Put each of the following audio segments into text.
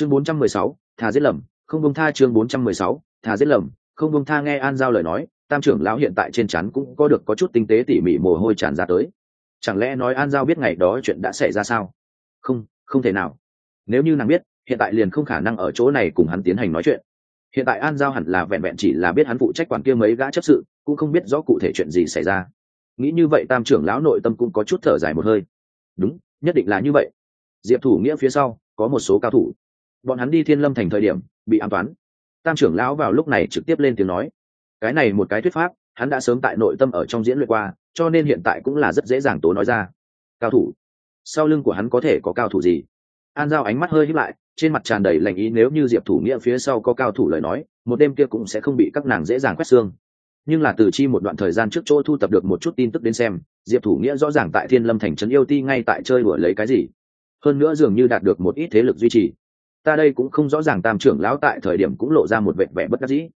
chương 416, thà giết lầm không bông tha chương 416, thà giết lầm không bông tha nghe an giao lời nói tam trưởng lão hiện tại trên chắn cũng có được có chút tinh tế tỉ mỉ mồ hôi tràn ra tới. Chẳng lẽ nói an giao biết ngày đó chuyện đã xảy ra sao? Không không thể nào. Nếu như nàng biết hiện tại liền không khả năng ở chỗ này cùng hắn tiến hành nói chuyện. Hiện tại an giao hẳn là vẹn vẹn chỉ là biết hắn phụ trách quản kia mấy gã chấp sự cũng không biết rõ cụ thể chuyện gì xảy ra. Nghĩ như vậy tam trưởng lão nội tâm cũng có chút thở dài một hơi. Đúng nhất định là như vậy. Diệp thủ nghĩa phía sau có một số cao thủ bọn hắn đi thiên lâm thành thời điểm, bị an toán. Tam trưởng lão vào lúc này trực tiếp lên tiếng nói. Cái này một cái thuyết pháp, hắn đã sớm tại nội tâm ở trong diễn luyện qua, cho nên hiện tại cũng là rất dễ dàng tố nói ra. Cao thủ. Sau lưng của hắn có thể có cao thủ gì? An giao ánh mắt hơi hít lại, trên mặt tràn đầy lành ý nếu như diệp thủ nghĩa phía sau có cao thủ lời nói, một đêm kia cũng sẽ không bị các nàng dễ dàng quét xương. Nhưng là từ chi một đoạn thời gian trước chỗ thu tập được một chút tin tức đến xem, diệp thủ nghĩa rõ ràng tại thiên lâm thành trấn yêu ti ngay tại chơi đùa lấy cái gì. Hơn nữa dường như đạt được một ít thế lực duy trì ta đây cũng không rõ ràng tam trưởng lão tại thời điểm cũng lộ ra một vẻ vẻ bất đắc dĩ.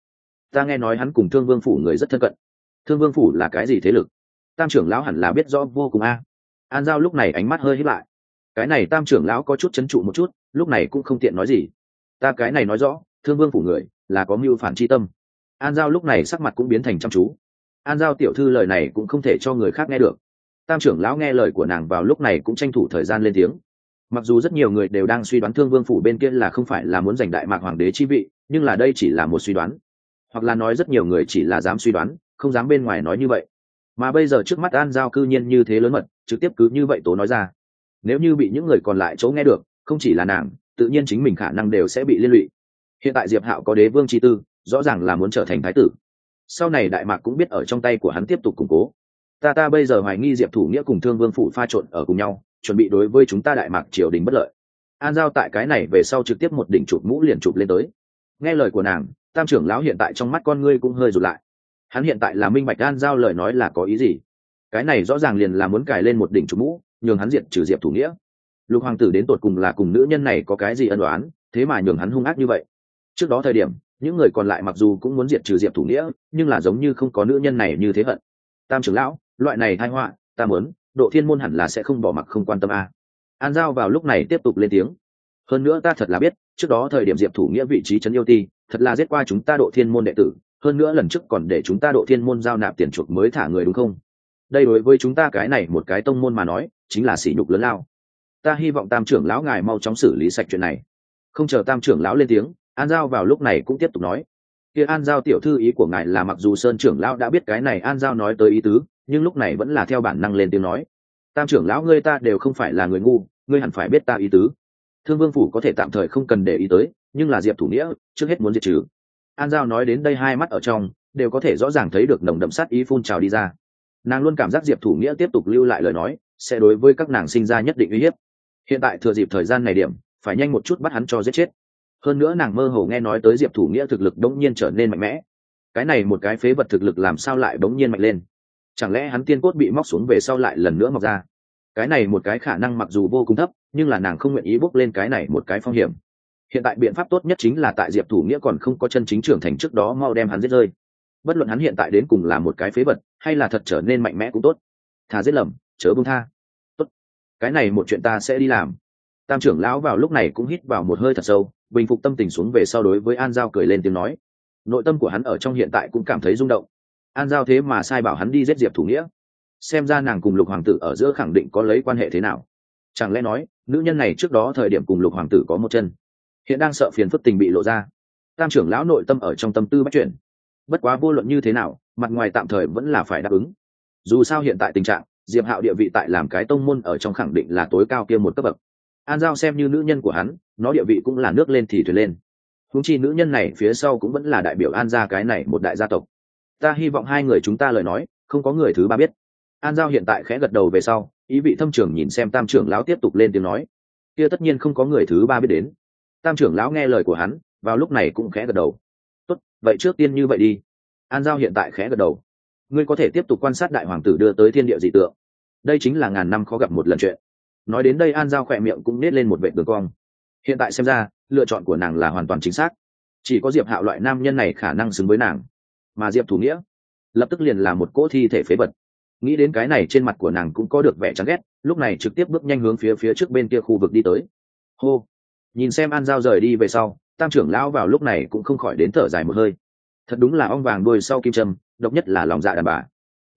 Ta nghe nói hắn cùng thương vương phủ người rất thân cận. Thương vương phủ là cái gì thế lực? Tam trưởng lão hẳn là biết rõ vô cùng a. An giao lúc này ánh mắt hơi hít lại. Cái này tam trưởng lão có chút c h ấ n trụ một chút, lúc này cũng không tiện nói gì. Ta cái này nói rõ, thương vương phủ người là có mưu phản c h i tâm. An giao lúc này sắc mặt cũng biến thành chăm chú. An giao tiểu thư lời này cũng không thể cho người khác nghe được. Tam trưởng lão nghe lời của nàng vào lúc này cũng tranh thủ thời gian lên tiếng mặc dù rất nhiều người đều đang suy đoán thương vương phủ bên kia là không phải là muốn giành đại mạc hoàng đế chi vị, nhưng là đây chỉ là một suy đoán. Hoặc là nói rất nhiều người chỉ là dám suy đoán, không dám bên ngoài nói như vậy. Mà bây giờ trước mắt an giao cư nhiên như thế lớn mật, trực tiếp cứ như vậy tố nói ra. Nếu như bị những người còn lại chỗ nghe được, không chỉ là nàng, tự nhiên chính mình khả năng đều sẽ bị liên lụy. Hiện tại diệp hạo có đế vương chi tư, rõ ràng là muốn trở thành thái tử. Sau này đại mạc cũng biết ở trong tay của hắn tiếp tục củng cố. Ta ta bây giờ hoài nghi diệp thủ nghĩa cùng thương vương phủ pha trộn ở cùng nhau chuẩn bị đối với chúng ta đại mạc triều đình bất lợi. An giao tại cái này về sau trực tiếp một đỉnh chụp mũ liền chụp lên tới. Nghe lời của nàng, tam trưởng lão hiện tại trong mắt con ngươi cũng hơi rụt lại. Hắn hiện tại là minh bạch an giao lời nói là có ý gì. Cái này rõ ràng liền là muốn cài lên một đỉnh chụp mũ, nhường hắn diệt trừ diệp thủ nghĩa. Lục hoàng tử đến tột cùng là cùng nữ nhân này có cái gì ân đoán thế mà nhường hắn hung ác như vậy. Trước đó thời điểm, những người còn lại mặc dù cũng muốn diệt trừ diệp thủ nghĩa, nhưng là giống như không có nữ nhân này như thế hận. Tam trưởng lão, loại này thai họa, ta muốn độ thiên môn hẳn là sẽ không bỏ mặc không quan tâm a. An giao vào lúc này tiếp tục lên tiếng. Hơn nữa ta thật là biết, trước đó thời điểm diệp thủ nghĩa vị trí trấn yêu ti, thật là giết qua chúng ta độ thiên môn đệ tử, hơn nữa lần trước còn để chúng ta độ thiên môn giao nạp tiền chuộc mới thả người đúng không? Đây đối với chúng ta cái này một cái tông môn mà nói, chính là sỉ nhục lớn lao. Ta hy vọng tam trưởng lão ngài mau chóng xử lý sạch chuyện này. Không chờ tam trưởng lão lên tiếng, an giao vào lúc này cũng tiếp tục nói. Kia an giao tiểu thư ý của ngài là mặc dù sơn trưởng lão đã biết cái này, an giao nói tới ý tứ nhưng lúc này vẫn là theo bản năng lên tiếng nói. Tam trưởng lão ngươi ta đều không phải là người ngu, ngươi hẳn phải biết ta ý tứ. Thương vương phủ có thể tạm thời không cần để ý tới, nhưng là diệp thủ nghĩa, trước hết muốn diệt trừ. An giao nói đến đây hai mắt ở trong, đều có thể rõ ràng thấy được nồng đậm sát ý phun trào đi ra. Nàng luôn cảm giác diệp thủ nghĩa tiếp tục lưu lại lời nói, sẽ đối với các nàng sinh ra nhất định uy hiếp. Hiện tại thừa dịp thời gian này điểm, phải nhanh một chút bắt hắn cho giết chết. Hơn nữa nàng mơ hồ nghe nói tới diệp thủ nghĩa thực lực đống nhiên trở nên mạnh mẽ. Cái này một cái phế vật thực lực làm sao lại đống nhiên mạnh lên? Chẳng lẽ hắn tiên cốt bị móc xuống về sau lại lần nữa mọc ra? Cái này một cái khả năng mặc dù vô cùng thấp, nhưng là nàng không nguyện ý bốc lên cái này một cái phong hiểm. Hiện tại biện pháp tốt nhất chính là tại diệp thủ nghĩa còn không có chân chính trưởng thành trước đó mau đem hắn giết rơi. Bất luận hắn hiện tại đến cùng là một cái phế vật, hay là thật trở nên mạnh mẽ cũng tốt. Thà giết lầm, chớ bông tha. Tốt. Cái này một chuyện ta sẽ đi làm. Tam trưởng lão vào lúc này cũng hít vào một hơi thật sâu, bình phục tâm tình xuống về sau đối với an giao cười lên tiếng nói. Nội tâm của hắn ở trong hiện tại cũng cảm thấy rung động an giao thế mà sai bảo hắn đi giết diệp thủ nghĩa. Xem ra nàng cùng lục hoàng tử ở giữa khẳng định có lấy quan hệ thế nào. Chẳng lẽ nói, nữ nhân này trước đó thời điểm cùng lục hoàng tử có một chân. Hiện đang sợ phiền phức tình bị lộ ra. Tam trưởng lão nội tâm ở trong tâm tư bắt chuyển. Bất quá vô luận như thế nào, mặt ngoài tạm thời vẫn là phải đáp ứng. Dù sao hiện tại tình trạng, diệp hạo địa vị tại làm cái tông môn ở trong khẳng định là tối cao kia một cấp bậc. An giao xem như nữ nhân của hắn, nó địa vị cũng là nước lên thì thuyền lên. Húng chi nữ nhân này phía sau cũng vẫn là đại biểu an gia cái này một đại gia tộc ta hy vọng hai người chúng ta lời nói, không có người thứ ba biết. An giao hiện tại khẽ gật đầu về sau, ý vị thâm trưởng nhìn xem tam trưởng lão tiếp tục lên tiếng nói. Kia tất nhiên không có người thứ ba biết đến. Tam trưởng lão nghe lời của hắn, vào lúc này cũng khẽ gật đầu. Tốt, vậy trước tiên như vậy đi. An giao hiện tại khẽ gật đầu. Ngươi có thể tiếp tục quan sát đại hoàng tử đưa tới thiên địa dị tượng. Đây chính là ngàn năm khó gặp một lần chuyện. Nói đến đây an giao khỏe miệng cũng nết lên một vệ đường cong. Hiện tại xem ra, lựa chọn của nàng là hoàn toàn chính xác. Chỉ có diệp hạo loại nam nhân này khả năng xứng với nàng mà diệp thủ nghĩa lập tức liền là một cỗ thi thể phế vật nghĩ đến cái này trên mặt của nàng cũng có được vẻ chán ghét lúc này trực tiếp bước nhanh hướng phía phía trước bên kia khu vực đi tới hô nhìn xem an giao rời đi về sau tam trưởng lão vào lúc này cũng không khỏi đến thở dài một hơi thật đúng là ong vàng đuôi sau kim trâm, độc nhất là lòng dạ đàn bà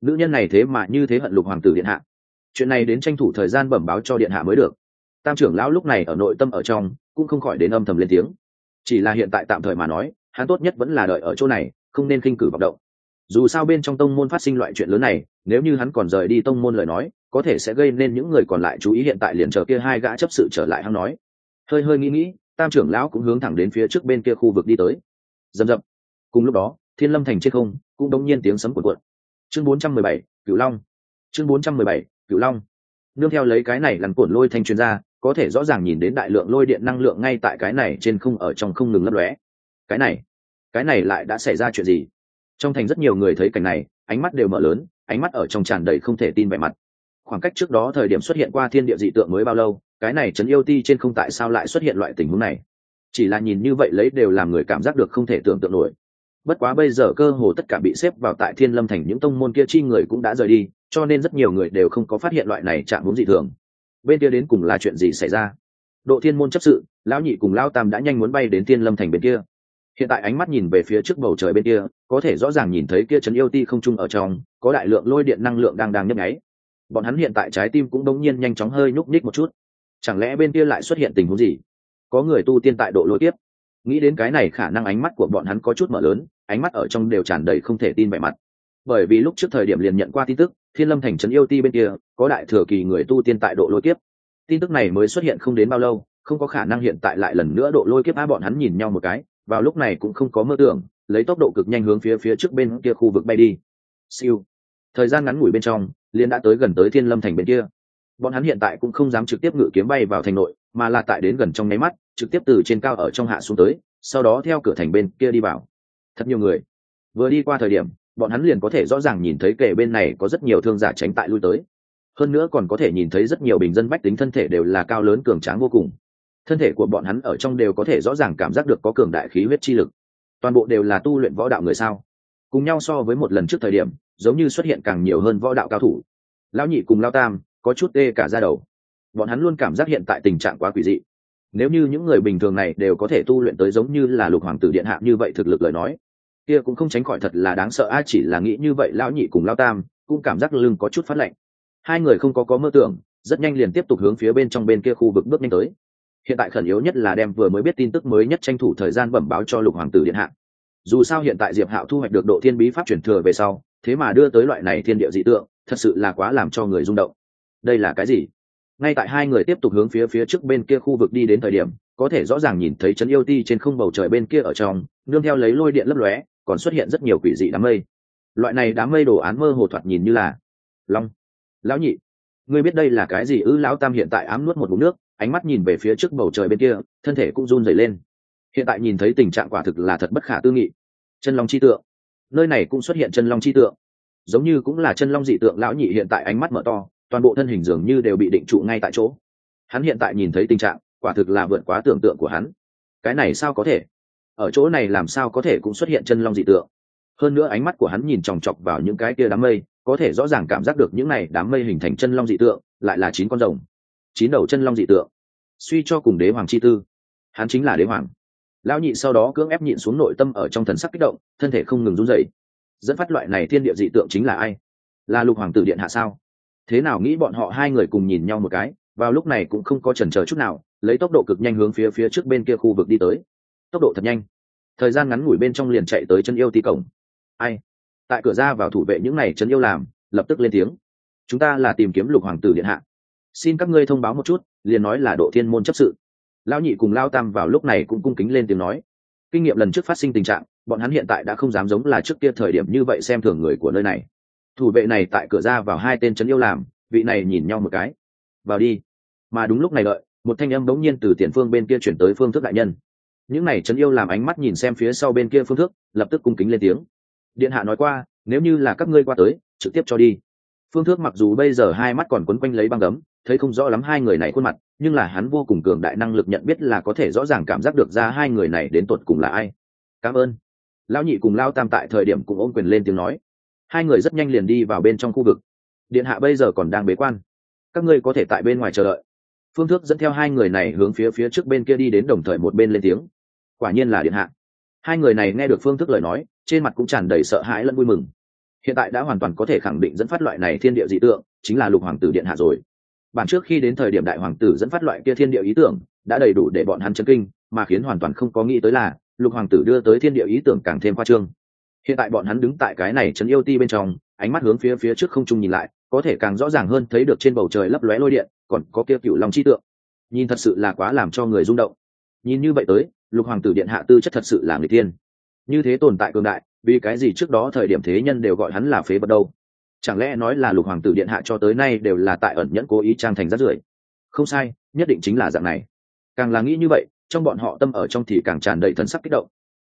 nữ nhân này thế mà như thế hận lục hoàng tử điện hạ chuyện này đến tranh thủ thời gian bẩm báo cho điện hạ mới được tam trưởng lão lúc này ở nội tâm ở trong cũng không khỏi đến âm thầm lên tiếng chỉ là hiện tại tạm thời mà nói hắn tốt nhất vẫn là đợi ở chỗ này không nên khinh cử vọng động. Dù sao bên trong tông môn phát sinh loại chuyện lớn này nếu như hắn còn rời đi tông môn lời nói có thể sẽ gây nên những người còn lại chú ý hiện tại liền chờ kia hai gã chấp sự trở lại hắn nói. Hơi hơi nghĩ nghĩ tam trưởng lão cũng hướng thẳng đến phía trước bên kia khu vực đi tới. Dầm dập. Cùng lúc đó thiên lâm thành trên không cũng đống nhiên tiếng sấm cuộn cuộn. Chương 417, cửu long. Chương 417, cửu long. Nương theo lấy cái này lằn cuộn lôi thanh chuyên gia có thể rõ ràng nhìn đến đại lượng lôi điện năng lượng ngay tại cái này trên không ở trong không ngừng lấp lóe. Cái này cái này lại đã xảy ra chuyện gì? Trong thành rất nhiều người thấy cảnh này, ánh mắt đều mở lớn, ánh mắt ở trong tràn đầy không thể tin vẻ mặt. Khoảng cách trước đó thời điểm xuất hiện qua thiên địa dị tượng mới bao lâu, cái này trấn yêu ti trên không tại sao lại xuất hiện loại tình huống này? Chỉ là nhìn như vậy lấy đều làm người cảm giác được không thể tưởng tượng nổi. Bất quá bây giờ cơ hồ tất cả bị xếp vào tại thiên lâm thành những tông môn kia chi người cũng đã rời đi, cho nên rất nhiều người đều không có phát hiện loại này chạm muốn dị thường. Bên kia đến cùng là chuyện gì xảy ra? Độ thiên môn chấp sự, lão nhị cùng lao tam đã nhanh muốn bay đến thiên lâm thành bên kia hiện tại ánh mắt nhìn về phía trước bầu trời bên kia, có thể rõ ràng nhìn thấy kia trấn yêu ti không trung ở trong, có đại lượng lôi điện năng lượng đang đang nhấp nháy. Bọn hắn hiện tại trái tim cũng đống nhiên nhanh chóng hơi nhúc nhích một chút. Chẳng lẽ bên kia lại xuất hiện tình huống gì? Có người tu tiên tại độ lôi tiếp nghĩ đến cái này khả năng ánh mắt của bọn hắn có chút mở lớn, ánh mắt ở trong đều tràn đầy không thể tin vẻ mặt. Bởi vì lúc trước thời điểm liền nhận qua tin tức, thiên lâm thành trấn yêu ti bên kia, có đại thừa kỳ người tu tiên tại độ lôi kiếp. Tin tức này mới xuất hiện không đến bao lâu, không có khả năng hiện tại lại lần nữa độ lôi kiếp a bọn hắn nhìn nhau một cái vào lúc này cũng không có mơ tưởng, lấy tốc độ cực nhanh hướng phía phía trước bên kia khu vực bay đi. Siêu. Thời gian ngắn ngủi bên trong liên đã tới gần tới thiên lâm thành bên kia. Bọn hắn hiện tại cũng không dám trực tiếp ngự kiếm bay vào thành nội, mà là tại đến gần trong nháy mắt, trực tiếp từ trên cao ở trong hạ xuống tới, sau đó theo cửa thành bên kia đi vào. Thật nhiều người. Vừa đi qua thời điểm, bọn hắn liền có thể rõ ràng nhìn thấy kề bên này có rất nhiều thương giả tránh tại lui tới. Hơn nữa còn có thể nhìn thấy rất nhiều bình dân bách tính thân thể đều là cao lớn cường tráng vô cùng thân thể của bọn hắn ở trong đều có thể rõ ràng cảm giác được có cường đại khí huyết chi lực. Toàn bộ đều là tu luyện võ đạo người sao? Cùng nhau so với một lần trước thời điểm, giống như xuất hiện càng nhiều hơn võ đạo cao thủ. Lão nhị cùng lao tam, có chút tê cả ra đầu. Bọn hắn luôn cảm giác hiện tại tình trạng quá quỷ dị. Nếu như những người bình thường này đều có thể tu luyện tới giống như là lục hoàng tử điện hạ như vậy thực lực lời nói, kia cũng không tránh khỏi thật là đáng sợ. A, chỉ là nghĩ như vậy, lão nhị cùng lao tam cũng cảm giác lưng có chút phát lạnh. Hai người không có có mơ tưởng, rất nhanh liền tiếp tục hướng phía bên trong bên kia khu vực bước nhanh tới hiện tại khẩn yếu nhất là đem vừa mới biết tin tức mới nhất tranh thủ thời gian bẩm báo cho lục hoàng tử điện hạ. Dù sao hiện tại diệp hạo thu hoạch được độ thiên bí pháp chuyển thừa về sau, thế mà đưa tới loại này thiên địa dị tượng, thật sự là quá làm cho người rung động. Đây là cái gì? Ngay tại hai người tiếp tục hướng phía phía trước bên kia khu vực đi đến thời điểm, có thể rõ ràng nhìn thấy chấn yêu ti trên không bầu trời bên kia ở trong, nương theo lấy lôi điện lấp lóe, còn xuất hiện rất nhiều quỷ dị đám mây. Loại này đám mây đồ án mơ hồ thoạt nhìn như là long, lão nhị, ngươi biết đây là cái gì ư, lão tam hiện tại ám nuốt một bụng nước ánh mắt nhìn về phía trước bầu trời bên kia, thân thể cũng run dày lên. Hiện tại nhìn thấy tình trạng quả thực là thật bất khả tư nghị. Chân long chi tượng. Nơi này cũng xuất hiện chân long chi tượng. Giống như cũng là chân long dị tượng lão nhị hiện tại ánh mắt mở to, toàn bộ thân hình dường như đều bị định trụ ngay tại chỗ. Hắn hiện tại nhìn thấy tình trạng, quả thực là vượt quá tưởng tượng của hắn. Cái này sao có thể? Ở chỗ này làm sao có thể cũng xuất hiện chân long dị tượng? Hơn nữa ánh mắt của hắn nhìn chòng chọc vào những cái kia đám mây, có thể rõ ràng cảm giác được những này đám mây hình thành chân long dị tượng, lại là chín con rồng chín đầu chân long dị tượng, suy cho cùng đế hoàng chi tư. Hắn chính là đế hoàng. Lão nhị sau đó cưỡng ép nhịn xuống nội tâm ở trong thần sắc kích động, thân thể không ngừng run rẩy. Dẫn phát loại này thiên địa dị tượng chính là ai? Là lục hoàng tử điện hạ sao? Thế nào nghĩ bọn họ hai người cùng nhìn nhau một cái, vào lúc này cũng không có chần chờ chút nào, lấy tốc độ cực nhanh hướng phía phía trước bên kia khu vực đi tới. Tốc độ thật nhanh. Thời gian ngắn ngủi bên trong liền chạy tới chân yêu tí cổng. Ai? Tại cửa ra vào thủ vệ những này chân yêu làm, lập tức lên tiếng. Chúng ta là tìm kiếm lục hoàng tử điện hạ xin các ngươi thông báo một chút, liền nói là độ thiên môn chấp sự. Lão nhị cùng lao tam vào lúc này cũng cung kính lên tiếng nói. Kinh nghiệm lần trước phát sinh tình trạng, bọn hắn hiện tại đã không dám giống là trước kia thời điểm như vậy xem thường người của nơi này. Thủ vệ này tại cửa ra vào hai tên trấn yêu làm, vị này nhìn nhau một cái. Vào đi. Mà đúng lúc này đợi, một thanh âm bỗng nhiên từ tiền phương bên kia chuyển tới phương thức đại nhân. Những này trấn yêu làm ánh mắt nhìn xem phía sau bên kia phương thức lập tức cung kính lên tiếng. Điện hạ nói qua, nếu như là các ngươi qua tới, trực tiếp cho đi. Phương thức mặc dù bây giờ hai mắt còn quấn quanh lấy băng gấm thấy không rõ lắm hai người này khuôn mặt, nhưng là hắn vô cùng cường đại năng lực nhận biết là có thể rõ ràng cảm giác được ra hai người này đến tột cùng là ai. Cảm ơn. Lão nhị cùng lao tam tại thời điểm cũng ôm quyền lên tiếng nói. Hai người rất nhanh liền đi vào bên trong khu vực. Điện hạ bây giờ còn đang bế quan. Các ngươi có thể tại bên ngoài chờ đợi. Phương thức dẫn theo hai người này hướng phía phía trước bên kia đi đến đồng thời một bên lên tiếng. Quả nhiên là điện hạ. Hai người này nghe được phương thức lời nói, trên mặt cũng tràn đầy sợ hãi lẫn vui mừng. Hiện tại đã hoàn toàn có thể khẳng định dẫn phát loại này thiên địa dị tượng, chính là lục hoàng tử điện hạ rồi bản trước khi đến thời điểm đại hoàng tử dẫn phát loại kia thiên địa ý tưởng, đã đầy đủ để bọn hắn chân kinh, mà khiến hoàn toàn không có nghĩ tới là, lục hoàng tử đưa tới thiên địa ý tưởng càng thêm khoa trương. Hiện tại bọn hắn đứng tại cái này chấn yêu ti bên trong, ánh mắt hướng phía phía trước không trung nhìn lại, có thể càng rõ ràng hơn thấy được trên bầu trời lấp lóe lôi điện, còn có kia cựu lòng chi tượng. Nhìn thật sự là quá làm cho người rung động. Nhìn như vậy tới, lục hoàng tử điện hạ tư chất thật sự là người tiên như thế tồn tại cường đại, vì cái gì trước đó thời điểm thế nhân đều gọi hắn là phế vật đâu? Chẳng lẽ nói là lục hoàng tử điện hạ cho tới nay đều là tại ẩn nhẫn cố ý trang thành rát rưởi? Không sai nhất định chính là dạng này. Càng là nghĩ như vậy trong bọn họ tâm ở trong thì càng tràn đầy thần sắc kích động.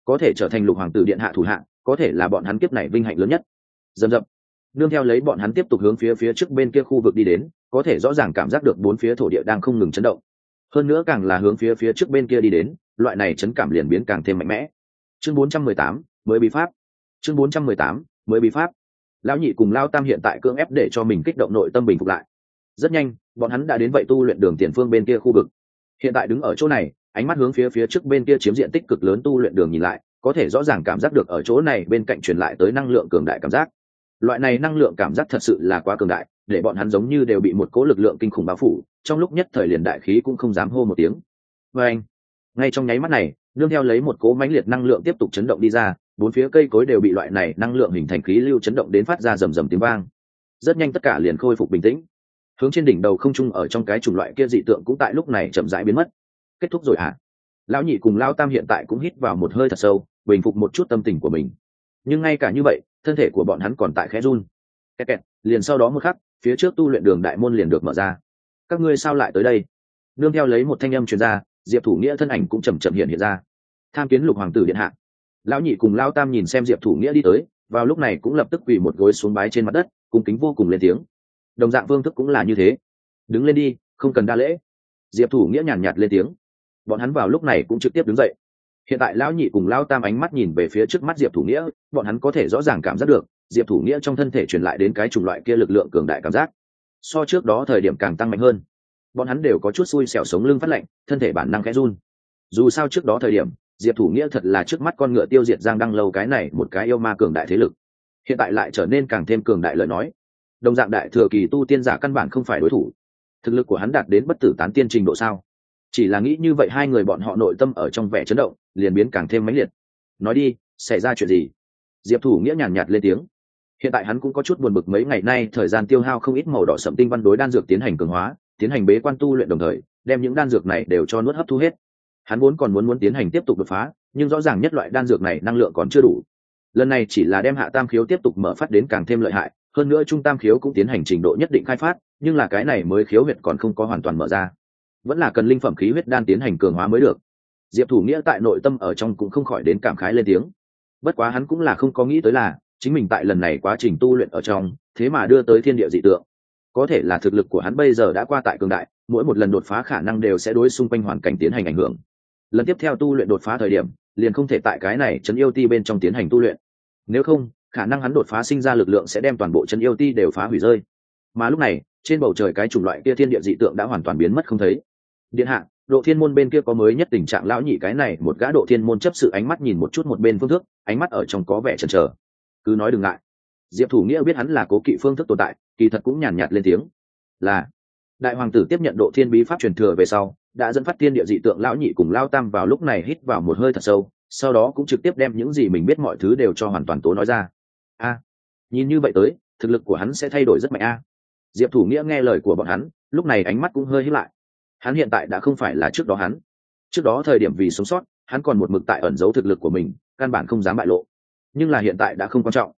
Có thể trở thành lục hoàng tử điện hạ thủ hạ có thể là bọn hắn kiếp này vinh hạnh lớn nhất. Dầm dập. Nương theo lấy bọn hắn tiếp tục hướng phía phía trước bên kia khu vực đi đến có thể rõ ràng cảm giác được bốn phía thổ địa đang không ngừng chấn động. Hơn nữa càng là hướng phía phía trước bên kia đi đến loại này chấn cảm liền biến càng thêm mạnh mẽ. Chương 418, mới bị pháp. Chương 418, mới bị pháp lão nhị cùng lao tam hiện tại cưỡng ép để cho mình kích động nội tâm bình phục lại. Rất nhanh, bọn hắn đã đến vậy tu luyện đường tiền phương bên kia khu vực. Hiện tại đứng ở chỗ này, ánh mắt hướng phía phía trước bên kia chiếm diện tích cực lớn tu luyện đường nhìn lại, có thể rõ ràng cảm giác được ở chỗ này bên cạnh truyền lại tới năng lượng cường đại cảm giác. Loại này năng lượng cảm giác thật sự là quá cường đại, để bọn hắn giống như đều bị một cố lực lượng kinh khủng bao phủ, trong lúc nhất thời liền đại khí cũng không dám hô một tiếng. Vê anh, ngay trong nháy mắt này, nương theo lấy một cố mãnh liệt năng lượng tiếp tục chấn động đi ra bốn phía cây cối đều bị loại này năng lượng hình thành khí lưu chấn động đến phát ra rầm rầm tiếng vang. Rất nhanh tất cả liền khôi phục bình tĩnh. Hướng trên đỉnh đầu không trung ở trong cái chủng loại kia dị tượng cũng tại lúc này chậm rãi biến mất. Kết thúc rồi ạ à? lão nhị cùng lao tam hiện tại cũng hít vào một hơi thật sâu, bình phục một chút tâm tình của mình. Nhưng ngay cả như vậy, thân thể của bọn hắn còn tại khẽ run. Kẹt kẹt, liền sau đó một khắc, phía trước tu luyện đường đại môn liền được mở ra. Các ngươi sao lại tới đây? Nương theo lấy một thanh âm truyền ra, diệp thủ nghĩa thân ảnh cũng chầm chậm hiện hiện ra. Tham kiến lục hoàng tử điện hạ lão nhị cùng lao tam nhìn xem diệp thủ nghĩa đi tới, vào lúc này cũng lập tức quỳ một gối xuống bái trên mặt đất, cung kính vô cùng lên tiếng. Đồng dạng phương thức cũng là như thế. Đứng lên đi, không cần đa lễ. Diệp thủ nghĩa nhàn nhạt lên tiếng. Bọn hắn vào lúc này cũng trực tiếp đứng dậy. Hiện tại lão nhị cùng lao tam ánh mắt nhìn về phía trước mắt diệp thủ nghĩa, bọn hắn có thể rõ ràng cảm giác được, diệp thủ nghĩa trong thân thể truyền lại đến cái chủng loại kia lực lượng cường đại cảm giác. So trước đó thời điểm càng tăng mạnh hơn. Bọn hắn đều có chút xui xẻo sống lưng phát lạnh, thân thể bản năng khẽ run. Dù sao trước đó thời điểm diệp thủ nghĩa thật là trước mắt con ngựa tiêu diệt giang đăng lâu cái này một cái yêu ma cường đại thế lực. Hiện tại lại trở nên càng thêm cường đại lời nói. Đồng dạng đại thừa kỳ tu tiên giả căn bản không phải đối thủ. Thực lực của hắn đạt đến bất tử tán tiên trình độ sao? Chỉ là nghĩ như vậy hai người bọn họ nội tâm ở trong vẻ chấn động liền biến càng thêm mãnh liệt. Nói đi xảy ra chuyện gì? Diệp thủ nghĩa nhàn nhạt, lên tiếng. Hiện tại hắn cũng có chút buồn bực mấy ngày nay thời gian tiêu hao không ít màu đỏ sậm tinh văn đối đan dược tiến hành cường hóa tiến hành bế quan tu luyện đồng thời đem những đan dược này đều cho nuốt hấp thu hết hắn vốn còn muốn muốn tiến hành tiếp tục đột phá, nhưng rõ ràng nhất loại đan dược này năng lượng còn chưa đủ. Lần này chỉ là đem hạ tam khiếu tiếp tục mở phát đến càng thêm lợi hại, hơn nữa trung tam khiếu cũng tiến hành trình độ nhất định khai phát, nhưng là cái này mới khiếu huyệt còn không có hoàn toàn mở ra. Vẫn là cần linh phẩm khí huyết đan tiến hành cường hóa mới được. Diệp thủ nghĩa tại nội tâm ở trong cũng không khỏi đến cảm khái lên tiếng. Bất quá hắn cũng là không có nghĩ tới là, chính mình tại lần này quá trình tu luyện ở trong, thế mà đưa tới thiên địa dị tượng. Có thể là thực lực của hắn bây giờ đã qua tại cường đại, mỗi một lần đột phá khả năng đều sẽ đối xung quanh hoàn cảnh tiến hành ảnh hưởng lần tiếp theo tu luyện đột phá thời điểm, liền không thể tại cái này chấn yêu ti bên trong tiến hành tu luyện. Nếu không, khả năng hắn đột phá sinh ra lực lượng sẽ đem toàn bộ chấn yêu ti đều phá hủy rơi. Mà lúc này, trên bầu trời cái chủng loại kia thiên địa dị tượng đã hoàn toàn biến mất không thấy. Điện hạ, độ thiên môn bên kia có mới nhất tình trạng lão nhị cái này, một gã độ thiên môn chấp sự ánh mắt nhìn một chút một bên phương thức, ánh mắt ở trong có vẻ chần chờ. Cứ nói đừng ngại. Diệp thủ nghĩa biết hắn là cố kỵ phương thức tồn tại, kỳ thật cũng nhàn nhạt lên tiếng. Là, đại hoàng tử tiếp nhận độ thiên bí pháp truyền thừa về sau đã dẫn phát tiên địa dị tượng lão nhị cùng lao tam vào lúc này hít vào một hơi thật sâu, sau đó cũng trực tiếp đem những gì mình biết mọi thứ đều cho hoàn toàn tố nói ra. A, nhìn như vậy tới, thực lực của hắn sẽ thay đổi rất mạnh a. Diệp thủ nghĩa nghe lời của bọn hắn, lúc này ánh mắt cũng hơi hít lại. Hắn hiện tại đã không phải là trước đó hắn. Trước đó thời điểm vì sống sót, hắn còn một mực tại ẩn giấu thực lực của mình, căn bản không dám bại lộ. Nhưng là hiện tại đã không quan trọng.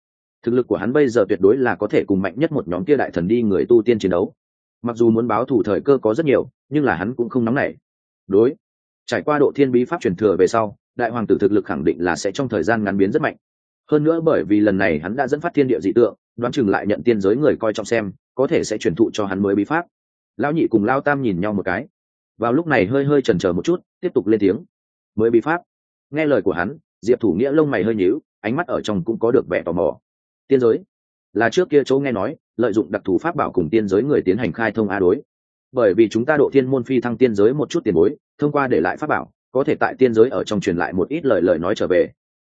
Thực lực của hắn bây giờ tuyệt đối là có thể cùng mạnh nhất một nhóm kia đại thần đi người tu tiên chiến đấu. Mặc dù muốn báo thủ thời cơ có rất nhiều nhưng là hắn cũng không nóng nảy. Đối, trải qua độ thiên bí pháp truyền thừa về sau, đại hoàng tử thực lực khẳng định là sẽ trong thời gian ngắn biến rất mạnh. Hơn nữa bởi vì lần này hắn đã dẫn phát thiên địa dị tượng, đoán chừng lại nhận tiên giới người coi trọng xem, có thể sẽ truyền thụ cho hắn mới bí pháp. Lão nhị cùng lao tam nhìn nhau một cái. Vào lúc này hơi hơi chần chờ một chút, tiếp tục lên tiếng. Mới bí pháp. Nghe lời của hắn, diệp thủ nghĩa lông mày hơi nhíu, ánh mắt ở trong cũng có được vẻ tò mò. Tiên giới. Là trước kia chỗ nghe nói, lợi dụng đặc thù pháp bảo cùng tiên giới người tiến hành khai thông a đối bởi vì chúng ta độ thiên môn phi thăng tiên giới một chút tiền bối, thông qua để lại pháp bảo, có thể tại tiên giới ở trong truyền lại một ít lời lời nói trở về.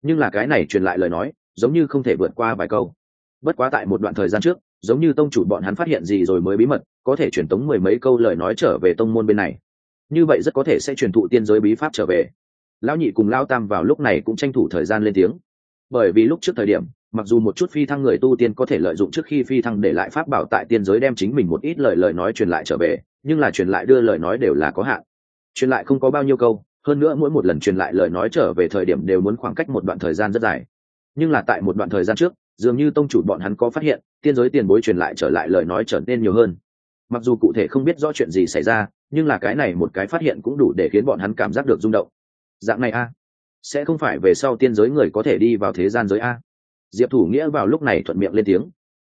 Nhưng là cái này truyền lại lời nói, giống như không thể vượt qua vài câu. Bất quá tại một đoạn thời gian trước, giống như tông chủ bọn hắn phát hiện gì rồi mới bí mật, có thể truyền tống mười mấy câu lời nói trở về tông môn bên này. Như vậy rất có thể sẽ truyền thụ tiên giới bí pháp trở về. Lão nhị cùng lao tam vào lúc này cũng tranh thủ thời gian lên tiếng. Bởi vì lúc trước thời điểm mặc dù một chút phi thăng người tu tiên có thể lợi dụng trước khi phi thăng để lại pháp bảo tại tiên giới đem chính mình một ít lời lời nói truyền lại trở về, nhưng là truyền lại đưa lời nói đều là có hạn. Truyền lại không có bao nhiêu câu, hơn nữa mỗi một lần truyền lại lời nói trở về thời điểm đều muốn khoảng cách một đoạn thời gian rất dài. Nhưng là tại một đoạn thời gian trước, dường như tông chủ bọn hắn có phát hiện, tiên giới tiền bối truyền lại trở lại lời nói trở nên nhiều hơn. Mặc dù cụ thể không biết rõ chuyện gì xảy ra, nhưng là cái này một cái phát hiện cũng đủ để khiến bọn hắn cảm giác được rung động. Dạng này a, sẽ không phải về sau tiên giới người có thể đi vào thế gian giới a diệp thủ nghĩa vào lúc này thuận miệng lên tiếng.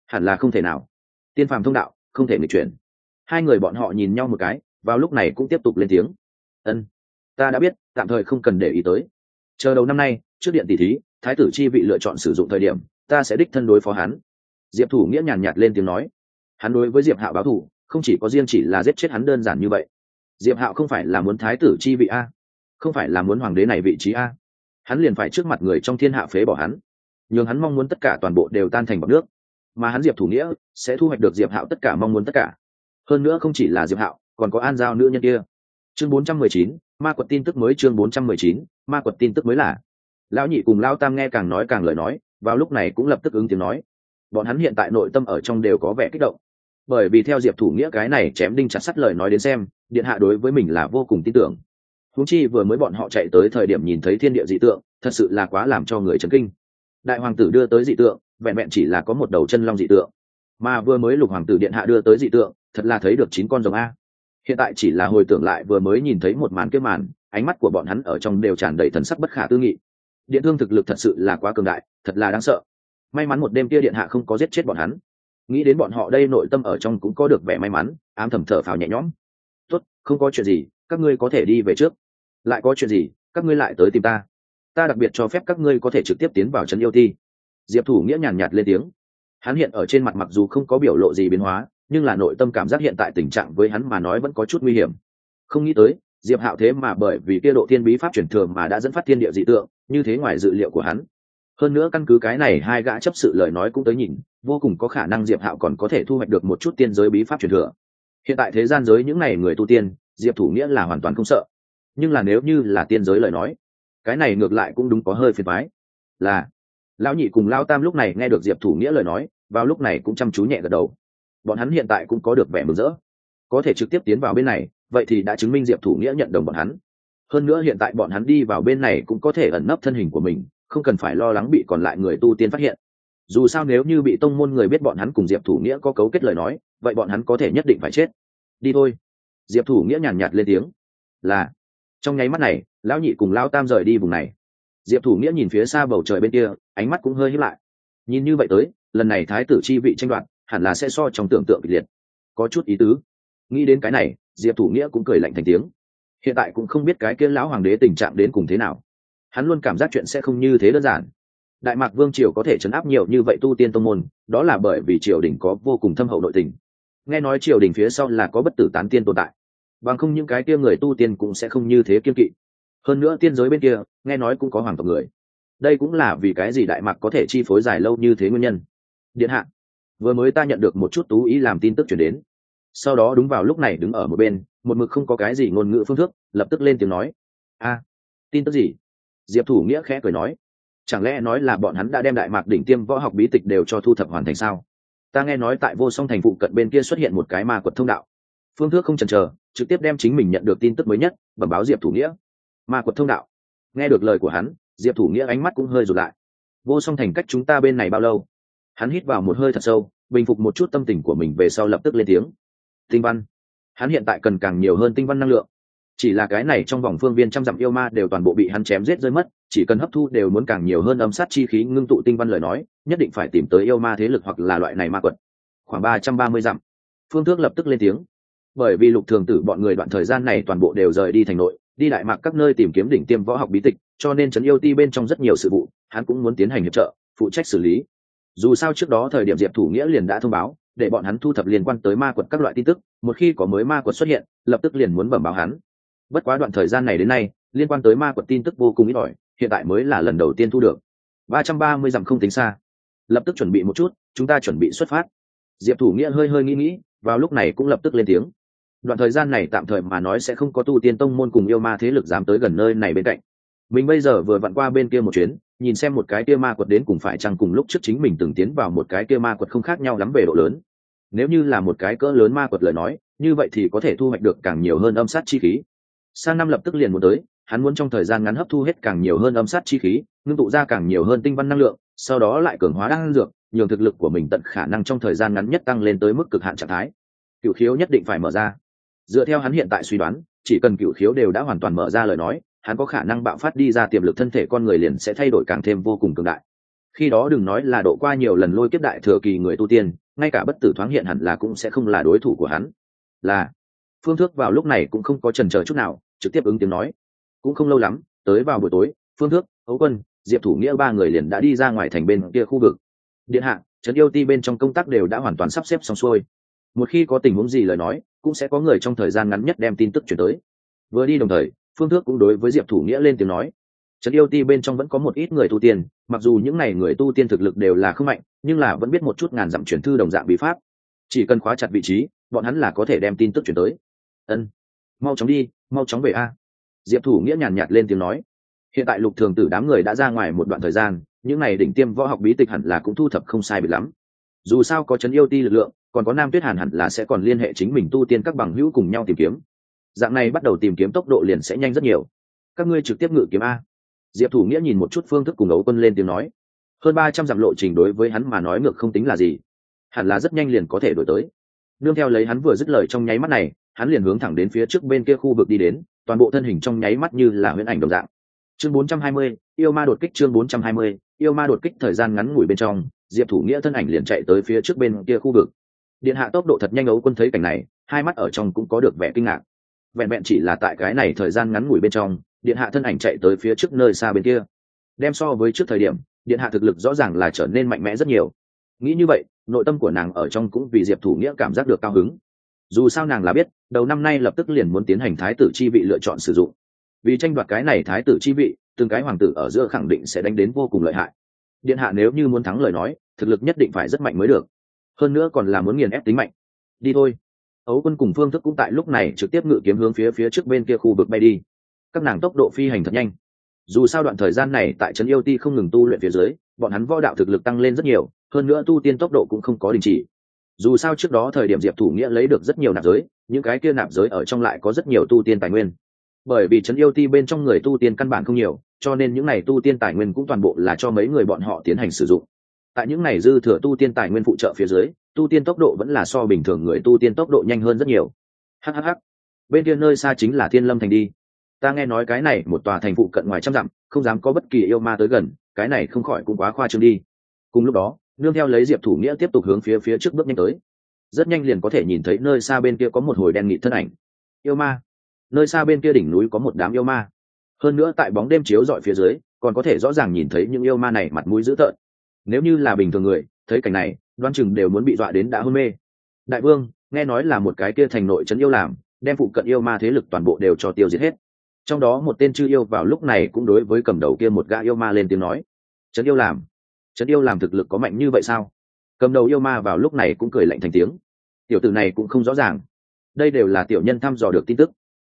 Hẳn là không thể nào. Tiên phàm thông đạo, không thể nghịch chuyển. Hai người bọn họ nhìn nhau một cái, vào lúc này cũng tiếp tục lên tiếng. Ân, ta đã biết, tạm thời không cần để ý tới. Chờ đầu năm nay, trước điện tỷ thí, thái tử chi vị lựa chọn sử dụng thời điểm, ta sẽ đích thân đối phó hắn. Diệp thủ nghĩa nhàn nhạt lên tiếng nói. Hắn đối với diệp hạo báo thù, không chỉ có riêng chỉ là giết chết hắn đơn giản như vậy. Diệp hạo không phải là muốn thái tử chi vị a, không phải là muốn hoàng đế này vị trí a. Hắn liền phải trước mặt người trong thiên hạ phế bỏ hắn nhường hắn mong muốn tất cả toàn bộ đều tan thành bọc nước. Mà hắn diệp thủ nghĩa sẽ thu hoạch được diệp hạo tất cả mong muốn tất cả. Hơn nữa không chỉ là diệp hạo còn có an giao nữ nhân kia. Chương 419, ma quật tin tức mới chương 419, ma quật tin tức mới là. Lão nhị cùng lao tam nghe càng nói càng lời nói vào lúc này cũng lập tức ứng tiếng nói. Bọn hắn hiện tại nội tâm ở trong đều có vẻ kích động. Bởi vì theo diệp thủ nghĩa cái này chém đinh chặt sắt lời nói đến xem điện hạ đối với mình là vô cùng tin tưởng. Huống chi vừa mới bọn họ chạy tới thời điểm nhìn thấy thiên địa dị tượng thật sự là quá làm cho người chấn kinh đại hoàng tử đưa tới dị tượng, vẹn vẹn chỉ là có một đầu chân long dị tượng. Mà vừa mới lục hoàng tử điện hạ đưa tới dị tượng, thật là thấy được chín con rồng a. Hiện tại chỉ là hồi tưởng lại vừa mới nhìn thấy một màn kia màn, ánh mắt của bọn hắn ở trong đều tràn đầy thần sắc bất khả tư nghị. Điện thương thực lực thật sự là quá cường đại, thật là đáng sợ. May mắn một đêm kia điện hạ không có giết chết bọn hắn. Nghĩ đến bọn họ đây nội tâm ở trong cũng có được vẻ may mắn, ám thầm thở phào nhẹ nhõm. Tốt, không có chuyện gì, các ngươi có thể đi về trước. Lại có chuyện gì, các ngươi lại tới tìm ta ta đặc biệt cho phép các ngươi có thể trực tiếp tiến vào trấn yêu thi. Diệp thủ nghĩa nhàn nhạt lên tiếng. Hắn hiện ở trên mặt mặc dù không có biểu lộ gì biến hóa, nhưng là nội tâm cảm giác hiện tại tình trạng với hắn mà nói vẫn có chút nguy hiểm. Không nghĩ tới, diệp hạo thế mà bởi vì kia độ thiên bí pháp chuyển thường mà đã dẫn phát thiên địa dị tượng, như thế ngoài dự liệu của hắn. Hơn nữa căn cứ cái này hai gã chấp sự lời nói cũng tới nhìn, vô cùng có khả năng diệp hạo còn có thể thu hoạch được một chút tiên giới bí pháp truyền thừa. Hiện tại thế gian giới những n à y người tu tiên, diệp thủ nghĩa là hoàn toàn không sợ. Nhưng là nếu như là tiên giới lời nói cái này ngược lại cũng đúng có hơi phiền thoái là, lão nhị cùng lao tam lúc này nghe được diệp thủ nghĩa lời nói, vào lúc này cũng chăm chú nhẹ gật đầu. Bọn hắn hiện tại cũng có được vẻ mừng rỡ. Có thể trực tiếp tiến vào bên này, vậy thì đã chứng minh diệp thủ nghĩa nhận đồng bọn hắn. Hơn nữa hiện tại bọn hắn đi vào bên này cũng có thể ẩn nấp thân hình của mình, không cần phải lo lắng bị còn lại người tu tiên phát hiện. Dù sao nếu như bị tông môn người biết bọn hắn cùng diệp thủ nghĩa có cấu kết lời nói, vậy bọn hắn có thể nhất định phải chết. Đi thôi. Diệp thủ nghĩa nhàn nhạt lên tiếng. Là, trong nháy mắt này lão nhị cùng lao tam rời đi vùng này. Diệp thủ nghĩa nhìn phía xa bầu trời bên kia, ánh mắt cũng hơi hiếp lại. Nhìn như vậy tới, lần này thái tử chi vị tranh đoạt, hẳn là sẽ so trong tưởng tượng kịch liệt. Có chút ý tứ. Nghĩ đến cái này, diệp thủ nghĩa cũng cười lạnh thành tiếng. Hiện tại cũng không biết cái kia lão hoàng đế tình trạng đến cùng thế nào. Hắn luôn cảm giác chuyện sẽ không như thế đơn giản. Đại mạc vương triều có thể chấn áp nhiều như vậy tu tiên tông môn, đó là bởi vì triều đình có vô cùng thâm hậu nội tình. Nghe nói triều đình phía sau là có bất tử tán tiên tồn tại. Bằng không những cái kia người tu tiên cũng sẽ không như thế kiên kỵ hơn nữa tiên giới bên kia, nghe nói cũng có hoàng tộc người. Đây cũng là vì cái gì đại mạc có thể chi phối dài lâu như thế nguyên nhân? Điện hạ, vừa mới ta nhận được một chút tú ý làm tin tức chuyển đến. Sau đó đúng vào lúc này đứng ở một bên, một mực không có cái gì ngôn ngữ phương thức, lập tức lên tiếng nói. A, tin tức gì? Diệp thủ nghĩa khẽ cười nói. Chẳng lẽ nói là bọn hắn đã đem đại mạc đỉnh tiêm võ học bí tịch đều cho thu thập hoàn thành sao? Ta nghe nói tại vô song thành phụ cận bên kia xuất hiện một cái ma quật thông đạo. Phương thước không chần chờ, trực tiếp đem chính mình nhận được tin tức mới nhất, bẩm báo diệp thủ nghĩa ma quật thông đạo. Nghe được lời của hắn, diệp thủ nghĩa ánh mắt cũng hơi rụt lại. Vô song thành cách chúng ta bên này bao lâu? Hắn hít vào một hơi thật sâu, bình phục một chút tâm tình của mình về sau lập tức lên tiếng. Tinh văn. Hắn hiện tại cần càng nhiều hơn tinh văn năng lượng. Chỉ là cái này trong vòng phương viên trăm dặm yêu ma đều toàn bộ bị hắn chém giết rơi mất, chỉ cần hấp thu đều muốn càng nhiều hơn âm sát chi khí ngưng tụ tinh văn lời nói, nhất định phải tìm tới yêu ma thế lực hoặc là loại này ma quật. Khoảng ba trăm ba mươi dặm. Phương thước lập tức lên tiếng. Bởi vì lục thường tử bọn người đoạn thời gian này toàn bộ đều rời đi thành nội đi đại mạc các nơi tìm kiếm đỉnh tiêm võ học bí tịch, cho nên trấn yêu ti bên trong rất nhiều sự vụ, hắn cũng muốn tiến hành hiệp trợ, phụ trách xử lý. Dù sao trước đó thời điểm diệp thủ nghĩa liền đã thông báo, để bọn hắn thu thập liên quan tới ma quật các loại tin tức, một khi có mới ma quật xuất hiện, lập tức liền muốn bẩm báo hắn. Bất quá đoạn thời gian này đến nay, liên quan tới ma quật tin tức vô cùng ít ỏi, hiện tại mới là lần đầu tiên thu được. Ba trăm ba mươi dặm không tính xa. Lập tức chuẩn bị một chút, chúng ta chuẩn bị xuất phát. Diệp thủ nghĩa hơi hơi nghĩ nghĩ, vào lúc này cũng lập tức lên tiếng đoạn thời gian này tạm thời mà nói sẽ không có tu tiên tông môn cùng yêu ma thế lực dám tới gần nơi này bên cạnh. Mình bây giờ vừa vặn qua bên kia một chuyến, nhìn xem một cái kia ma quật đến cùng phải chăng cùng lúc trước chính mình từng tiến vào một cái kia ma quật không khác nhau lắm về độ lớn. Nếu như là một cái cỡ lớn ma quật lời nói, như vậy thì có thể thu hoạch được càng nhiều hơn âm sát chi khí. Sang năm lập tức liền muốn tới, hắn muốn trong thời gian ngắn hấp thu hết càng nhiều hơn âm sát chi khí, ngưng tụ ra càng nhiều hơn tinh văn năng lượng, sau đó lại cường hóa đan dược, nhường thực lực của mình tận khả năng trong thời gian ngắn nhất tăng lên tới mức cực hạn trạng thái. Cựu khiếu nhất định phải mở ra dựa theo hắn hiện tại suy đoán, chỉ cần cựu khiếu đều đã hoàn toàn mở ra lời nói, hắn có khả năng bạo phát đi ra tiềm lực thân thể con người liền sẽ thay đổi càng thêm vô cùng cường đại. Khi đó đừng nói là độ qua nhiều lần lôi kiếp đại thừa kỳ người tu tiên, ngay cả bất tử thoáng hiện hẳn là cũng sẽ không là đối thủ của hắn. Là, phương thước vào lúc này cũng không có trần chờ chút nào, trực tiếp ứng tiếng nói. Cũng không lâu lắm, tới vào buổi tối, phương thước, ấu quân, diệp thủ nghĩa ba người liền đã đi ra ngoài thành bên kia khu vực. Điện hạ, trấn yêu ti bên trong công tác đều đã hoàn toàn sắp xếp xong xuôi. Một khi có tình huống gì lời nói cũng sẽ có người trong thời gian ngắn nhất đem tin tức chuyển tới. Vừa đi đồng thời, phương thước cũng đối với diệp thủ nghĩa lên tiếng nói, trấn yêu ti bên trong vẫn có một ít người tu tiên, mặc dù những n à y người tu tiên thực lực đều là không mạnh, nhưng là vẫn biết một chút ngàn dặm chuyển thư đồng dạng bí pháp. Chỉ cần khóa chặt vị trí, bọn hắn là có thể đem tin tức chuyển tới. Ân, mau chóng đi, mau chóng về a. Diệp thủ nghĩa nhàn nhạt lên tiếng nói. Hiện tại lục thường tử đám người đã ra ngoài một đoạn thời gian, những n à y đỉnh tiêm võ học bí tịch hẳn là cũng thu thập không sai bị lắm. Dù sao có trấn yêu ti lực lượng còn có nam tuyết hàn hẳn là sẽ còn liên hệ chính mình tu tiên các bằng hữu cùng nhau tìm kiếm. Dạng này bắt đầu tìm kiếm tốc độ liền sẽ nhanh rất nhiều. Các ngươi trực tiếp ngự kiếm a. Diệp thủ nghĩa nhìn một chút phương thức cùng ấu quân lên tiếng nói. Hơn ba trăm dặm lộ trình đối với hắn mà nói ngược không tính là gì. Hẳn là rất nhanh liền có thể đổi tới. Nương theo lấy hắn vừa dứt lời trong nháy mắt này hắn liền hướng thẳng đến phía trước bên kia khu vực đi đến toàn bộ thân hình trong nháy mắt như là huyễn ảnh đồng dạng. Chương 420, yêu ma đột kích chương 420, yêu ma đột kích thời gian ngắn ngủi bên trong diệp thủ nghĩa thân ảnh liền chạy tới phía trước bên kia khu vực điện hạ tốc độ thật nhanh ấu quân thấy cảnh này, hai mắt ở trong cũng có được vẻ kinh ngạc. Vẹn vẹn chỉ là tại cái này thời gian ngắn ngủi bên trong, điện hạ thân ảnh chạy tới phía trước nơi xa bên kia. Đem so với trước thời điểm, điện hạ thực lực rõ ràng là trở nên mạnh mẽ rất nhiều. Nghĩ như vậy, nội tâm của nàng ở trong cũng vì diệp thủ nghĩa cảm giác được cao hứng. Dù sao nàng là biết, đầu năm nay lập tức liền muốn tiến hành thái tử chi vị lựa chọn sử dụng. Vì tranh đoạt cái này thái tử chi vị, từng cái hoàng tử ở giữa khẳng định sẽ đánh đến vô cùng lợi hại. Điện hạ nếu như muốn thắng lời nói, thực lực nhất định phải rất mạnh mới được hơn nữa còn là muốn nghiền ép tính mạnh. Đi thôi. Ấu quân cùng phương thức cũng tại lúc này trực tiếp ngự kiếm hướng phía phía trước bên kia khu vực bay đi. Các nàng tốc độ phi hành thật nhanh. Dù sao đoạn thời gian này tại trấn yêu ti không ngừng tu luyện phía dưới, bọn hắn võ đạo thực lực tăng lên rất nhiều, hơn nữa tu tiên tốc độ cũng không có đình chỉ. Dù sao trước đó thời điểm diệp thủ nghĩa lấy được rất nhiều nạp giới, những cái kia nạp giới ở trong lại có rất nhiều tu tiên tài nguyên. Bởi vì trấn yêu ti bên trong người tu tiên căn bản không nhiều, cho nên những n à y tu tiên tài nguyên cũng toàn bộ là cho mấy người bọn họ tiến hành sử dụng tại những ngày dư thừa tu tiên tài nguyên phụ trợ phía dưới, tu tiên tốc độ vẫn là so bình thường người tu tiên tốc độ nhanh hơn rất nhiều. Hhh bên kia nơi xa chính là thiên lâm thành đi. Ta nghe nói cái này một tòa thành phụ cận ngoài trăm dặm, không dám có bất kỳ yêu ma tới gần, cái này không khỏi cũng quá khoa trương đi. Cùng lúc đó, nương theo lấy diệp thủ nghĩa tiếp tục hướng phía phía trước bước nhanh tới. Rất nhanh liền có thể nhìn thấy nơi xa bên kia có một hồi đen nghị thân ảnh. Yêu ma. Nơi xa bên kia đỉnh núi có một đám yêu ma. Hơn nữa tại bóng đêm chiếu dọi phía dưới, còn có thể rõ ràng nhìn thấy những yêu ma này mặt mũi dữ tợn nếu như là bình thường người, thấy cảnh này đoan chừng đều muốn bị dọa đến đã hôn mê. Đại vương, nghe nói là một cái kia thành nội trấn yêu làm, đem phụ cận yêu ma thế lực toàn bộ đều cho tiêu diệt hết. Trong đó một tên chư yêu vào lúc này cũng đối với cầm đầu kia một gã yêu ma lên tiếng nói, trấn yêu làm, trấn yêu làm thực lực có mạnh như vậy sao? Cầm đầu yêu ma vào lúc này cũng cười lạnh thành tiếng, tiểu tử này cũng không rõ ràng. Đây đều là tiểu nhân thăm dò được tin tức.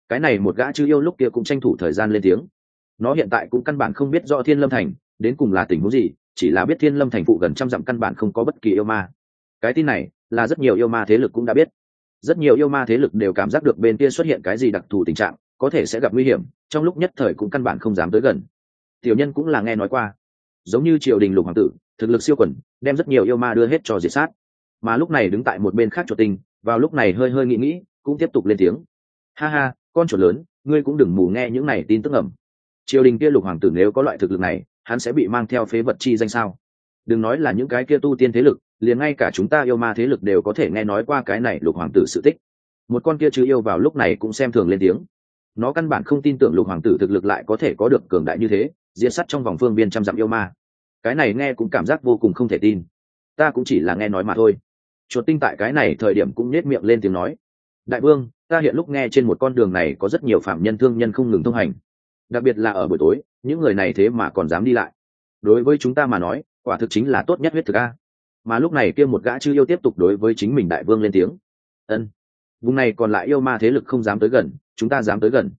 Cái này một gã chư yêu lúc kia cũng tranh thủ thời gian lên tiếng. Nó hiện tại cũng căn bản không biết do thiên lâm thành, đến cùng là tình huống gì chỉ là biết thiên lâm thành phụ gần trăm dặm căn bản không có bất kỳ yêu ma. Cái tin này là rất nhiều yêu ma thế lực cũng đã biết. Rất nhiều yêu ma thế lực đều cảm giác được bên kia xuất hiện cái gì đặc thù tình trạng, có thể sẽ gặp nguy hiểm, trong lúc nhất thời cũng căn bản không dám tới gần. Tiểu nhân cũng là nghe nói qua. Giống như triều đình lục hoàng tử, thực lực siêu quẩn, đem rất nhiều yêu ma đưa hết cho diệt sát. Mà lúc này đứng tại một bên khác chuột tinh vào lúc này hơi hơi nghĩ nghĩ, cũng tiếp tục lên tiếng. Ha ha, con chuột lớn, ngươi cũng đừng mù nghe những này tin tức ẩm triều đình kia lục hoàng tử nếu có loại thực lực này hắn sẽ bị mang theo phế vật chi danh sao? Đừng nói là những cái kia tu tiên thế lực, liền ngay cả chúng ta yêu ma thế lực đều có thể nghe nói qua cái này lục hoàng tử sự tích. Một con kia chứ yêu vào lúc này cũng xem thường lên tiếng. Nó căn bản không tin tưởng lục hoàng tử thực lực lại có thể có được cường đại như thế, diệt sắt trong vòng phương biên trăm dặm yêu ma. Cái này nghe cũng cảm giác vô cùng không thể tin. Ta cũng chỉ là nghe nói mà thôi. Chuột tinh tại cái này thời điểm cũng nhét miệng lên tiếng nói. Đại vương, ta hiện lúc nghe trên một con đường này có rất nhiều phạm nhân thương nhân không ngừng thông hành đặc biệt là ở buổi tối, những người này thế mà còn dám đi lại. Đối với chúng ta mà nói, quả thực chính là tốt nhất huyết thực a. Mà lúc này kia một gã chư yêu tiếp tục đối với chính mình đại vương lên tiếng. Ân. Vùng này còn lại yêu ma thế lực không dám tới gần, chúng ta dám tới gần.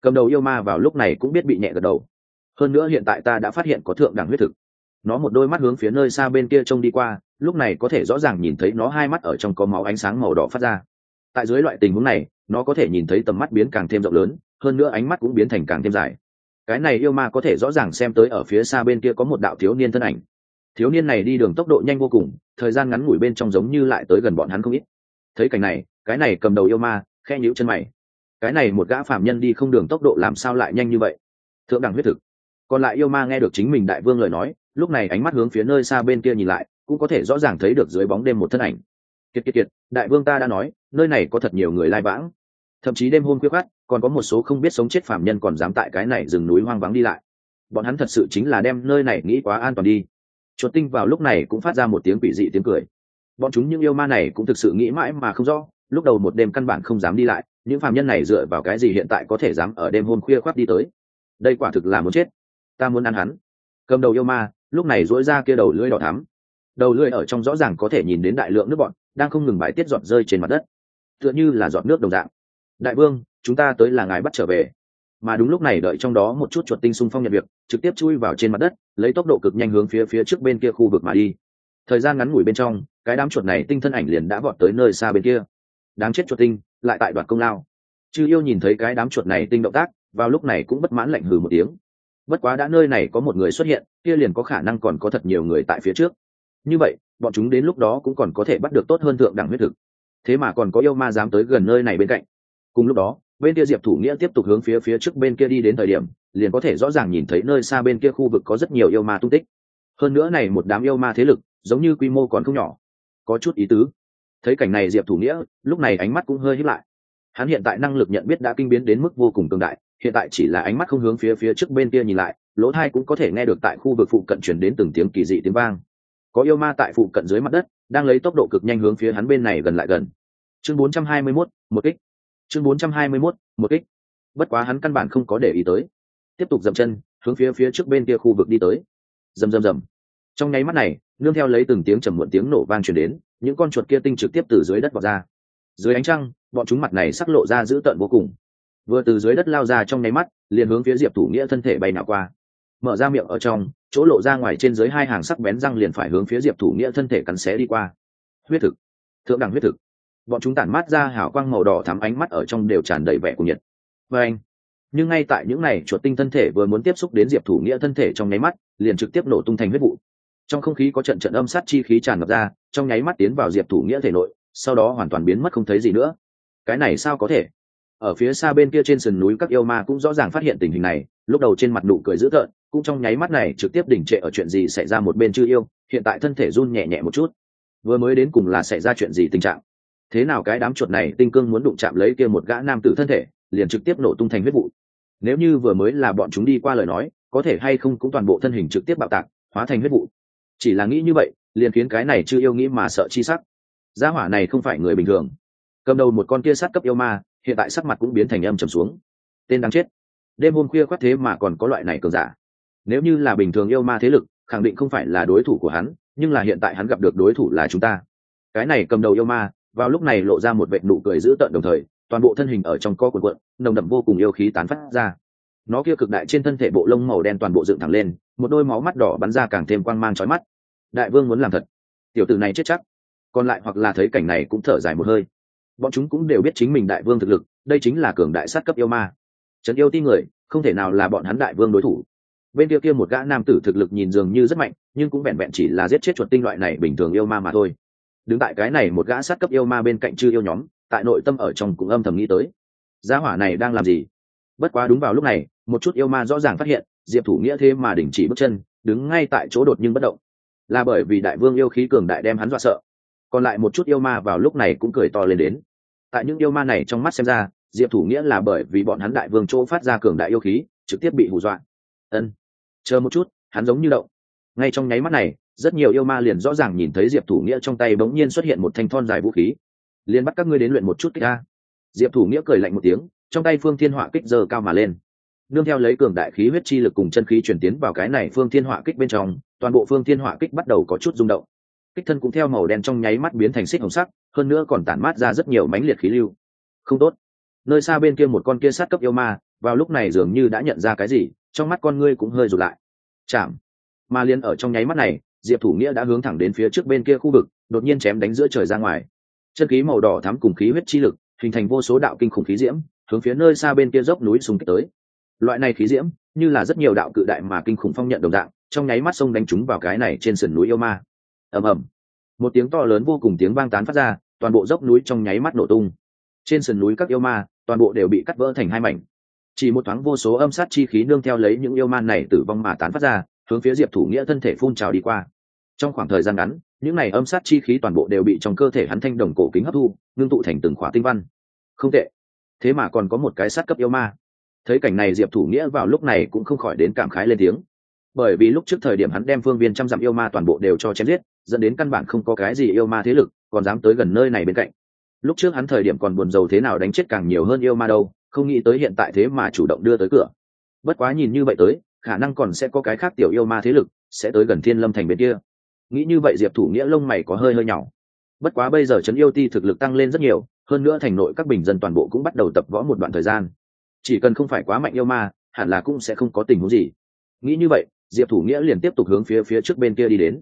Cầm đầu yêu ma vào lúc này cũng biết bị nhẹ gật đầu. Hơn nữa hiện tại ta đã phát hiện có thượng đẳng huyết thực. Nó một đôi mắt hướng phía nơi xa bên kia trông đi qua, lúc này có thể rõ ràng nhìn thấy nó hai mắt ở trong có máu ánh sáng màu đỏ phát ra. Tại dưới loại tình huống này, nó có thể nhìn thấy tầm mắt biến càng thêm rộng lớn hơn nữa ánh mắt cũng biến thành càng thêm dài. Cái này yêu ma có thể rõ ràng xem tới ở phía xa bên kia có một đạo thiếu niên thân ảnh. Thiếu niên này đi đường tốc độ nhanh vô cùng, thời gian ngắn ngủi bên trong giống như lại tới gần bọn hắn không ít. Thấy cảnh này, cái này cầm đầu yêu ma khe nhíu chân mày. Cái này một gã phạm nhân đi không đường tốc độ làm sao lại nhanh như vậy? Thượng đẳng huyết thực. Còn lại yêu ma nghe được chính mình đại vương lời nói, lúc này ánh mắt hướng phía nơi xa bên kia nhìn lại, cũng có thể rõ ràng thấy được dưới bóng đêm một thân ảnh. Kiệt kiệt kiệt, đại vương ta đã nói, nơi này có thật nhiều người lai vãng. Thậm chí đêm hôm khuya khát còn có một số không biết sống chết phạm nhân còn dám tại cái này rừng núi hoang vắng đi lại. Bọn hắn thật sự chính là đem nơi này nghĩ quá an toàn đi. Chuột tinh vào lúc này cũng phát ra một tiếng quỷ dị tiếng cười. Bọn chúng những yêu ma này cũng thực sự nghĩ mãi mà không rõ, lúc đầu một đêm căn bản không dám đi lại, những phạm nhân này dựa vào cái gì hiện tại có thể dám ở đêm hôm khuya khoác đi tới? Đây quả thực là muốn chết. Ta muốn ăn hắn. Cầm đầu yêu ma, lúc này dỗi ra kia đầu lưỡi đỏ thắm. Đầu lưỡi ở trong rõ ràng có thể nhìn đến đại lượng nước bọn đang không ngừng bãi tiết giọt rơi trên mặt đất. Tựa như là giọt nước đồng dạng đại vương, chúng ta tới là ngài bắt trở về. Mà đúng lúc này đợi trong đó một chút chuột tinh xung phong nhận việc, trực tiếp chui vào trên mặt đất, lấy tốc độ cực nhanh hướng phía phía trước bên kia khu vực mà đi. Thời gian ngắn ngủi bên trong, cái đám chuột này tinh thân ảnh liền đã vọt tới nơi xa bên kia. Đáng chết chuột tinh, lại tại đoạt công lao. Chư yêu nhìn thấy cái đám chuột này tinh động tác, vào lúc này cũng bất mãn lạnh hừ một tiếng. Bất quá đã nơi này có một người xuất hiện, kia liền có khả năng còn có thật nhiều người tại phía trước. Như vậy, bọn chúng đến lúc đó cũng còn có thể bắt được tốt hơn thượng đẳng huyết thực. Thế mà còn có yêu ma dám tới gần nơi này bên cạnh cùng lúc đó bên kia diệp thủ nghĩa tiếp tục hướng phía phía trước bên kia đi đến thời điểm liền có thể rõ ràng nhìn thấy nơi xa bên kia khu vực có rất nhiều yêu ma tung tích. Hơn nữa này một đám yêu ma thế lực giống như quy mô còn không nhỏ. Có chút ý tứ. Thấy cảnh này diệp thủ nghĩa lúc này ánh mắt cũng hơi hít lại. Hắn hiện tại năng lực nhận biết đã kinh biến đến mức vô cùng tương đại hiện tại chỉ là ánh mắt không hướng phía phía trước bên kia nhìn lại lỗ thai cũng có thể nghe được tại khu vực phụ cận chuyển đến từng tiếng kỳ dị tiếng vang. Có yêu ma tại phụ cận dưới mặt đất đang lấy tốc độ cực nhanh hướng phía hắn bên này gần lại gần. Chương 421, một kích chương 421, một kích. Bất quá hắn căn bản không có để ý tới. Tiếp tục dậm chân hướng phía phía trước bên kia khu vực đi tới. Rầm rầm rầm. Trong nháy mắt này nương theo lấy từng tiếng trầm muộn tiếng nổ vang truyền đến những con chuột kia tinh trực tiếp từ dưới đất vào ra. Dưới ánh trăng bọn chúng mặt này sắc lộ ra dữ tợn vô cùng. Vừa từ dưới đất lao ra trong nháy mắt liền hướng phía diệp thủ nghĩa thân thể bay nào qua. Mở ra miệng ở trong chỗ lộ ra ngoài trên dưới hai hàng sắc bén răng liền phải hướng phía diệp thủ nghĩa thân thể cắn xé đi qua. Huyết thực. Thượng đẳng huyết thực bọn chúng tản mát ra hào quang màu đỏ thắm ánh mắt ở trong đều tràn đầy vẻ của nhiệt. Và anh, nhưng ngay tại những này chuột tinh thân thể vừa muốn tiếp xúc đến diệp thủ nghĩa thân thể trong nháy mắt, liền trực tiếp nổ tung thành huyết vụ. Trong không khí có trận trận âm sát chi khí tràn ngập ra, trong nháy mắt tiến vào diệp thủ nghĩa thể nội, sau đó hoàn toàn biến mất không thấy gì nữa. Cái này sao có thể? Ở phía xa bên kia trên sườn núi các yêu ma cũng rõ ràng phát hiện tình hình này, lúc đầu trên mặt nụ cười dữ tợn, cũng trong nháy mắt này trực tiếp đỉnh trệ ở chuyện gì xảy ra một bên chưa yêu, hiện tại thân thể run nhẹ nhẹ một chút. Vừa mới đến cùng là xảy ra chuyện gì tình trạng? Thế nào cái đám chuột này tinh cương muốn đụng chạm lấy kia một gã nam tử thân thể, liền trực tiếp nổ tung thành huyết vụ. Nếu như vừa mới là bọn chúng đi qua lời nói, có thể hay không cũng toàn bộ thân hình trực tiếp bạo tạc, hóa thành huyết vụ. Chỉ là nghĩ như vậy, liền khiến cái này chưa yêu nghĩ mà sợ chi sắc. Gia hỏa này không phải người bình thường. Cầm đầu một con kia sát cấp yêu ma, hiện tại sắc mặt cũng biến thành âm trầm xuống. Tên đáng chết. Đêm hôm khuya khoác thế mà còn có loại này cường giả. Nếu như là bình thường yêu ma thế lực, khẳng định không phải là đối thủ của hắn, nhưng là hiện tại hắn gặp được đối thủ là chúng ta. Cái này cầm đầu yêu ma vào lúc này lộ ra một vệ nụ cười dữ tợn đồng thời, toàn bộ thân hình ở trong co quần quận, nồng đậm vô cùng yêu khí tán phát ra. Nó kia cực đại trên thân thể bộ lông màu đen toàn bộ dựng thẳng lên, một đôi máu mắt đỏ bắn ra càng thêm quang mang trói mắt. Đại vương muốn làm thật. Tiểu tử này chết chắc. Còn lại hoặc là thấy cảnh này cũng thở dài một hơi. Bọn chúng cũng đều biết chính mình đại vương thực lực, đây chính là cường đại sát cấp yêu ma. Trấn yêu tin người, không thể nào là bọn hắn đại vương đối thủ. Bên kia kia một gã nam tử thực lực nhìn dường như rất mạnh, nhưng cũng vẹn vẹn chỉ là giết chết chuột tinh loại này bình thường yêu ma mà thôi đứng tại cái này một gã sát cấp yêu ma bên cạnh chư yêu nhóm, tại nội tâm ở trong cũng âm thầm nghĩ tới. Gia hỏa này đang làm gì? Bất quá đúng vào lúc này, một chút yêu ma rõ ràng phát hiện, diệp thủ nghĩa thế mà đình chỉ bước chân, đứng ngay tại chỗ đột nhưng bất động. Là bởi vì đại vương yêu khí cường đại đem hắn dọa sợ. Còn lại một chút yêu ma vào lúc này cũng cười to lên đến. Tại những yêu ma này trong mắt xem ra, diệp thủ nghĩa là bởi vì bọn hắn đại vương chỗ phát ra cường đại yêu khí, trực tiếp bị hù dọa. Ân, chờ một chút, hắn giống như động. Ngay trong nháy mắt này rất nhiều yêu ma liền rõ ràng nhìn thấy diệp thủ nghĩa trong tay bỗng nhiên xuất hiện một thanh thon dài vũ khí. Liền bắt các ngươi đến luyện một chút kích a. Diệp thủ nghĩa cười lạnh một tiếng, trong tay phương thiên họa kích giờ cao mà lên. Nương theo lấy cường đại khí huyết chi lực cùng chân khí chuyển tiến vào cái này phương thiên họa kích bên trong, toàn bộ phương thiên họa kích bắt đầu có chút rung động. Kích thân cũng theo màu đen trong nháy mắt biến thành xích hồng sắc, hơn nữa còn tản mát ra rất nhiều mánh liệt khí lưu. Không tốt. Nơi xa bên kia một con kia sát cấp yêu ma, vào lúc này dường như đã nhận ra cái gì, trong mắt con ngươi cũng hơi rụt lại. Chạm. Ma liên ở trong nháy mắt này diệp thủ nghĩa đã hướng thẳng đến phía trước bên kia khu vực, đột nhiên chém đánh giữa trời ra ngoài. Chân khí màu đỏ thắm cùng khí huyết chi lực, hình thành vô số đạo kinh khủng khí diễm, hướng phía nơi xa bên kia dốc núi sùng kích tới. Loại này khí diễm, như là rất nhiều đạo cự đại mà kinh khủng phong nhận đồng dạng, trong nháy mắt sông đánh chúng vào cái này trên sườn núi yêu ma. Ầm ầm. Một tiếng to lớn vô cùng tiếng vang tán phát ra, toàn bộ dốc núi trong nháy mắt nổ tung. Trên sườn núi các yêu ma, toàn bộ đều bị cắt vỡ thành hai mảnh. Chỉ một thoáng vô số âm sát chi khí nương theo lấy những yêu ma này tử vong mà tán phát ra hướng phía diệp thủ nghĩa thân thể phun trào đi qua trong khoảng thời gian ngắn những này âm sát chi khí toàn bộ đều bị trong cơ thể hắn thanh đồng cổ kính hấp thu ngưng tụ thành từng khóa tinh văn không tệ thế mà còn có một cái sát cấp yêu ma thấy cảnh này diệp thủ nghĩa vào lúc này cũng không khỏi đến cảm khái lên tiếng bởi vì lúc trước thời điểm hắn đem phương viên trăm dặm yêu ma toàn bộ đều cho chém giết dẫn đến căn bản không có cái gì yêu ma thế lực còn dám tới gần nơi này bên cạnh lúc trước hắn thời điểm còn buồn rầu thế nào đánh chết càng nhiều hơn yêu ma đâu không nghĩ tới hiện tại thế mà chủ động đưa tới cửa bất quá nhìn như vậy tới khả năng còn sẽ có cái khác tiểu yêu ma thế lực sẽ tới gần thiên lâm thành bên kia. Nghĩ như vậy diệp thủ nghĩa lông mày có hơi hơi nhỏ. Bất quá bây giờ trấn yêu ti thực lực tăng lên rất nhiều, hơn nữa thành nội các bình dân toàn bộ cũng bắt đầu tập võ một đoạn thời gian. Chỉ cần không phải quá mạnh yêu ma, hẳn là cũng sẽ không có tình huống gì. Nghĩ như vậy, diệp thủ nghĩa liền tiếp tục hướng phía phía trước bên kia đi đến.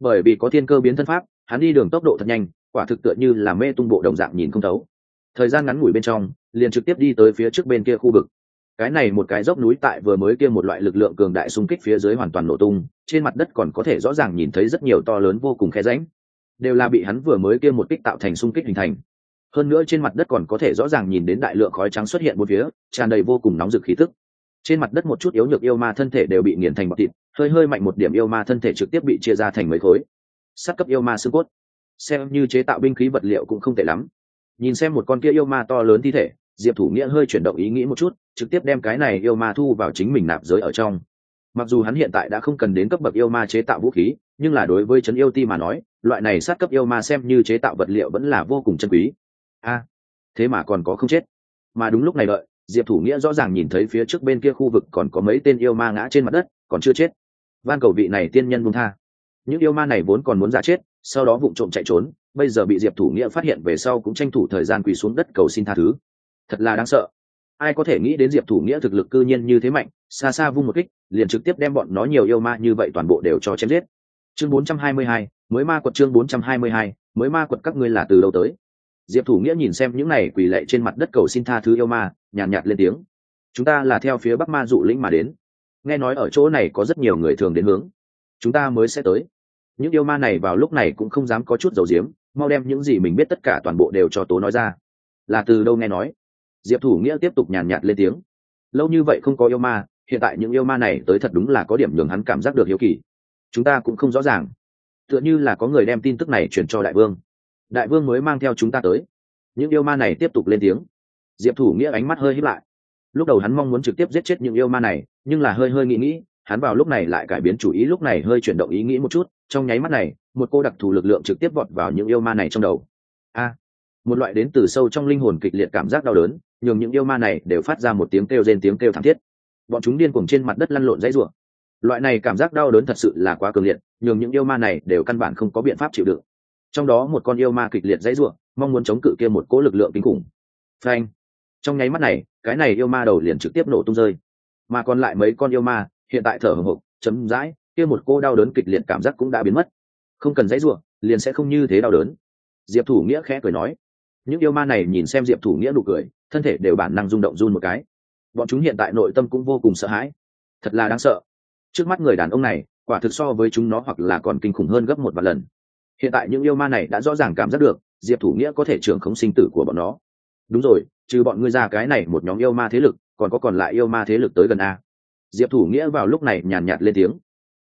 Bởi vì có thiên cơ biến thân pháp, hắn đi đường tốc độ thật nhanh, quả thực tựa như là mê tung bộ đồng dạng nhìn không thấu. Thời gian ngắn ngủi bên trong, liền trực tiếp đi tới phía trước bên kia khu vực cái này một cái dốc núi tại vừa mới kia một loại lực lượng cường đại xung kích phía dưới hoàn toàn nổ tung, trên mặt đất còn có thể rõ ràng nhìn thấy rất nhiều to lớn vô cùng khe ránh đều là bị hắn vừa mới kia một kích tạo thành xung kích hình thành. Hơn nữa trên mặt đất còn có thể rõ ràng nhìn đến đại lượng khói trắng xuất hiện một phía, tràn đầy vô cùng nóng rực khí tức. Trên mặt đất một chút yếu nhược yêu ma thân thể đều bị nghiền thành bọc thịt, hơi hơi mạnh một điểm yêu ma thân thể trực tiếp bị chia ra thành mấy khối. Sát cấp yêu ma xương cốt. Xem như chế tạo binh khí vật liệu cũng không tệ lắm. Nhìn xem một con kia yêu ma to lớn thi thể diệp thủ nghĩa hơi chuyển động ý nghĩ một chút, trực tiếp đem cái này yêu ma thu vào chính mình nạp giới ở trong. Mặc dù hắn hiện tại đã không cần đến cấp bậc yêu ma chế tạo vũ khí, nhưng là đối với trấn yêu ti mà nói, loại này sát cấp yêu ma xem như chế tạo vật liệu vẫn là vô cùng chân quý. A, thế mà còn có không chết. Mà đúng lúc này đợi, diệp thủ nghĩa rõ ràng nhìn thấy phía trước bên kia khu vực còn có mấy tên yêu ma ngã trên mặt đất, còn chưa chết. Van cầu vị này tiên nhân buông tha. Những yêu ma này vốn còn muốn giả chết, sau đó vụng trộm chạy trốn, bây giờ bị diệp thủ nghĩa phát hiện về sau cũng tranh thủ thời gian quỳ xuống đất cầu xin tha thứ thật là đáng sợ. Ai có thể nghĩ đến diệp thủ nghĩa thực lực cư nhiên như thế mạnh xa xa vung một kích liền trực tiếp đem bọn nó nhiều yêu ma như vậy toàn bộ đều cho chém giết. Chương 422, mới ma quật chương 422, mới ma quật các ngươi là từ đâu tới? Diệp thủ nghĩa nhìn xem những này quỳ lệ trên mặt đất cầu xin tha thứ yêu ma nhàn nhạt, nhạt lên tiếng. Chúng ta là theo phía bắc ma dụ lĩnh mà đến. Nghe nói ở chỗ này có rất nhiều người thường đến hướng. Chúng ta mới sẽ tới. Những yêu ma này vào lúc này cũng không dám có chút dầu diếm mau đem những gì mình biết tất cả toàn bộ đều cho tố nói ra. Là từ đâu nghe nói? Diệp thủ nghĩa tiếp tục nhàn nhạt lên tiếng. Lâu như vậy không có yêu ma, hiện tại những yêu ma này tới thật đúng là có điểm nhường hắn cảm giác được hiếu kỳ. Chúng ta cũng không rõ ràng. Tựa như là có người đem tin tức này truyền cho đại vương. Đại vương mới mang theo chúng ta tới. Những yêu ma này tiếp tục lên tiếng. Diệp thủ nghĩa ánh mắt hơi hít lại. Lúc đầu hắn mong muốn trực tiếp giết chết những yêu ma này, nhưng là hơi hơi nghĩ nghĩ, hắn vào lúc này lại cải biến chủ ý, lúc này hơi chuyển động ý nghĩ một chút, trong nháy mắt này, một cô đặc thù lực lượng trực tiếp vọt vào những yêu ma này trong đầu. A, một loại đến từ sâu trong linh hồn kịch liệt cảm giác đau đớn nhường những yêu ma này đều phát ra một tiếng kêu rên tiếng kêu thảm thiết. Bọn chúng điên cuồng trên mặt đất lăn lộn dãy rủa. Loại này cảm giác đau đớn thật sự là quá cường liệt, nhường những yêu ma này đều căn bản không có biện pháp chịu đựng. Trong đó một con yêu ma kịch liệt dãy rủa, mong muốn chống cự kia một cỗ lực lượng kinh khủng. Phanh! Trong nháy mắt này, cái này yêu ma đầu liền trực tiếp nổ tung rơi. Mà còn lại mấy con yêu ma, hiện tại thở hồng hộc, chấm dãi, kia một cô đau đớn kịch liệt cảm giác cũng đã biến mất. Không cần dãy rủa, liền sẽ không như thế đau đớn. Diệp thủ nghĩa khẽ cười nói. Những yêu ma này nhìn xem diệp thủ nghĩa nụ cười thân thể đều bản năng rung động run một cái. Bọn chúng hiện tại nội tâm cũng vô cùng sợ hãi. Thật là đáng sợ. Trước mắt người đàn ông này, quả thực so với chúng nó hoặc là còn kinh khủng hơn gấp một vài lần. Hiện tại những yêu ma này đã rõ ràng cảm giác được, diệp thủ nghĩa có thể trưởng khống sinh tử của bọn nó. Đúng rồi, trừ bọn ngươi ra cái này một nhóm yêu ma thế lực, còn có còn lại yêu ma thế lực tới gần a. Diệp thủ nghĩa vào lúc này nhàn nhạt lên tiếng.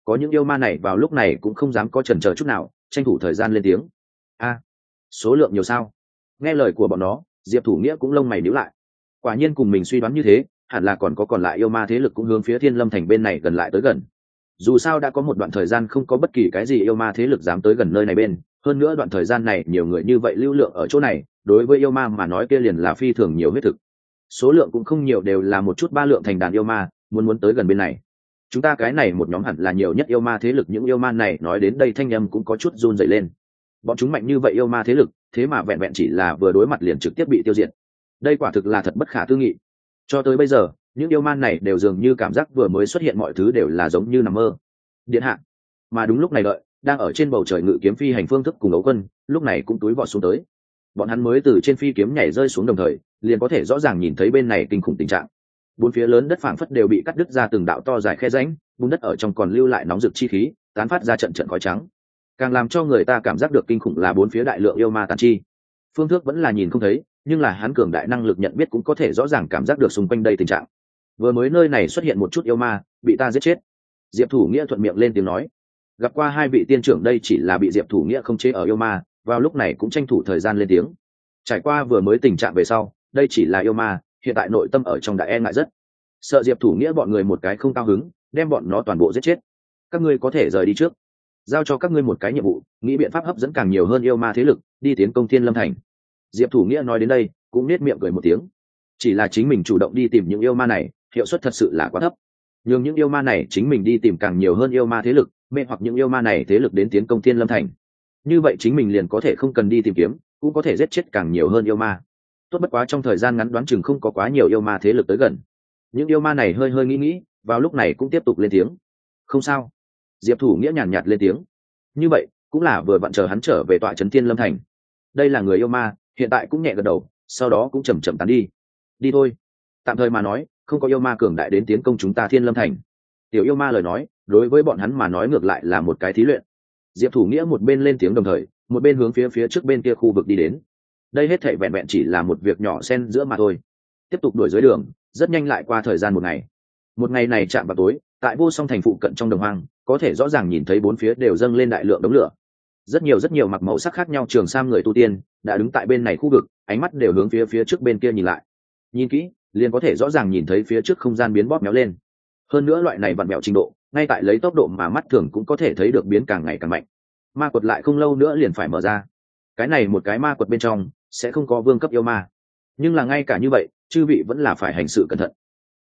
Có những yêu ma này vào lúc này cũng không dám có trần chờ chút nào, tranh thủ thời gian lên tiếng. A, số lượng nhiều sao? Nghe lời của bọn nó diệp thủ nghĩa cũng lông mày níu lại. Quả nhiên cùng mình suy đoán như thế, hẳn là còn có còn lại yêu ma thế lực cũng hướng phía thiên lâm thành bên này gần lại tới gần. Dù sao đã có một đoạn thời gian không có bất kỳ cái gì yêu ma thế lực dám tới gần nơi này bên, hơn nữa đoạn thời gian này nhiều người như vậy lưu lượng ở chỗ này, đối với yêu ma mà nói kia liền là phi thường nhiều huyết thực. Số lượng cũng không nhiều đều là một chút ba lượng thành đàn yêu ma, muốn muốn tới gần bên này. Chúng ta cái này một nhóm hẳn là nhiều nhất yêu ma thế lực, những yêu ma này nói đến đây thanh âm cũng có chút run dậy lên bọn chúng mạnh như vậy yêu ma thế lực, thế mà vẹn vẹn chỉ là vừa đối mặt liền trực tiếp bị tiêu diệt. Đây quả thực là thật bất khả tư nghị. Cho tới bây giờ, những yêu man này đều dường như cảm giác vừa mới xuất hiện mọi thứ đều là giống như nằm mơ. Điện hạ, mà đúng lúc này đợi, đang ở trên bầu trời ngự kiếm phi hành phương thức cùng ấu quân, lúc này cũng túi vọt xuống tới. Bọn hắn mới từ trên phi kiếm nhảy rơi xuống đồng thời, liền có thể rõ ràng nhìn thấy bên này kinh khủng tình trạng. Bốn phía lớn đất phảng phất đều bị cắt đứt ra từng đạo to dài khe rãnh, bùn đất ở trong còn lưu lại nóng rực chi khí, tán phát ra trận trận khói trắng càng làm cho người ta cảm giác được kinh khủng là bốn phía đại lượng yêu ma tàn chi. Phương thức vẫn là nhìn không thấy, nhưng là hắn cường đại năng lực nhận biết cũng có thể rõ ràng cảm giác được xung quanh đây tình trạng. Vừa mới nơi này xuất hiện một chút yêu ma, bị ta giết chết. Diệp thủ nghĩa thuận miệng lên tiếng nói. Gặp qua hai vị tiên trưởng đây chỉ là bị diệp thủ nghĩa không chế ở yêu ma, vào lúc này cũng tranh thủ thời gian lên tiếng. Trải qua vừa mới tình trạng về sau, đây chỉ là yêu ma, hiện tại nội tâm ở trong đại e ngại rất. Sợ diệp thủ nghĩa bọn người một cái không cao hứng, đem bọn nó toàn bộ giết chết. Các ngươi có thể rời đi trước giao cho các ngươi một cái nhiệm vụ, nghĩ biện pháp hấp dẫn càng nhiều hơn yêu ma thế lực, đi tiến công thiên lâm thành. Diệp thủ nghĩa nói đến đây, cũng nết miệng cười một tiếng. Chỉ là chính mình chủ động đi tìm những yêu ma này, hiệu suất thật sự là quá thấp. Nhưng những yêu ma này chính mình đi tìm càng nhiều hơn yêu ma thế lực, mê hoặc những yêu ma này thế lực đến tiến công thiên lâm thành. Như vậy chính mình liền có thể không cần đi tìm kiếm, cũng có thể giết chết càng nhiều hơn yêu ma. Tốt bất quá trong thời gian ngắn đoán chừng không có quá nhiều yêu ma thế lực tới gần. Những yêu ma này hơi hơi nghĩ nghĩ, vào lúc này cũng tiếp tục lên tiếng. Không sao diệp thủ nghĩa nhàn nhạt lên tiếng. Như vậy, cũng là vừa vặn chờ hắn trở về tọa trấn thiên lâm thành. Đây là người yêu ma, hiện tại cũng nhẹ gật đầu, sau đó cũng chầm chậm tán đi. Đi thôi. Tạm thời mà nói, không có yêu ma cường đại đến tiến công chúng ta thiên lâm thành. Tiểu yêu ma lời nói, đối với bọn hắn mà nói ngược lại là một cái thí luyện. Diệp thủ nghĩa một bên lên tiếng đồng thời, một bên hướng phía phía trước bên kia khu vực đi đến. Đây hết thảy vẹn vẹn chỉ là một việc nhỏ xen giữa mà thôi. Tiếp tục đuổi dưới đường, rất nhanh lại qua thời gian một ngày một ngày này chạm vào tối, tại vô song thành phụ cận trong đồng hoang, có thể rõ ràng nhìn thấy bốn phía đều dâng lên đại lượng đống lửa. Rất nhiều rất nhiều mặc màu sắc khác nhau trường sam người tu tiên đã đứng tại bên này khu vực, ánh mắt đều hướng phía phía trước bên kia nhìn lại. Nhìn kỹ, liền có thể rõ ràng nhìn thấy phía trước không gian biến bóp méo lên. Hơn nữa loại này vặn mẹo trình độ, ngay tại lấy tốc độ mà mắt thường cũng có thể thấy được biến càng ngày càng mạnh. Ma quật lại không lâu nữa liền phải mở ra. Cái này một cái ma quật bên trong sẽ không có vương cấp yêu ma. Nhưng là ngay cả như vậy, chư vị vẫn là phải hành sự cẩn thận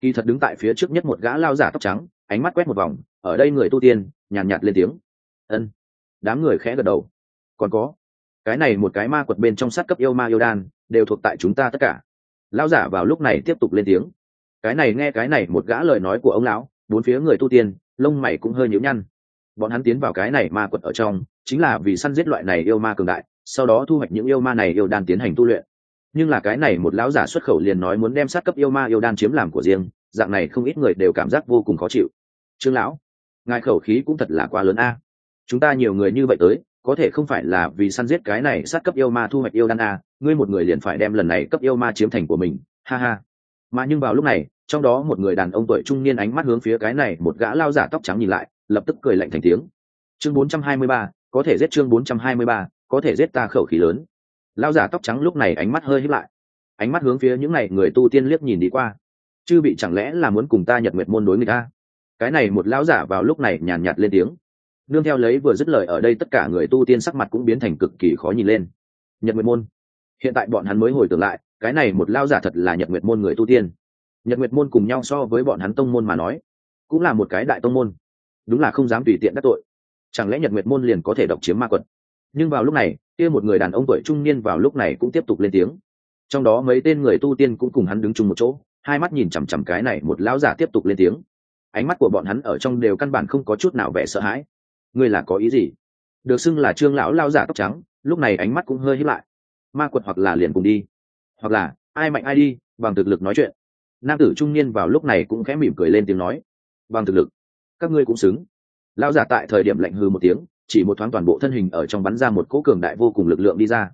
kỳ thật đứng tại phía trước nhất một gã lao giả tóc trắng ánh mắt quét một vòng ở đây người tu tiên nhàn nhạt, nhạt lên tiếng. Ân. Đám người khẽ gật đầu. Còn có cái này một cái ma quật bên trong sát cấp yêu ma yêu đan đều thuộc tại chúng ta tất cả. Lão giả vào lúc này tiếp tục lên tiếng. Cái này nghe cái này một gã lời nói của ông lão bốn phía người tu tiên lông mày cũng hơi nhíu nhăn. Bọn hắn tiến vào cái này ma quật ở trong chính là vì săn giết loại này yêu ma cường đại sau đó thu hoạch những yêu ma này yêu đan tiến hành tu luyện nhưng là cái này một lão giả xuất khẩu liền nói muốn đem sát cấp yêu ma yêu đan chiếm làm của riêng dạng này không ít người đều cảm giác vô cùng khó chịu. Trương lão ngài khẩu khí cũng thật là quá lớn a. Chúng ta nhiều người như vậy tới có thể không phải là vì săn giết cái này sát cấp yêu ma thu hoạch yêu đan a ngươi một người liền phải đem lần này cấp yêu ma chiếm thành của mình ha ha. Mà nhưng vào lúc này trong đó một người đàn ông tuổi trung niên ánh mắt hướng phía cái này một gã lao giả tóc trắng nhìn lại lập tức cười lạnh thành tiếng. Chương 423, có thể giết chương 423, có thể giết ta khẩu khí lớn lao giả tóc trắng lúc này ánh mắt hơi hít lại. Ánh mắt hướng phía những này người tu tiên liếc nhìn đi qua. Chư bị chẳng lẽ là muốn cùng ta nhật nguyệt môn đối người ta cái này một lão giả vào lúc này nhàn nhạt lên tiếng. Nương theo lấy vừa dứt lời ở đây tất cả người tu tiên sắc mặt cũng biến thành cực kỳ khó nhìn lên. Nhật nguyệt môn. Hiện tại bọn hắn mới hồi tưởng lại, cái này một lao giả thật là nhật nguyệt môn người tu tiên. Nhật nguyệt môn cùng nhau so với bọn hắn tông môn mà nói, cũng là một cái đại tông môn. Đúng là không dám tùy tiện đắc tội. Chẳng lẽ nhật nguyệt môn liền có thể độc chiếm ma quật? Nhưng vào lúc này, kia một người đàn ông tuổi trung niên vào lúc này cũng tiếp tục lên tiếng. Trong đó mấy tên người tu tiên cũng cùng hắn đứng chung một chỗ, hai mắt nhìn chằm chằm cái này một lão giả tiếp tục lên tiếng. Ánh mắt của bọn hắn ở trong đều căn bản không có chút nào vẻ sợ hãi. Ngươi là có ý gì? Được xưng là trương lão lao giả tóc trắng, lúc này ánh mắt cũng hơi hít lại. Ma quật hoặc là liền cùng đi. Hoặc là, ai mạnh ai đi, bằng thực lực nói chuyện. Nam tử trung niên vào lúc này cũng khẽ mỉm cười lên tiếng nói. Bằng thực lực, các ngươi cũng xứng. Lao giả tại thời điểm lạnh hư một tiếng chỉ một thoáng toàn bộ thân hình ở trong bắn ra một cỗ cường đại vô cùng lực lượng đi ra.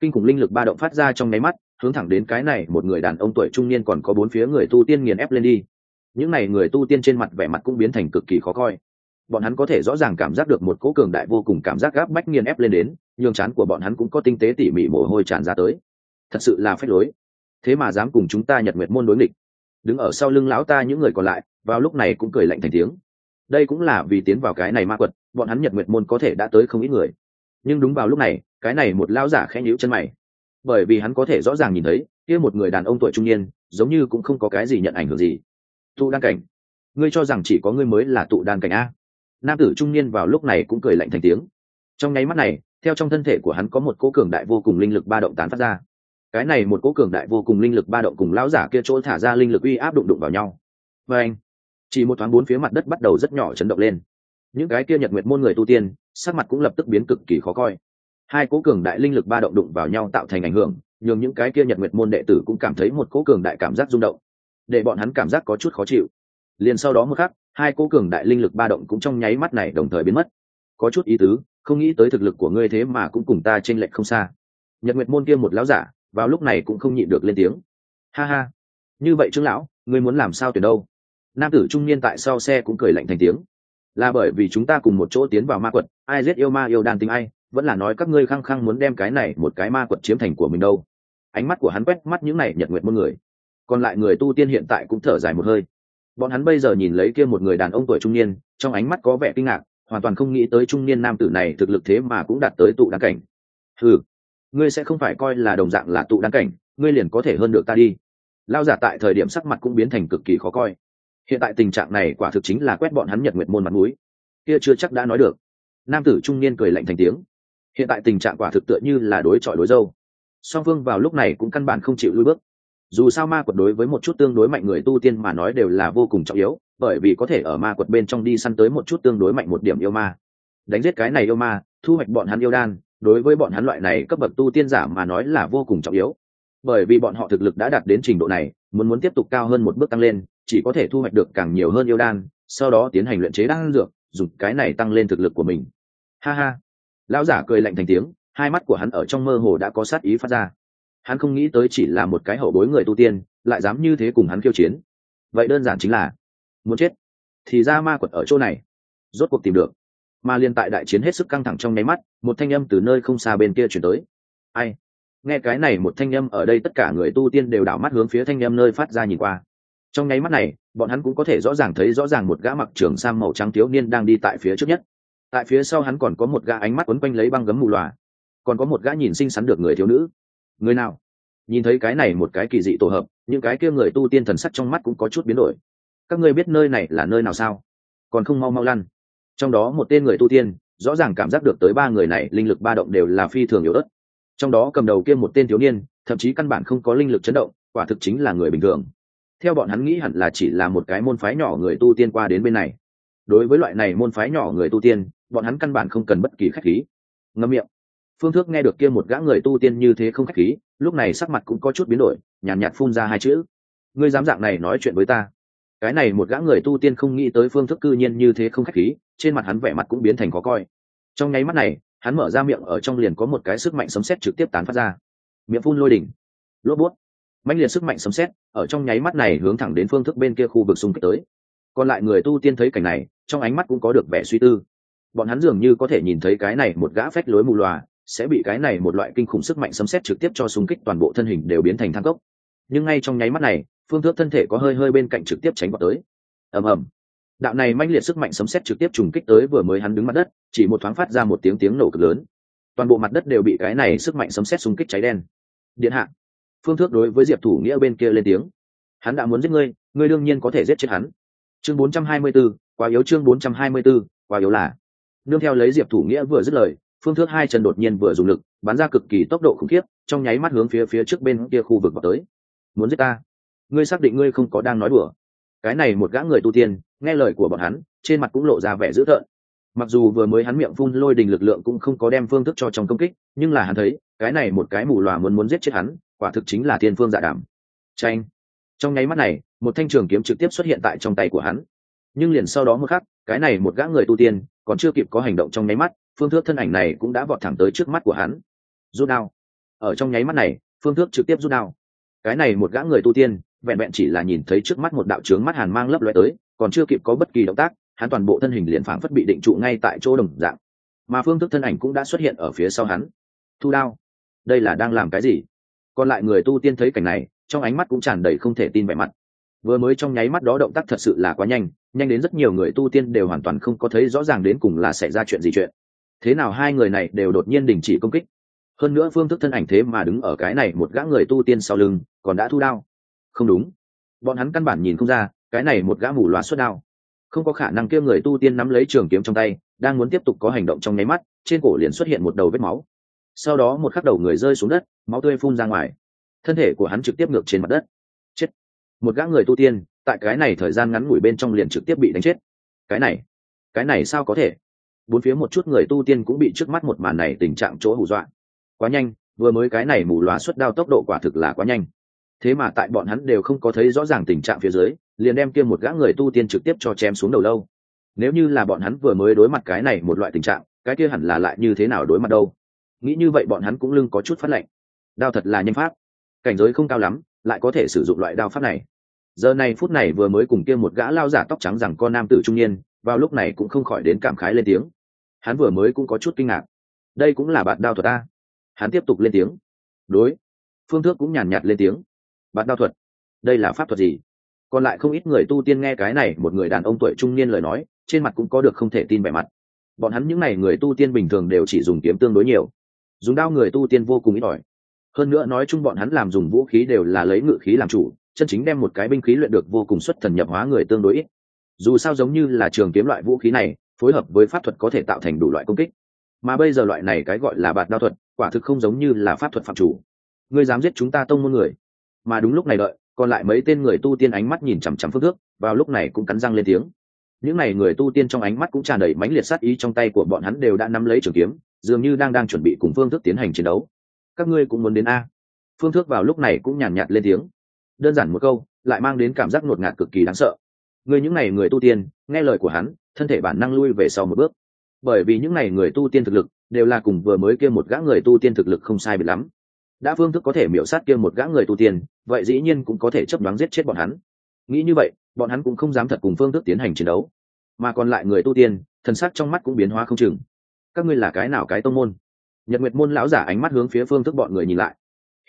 Kinh khủng linh lực ba động phát ra trong nháy mắt, hướng thẳng đến cái này một người đàn ông tuổi trung niên còn có bốn phía người tu tiên nghiền ép lên đi. Những n à y người tu tiên trên mặt vẻ mặt cũng biến thành cực kỳ khó coi. Bọn hắn có thể rõ ràng cảm giác được một cỗ cường đại vô cùng cảm giác gáp bách nghiền ép lên đến, nhường chán của bọn hắn cũng có tinh tế tỉ mỉ mồ hôi tràn ra tới. Thật sự là phép lối. Thế mà dám cùng chúng ta nhật nguyệt môn đối nghịch. Đứng ở sau lưng lão ta những người còn lại, vào lúc này cũng cười lạnh thành tiếng. Đây cũng là vì tiến vào cái này ma quật bọn hắn nhật nguyệt môn có thể đã tới không ít người. Nhưng đúng vào lúc này, cái này một lao giả khẽ nhíu chân mày. Bởi vì hắn có thể rõ ràng nhìn thấy, kia một người đàn ông tuổi trung niên, giống như cũng không có cái gì nhận ảnh hưởng gì. Tụ đan cảnh. Ngươi cho rằng chỉ có ngươi mới là tụ đan cảnh a? Nam tử trung niên vào lúc này cũng cười lạnh thành tiếng. Trong nháy mắt này, theo trong thân thể của hắn có một cỗ cường đại vô cùng linh lực ba động tán phát ra. Cái này một cỗ cường đại vô cùng linh lực ba động cùng lão giả kia chỗ thả ra linh lực uy áp đụng đụng vào nhau. Và anh, chỉ một thoáng bốn phía mặt đất bắt đầu rất nhỏ chấn động lên những cái kia nhật nguyệt môn người tu tiên, sắc mặt cũng lập tức biến cực kỳ khó coi. Hai cố cường đại linh lực ba động đụng vào nhau tạo thành ảnh hưởng, nhường những cái kia nhật nguyệt môn đệ tử cũng cảm thấy một cố cường đại cảm giác rung động. Để bọn hắn cảm giác có chút khó chịu. Liền sau đó mưa khắc, hai cố cường đại linh lực ba động cũng trong nháy mắt này đồng thời biến mất. Có chút ý tứ, không nghĩ tới thực lực của ngươi thế mà cũng cùng ta chênh lệch không xa. Nhật nguyệt môn kia một lão giả, vào lúc này cũng không nhịn được lên tiếng. Ha ha. Như vậy trương lão, ngươi muốn làm sao tuyển đâu? Nam tử trung niên tại sau xe cũng cười lạnh thành tiếng là bởi vì chúng ta cùng một chỗ tiến vào ma quật, ai giết yêu ma yêu đan tính ai, vẫn là nói các ngươi khăng khăng muốn đem cái này một cái ma quật chiếm thành của mình đâu. Ánh mắt của hắn quét mắt những này nhật nguyệt môn người. Còn lại người tu tiên hiện tại cũng thở dài một hơi. Bọn hắn bây giờ nhìn lấy kia một người đàn ông tuổi trung niên, trong ánh mắt có vẻ kinh ngạc, hoàn toàn không nghĩ tới trung niên nam tử này thực lực thế mà cũng đạt tới tụ đăng cảnh. Ừ ngươi sẽ không phải coi là đồng dạng là tụ đăng cảnh, ngươi liền có thể hơn được ta đi. Lao giả tại thời điểm sắc mặt cũng biến thành cực kỳ khó coi hiện tại tình trạng này quả thực chính là quét bọn hắn nhật nguyệt môn mặt mũi. Kia chưa chắc đã nói được. Nam tử trung niên cười lạnh thành tiếng. Hiện tại tình trạng quả thực tựa như là đối chọi đối dâu. Song phương vào lúc này cũng căn bản không chịu lui bước. Dù sao ma quật đối với một chút tương đối mạnh người tu tiên mà nói đều là vô cùng trọng yếu, bởi vì có thể ở ma quật bên trong đi săn tới một chút tương đối mạnh một điểm yêu ma. Đánh giết cái này yêu ma, thu hoạch bọn hắn yêu đan, đối với bọn hắn loại này cấp bậc tu tiên giả mà nói là vô cùng trọng yếu. Bởi vì bọn họ thực lực đã đạt đến trình độ này, muốn muốn tiếp tục cao hơn một bước tăng lên chỉ có thể thu hoạch được càng nhiều hơn yêu đan, sau đó tiến hành luyện chế đan dược, dùng cái này tăng lên thực lực của mình. Ha ha. Lão giả cười lạnh thành tiếng, hai mắt của hắn ở trong mơ hồ đã có sát ý phát ra. Hắn không nghĩ tới chỉ là một cái hậu bối người tu tiên, lại dám như thế cùng hắn khiêu chiến. Vậy đơn giản chính là, muốn chết, thì ra ma quật ở chỗ này. Rốt cuộc tìm được. Mà liên tại đại chiến hết sức căng thẳng trong nháy mắt, một thanh âm từ nơi không xa bên kia chuyển tới. Ai? Nghe cái này một thanh âm ở đây tất cả người tu tiên đều đảo mắt hướng phía thanh âm nơi phát ra nhìn qua trong nháy mắt này, bọn hắn cũng có thể rõ ràng thấy rõ ràng một gã mặc trường sang màu trắng thiếu niên đang đi tại phía trước nhất. Tại phía sau hắn còn có một gã ánh mắt quấn quanh lấy băng gấm mù loà còn có một gã nhìn xinh xắn được người thiếu nữ. Người nào? Nhìn thấy cái này một cái kỳ dị tổ hợp, những cái kia người tu tiên thần sắc trong mắt cũng có chút biến đổi. Các ngươi biết nơi này là nơi nào sao? Còn không mau mau lăn. Trong đó một tên người tu tiên, rõ ràng cảm giác được tới ba người này linh lực ba động đều là phi thường yếu ớt. Trong đó cầm đầu kia một tên thiếu niên, thậm chí căn bản không có linh lực chấn động, quả thực chính là người bình thường theo bọn hắn nghĩ hẳn là chỉ là một cái môn phái nhỏ người tu tiên qua đến bên này. Đối với loại này môn phái nhỏ người tu tiên bọn hắn căn bản không cần bất kỳ khách khí. Ngâm miệng. Phương thước nghe được kia một gã người tu tiên như thế không khách khí lúc này sắc mặt cũng có chút biến đổi nhàn nhạt, nhạt phun ra hai chữ. Ngươi dám dạng này nói chuyện với ta. Cái này một gã người tu tiên không nghĩ tới phương thức cư nhiên như thế không khách khí trên mặt hắn vẻ mặt cũng biến thành khó coi. Trong nháy mắt này hắn mở ra miệng ở trong liền có một cái sức mạnh sấm sét trực tiếp tán phát ra. Miệng phun lôi đỉnh. Lốp bút mạnh liệt sức mạnh sấm sét, ở trong nháy mắt này hướng thẳng đến phương thức bên kia khu vực xung kích tới. Còn lại người tu tiên thấy cảnh này, trong ánh mắt cũng có được vẻ suy tư. Bọn hắn dường như có thể nhìn thấy cái này một gã phách lối mù loà, sẽ bị cái này một loại kinh khủng sức mạnh sấm sét trực tiếp cho xung kích toàn bộ thân hình đều biến thành thang cốc. Nhưng ngay trong nháy mắt này, phương thước thân thể có hơi hơi bên cạnh trực tiếp tránh vào tới. Ầm ầm. Đạo này manh liệt sức mạnh sấm sét trực tiếp trùng kích tới vừa mới hắn đứng mặt đất, chỉ một thoáng phát ra một tiếng tiếng nổ cực lớn. Toàn bộ mặt đất đều bị cái này sức mạnh sấm sét xung kích cháy đen. Điện hạ phương thước đối với diệp thủ nghĩa bên kia lên tiếng. Hắn đã muốn giết ngươi ngươi đương nhiên có thể giết chết hắn. Chương 424, quá yếu chương 424, quá yếu là. Nương theo lấy diệp thủ nghĩa vừa dứt lời phương thước hai chân đột nhiên vừa dùng lực bắn ra cực kỳ tốc độ khủng khiếp trong nháy mắt hướng phía phía trước bên kia khu vực vào tới. Muốn giết ta? Ngươi xác định ngươi không có đang nói đùa. Cái này một gã người tu tiên nghe lời của bọn hắn trên mặt cũng lộ ra vẻ dữ thợn mặc dù vừa mới hắn miệng phun lôi đình lực lượng cũng không có đem phương thức cho trong công kích nhưng là hắn thấy cái này một cái mù lòa muốn muốn giết chết hắn quả thực chính là thiên phương dạ đảm tranh trong nháy mắt này, một thanh trường kiếm trực tiếp xuất hiện tại trong tay của hắn. Nhưng liền sau đó một khắc, cái này một gã người tu tiên, còn chưa kịp có hành động trong nháy mắt, phương thước thân ảnh này cũng đã vọt thẳng tới trước mắt của hắn. Rút đao. Ở trong nháy mắt này, phương thước trực tiếp rút đao. Cái này một gã người tu tiên, vẹn vẹn chỉ là nhìn thấy trước mắt một đạo trướng mắt hàn mang lấp loe tới, còn chưa kịp có bất kỳ động tác, hắn toàn bộ thân hình liền phảng phất bị định trụ ngay tại chỗ đồng dạng. Mà phương thức thân ảnh cũng đã xuất hiện ở phía sau hắn. Thu đao. Đây là đang làm cái gì? Còn lại người tu tiên thấy cảnh này, trong ánh mắt cũng tràn đầy không thể tin vẻ mặt. Vừa mới trong nháy mắt đó động tác thật sự là quá nhanh nhanh đến rất nhiều người tu tiên đều hoàn toàn không có thấy rõ ràng đến cùng là xảy ra chuyện gì chuyện. Thế nào hai người này đều đột nhiên đình chỉ công kích? Hơn nữa phương thức thân ảnh thế mà đứng ở cái này một gã người tu tiên sau lưng, còn đã thu đao. Không đúng. Bọn hắn căn bản nhìn không ra, cái này một gã mù loà xuất đao. Không có khả năng kia người tu tiên nắm lấy trường kiếm trong tay, đang muốn tiếp tục có hành động trong nháy mắt, trên cổ liền xuất hiện một đầu vết máu sau đó một khắc đầu người rơi xuống đất, máu tươi phun ra ngoài. Thân thể của hắn trực tiếp ngược trên mặt đất. Chết. Một gã người tu tiên, tại cái này thời gian ngắn ngủi bên trong liền trực tiếp bị đánh chết. Cái này cái này sao có thể? Bốn phía một chút người tu tiên cũng bị trước mắt một màn này tình trạng chỗ hù dọa. Quá nhanh, vừa mới cái này mù loà xuất đao tốc độ quả thực là quá nhanh. Thế mà tại bọn hắn đều không có thấy rõ ràng tình trạng phía dưới, liền đem kia một gã người tu tiên trực tiếp cho chém xuống đầu lâu. Nếu như là bọn hắn vừa mới đối mặt cái này một loại tình trạng, cái kia hẳn là lại như thế nào đối mặt đâu? Nghĩ như vậy bọn hắn cũng lưng có chút phát lạnh. đao thật là nhanh pháp. Cảnh giới không cao lắm, lại có thể sử dụng loại đao pháp này. Giờ này phút này vừa mới cùng kia một gã lao giả tóc trắng rằng con nam tử trung niên, vào lúc này cũng không khỏi đến cảm khái lên tiếng. Hắn vừa mới cũng có chút kinh ngạc. Đây cũng là bạn đao thuật ta. Hắn tiếp tục lên tiếng. Đối. Phương thước cũng nhàn nhạt lên tiếng. Bạn đao thuật. Đây là pháp thuật gì? Còn lại không ít người tu tiên nghe cái này, một người đàn ông tuổi trung niên lời nói, trên mặt cũng có được không thể tin vẻ mặt. Bọn hắn những n à y người tu tiên bình thường đều chỉ dùng kiếm tương đối nhiều dùng đao người tu tiên vô cùng ít ỏi. Hơn nữa nói chung bọn hắn làm dùng vũ khí đều là lấy ngự khí làm chủ, chân chính đem một cái binh khí luyện được vô cùng xuất thần nhập hóa người tương đối ít. Dù sao giống như là trường kiếm loại vũ khí này, phối hợp với pháp thuật có thể tạo thành đủ loại công kích. Mà bây giờ loại này cái gọi là bạt đao thuật, quả thực không giống như là pháp thuật phạm chủ. Ngươi dám giết chúng ta tông môn người. Mà đúng lúc này đợi, còn lại mấy tên người tu tiên ánh mắt nhìn chằm chằm phương thước, vào lúc này cũng cắn răng lên tiếng. Những n à y người tu tiên trong ánh mắt cũng tràn đầy mãnh liệt sát ý trong tay của bọn hắn đều đã nắm lấy trường kiếm dường như đang đang chuẩn bị cùng phương thức tiến hành chiến đấu. Các ngươi cũng muốn đến a. Phương thức vào lúc này cũng nhàn nhạt lên tiếng. Đơn giản một câu, lại mang đến cảm giác ngột ngạt cực kỳ đáng sợ. Người những n à y người tu tiên, nghe lời của hắn, thân thể bản năng lui về sau một bước. Bởi vì những n à y người tu tiên thực lực, đều là cùng vừa mới kia một gã người tu tiên thực lực không sai biệt lắm. Đã phương thức có thể miểu sát kia một gã người tu tiên, vậy dĩ nhiên cũng có thể chấp đoán giết chết bọn hắn. Nghĩ như vậy, bọn hắn cũng không dám thật cùng phương thức tiến hành chiến đấu. Mà còn lại người tu tiên, thần sắc trong mắt cũng biến hóa không chừng các ngươi là cái nào cái tông môn? Nhật nguyệt môn lão giả ánh mắt hướng phía phương thức bọn người nhìn lại.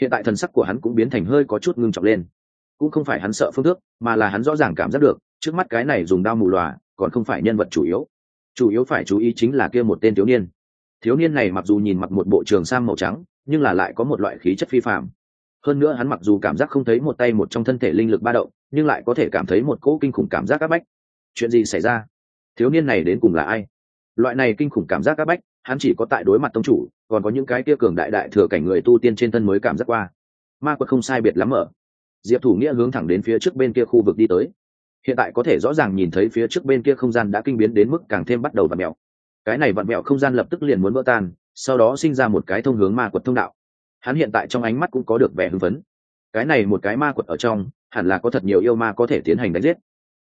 Hiện tại thần sắc của hắn cũng biến thành hơi có chút ngưng trọng lên. Cũng không phải hắn sợ phương thức, mà là hắn rõ ràng cảm giác được, trước mắt cái này dùng đao mù lòa, còn không phải nhân vật chủ yếu. Chủ yếu phải chú ý chính là kia một tên thiếu niên. Thiếu niên này mặc dù nhìn mặc một bộ trường sam màu trắng, nhưng là lại có một loại khí chất phi phạm hơn nữa hắn mặc dù cảm giác không thấy một tay một trong thân thể linh lực ba động, nhưng lại có thể cảm thấy một cỗ kinh khủng cảm giác áp bách. Chuyện gì xảy ra? Thiếu niên này đến cùng là ai? Loại này kinh khủng cảm giác áp bách, hắn chỉ có tại đối mặt tông chủ, còn có những cái kia cường đại đại thừa cảnh người tu tiên trên thân mới cảm giác qua. Ma quật không sai biệt lắm ở. Diệp thủ nghĩa hướng thẳng đến phía trước bên kia khu vực đi tới. Hiện tại có thể rõ ràng nhìn thấy phía trước bên kia không gian đã kinh biến đến mức càng thêm bắt đầu vặn mẹo cái này vặn mẹo không gian lập tức liền muốn vỡ tan, sau đó sinh ra một cái thông hướng ma quật thông đạo. Hắn hiện tại trong ánh mắt cũng có được vẻ hưng phấn. Cái này một cái ma quật ở trong, hẳn là có thật nhiều yêu ma có thể tiến hành đánh giết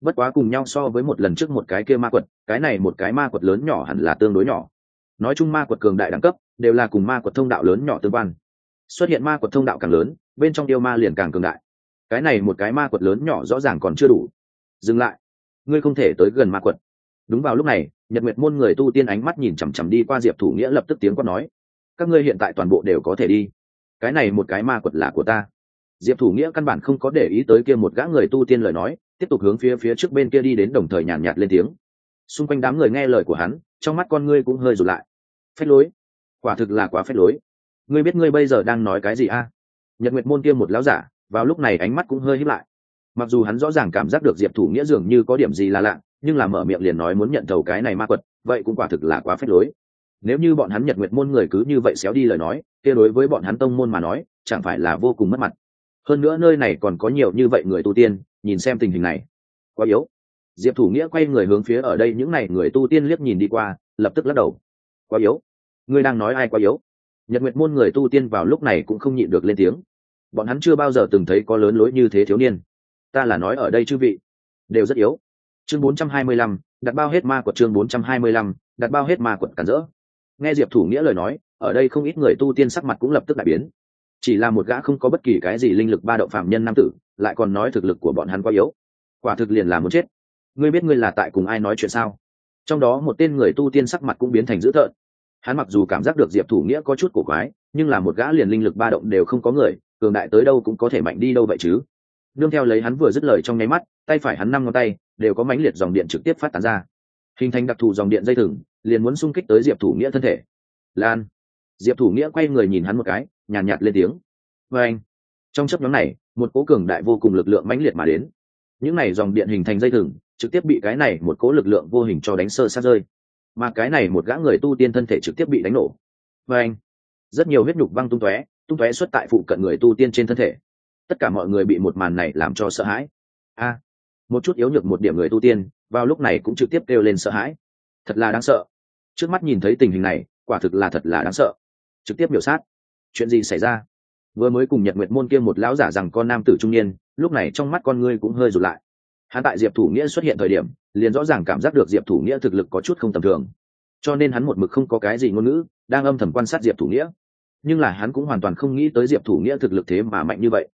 bất quá cùng nhau so với một lần trước một cái kia ma quật, cái này một cái ma quật lớn nhỏ hẳn là tương đối nhỏ. Nói chung ma quật cường đại đẳng cấp, đều là cùng ma quật thông đạo lớn nhỏ tương quan. Xuất hiện ma quật thông đạo càng lớn, bên trong yêu ma liền càng cường đại. Cái này một cái ma quật lớn nhỏ rõ ràng còn chưa đủ. Dừng lại. Ngươi không thể tới gần ma quật. Đúng vào lúc này, nhật nguyệt môn người tu tiên ánh mắt nhìn chằm chằm đi qua diệp thủ nghĩa lập tức tiếng quát nói, các ngươi hiện tại toàn bộ đều có thể đi. Cái này một cái ma quật là của ta. Diệp thủ nghĩa căn bản không có để ý tới kia một gã người tu tiên lời nói tiếp tục hướng phía phía trước bên kia đi đến đồng thời nhàn nhạt, nhạt lên tiếng. Xung quanh đám người nghe lời của hắn trong mắt con ngươi cũng hơi rụt lại. Phép lối. Quả thực là quá phép lối. Ngươi biết ngươi bây giờ đang nói cái gì a? À? nhật nguyệt môn kia một lão giả vào lúc này ánh mắt cũng hơi hít lại. Mặc dù hắn rõ ràng cảm giác được diệp thủ nghĩa dường như có điểm gì là lạ nhưng là mở miệng liền nói muốn nhận thầu cái này ma quật vậy cũng quả thực là quá phép lối. Nếu như bọn hắn nhật nguyệt môn người cứ như vậy xéo đi lời nói kia đối với bọn hắn tông môn mà nói chẳng phải là vô cùng mất mặt. Hơn nữa nơi này còn có nhiều như vậy người tu tiên nhìn xem tình hình này. Quá yếu. Diệp thủ nghĩa quay người hướng phía ở đây những n à y người tu tiên liếc nhìn đi qua lập tức lắc đầu. Quá yếu. Ngươi đang nói ai quá yếu? Nhật nguyệt môn người tu tiên vào lúc này cũng không nhịn được lên tiếng. Bọn hắn chưa bao giờ từng thấy có lớn lối như thế thiếu niên. Ta là nói ở đây chư vị đều rất yếu. Chương 425, đặt bao hết ma quật chương 425, đặt bao hết ma quật cản rỡ. Nghe diệp thủ nghĩa lời nói ở đây không ít người tu tiên sắc mặt cũng lập tức đại biến. Chỉ là một gã không có bất kỳ cái gì linh lực ba đậu phạm nhân nam tử lại còn nói thực lực của bọn hắn quá yếu. Quả thực liền là muốn chết. Ngươi biết ngươi là tại cùng ai nói chuyện sao? Trong đó một tên người tu tiên sắc mặt cũng biến thành dữ thợn hắn mặc dù cảm giác được diệp thủ nghĩa có chút cổ quái nhưng là một gã liền linh lực ba động đều không có người cường đại tới đâu cũng có thể mạnh đi đâu vậy chứ? Nương theo lấy hắn vừa dứt lời trong nháy mắt tay phải hắn năm ngón tay đều có mãnh liệt dòng điện trực tiếp phát tán ra. Hình thành đặc thù dòng điện dây thừng liền muốn xung kích tới diệp thủ nghĩa thân thể. Lan! Diệp thủ nghĩa quay người nhìn hắn một cái nhàn nhạt, nhạt lên tiếng. Vê anh trong chấp nhóm này một cố cường đại vô cùng lực lượng mãnh liệt mà đến. Những này dòng điện hình thành dây thừng, trực tiếp bị cái này một cố lực lượng vô hình cho đánh sơ sát rơi. Mà cái này một gã người tu tiên thân thể trực tiếp bị đánh nổ. Và anh, rất nhiều huyết nhục văng tung tóe tung tóe xuất tại phụ cận người tu tiên trên thân thể. Tất cả mọi người bị một màn này làm cho sợ hãi. A, một chút yếu nhược một điểm người tu tiên, vào lúc này cũng trực tiếp kêu lên sợ hãi. Thật là đáng sợ. Trước mắt nhìn thấy tình hình này, quả thực là thật là đáng sợ. Trực tiếp biểu sát. Chuyện gì xảy ra? Vừa mới cùng nhật nguyệt môn kia một lão giả rằng con nam tử trung niên, lúc này trong mắt con ngươi cũng hơi rụt lại. Hắn tại diệp thủ nghĩa xuất hiện thời điểm, liền rõ ràng cảm giác được diệp thủ nghĩa thực lực có chút không tầm thường. Cho nên hắn một mực không có cái gì ngôn ngữ, đang âm thầm quan sát diệp thủ nghĩa. Nhưng là hắn cũng hoàn toàn không nghĩ tới diệp thủ nghĩa thực lực thế mà mạnh như vậy.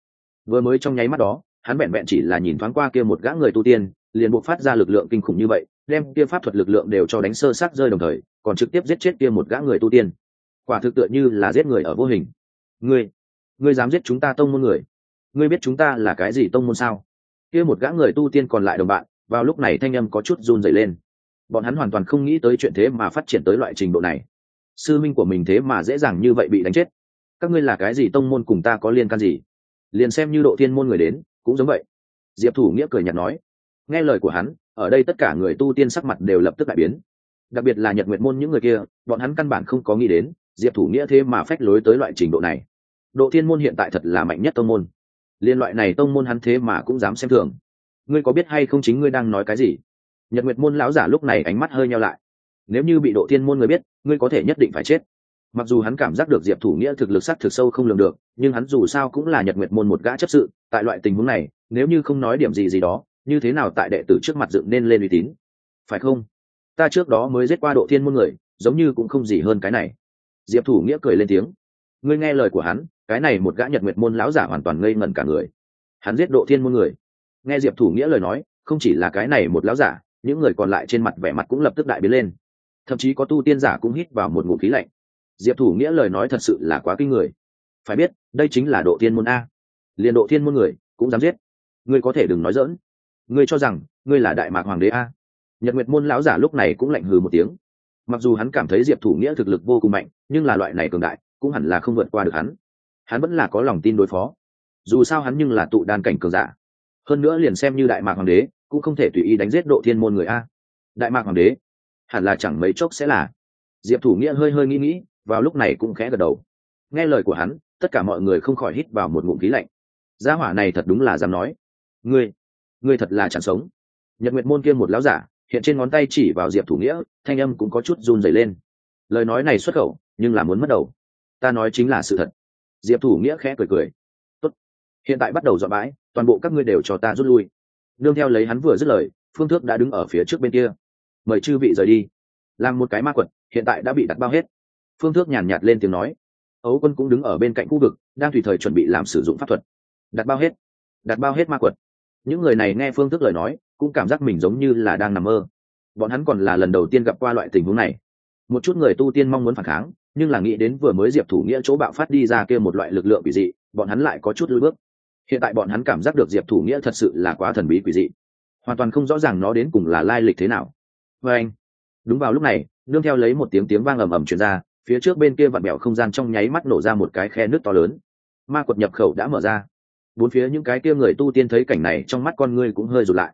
Vừa mới trong nháy mắt đó, hắn vẹn vẹn chỉ là nhìn thoáng qua kia một gã người tu tiên, liền buộc phát ra lực lượng kinh khủng như vậy, đem kia pháp thuật lực lượng đều cho đánh sơ sát rơi đồng thời, còn trực tiếp giết chết kia một gã người tu tiên. Quả thực tựa như là giết người ở vô hình. Ngươi ngươi dám giết chúng ta tông môn người. Ngươi biết chúng ta là cái gì tông môn sao? Kia một gã người tu tiên còn lại đồng bạn, vào lúc này thanh âm có chút run rẩy lên. Bọn hắn hoàn toàn không nghĩ tới chuyện thế mà phát triển tới loại trình độ này. Sư minh của mình thế mà dễ dàng như vậy bị đánh chết. Các ngươi là cái gì tông môn cùng ta có liên can gì? Liền xem như độ thiên môn người đến, cũng giống vậy. Diệp thủ nghĩa cười nhạt nói. Nghe lời của hắn, ở đây tất cả người tu tiên sắc mặt đều lập tức đại biến. Đặc biệt là nhật nguyện môn những người kia, bọn hắn căn bản không có nghĩ đến, diệp thủ nghĩa thế mà phách lối tới loại trình độ này độ thiên môn hiện tại thật là mạnh nhất tông môn. Liên loại này tông môn hắn thế mà cũng dám xem thường. Ngươi có biết hay không chính ngươi đang nói cái gì? Nhật nguyệt môn lão giả lúc này ánh mắt hơi nhau lại. Nếu như bị độ thiên môn người biết, ngươi có thể nhất định phải chết. Mặc dù hắn cảm giác được diệp thủ nghĩa thực lực sắc thực sâu không lường được, nhưng hắn dù sao cũng là nhật nguyệt môn một gã chấp sự, tại loại tình huống này, nếu như không nói điểm gì gì đó, như thế nào tại đệ tử trước mặt dựng nên lên uy tín? Phải không? Ta trước đó mới giết qua độ thiên môn người, giống như cũng không gì hơn cái này. Diệp thủ nghĩa cười lên tiếng. Ngươi nghe lời của hắn cái này một gã nhật nguyệt môn lão giả hoàn toàn ngây ngẩn cả người. Hắn giết độ thiên môn người. Nghe diệp thủ nghĩa lời nói, không chỉ là cái này một lão giả, những người còn lại trên mặt vẻ mặt cũng lập tức đại biến lên. Thậm chí có tu tiên giả cũng hít vào một ngụm khí lạnh. Diệp thủ nghĩa lời nói thật sự là quá kinh người. Phải biết, đây chính là độ thiên môn a. Liền độ thiên môn người, cũng dám giết. Ngươi có thể đừng nói dỡn ngươi cho rằng, ngươi là đại mạc hoàng đế a. Nhật nguyệt môn lão giả lúc này cũng lạnh hừ một tiếng. Mặc dù hắn cảm thấy diệp thủ nghĩa thực lực vô cùng mạnh, nhưng là loại này cường đại, cũng hẳn là không vượt qua được hắn hắn vẫn là có lòng tin đối phó. Dù sao hắn nhưng là tụ đan cảnh cường giả. Hơn nữa liền xem như đại mạc hoàng đế, cũng không thể tùy ý đánh giết độ thiên môn người a. Đại mạc hoàng đế? Hẳn là chẳng mấy chốc sẽ là. Diệp thủ nghĩa hơi hơi nghĩ nghĩ, vào lúc này cũng khẽ gật đầu. Nghe lời của hắn, tất cả mọi người không khỏi hít vào một ngụm khí lạnh. Gia hỏa này thật đúng là dám nói. Ngươi ngươi thật là chẳng sống. Nhật nguyệt môn kia một lão giả, hiện trên ngón tay chỉ vào diệp thủ nghĩa, thanh âm cũng có chút run dày lên. Lời nói này xuất khẩu, nhưng là muốn mất đầu. Ta nói chính là sự thật diệp thủ nghĩa khẽ cười cười. Tốt. hiện tại bắt đầu dọn bãi, toàn bộ các ngươi đều cho ta rút lui. Nương theo lấy hắn vừa dứt lời, phương thước đã đứng ở phía trước bên kia. Mời chư vị rời đi. Làm một cái ma quật, hiện tại đã bị đặt bao hết. Phương thước nhàn nhạt lên tiếng nói. Ấu quân cũng đứng ở bên cạnh khu vực, đang tùy thời chuẩn bị làm sử dụng pháp thuật. Đặt bao hết, đặt bao hết ma quật. Những người này nghe phương thức lời nói, cũng cảm giác mình giống như là đang nằm mơ. Bọn hắn còn là lần đầu tiên gặp qua loại tình huống này. Một chút người tu tiên mong muốn phản kháng nhưng là nghĩ đến vừa mới diệp thủ nghĩa chỗ bạo phát đi ra kia một loại lực lượng quỷ dị, bọn hắn lại có chút lưỡi bước. Hiện tại bọn hắn cảm giác được diệp thủ nghĩa thật sự là quá thần bí quỷ dị, hoàn toàn không rõ ràng nó đến cùng là lai lịch thế nào. Và anh, đúng vào lúc này, nương theo lấy một tiếng tiếng vang ầm ầm truyền ra, phía trước bên kia vặn bẹo không gian trong nháy mắt nổ ra một cái khe nước to lớn. Ma quật nhập khẩu đã mở ra. Bốn phía những cái kia người tu tiên thấy cảnh này trong mắt con ngươi cũng hơi rụt lại.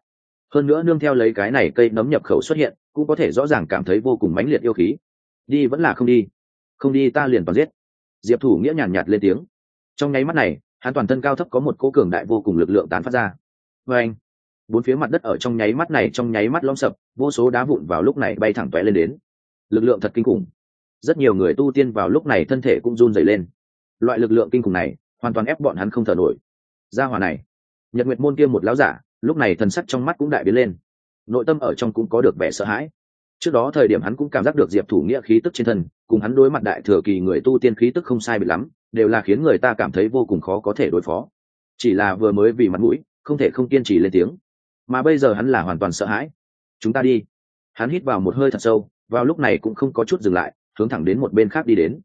Hơn nữa nương theo lấy cái này cây nấm nhập khẩu xuất hiện, cũng có thể rõ ràng cảm thấy vô cùng mãnh liệt yêu khí. Đi vẫn là không đi không đi ta liền toàn giết. Diệp thủ nghĩa nhàn nhạt, lên tiếng. Trong nháy mắt này hắn toàn thân cao thấp có một cỗ cường đại vô cùng lực lượng tán phát ra. Vê anh bốn phía mặt đất ở trong nháy mắt này trong nháy mắt lõm sập vô số đá vụn vào lúc này bay thẳng tóe lên đến. Lực lượng thật kinh khủng. Rất nhiều người tu tiên vào lúc này thân thể cũng run dày lên. Loại lực lượng kinh khủng này hoàn toàn ép bọn hắn không thở nổi. Gia hòa này nhật nguyệt môn kia một láo giả lúc này thần sắc trong mắt cũng đại biến lên. Nội tâm ở trong cũng có được vẻ sợ hãi trước đó thời điểm hắn cũng cảm giác được diệp thủ nghĩa khí tức trên thân cùng hắn đối mặt đại thừa kỳ người tu tiên khí tức không sai bị lắm đều là khiến người ta cảm thấy vô cùng khó có thể đối phó. Chỉ là vừa mới vì mặt mũi không thể không kiên trì lên tiếng. Mà bây giờ hắn là hoàn toàn sợ hãi. Chúng ta đi. Hắn hít vào một hơi thật sâu vào lúc này cũng không có chút dừng lại hướng thẳng đến một bên khác đi đến.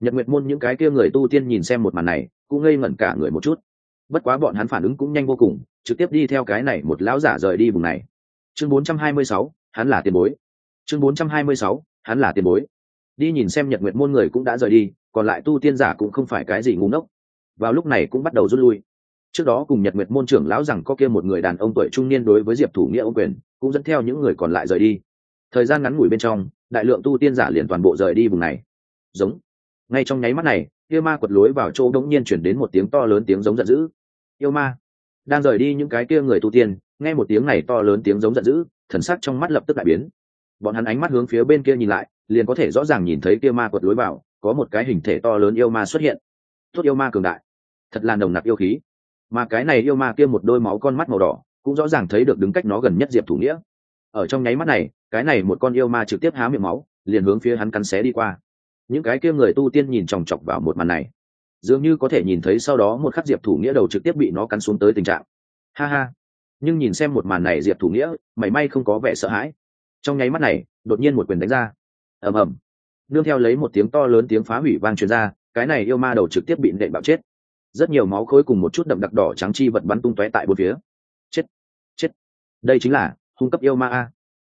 Nhật nguyệt môn những cái kia người tu tiên nhìn xem một màn này cũng ngây ngẩn cả người một chút. Bất quá bọn hắn phản ứng cũng nhanh vô cùng trực tiếp đi theo cái này một lão giả rời đi vùng này. Chương 426, hắn là tiền bối chương 426, hắn là tiền bối. Đi nhìn xem nhật nguyện môn người cũng đã rời đi còn lại tu tiên giả cũng không phải cái gì ngu ngốc. Vào lúc này cũng bắt đầu rút lui. Trước đó cùng nhật nguyệt môn trưởng lão rằng có kia một người đàn ông tuổi trung niên đối với diệp thủ nghĩa ông quyền cũng dẫn theo những người còn lại rời đi. Thời gian ngắn ngủi bên trong đại lượng tu tiên giả liền toàn bộ rời đi vùng này. Giống. Ngay trong nháy mắt này yêu ma quật lối vào chỗ đống nhiên chuyển đến một tiếng to lớn tiếng giống giận dữ. Yêu ma. Đang rời đi những cái kia người tu tiên nghe một tiếng này to lớn tiếng giống giận dữ thần sắc trong mắt lập tức đại biến bọn hắn ánh mắt hướng phía bên kia nhìn lại, liền có thể rõ ràng nhìn thấy kia ma quật lối vào, có một cái hình thể to lớn yêu ma xuất hiện. Tốt yêu ma cường đại. Thật là nồng nặc yêu khí. Mà cái này yêu ma kia một đôi máu con mắt màu đỏ, cũng rõ ràng thấy được đứng cách nó gần nhất diệp thủ nghĩa. Ở trong nháy mắt này, cái này một con yêu ma trực tiếp há miệng máu, liền hướng phía hắn cắn xé đi qua. Những cái kia người tu tiên nhìn chòng chọc vào một màn này, dường như có thể nhìn thấy sau đó một khắc diệp thủ nghĩa đầu trực tiếp bị nó cắn xuống tới tình trạng. Ha ha. Nhưng nhìn xem một màn này diệp thủ nghĩa, mảy may không có vẻ sợ hãi trong nháy mắt này, đột nhiên một quyền đánh ra. Ầm ầm. Nương theo lấy một tiếng to lớn tiếng phá hủy vang truyền ra, cái này yêu ma đầu trực tiếp bị nện bạo chết. Rất nhiều máu khối cùng một chút đậm đặc đỏ trắng chi vật bắn tung tóe tại bốn phía. Chết chết. Đây chính là hung cấp yêu ma a.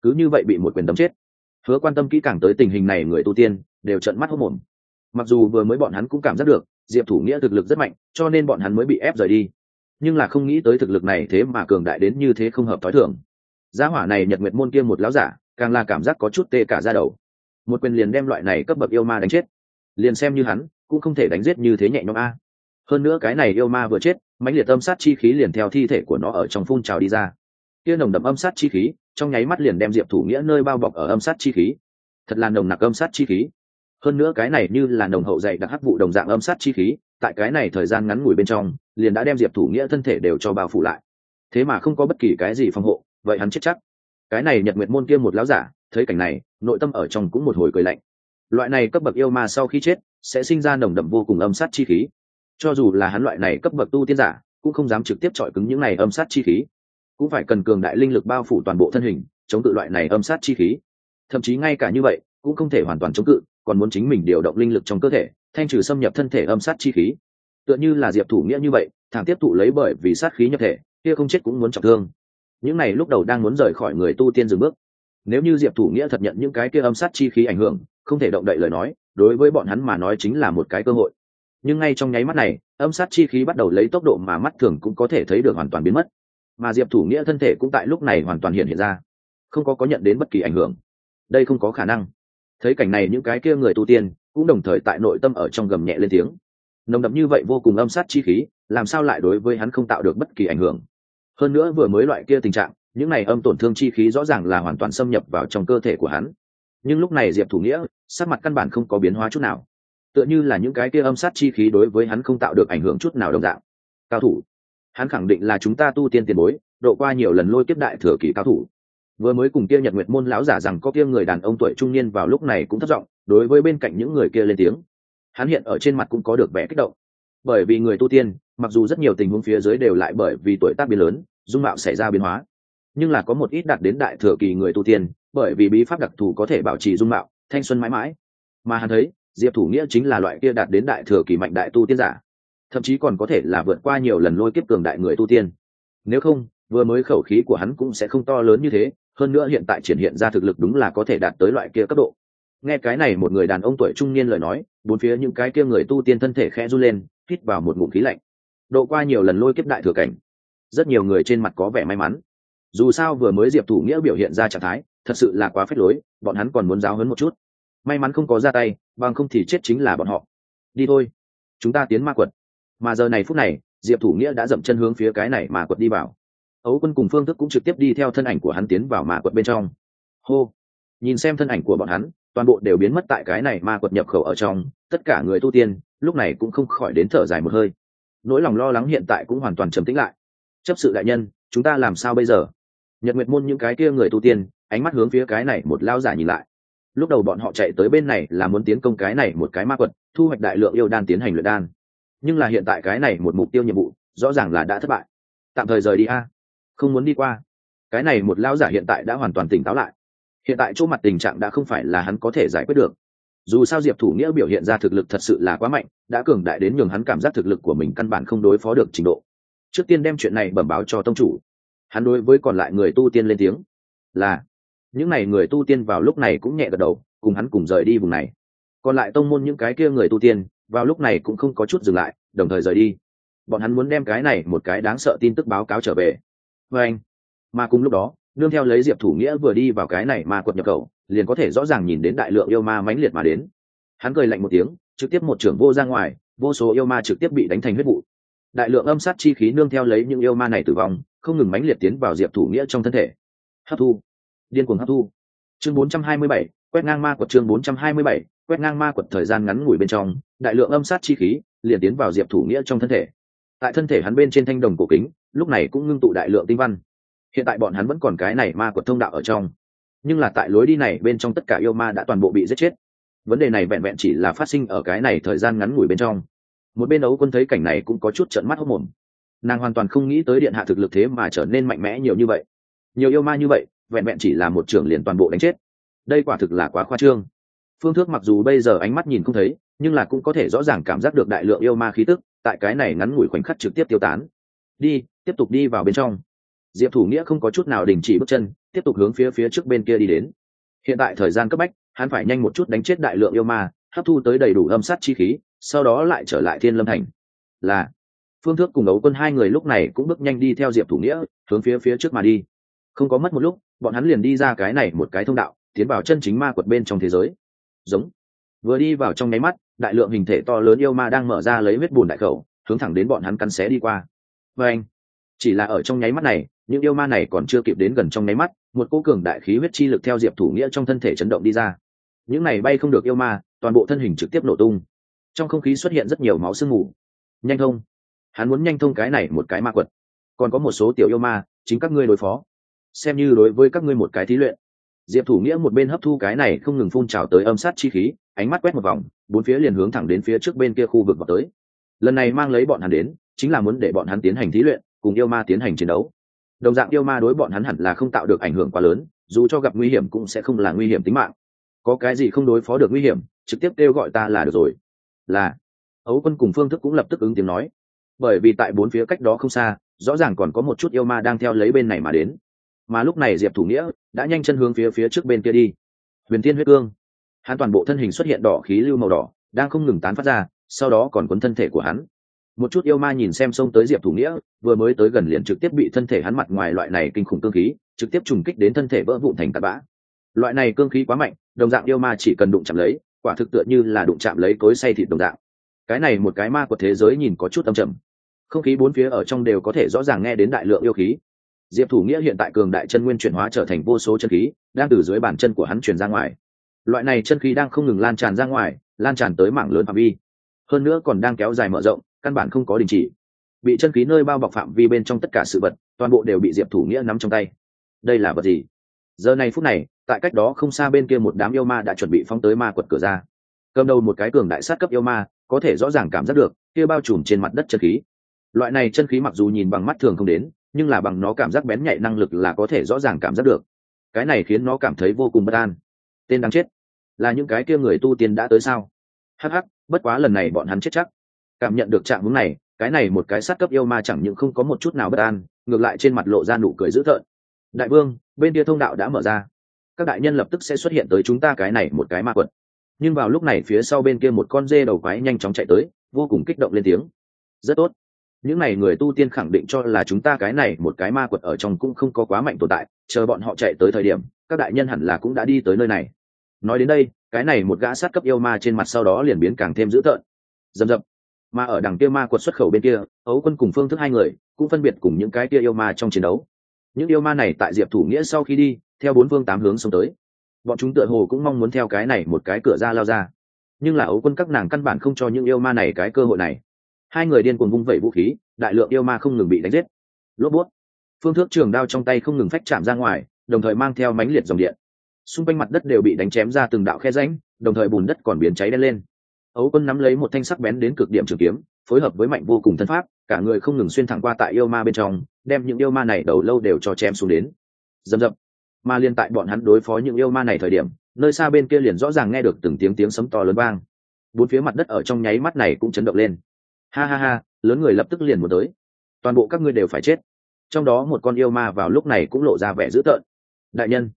Cứ như vậy bị một quyền đấm chết. Hứa quan tâm kỹ càng tới tình hình này người tu tiên, đều trận mắt hốc mồm mặc dù vừa mới bọn hắn cũng cảm giác được, diệp thủ nghĩa thực lực rất mạnh, cho nên bọn hắn mới bị ép rời đi. Nhưng là không nghĩ tới thực lực này thế mà cường đại đến như thế không hợp t h ó i thường gia hỏa này nhật nguyệt môn kia một láo giả, càng là cảm giác có chút tê cả ra đầu. Một quyền liền đem loại này cấp bậc yêu ma đánh chết. Liền xem như hắn, cũng không thể đánh giết như thế nhẹ nhõm a. Hơn nữa cái này yêu ma vừa chết, mãnh liệt âm sát chi khí liền theo thi thể của nó ở trong phun trào đi ra. Kia nồng đậm âm sát chi khí, trong nháy mắt liền đem diệp thủ nghĩa nơi bao bọc ở âm sát chi khí. Thật là nồng nặc âm sát chi khí. Hơn nữa cái này như là nồng hậu dày đặc hắc vụ đồng dạng âm sát chi khí, tại cái này thời gian ngắn ngủi bên trong, liền đã đem diệp thủ nghĩa thân thể đều cho bao phủ lại. Thế mà không có bất kỳ cái gì phòng hộ vậy hắn chết chắc. Cái này nhật nguyệt môn kia một lão giả, thấy cảnh này, nội tâm ở trong cũng một hồi cười lạnh. Loại này cấp bậc yêu ma sau khi chết, sẽ sinh ra nồng đậm vô cùng âm sát chi khí. Cho dù là hắn loại này cấp bậc tu tiên giả, cũng không dám trực tiếp chọi cứng những này âm sát chi khí. Cũng phải cần cường đại linh lực bao phủ toàn bộ thân hình, chống cự loại này âm sát chi khí. Thậm chí ngay cả như vậy, cũng không thể hoàn toàn chống cự, còn muốn chính mình điều động linh lực trong cơ thể, thanh trừ xâm nhập thân thể âm sát chi khí. Tựa như là diệp thủ nghĩa như vậy, thẳng tiếp thụ lấy bởi vì sát khí nhập thể, kia không chết cũng muốn trọng thương những này lúc đầu đang muốn rời khỏi người tu tiên dừng bước. Nếu như diệp thủ nghĩa thật nhận những cái kia âm sát chi khí ảnh hưởng, không thể động đậy lời nói, đối với bọn hắn mà nói chính là một cái cơ hội. Nhưng ngay trong nháy mắt này, âm sát chi khí bắt đầu lấy tốc độ mà mắt thường cũng có thể thấy được hoàn toàn biến mất. Mà diệp thủ nghĩa thân thể cũng tại lúc này hoàn toàn hiện hiện ra, không có có nhận đến bất kỳ ảnh hưởng. Đây không có khả năng. Thấy cảnh này những cái kia người tu tiên cũng đồng thời tại nội tâm ở trong gầm nhẹ lên tiếng. Nồng đậm như vậy vô cùng âm sát chi khí, làm sao lại đối với hắn không tạo được bất kỳ ảnh hưởng? Hơn nữa vừa mới loại kia tình trạng, những này âm tổn thương chi khí rõ ràng là hoàn toàn xâm nhập vào trong cơ thể của hắn. Nhưng lúc này diệp thủ nghĩa, sắc mặt căn bản không có biến hóa chút nào. Tựa như là những cái kia âm sát chi khí đối với hắn không tạo được ảnh hưởng chút nào đồng dạng. Cao thủ, hắn khẳng định là chúng ta tu tiên tiền bối, độ qua nhiều lần lôi tiếp đại thừa kỳ cao thủ. Vừa mới cùng kia nhật nguyệt môn lão giả rằng có kia người đàn ông tuổi trung niên vào lúc này cũng thất vọng, đối với bên cạnh những người kia lên tiếng. Hắn hiện ở trên mặt cũng có được vẻ kích động. Bởi vì người tu tiên mặc dù rất nhiều tình huống phía dưới đều lại bởi vì tuổi tác biến lớn, dung mạo xảy ra biến hóa, nhưng là có một ít đạt đến đại thừa kỳ người tu tiên, bởi vì bí pháp đặc thù có thể bảo trì dung mạo, thanh xuân mãi mãi. Mà hắn thấy, diệp thủ nghĩa chính là loại kia đạt đến đại thừa kỳ mạnh đại tu tiên giả, thậm chí còn có thể là vượt qua nhiều lần lôi kiếp cường đại người tu tiên. Nếu không, vừa mới khẩu khí của hắn cũng sẽ không to lớn như thế, hơn nữa hiện tại triển hiện ra thực lực đúng là có thể đạt tới loại kia cấp độ. Nghe cái này một người đàn ông tuổi trung niên lời nói, bốn phía những cái kia người tu tiên thân thể khẽ run lên, hít vào một ngụm khí lạnh độ qua nhiều lần lôi kiếp đại thừa cảnh. Rất nhiều người trên mặt có vẻ may mắn. Dù sao vừa mới diệp thủ nghĩa biểu hiện ra trạng thái, thật sự là quá phết lối, bọn hắn còn muốn giáo hấn một chút. May mắn không có ra tay, bằng không thì chết chính là bọn họ. Đi thôi. Chúng ta tiến ma quật. Mà giờ này phút này, diệp thủ nghĩa đã dậm chân hướng phía cái này mà quật đi vào. Ấu quân cùng phương thức cũng trực tiếp đi theo thân ảnh của hắn tiến vào ma quật bên trong. Hô. Nhìn xem thân ảnh của bọn hắn, toàn bộ đều biến mất tại cái này ma quật nhập khẩu ở trong, tất cả người tu tiên, lúc này cũng không khỏi đến thở dài một hơi nỗi lòng lo lắng hiện tại cũng hoàn toàn trầm tĩnh lại. Chấp sự đại nhân, chúng ta làm sao bây giờ? Nhật nguyệt môn những cái kia người tu tiên, ánh mắt hướng phía cái này một lao giả nhìn lại. Lúc đầu bọn họ chạy tới bên này là muốn tiến công cái này một cái ma quật, thu hoạch đại lượng yêu đan tiến hành luyện đan. Nhưng là hiện tại cái này một mục tiêu nhiệm vụ, rõ ràng là đã thất bại. Tạm thời rời đi a. Không muốn đi qua. Cái này một lao giả hiện tại đã hoàn toàn tỉnh táo lại. Hiện tại chỗ mặt tình trạng đã không phải là hắn có thể giải quyết được dù sao diệp thủ nghĩa biểu hiện ra thực lực thật sự là quá mạnh, đã cường đại đến nhường hắn cảm giác thực lực của mình căn bản không đối phó được trình độ. Trước tiên đem chuyện này bẩm báo cho tông chủ. Hắn đối với còn lại người tu tiên lên tiếng. Là, những n à y người tu tiên vào lúc này cũng nhẹ gật đầu, cùng hắn cùng rời đi vùng này. Còn lại tông môn những cái kia người tu tiên, vào lúc này cũng không có chút dừng lại, đồng thời rời đi. Bọn hắn muốn đem cái này một cái đáng sợ tin tức báo cáo trở về. Vê anh, mà cùng lúc đó, nương theo lấy diệp thủ nghĩa vừa đi vào cái này mà quật nhập khẩu liền có thể rõ ràng nhìn đến đại lượng yêu ma mãnh liệt mà đến. Hắn cười lạnh một tiếng trực tiếp một trưởng vô ra ngoài vô số yêu ma trực tiếp bị đánh thành huyết vụ. Đại lượng âm sát chi khí nương theo lấy những yêu ma này tử vong không ngừng mãnh liệt tiến vào diệp thủ nghĩa trong thân thể. Hấp thu. Điên cuồng hấp thu. Chương 427, quét ngang ma quật chương 427, quét ngang ma quật thời gian ngắn ngủi bên trong đại lượng âm sát chi khí liền tiến vào diệp thủ nghĩa trong thân thể. Tại thân thể hắn bên trên thanh đồng cổ kính lúc này cũng ngưng tụ đại lượng tinh văn. Hiện tại bọn hắn vẫn còn cái này ma quật thông đạo ở trong nhưng là tại lối đi này bên trong tất cả yêu ma đã toàn bộ bị giết chết. Vấn đề này vẹn vẹn chỉ là phát sinh ở cái này thời gian ngắn ngủi bên trong. Một bên ấu quân thấy cảnh này cũng có chút trận mắt hốc mồm nàng hoàn toàn không nghĩ tới điện hạ thực lực thế mà trở nên mạnh mẽ nhiều như vậy. Nhiều yêu ma như vậy, vẹn vẹn chỉ là một trưởng liền toàn bộ đánh chết. Đây quả thực là quá khoa trương. Phương thước mặc dù bây giờ ánh mắt nhìn không thấy, nhưng là cũng có thể rõ ràng cảm giác được đại lượng yêu ma khí tức tại cái này ngắn ngủi khoảnh khắc trực tiếp tiêu tán. Đi, tiếp tục đi vào bên trong diệp thủ nghĩa không có chút nào đình chỉ bước chân, tiếp tục hướng phía phía trước bên kia đi đến. Hiện tại thời gian cấp bách, hắn phải nhanh một chút đánh chết đại lượng yêu ma, hấp thu tới đầy đủ âm sát chi khí, sau đó lại trở lại thiên lâm thành. Là, phương thước cùng ấu quân hai người lúc này cũng bước nhanh đi theo diệp thủ nghĩa, hướng phía phía trước mà đi. Không có mất một lúc, bọn hắn liền đi ra cái này một cái thông đạo, tiến vào chân chính ma quật bên trong thế giới. Giống. Vừa đi vào trong nháy mắt, đại lượng hình thể to lớn yêu ma đang mở ra lấy huyết bùn đại khẩu, hướng thẳng đến bọn hắn cắn xé đi qua. Và anh chỉ là ở trong nháy mắt này, những yêu ma này còn chưa kịp đến gần trong nháy mắt, một cô cường đại khí huyết chi lực theo diệp thủ nghĩa trong thân thể chấn động đi ra. Những này bay không được yêu ma, toàn bộ thân hình trực tiếp nổ tung. Trong không khí xuất hiện rất nhiều máu sương mù. Nhanh thông. Hắn muốn nhanh thông cái này một cái ma quật. Còn có một số tiểu yêu ma, chính các ngươi đối phó. Xem như đối với các ngươi một cái thí luyện. Diệp thủ nghĩa một bên hấp thu cái này không ngừng phun trào tới âm sát chi khí, ánh mắt quét một vòng, bốn phía liền hướng thẳng đến phía trước bên kia khu vực vào tới. Lần này mang lấy bọn hắn đến, chính là muốn để bọn hắn tiến hành thí luyện cùng yêu ma tiến hành chiến đấu. Đồng dạng yêu ma đối bọn hắn hẳn là không tạo được ảnh hưởng quá lớn, dù cho gặp nguy hiểm cũng sẽ không là nguy hiểm tính mạng. Có cái gì không đối phó được nguy hiểm, trực tiếp kêu gọi ta là được rồi. Là. Ấu quân cùng phương thức cũng lập tức ứng tiếng nói. Bởi vì tại bốn phía cách đó không xa, rõ ràng còn có một chút yêu ma đang theo lấy bên này mà đến. Mà lúc này diệp thủ nghĩa đã nhanh chân hướng phía phía trước bên kia đi. Huyền thiên huyết cương. Hắn toàn bộ thân hình xuất hiện đỏ khí lưu màu đỏ, đang không ngừng tán phát ra, sau đó còn cuốn thân thể của hắn một chút yêu ma nhìn xem xông tới diệp thủ nghĩa, vừa mới tới gần liền trực tiếp bị thân thể hắn mặt ngoài loại này kinh khủng cương khí, trực tiếp trùng kích đến thân thể vỡ vụn thành tạt bã. Loại này cương khí quá mạnh, đồng dạng yêu ma chỉ cần đụng chạm lấy, quả thực tựa như là đụng chạm lấy cối say thịt đồng dạng. Cái này một cái ma của thế giới nhìn có chút âm trầm. Không khí bốn phía ở trong đều có thể rõ ràng nghe đến đại lượng yêu khí. Diệp thủ nghĩa hiện tại cường đại chân nguyên chuyển hóa trở thành vô số chân khí, đang từ dưới bàn chân của hắn chuyển ra ngoài. Loại này chân khí đang không ngừng lan tràn ra ngoài, lan tràn tới mảng lớn phạm vi. Hơn nữa còn đang kéo dài mở rộng căn bản không có đình chỉ. Bị chân khí nơi bao bọc phạm vi bên trong tất cả sự vật, toàn bộ đều bị diệp thủ nghĩa nắm trong tay. Đây là vật gì? Giờ này phút này, tại cách đó không xa bên kia một đám yêu ma đã chuẩn bị phóng tới ma quật cửa ra. Cầm đầu một cái cường đại sát cấp yêu ma, có thể rõ ràng cảm giác được, kia bao trùm trên mặt đất chân khí. Loại này chân khí mặc dù nhìn bằng mắt thường không đến, nhưng là bằng nó cảm giác bén nhạy năng lực là có thể rõ ràng cảm giác được. Cái này khiến nó cảm thấy vô cùng bất an. Tên đáng chết. Là những cái kia người tu tiên đã tới sao? Hắc hắc, bất quá lần này bọn hắn chết chắc cảm nhận được trạng hướng này, cái này một cái sát cấp yêu ma chẳng những không có một chút nào bất an, ngược lại trên mặt lộ ra nụ cười dữ tợn. Đại vương, bên kia thông đạo đã mở ra. Các đại nhân lập tức sẽ xuất hiện tới chúng ta cái này một cái ma quật. Nhưng vào lúc này phía sau bên kia một con dê đầu quái nhanh chóng chạy tới, vô cùng kích động lên tiếng. Rất tốt. Những n à y người tu tiên khẳng định cho là chúng ta cái này một cái ma quật ở trong cũng không có quá mạnh tồn tại, chờ bọn họ chạy tới thời điểm, các đại nhân hẳn là cũng đã đi tới nơi này. Nói đến đây, cái này một gã sát cấp yêu ma trên mặt sau đó liền biến càng thêm dữ tợn. Dầm dập mà ở đằng kia ma quật xuất khẩu bên kia, ấu quân cùng phương thức hai người cũng phân biệt cùng những cái kia yêu ma trong chiến đấu. Những yêu ma này tại diệp thủ nghĩa sau khi đi, theo bốn phương tám hướng xông tới. Bọn chúng tựa hồ cũng mong muốn theo cái này một cái cửa ra lao ra. Nhưng là ấu quân các nàng căn bản không cho những yêu ma này cái cơ hội này. Hai người điên cuồng vung vẩy vũ khí, đại lượng yêu ma không ngừng bị đánh giết. Lốp bút. Phương thước trường đao trong tay không ngừng phách chạm ra ngoài, đồng thời mang theo mánh liệt dòng điện. Xung quanh mặt đất đều bị đánh chém ra từng đạo khe rãnh, đồng thời bùn đất còn biến cháy đen lên ấu quân nắm lấy một thanh sắc bén đến cực điểm trường kiếm, phối hợp với mạnh vô cùng thân pháp, cả người không ngừng xuyên thẳng qua tại yêu ma bên trong, đem những yêu ma này đầu lâu đều cho chém xuống đến. Dầm dập mà liên tại bọn hắn đối phó những yêu ma này thời điểm, nơi xa bên kia liền rõ ràng nghe được từng tiếng tiếng sấm to lớn vang. Bốn phía mặt đất ở trong nháy mắt này cũng chấn động lên. Ha ha ha, lớn người lập tức liền một tới. Toàn bộ các ngươi đều phải chết. Trong đó một con yêu ma vào lúc này cũng lộ ra vẻ dữ tợn. Đại nhân,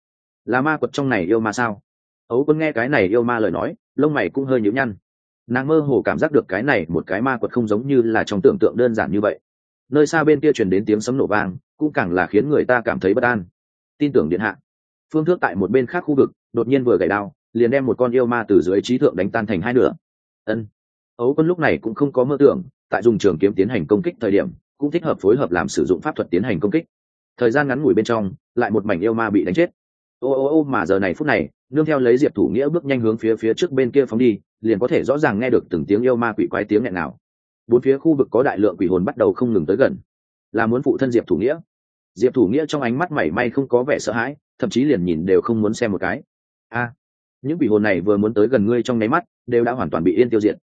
là ma quật trong này yêu ma sao? Ấu quân nghe cái này yêu ma lời nói, lông mày cũng hơi nhíu nhăn nàng mơ hồ cảm giác được cái này một cái ma quật không giống như là trong tưởng tượng đơn giản như vậy. Nơi xa bên kia truyền đến tiếng sấm nổ vang, cũng càng là khiến người ta cảm thấy bất an. Tin tưởng điện hạ. Phương thước tại một bên khác khu vực, đột nhiên vừa gậy đao liền đem một con yêu ma từ dưới trí thượng đánh tan thành hai nửa. Ân. Ấu quân lúc này cũng không có mơ tưởng, tại dùng trường kiếm tiến hành công kích thời điểm, cũng thích hợp phối hợp làm sử dụng pháp thuật tiến hành công kích. Thời gian ngắn ngủi bên trong, lại một mảnh yêu ma bị đánh chết. Ô ô ô mà giờ này phút này, nương theo lấy diệp thủ nghĩa bước nhanh hướng phía phía trước bên kia phóng đi liền có thể rõ ràng nghe được từng tiếng yêu ma quỷ quái tiếng nghẹn nào. Bốn phía khu vực có đại lượng quỷ hồn bắt đầu không ngừng tới gần. Là muốn phụ thân diệp thủ nghĩa. Diệp thủ nghĩa trong ánh mắt mảy may không có vẻ sợ hãi thậm chí liền nhìn đều không muốn xem một cái. A những quỷ hồn này vừa muốn tới gần ngươi trong nháy mắt đều đã hoàn toàn bị yên tiêu diệt.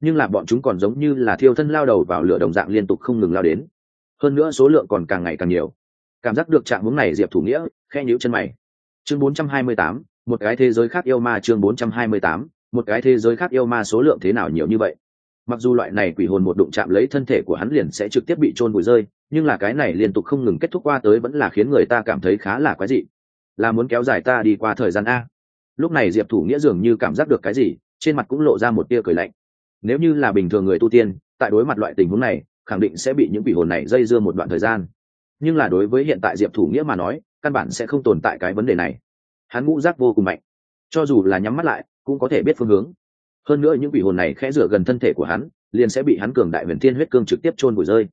Nhưng là bọn chúng còn giống như là thiêu thân lao đầu vào lửa đồng dạng liên tục không ngừng lao đến. Hơn nữa số lượng còn càng ngày càng nhiều. Cảm giác được trạng hướng này diệp thủ nghĩa khe nhíu chân mày. Chương 428, một cái thế giới khác yêu ma chương 428, một cái thế giới khác yêu ma số lượng thế nào nhiều như vậy. Mặc dù loại này quỷ hồn một đụng chạm lấy thân thể của hắn liền sẽ trực tiếp bị trôn bụi rơi, nhưng là cái này liên tục không ngừng kết thúc qua tới vẫn là khiến người ta cảm thấy khá là quái dị. Là muốn kéo dài ta đi qua thời gian a. Lúc này diệp thủ nghĩa dường như cảm giác được cái gì, trên mặt cũng lộ ra một tia cười lạnh. Nếu như là bình thường người tu tiên, tại đối mặt loại tình huống này, khẳng định sẽ bị những quỷ hồn này dây dưa một đoạn thời gian. Nhưng là đối với hiện tại diệp thủ nghĩa mà nói, căn bản sẽ không tồn tại cái vấn đề này. Hắn ngũ giác vô cùng mạnh. Cho dù là nhắm mắt lại cũng có thể biết phương hướng. Hơn nữa những quỷ hồn này khẽ rửa gần thân thể của hắn, liền sẽ bị hắn cường đại huyền thiên huyết cương trực tiếp chôn vùi rơi.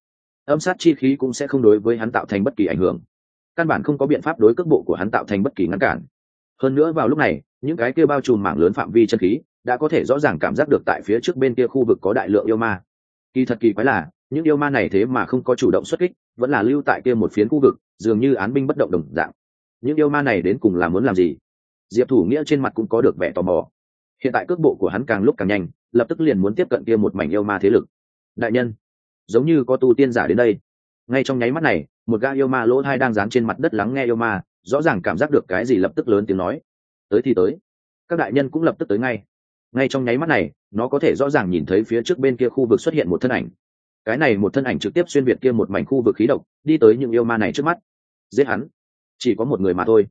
Âm sát chi khí cũng sẽ không đối với hắn tạo thành bất kỳ ảnh hưởng. Căn bản không có biện pháp đối cước bộ của hắn tạo thành bất kỳ ngăn cản. Hơn nữa vào lúc này, những cái kia bao trùm mảng lớn phạm vi chân khí đã có thể rõ ràng cảm giác được tại phía trước bên kia khu vực có đại lượng yêu ma. Kỳ thật kỳ quái là, những yêu ma này thế mà không có chủ động xuất kích, vẫn là lưu tại kia một phiến khu vực, dường như án binh bất động đồng dạng. Những yêu ma này đến cùng là muốn làm gì? Diệp thủ nghĩa trên mặt cũng có được vẻ tò mò hiện tại cước bộ của hắn càng lúc càng nhanh, lập tức liền muốn tiếp cận kia một mảnh yêu ma thế lực. Đại nhân, giống như có tu tiên giả đến đây. Ngay trong nháy mắt này, một ga yêu ma lỗ thai đang dán trên mặt đất lắng nghe yêu ma, rõ ràng cảm giác được cái gì lập tức lớn tiếng nói. Tới thì tới. Các đại nhân cũng lập tức tới ngay. Ngay trong nháy mắt này, nó có thể rõ ràng nhìn thấy phía trước bên kia khu vực xuất hiện một thân ảnh. Cái này một thân ảnh trực tiếp xuyên việt kia một mảnh khu vực khí độc, đi tới những yêu ma này trước mắt. Giết hắn. Chỉ có một người mà thôi.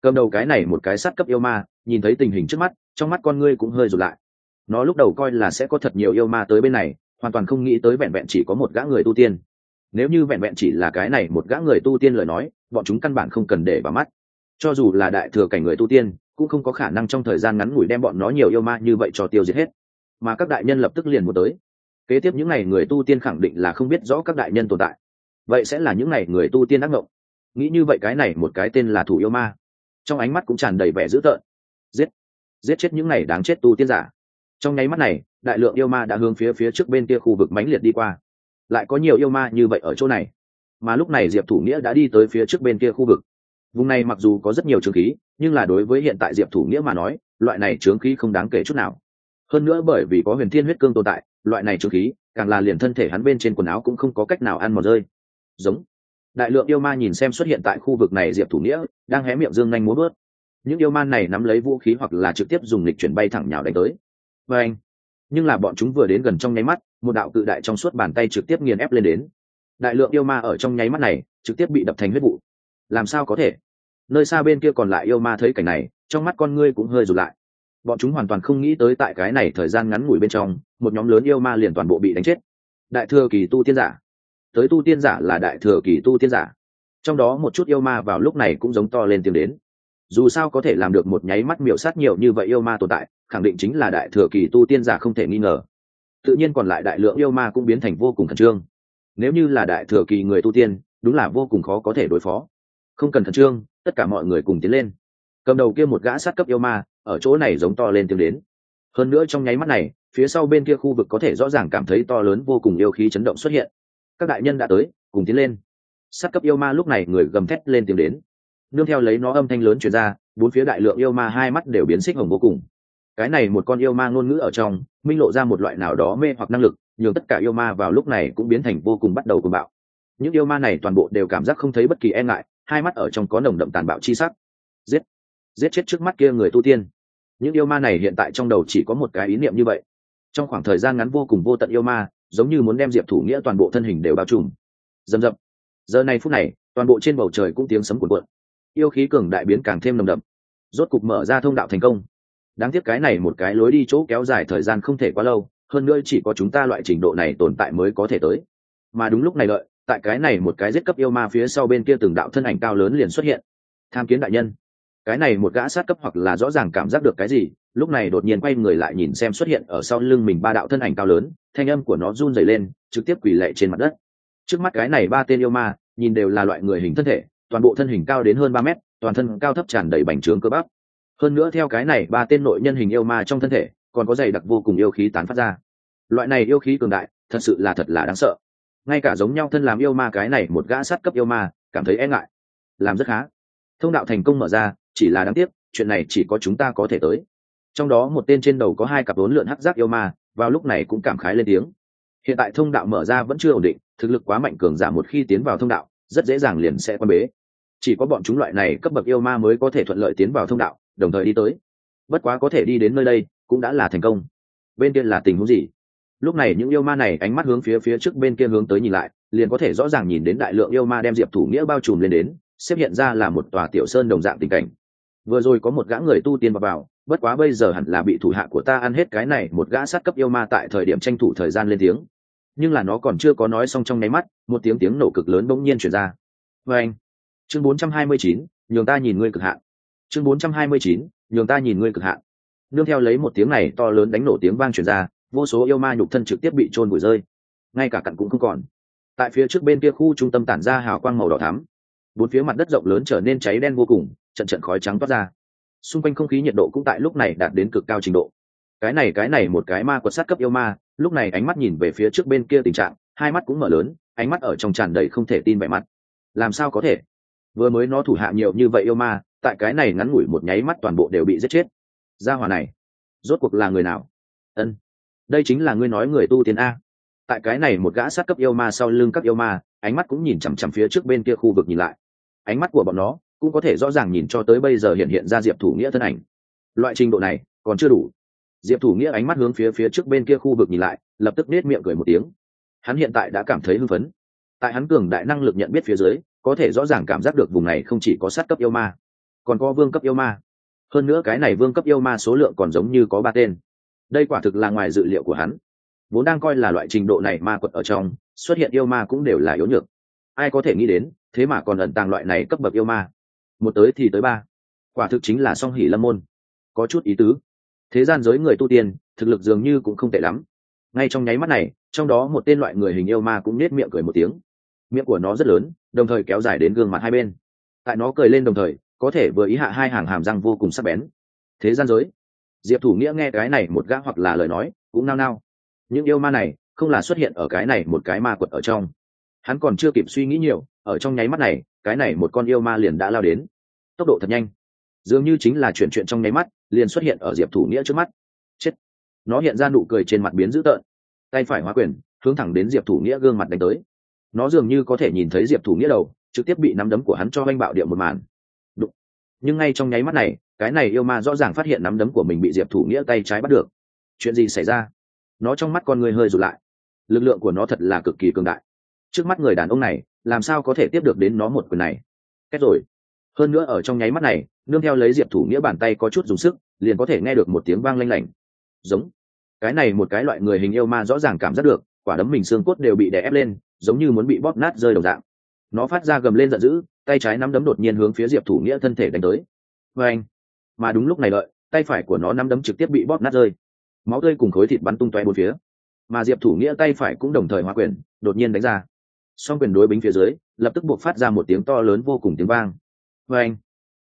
Cầm đầu cái này một cái sát cấp yêu ma, nhìn thấy tình hình trước mắt trong mắt con ngươi cũng hơi rụt lại. Nó lúc đầu coi là sẽ có thật nhiều yêu ma tới bên này, hoàn toàn không nghĩ tới vẹn vẹn chỉ có một gã người tu tiên. Nếu như vẹn vẹn chỉ là cái này một gã người tu tiên lời nói, bọn chúng căn bản không cần để vào mắt. Cho dù là đại thừa cảnh người tu tiên, cũng không có khả năng trong thời gian ngắn ngủi đem bọn nó nhiều yêu ma như vậy cho tiêu diệt hết. Mà các đại nhân lập tức liền muốn tới. Kế tiếp những ngày người tu tiên khẳng định là không biết rõ các đại nhân tồn tại. Vậy sẽ là những ngày người tu tiên ác mộng. Nghĩ như vậy cái này một cái tên là thủ yêu ma. Trong ánh mắt cũng tràn đầy vẻ dữ tợn. Giết! Giết chết những này đáng chết tu tiên giả. Trong nháy mắt này, đại lượng yêu ma đã hướng phía phía trước bên kia khu vực mãnh liệt đi qua. Lại có nhiều yêu ma như vậy ở chỗ này. Mà lúc này diệp thủ nghĩa đã đi tới phía trước bên kia khu vực. Vùng này mặc dù có rất nhiều trường khí, nhưng là đối với hiện tại diệp thủ nghĩa mà nói, loại này trướng khí không đáng kể chút nào. Hơn nữa bởi vì có huyền thiên huyết cương tồn tại, loại này trướng khí, càng là liền thân thể hắn bên trên quần áo cũng không có cách nào ăn mòn rơi. Giống. Đại lượng yêu ma nhìn xem xuất hiện tại khu vực này diệp thủ nghĩa, đang hé miệng dương nhanh muốn bớt những yêu ma này nắm lấy vũ khí hoặc là trực tiếp dùng lịch chuyển bay thẳng nhào đánh tới. Và anh, nhưng là bọn chúng vừa đến gần trong nháy mắt, một đạo cự đại trong suốt bàn tay trực tiếp nghiền ép lên đến. Đại lượng yêu ma ở trong nháy mắt này, trực tiếp bị đập thành huyết vụ. Làm sao có thể? Nơi xa bên kia còn lại yêu ma thấy cảnh này, trong mắt con ngươi cũng hơi rụt lại. Bọn chúng hoàn toàn không nghĩ tới tại cái này thời gian ngắn ngủi bên trong, một nhóm lớn yêu ma liền toàn bộ bị đánh chết. Đại thừa kỳ tu tiên giả. Tới tu tiên giả là đại thừa kỳ tu tiên giả. Trong đó một chút yêu ma vào lúc này cũng giống to lên tiếng đến dù sao có thể làm được một nháy mắt miểu sát nhiều như vậy yêu ma tồn tại, khẳng định chính là đại thừa kỳ tu tiên giả không thể nghi ngờ. Tự nhiên còn lại đại lượng yêu ma cũng biến thành vô cùng khẩn trương. Nếu như là đại thừa kỳ người tu tiên, đúng là vô cùng khó có thể đối phó. Không cần khẩn trương, tất cả mọi người cùng tiến lên. Cầm đầu kia một gã sát cấp yêu ma, ở chỗ này giống to lên tiếng đến. Hơn nữa trong nháy mắt này, phía sau bên kia khu vực có thể rõ ràng cảm thấy to lớn vô cùng yêu khí chấn động xuất hiện. Các đại nhân đã tới, cùng tiến lên. Sát cấp yêu ma lúc này người gầm thét lên tiếng đến nương theo lấy nó âm thanh lớn truyền ra, bốn phía đại lượng yêu ma hai mắt đều biến xích hồng vô cùng. Cái này một con yêu ma ngôn ngữ ở trong, minh lộ ra một loại nào đó mê hoặc năng lực, nhường tất cả yêu ma vào lúc này cũng biến thành vô cùng bắt đầu cuồng bạo. Những yêu ma này toàn bộ đều cảm giác không thấy bất kỳ e ngại, hai mắt ở trong có nồng đậm tàn bạo chi sắc. Giết! Giết chết trước mắt kia người tu tiên. Những yêu ma này hiện tại trong đầu chỉ có một cái ý niệm như vậy. Trong khoảng thời gian ngắn vô cùng vô tận yêu ma, giống như muốn đem diệp thủ nghĩa toàn bộ thân hình đều bao trùm. Dầm dập. Giờ này phút này, toàn bộ trên bầu trời cũng tiếng sấm cuộn cuộn yêu khí cường đại biến càng thêm nồng đậm. Rốt cục mở ra thông đạo thành công. Đáng tiếc cái này một cái lối đi chỗ kéo dài thời gian không thể quá lâu, hơn nữa chỉ có chúng ta loại trình độ này tồn tại mới có thể tới. Mà đúng lúc này lợi, tại cái này một cái giết cấp yêu ma phía sau bên kia từng đạo thân ảnh cao lớn liền xuất hiện. Tham kiến đại nhân. Cái này một gã sát cấp hoặc là rõ ràng cảm giác được cái gì, lúc này đột nhiên quay người lại nhìn xem xuất hiện ở sau lưng mình ba đạo thân ảnh cao lớn, thanh âm của nó run dày lên, trực tiếp quỳ lệ trên mặt đất. Trước mắt cái này ba tên yêu ma, nhìn đều là loại người hình thân thể toàn bộ thân hình cao đến hơn ba mét, toàn thân cao thấp tràn đầy bành trướng cơ bắp. Hơn nữa theo cái này, ba tên nội nhân hình yêu ma trong thân thể, còn có dày đặc vô cùng yêu khí tán phát ra. Loại này yêu khí cường đại, thật sự là thật là đáng sợ. Ngay cả giống nhau thân làm yêu ma cái này, một gã sát cấp yêu ma, cảm thấy e ngại. Làm rất khá. Thông đạo thành công mở ra, chỉ là đáng tiếc, chuyện này chỉ có chúng ta có thể tới. Trong đó một tên trên đầu có hai cặp bốn lượn hắc giác yêu ma, vào lúc này cũng cảm khái lên tiếng. Hiện tại thông đạo mở ra vẫn chưa ổn định, thực lực quá mạnh cường giả một khi tiến vào thông đạo, rất dễ dàng liền sẽ quan bế chỉ có bọn chúng loại này cấp bậc yêu ma mới có thể thuận lợi tiến vào thông đạo đồng thời đi tới. Bất quá có thể đi đến nơi đây cũng đã là thành công. Bên kia là tình huống gì? Lúc này những yêu ma này ánh mắt hướng phía phía trước bên kia hướng tới nhìn lại liền có thể rõ ràng nhìn đến đại lượng yêu ma đem diệp thủ nghĩa bao trùm lên đến xếp hiện ra là một tòa tiểu sơn đồng dạng tình cảnh. Vừa rồi có một gã người tu tiên vào, vào bất quá bây giờ hẳn là bị thủ hạ của ta ăn hết cái này một gã sát cấp yêu ma tại thời điểm tranh thủ thời gian lên tiếng. Nhưng là nó còn chưa có nói xong trong nháy mắt một tiếng tiếng nổ cực lớn bỗng nhiên chuyển ra. Vê anh chương 429, nhường ta nhìn ngươi cực hạn. Chương 429, nhường ta nhìn ngươi cực hạn. Nương theo lấy một tiếng này to lớn đánh nổ tiếng vang truyền ra vô số yêu ma nhục thân trực tiếp bị trôn bụi rơi. Ngay cả cặn cũng không còn. Tại phía trước bên kia khu trung tâm tản ra hào quang màu đỏ thắm. Bốn phía mặt đất rộng lớn trở nên cháy đen vô cùng trận trận khói trắng toát ra. Xung quanh không khí nhiệt độ cũng tại lúc này đạt đến cực cao trình độ. Cái này cái này một cái ma quật sát cấp yêu ma lúc này ánh mắt nhìn về phía trước bên kia tình trạng hai mắt cũng mở lớn ánh mắt ở trong tràn đầy không thể tin vẻ mặt. Làm sao có thể? Vừa mới nó thủ hạ nhiều như vậy yêu ma, tại cái này ngắn ngủi một nháy mắt toàn bộ đều bị giết chết. Gia hòa này, rốt cuộc là người nào? Ân, đây chính là ngươi nói người tu tiên a. Tại cái này một gã sát cấp yêu ma sau lưng các yêu ma, ánh mắt cũng nhìn chằm chằm phía trước bên kia khu vực nhìn lại. Ánh mắt của bọn nó cũng có thể rõ ràng nhìn cho tới bây giờ hiện hiện ra diệp thủ nghĩa thân ảnh. Loại trình độ này còn chưa đủ. Diệp thủ nghĩa ánh mắt hướng phía phía trước bên kia khu vực nhìn lại, lập tức nết miệng cười một tiếng. Hắn hiện tại đã cảm thấy hưng phấn. Tại hắn cường đại năng lực nhận biết phía dưới có thể rõ ràng cảm giác được vùng này không chỉ có sát cấp yêu ma, còn có vương cấp yêu ma. Hơn nữa cái này vương cấp yêu ma số lượng còn giống như có ba tên. Đây quả thực là ngoài dự liệu của hắn. Vốn đang coi là loại trình độ này ma quật ở trong, xuất hiện yêu ma cũng đều là yếu nhược. Ai có thể nghĩ đến, thế mà còn ẩn tàng loại này cấp bậc yêu ma. Một tới thì tới ba. Quả thực chính là song hỉ lâm môn. Có chút ý tứ. Thế gian giới người tu tiên, thực lực dường như cũng không tệ lắm. Ngay trong nháy mắt này, trong đó một tên loại người hình yêu ma cũng nết miệng cười một tiếng. Miệng của nó rất lớn đồng thời kéo dài đến gương mặt hai bên. Tại nó cười lên đồng thời, có thể vừa ý hạ hai hàng hàm răng vô cùng sắc bén. Thế gian giới. Diệp thủ nghĩa nghe cái này một gã hoặc là lời nói, cũng nao nao. Những yêu ma này, không là xuất hiện ở cái này một cái ma quật ở trong. Hắn còn chưa kịp suy nghĩ nhiều, ở trong nháy mắt này, cái này một con yêu ma liền đã lao đến. Tốc độ thật nhanh. Dường như chính là chuyển chuyện trong nháy mắt, liền xuất hiện ở diệp thủ nghĩa trước mắt. Chết. Nó hiện ra nụ cười trên mặt biến dữ tợn. Tay phải hóa quyền, hướng thẳng đến diệp thủ nghĩa gương mặt đánh tới nó dường như có thể nhìn thấy diệp thủ nghĩa đầu, trực tiếp bị nắm đấm của hắn cho oanh bạo điện một màn. Đúng. nhưng ngay trong nháy mắt này, cái này yêu ma rõ ràng phát hiện nắm đấm của mình bị diệp thủ nghĩa tay trái bắt được. Chuyện gì xảy ra? Nó trong mắt con người hơi rụt lại. Lực lượng của nó thật là cực kỳ cường đại. Trước mắt người đàn ông này, làm sao có thể tiếp được đến nó một quyền này? Kết rồi. Hơn nữa ở trong nháy mắt này, nương theo lấy diệp thủ nghĩa bàn tay có chút dùng sức, liền có thể nghe được một tiếng vang lanh lảnh. Giống. Cái này một cái loại người hình yêu ma rõ ràng cảm giác được, quả đấm mình xương cốt đều bị đè ép lên giống như muốn bị bóp nát rơi đồng dạng. Nó phát ra gầm lên giận dữ, tay trái nắm đấm đột nhiên hướng phía diệp thủ nghĩa thân thể đánh tới. Vê anh, mà đúng lúc này lợi tay phải của nó nắm đấm trực tiếp bị bóp nát rơi. Máu tươi cùng khối thịt bắn tung toe bốn phía. Mà diệp thủ nghĩa tay phải cũng đồng thời hóa quyền, đột nhiên đánh ra. Song quyền đối bính phía dưới, lập tức buộc phát ra một tiếng to lớn vô cùng tiếng vang. Vê anh,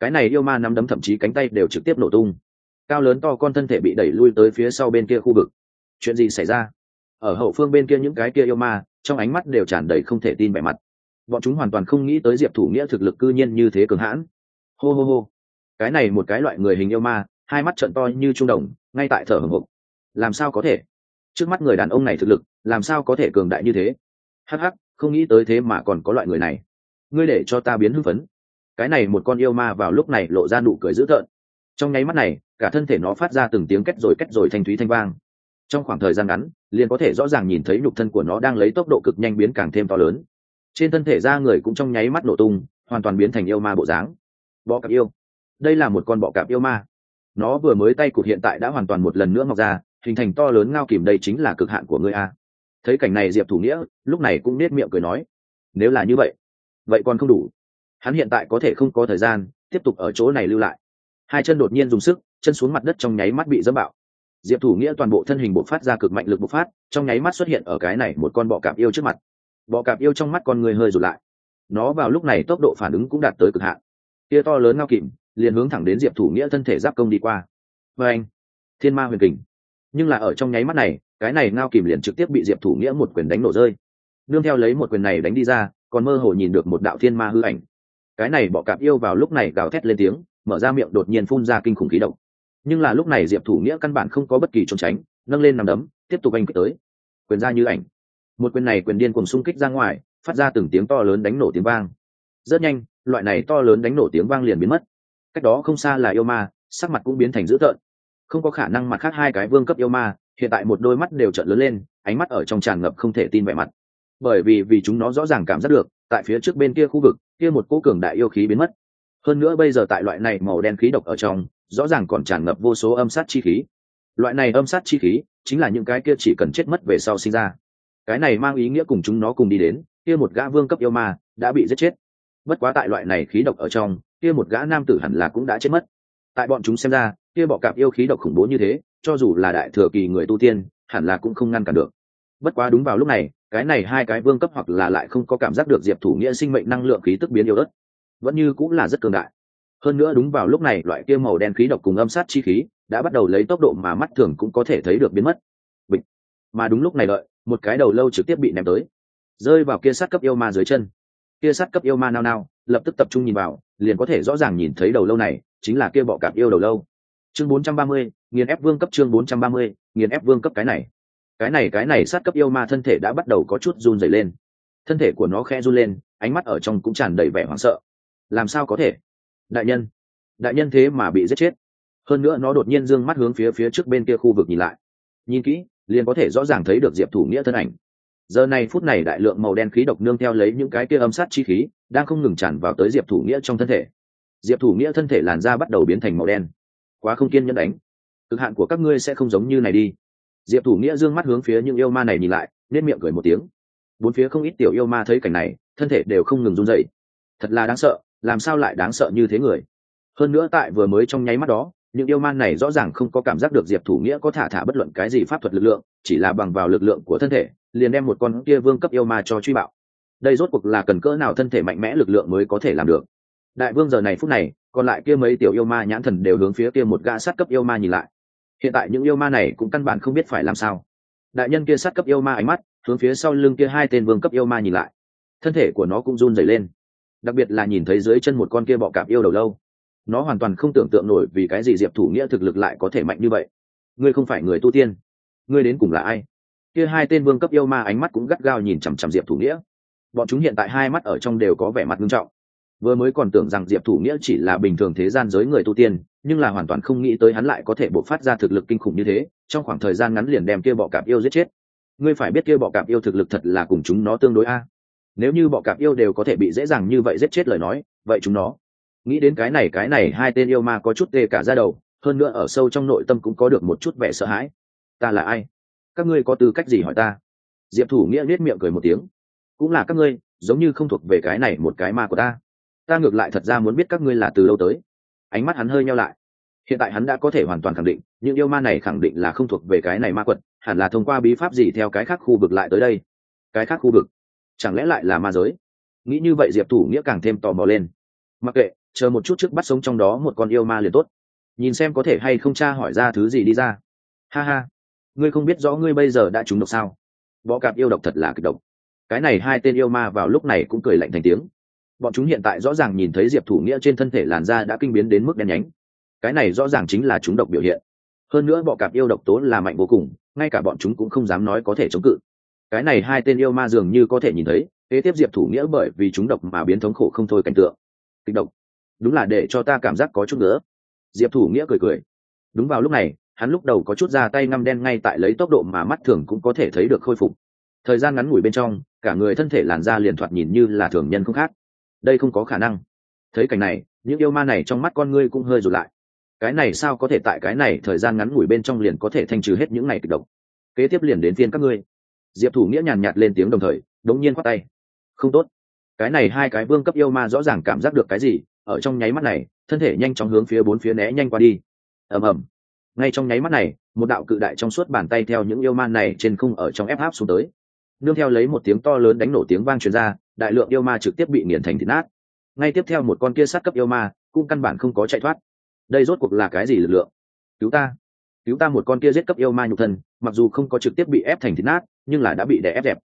cái này yêu ma nắm đấm thậm chí cánh tay đều trực tiếp nổ tung. Cao lớn to con thân thể bị đẩy lui tới phía sau bên kia khu vực. Chuyện gì xảy ra? Ở hậu phương bên kia những cái kia yêu ma trong ánh mắt đều tràn đầy không thể tin vẻ mặt. Bọn chúng hoàn toàn không nghĩ tới diệp thủ nghĩa thực lực cư nhiên như thế cường hãn. Hô hô hô. Cái này một cái loại người hình yêu ma, hai mắt trận to như trung đồng, ngay tại thở hồng hộc. Làm sao có thể? Trước mắt người đàn ông này thực lực, làm sao có thể cường đại như thế? Hắc hắc, không nghĩ tới thế mà còn có loại người này. Ngươi để cho ta biến hưng phấn. Cái này một con yêu ma vào lúc này lộ ra nụ cười dữ tợn. Trong nháy mắt này, cả thân thể nó phát ra từng tiếng kết rồi kết rồi thanh thúy thanh vang trong khoảng thời gian ngắn, liền có thể rõ ràng nhìn thấy nhục thân của nó đang lấy tốc độ cực nhanh biến càng thêm to lớn. Trên thân thể da người cũng trong nháy mắt nổ tung, hoàn toàn biến thành yêu ma bộ dáng. Bọ cạp yêu. Đây là một con bọ cạp yêu ma. Nó vừa mới tay cụt hiện tại đã hoàn toàn một lần nữa mọc ra, hình thành to lớn ngao kìm đây chính là cực hạn của ngươi a. Thấy cảnh này diệp thủ nghĩa, lúc này cũng nết miệng cười nói, nếu là như vậy vậy còn không đủ. Hắn hiện tại có thể không có thời gian, tiếp tục ở chỗ này lưu lại. Hai chân đột nhiên dùng sức, chân xuống mặt đất trong nháy mắt bị dẫm bạo diệp thủ nghĩa toàn bộ thân hình bộc phát ra cực mạnh lực bộc phát, trong nháy mắt xuất hiện ở cái này một con bọ cạp yêu trước mặt. Bọ cạp yêu trong mắt con người hơi rụt lại. Nó vào lúc này tốc độ phản ứng cũng đạt tới cực hạn. Tia to lớn ngao kìm liền hướng thẳng đến diệp thủ nghĩa thân thể giáp công đi qua. Và anh, thiên ma huyền kình. Nhưng là ở trong nháy mắt này, cái này ngao kìm liền trực tiếp bị diệp thủ nghĩa một quyền đánh nổ rơi. Nương theo lấy một quyền này đánh đi ra, còn mơ hồ nhìn được một đạo thiên ma hư ảnh. Cái này bọ cạp yêu vào lúc này gào thét lên tiếng, mở ra miệng đột nhiên phun ra kinh khủng khí động nhưng là lúc này diệp thủ nghĩa căn bản không có bất kỳ trốn tránh, nâng lên nằm đấm, tiếp tục anh kích tới. Quyền ra như ảnh. Một quyền này quyền điên cùng xung kích ra ngoài, phát ra từng tiếng to lớn đánh nổ tiếng vang. Rất nhanh, loại này to lớn đánh nổ tiếng vang liền biến mất. Cách đó không xa là yêu ma, sắc mặt cũng biến thành dữ tợn. Không có khả năng mặt khác hai cái vương cấp yêu ma, hiện tại một đôi mắt đều trợn lớn lên, ánh mắt ở trong tràn ngập không thể tin vẻ mặt. Bởi vì vì chúng nó rõ ràng cảm giác được, tại phía trước bên kia khu vực, kia một cỗ cường đại yêu khí biến mất. Hơn nữa bây giờ tại loại này màu đen khí độc ở trong rõ ràng còn tràn ngập vô số âm sát chi khí. Loại này âm sát chi khí chính là những cái kia chỉ cần chết mất về sau sinh ra. Cái này mang ý nghĩa cùng chúng nó cùng đi đến, kia một gã vương cấp yêu ma đã bị giết chết. Bất quá tại loại này khí độc ở trong, kia một gã nam tử hẳn là cũng đã chết mất. Tại bọn chúng xem ra, kia bọ cạp yêu khí độc khủng bố như thế, cho dù là đại thừa kỳ người tu tiên, hẳn là cũng không ngăn cản được. Bất quá đúng vào lúc này, cái này hai cái vương cấp hoặc là lại không có cảm giác được diệp thủ nghĩa sinh mệnh năng lượng khí tức biến yếu đất vẫn như cũng là rất cường đại hơn nữa đúng vào lúc này loại kia màu đen khí độc cùng âm sát chi khí đã bắt đầu lấy tốc độ mà mắt thường cũng có thể thấy được biến mất. Bịch. Mà đúng lúc này đợi một cái đầu lâu trực tiếp bị ném tới. Rơi vào kia sát cấp yêu ma dưới chân. Kia sát cấp yêu ma nao nao lập tức tập trung nhìn vào liền có thể rõ ràng nhìn thấy đầu lâu này chính là kia bọ cạp yêu đầu lâu. Chương 430, nghiền ép vương cấp chương 430, nghiền ép vương cấp cái này. Cái này cái này sát cấp yêu ma thân thể đã bắt đầu có chút run rẩy lên. Thân thể của nó khẽ run lên ánh mắt ở trong cũng tràn đầy vẻ hoảng sợ. Làm sao có thể? Đại nhân đại nhân thế mà bị giết chết. Hơn nữa nó đột nhiên d ư ơ n g mắt hướng phía phía trước bên kia khu vực nhìn lại. Nhìn kỹ, liền có thể rõ ràng thấy được diệp thủ nghĩa thân ảnh. Giờ này phút này đại lượng màu đen khí độc nương theo lấy những cái kia âm sát chi khí, đang không ngừng tràn vào tới diệp thủ nghĩa trong thân thể. Diệp thủ nghĩa thân thể làn da bắt đầu biến thành màu đen. Quá không kiên nhẫn đánh. Cực hạn của các ngươi sẽ không giống như này đi. Diệp thủ nghĩa d ư ơ n g mắt hướng phía những yêu ma này nhìn lại nên miệng cười một tiếng. Bốn phía không ít tiểu yêu ma thấy cảnh này, thân thể đều không ngừng run dậy thật là đáng sợ làm sao lại đáng sợ như thế người? Hơn nữa tại vừa mới trong nháy mắt đó, những yêu man này rõ ràng không có cảm giác được diệp thủ nghĩa có thả thả bất luận cái gì pháp thuật lực lượng, chỉ là bằng vào lực lượng của thân thể, liền đem một con kia vương cấp yêu ma cho truy bạo. Đây rốt cuộc là cần cỡ nào thân thể mạnh mẽ lực lượng mới có thể làm được? Đại vương giờ này phút này, còn lại kia mấy tiểu yêu ma nhãn thần đều hướng phía kia một gã sát cấp yêu ma nhìn lại. Hiện tại những yêu ma này cũng căn bản không biết phải làm sao. Đại nhân kia sát cấp yêu ma ánh mắt, hướng phía sau lưng kia hai tên vương cấp yêu ma nhìn lại. Thân thể của nó cũng run rẩy lên đặc biệt là nhìn thấy dưới chân một con kia bọ cạp yêu đầu lâu. Nó hoàn toàn không tưởng tượng nổi vì cái gì diệp thủ nghĩa thực lực lại có thể mạnh như vậy. Ngươi không phải người tu tiên. Ngươi đến cùng là ai? Kia hai tên vương cấp yêu ma ánh mắt cũng gắt gao nhìn chằm chằm diệp thủ nghĩa. Bọn chúng hiện tại hai mắt ở trong đều có vẻ mặt nghiêm trọng. Vừa mới còn tưởng rằng diệp thủ nghĩa chỉ là bình thường thế gian giới người tu tiên, nhưng là hoàn toàn không nghĩ tới hắn lại có thể bộc phát ra thực lực kinh khủng như thế, trong khoảng thời gian ngắn liền đem kia bọ cạp yêu giết chết. Ngươi phải biết kia bọ cạp yêu thực lực thật là cùng chúng nó tương đối a nếu như bọ cạp yêu đều có thể bị dễ dàng như vậy giết chết lời nói, vậy chúng nó. Nghĩ đến cái này cái này, hai tên yêu ma có chút tê cả ra đầu, hơn nữa ở sâu trong nội tâm cũng có được một chút vẻ sợ hãi. Ta là ai? Các ngươi có tư cách gì hỏi ta? Diệp thủ nghĩa nết miệng cười một tiếng. Cũng là các ngươi, giống như không thuộc về cái này một cái ma của ta. Ta ngược lại thật ra muốn biết các ngươi là từ lâu tới. Ánh mắt hắn hơi nhau lại. Hiện tại hắn đã có thể hoàn toàn khẳng định, những yêu ma này khẳng định là không thuộc về cái này ma quật, hẳn là thông qua bí pháp gì theo cái khác khu vực lại tới đây. Cái khác khu vực? Chẳng lẽ lại là ma giới? Nghĩ như vậy diệp thủ nghĩa càng thêm tò mò lên. Mặc kệ, chờ một chút trước bắt sống trong đó một con yêu ma liền tốt. Nhìn xem có thể hay không tra hỏi ra thứ gì đi ra. Ha ha. Ngươi không biết rõ ngươi bây giờ đã trúng độc sao? Bọ cạp yêu độc thật là kịch độc. Cái này hai tên yêu ma vào lúc này cũng cười lạnh thành tiếng. Bọn chúng hiện tại rõ ràng nhìn thấy diệp thủ nghĩa trên thân thể làn da đã kinh biến đến mức đen nhánh. Cái này rõ ràng chính là chúng độc biểu hiện. Hơn nữa bọ cạp yêu độc tố là mạnh vô cùng, ngay cả bọn chúng cũng không dám nói có thể chống cự cái này hai tên yêu ma dường như có thể nhìn thấy, kế tiếp diệp thủ nghĩa bởi vì chúng độc mà biến thống khổ không thôi cảnh tượng. Kịch độc. Đúng là để cho ta cảm giác có chút nữa diệp thủ nghĩa cười cười. Đúng vào lúc này, hắn lúc đầu có chút ra tay ngăm đen ngay tại lấy tốc độ mà mắt thường cũng có thể thấy được khôi phục. Thời gian ngắn ngủi bên trong, cả người thân thể làn da liền thoạt nhìn như là thường nhân không khác. Đây không có khả năng. Thấy cảnh này, những yêu ma này trong mắt con ngươi cũng hơi rụt lại. Cái này sao có thể tại cái này thời gian ngắn ngủi bên trong liền có thể thanh trừ hết những này kịch độc? Kế tiếp liền đến phiên các ngươi diệp thủ nghĩa nhàn nhạt lên tiếng đồng thời, đống nhiên khoát tay. Không tốt. Cái này hai cái vương cấp yêu ma rõ ràng cảm giác được cái gì, ở trong nháy mắt này, thân thể nhanh chóng hướng phía bốn phía né nhanh qua đi. Ầm ầm. Ngay trong nháy mắt này, một đạo cự đại trong suốt bàn tay theo những yêu ma này trên không ở trong ép áp xuống tới. Nương theo lấy một tiếng to lớn đánh nổ tiếng vang truyền ra, đại lượng yêu ma trực tiếp bị nghiền thành thịt nát. Ngay tiếp theo một con kia sát cấp yêu ma, cũng căn bản không có chạy thoát. Đây rốt cuộc là cái gì lực lượng? Cứu ta cứu ta một con kia giết cấp yêu ma nhục thân, mặc dù không có trực tiếp bị ép thành thịt nát, nhưng là đã bị đè ép đẹp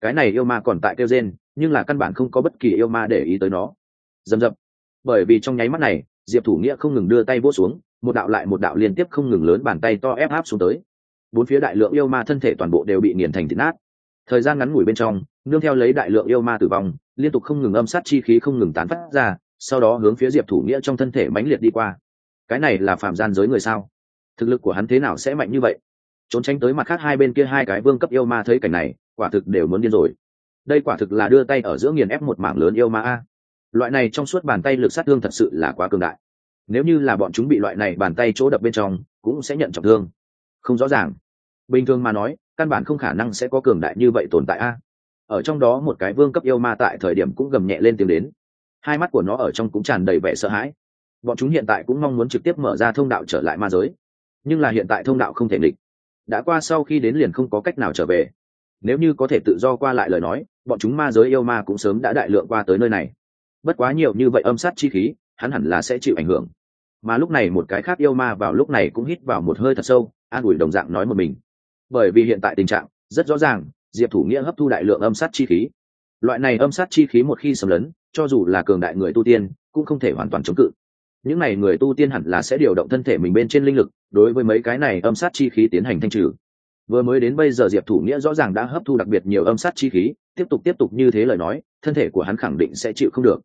cái này yêu ma còn tại kêu gen nhưng là căn bản không có bất kỳ yêu ma để ý tới nó. Dầm dập. Bởi vì trong nháy mắt này, diệp thủ nghĩa không ngừng đưa tay vỗ xuống, một đạo lại một đạo liên tiếp không ngừng lớn bàn tay to ép áp xuống tới. Bốn phía đại lượng yêu ma thân thể toàn bộ đều bị nghiền thành thịt nát. Thời gian ngắn ngủi bên trong, nương theo lấy đại lượng yêu ma tử vong, liên tục không ngừng âm sát chi khí không ngừng tán phát ra, sau đó hướng phía diệp thủ nghĩa trong thân thể mãnh liệt đi qua. Cái này là phạm gian giới người sao? Thực lực của hắn thế nào sẽ mạnh như vậy? Trốn tránh tới mặt khác hai bên kia hai cái vương cấp yêu ma thấy cảnh này, quả thực đều muốn điên rồi. Đây quả thực là đưa tay ở giữa nghiền ép một mảng lớn yêu ma a. Loại này trong suốt bàn tay lực sát thương thật sự là quá cường đại. Nếu như là bọn chúng bị loại này bàn tay chỗ đập bên trong, cũng sẽ nhận trọng thương. Không rõ ràng. Bình thường mà nói, căn bản không khả năng sẽ có cường đại như vậy tồn tại a. Ở trong đó một cái vương cấp yêu ma tại thời điểm cũng gầm nhẹ lên tiếng đến. Hai mắt của nó ở trong cũng tràn đầy vẻ sợ hãi. Bọn chúng hiện tại cũng mong muốn trực tiếp mở ra thông đạo trở lại ma giới nhưng là hiện tại thông đạo không thể định đã qua sau khi đến liền không có cách nào trở về. Nếu như có thể tự do qua lại lời nói, bọn chúng ma giới yêu ma cũng sớm đã đại lượng qua tới nơi này. Bất quá nhiều như vậy âm sát chi khí, hắn hẳn là sẽ chịu ảnh hưởng. Mà lúc này một cái khác yêu ma vào lúc này cũng hít vào một hơi thật sâu, an ủi đồng dạng nói một mình. Bởi vì hiện tại tình trạng, rất rõ ràng, diệp thủ nghĩa hấp thu đại lượng âm sát chi khí. Loại này âm sát chi khí một khi xâm lấn, cho dù là cường đại người tu tiên, cũng không thể hoàn toàn chống cự những này người tu tiên hẳn là sẽ điều động thân thể mình bên trên linh lực, đối với mấy cái này âm sát chi khí tiến hành thanh trừ. Vừa mới đến bây giờ diệp thủ nghĩa rõ ràng đã hấp thu đặc biệt nhiều âm sát chi khí, tiếp tục tiếp tục như thế lời nói, thân thể của hắn khẳng định sẽ chịu không được.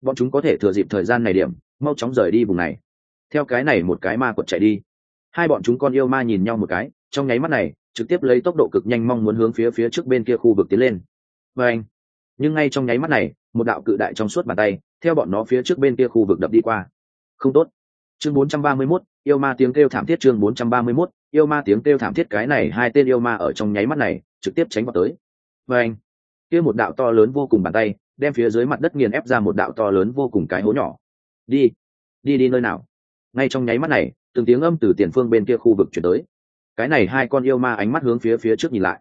Bọn chúng có thể thừa dịp thời gian này điểm, mau chóng rời đi vùng này. Theo cái này một cái ma quật chạy đi. Hai bọn chúng con yêu ma nhìn nhau một cái, trong nháy mắt này, trực tiếp lấy tốc độ cực nhanh mong muốn hướng phía phía trước bên kia khu vực tiến lên. Và anh, nhưng ngay trong nháy mắt này, một đạo cự đại trong suốt bàn tay, theo bọn nó phía trước bên kia khu vực đập đi qua không tốt. Chương 431, yêu ma tiếng kêu thảm thiết chương 431, yêu ma tiếng kêu thảm thiết cái này hai tên yêu ma ở trong nháy mắt này trực tiếp tránh vào tới. Và anh kia một đạo to lớn vô cùng bàn tay đem phía dưới mặt đất nghiền ép ra một đạo to lớn vô cùng cái hố nhỏ. Đi đi đi nơi nào? Ngay trong nháy mắt này từng tiếng âm từ tiền phương bên kia khu vực chuyển tới. Cái này hai con yêu ma ánh mắt hướng phía phía trước nhìn lại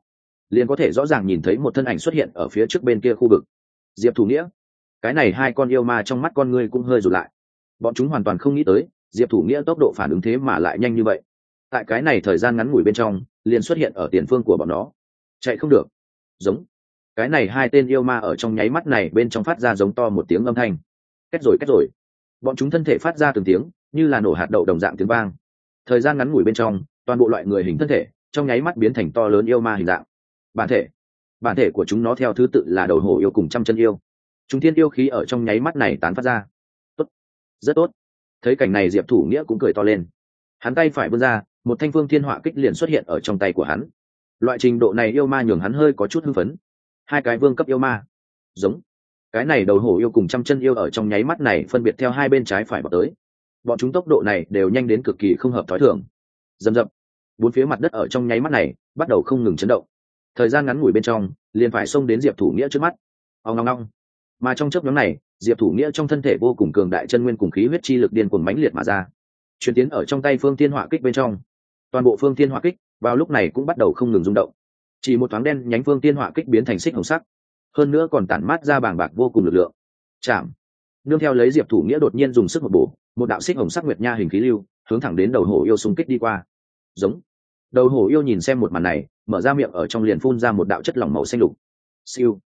liền có thể rõ ràng nhìn thấy một thân ảnh xuất hiện ở phía trước bên kia khu vực. Diệp thủ nghĩa cái này hai con yêu ma trong mắt con ngươi cũng hơi rụt lại bọn chúng hoàn toàn không nghĩ tới, diệp thủ nghĩa tốc độ phản ứng thế mà lại nhanh như vậy. Tại cái này thời gian ngắn ngủi bên trong, liền xuất hiện ở tiền phương của bọn nó. Chạy không được. Giống. Cái này hai tên yêu ma ở trong nháy mắt này bên trong phát ra giống to một tiếng âm thanh. Kết rồi kết rồi. Bọn chúng thân thể phát ra từng tiếng, như là nổ hạt đậu đồng dạng tiếng vang. Thời gian ngắn ngủi bên trong, toàn bộ loại người hình thân thể, trong nháy mắt biến thành to lớn yêu ma hình dạng. Bản thể. Bản thể của chúng nó theo thứ tự là đầu hổ yêu cùng trăm chân yêu. Chúng thiên yêu khí ở trong nháy mắt này tán phát ra rất tốt. Thấy cảnh này diệp thủ nghĩa cũng cười to lên. Hắn tay phải vươn ra, một thanh phương thiên họa kích liền xuất hiện ở trong tay của hắn. Loại trình độ này yêu ma nhường hắn hơi có chút hưng phấn. Hai cái vương cấp yêu ma. Giống. Cái này đầu hổ yêu cùng trăm chân yêu ở trong nháy mắt này phân biệt theo hai bên trái phải vào tới. Bọn chúng tốc độ này đều nhanh đến cực kỳ không hợp thói thường. Dầm dập. Bốn phía mặt đất ở trong nháy mắt này bắt đầu không ngừng chấn động. Thời gian ngắn ngủi bên trong, liền phải xông đến diệp thủ nghĩa trước mắt. Ông ngong ngong mà trong chớp nhóm này diệp thủ nghĩa trong thân thể vô cùng cường đại chân nguyên cùng khí huyết chi lực điên cuồng mãnh liệt mà ra. Chuyển tiến ở trong tay phương thiên hỏa kích bên trong. Toàn bộ phương thiên hỏa kích vào lúc này cũng bắt đầu không ngừng rung động. Chỉ một thoáng đen nhánh phương thiên hỏa kích biến thành xích hồng sắc, hơn nữa còn tản mát ra bàng bạc vô cùng lực lượng. Chạm. Nương theo lấy diệp thủ nghĩa đột nhiên dùng sức một bổ, một đạo xích hồng sắc nguyệt nha hình khí lưu, hướng thẳng đến đầu hổ yêu xung kích đi qua. Giống. Đầu hổ yêu nhìn xem một màn này, mở ra miệng ở trong liền phun ra một đạo chất lỏng màu xanh lục. Siêu.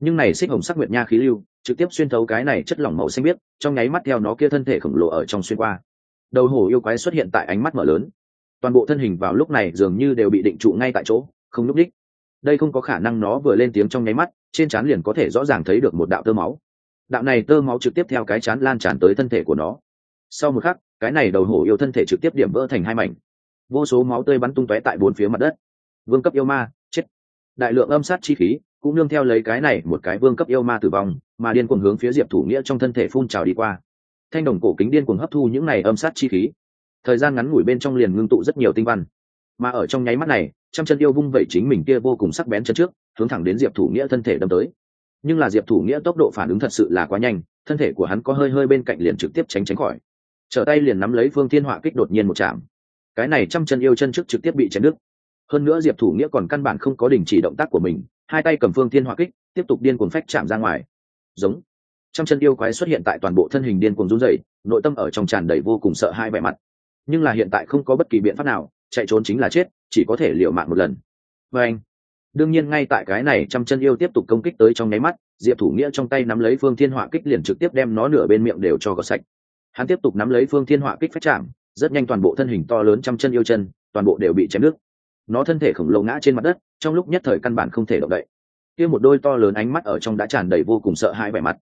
Nhưng này xích hồng sắc nguyệt nha khí lưu trực tiếp xuyên thấu cái này chất lỏng màu xanh biếc, trong nháy mắt theo nó kia thân thể khổng lồ ở trong xuyên qua. Đầu hổ yêu quái xuất hiện tại ánh mắt mở lớn. Toàn bộ thân hình vào lúc này dường như đều bị định trụ ngay tại chỗ, không núp đích đây không có khả năng nó vừa lên tiếng trong nháy mắt, trên trán liền có thể rõ ràng thấy được một đạo tơ máu. Đạo này tơ máu trực tiếp theo cái chán lan tràn tới thân thể của nó. Sau một khắc, cái này đầu hổ yêu thân thể trực tiếp điểm vỡ thành hai mảnh. Vô số máu tươi bắn tung tóe tại bốn phía mặt đất. Vương cấp yêu ma, chết. Đại lượng âm sát chi khí cũng nương theo lấy cái này một cái vương cấp yêu ma tử vong, mà điên cuồng hướng phía diệp thủ nghĩa trong thân thể phun trào đi qua. Thanh đồng cổ kính điên cuồng hấp thu những này âm sát chi khí. Thời gian ngắn ngủi bên trong liền ngưng tụ rất nhiều tinh văn. Mà ở trong nháy mắt này, trăm chân yêu vung vẩy chính mình kia vô cùng sắc bén chân trước, hướng thẳng đến diệp thủ nghĩa thân thể đâm tới. Nhưng là diệp thủ nghĩa tốc độ phản ứng thật sự là quá nhanh, thân thể của hắn có hơi hơi bên cạnh liền trực tiếp tránh tránh khỏi. Trở tay liền nắm lấy phương thiên họa kích đột nhiên một chạm. Cái này trăm chân yêu chân trước trực tiếp bị chém đứt. Hơn nữa diệp thủ nghĩa còn căn bản không có đình chỉ động tác của mình hai tay cầm phương thiên hỏa kích, tiếp tục điên cuồng phách chạm ra ngoài. Giống. Trong chân yêu quái xuất hiện tại toàn bộ thân hình điên cuồng run rẩy, nội tâm ở trong tràn đầy vô cùng sợ hai vẻ mặt. Nhưng là hiện tại không có bất kỳ biện pháp nào, chạy trốn chính là chết, chỉ có thể liều mạng một lần. Và anh. Đương nhiên ngay tại cái này trăm chân yêu tiếp tục công kích tới trong nháy mắt, diệp thủ nghĩa trong tay nắm lấy phương thiên họa kích liền trực tiếp đem nó nửa bên miệng đều cho gọt sạch. Hắn tiếp tục nắm lấy phương thiên họa kích phách chạm, rất nhanh toàn bộ thân hình to lớn trăm chân yêu chân, toàn bộ đều bị chém nước nó thân thể khổng lồ ngã trên mặt đất trong lúc nhất thời căn bản không thể động đậy. Kia một đôi to lớn ánh mắt ở trong đã tràn đầy vô cùng sợ hãi vẻ mặt.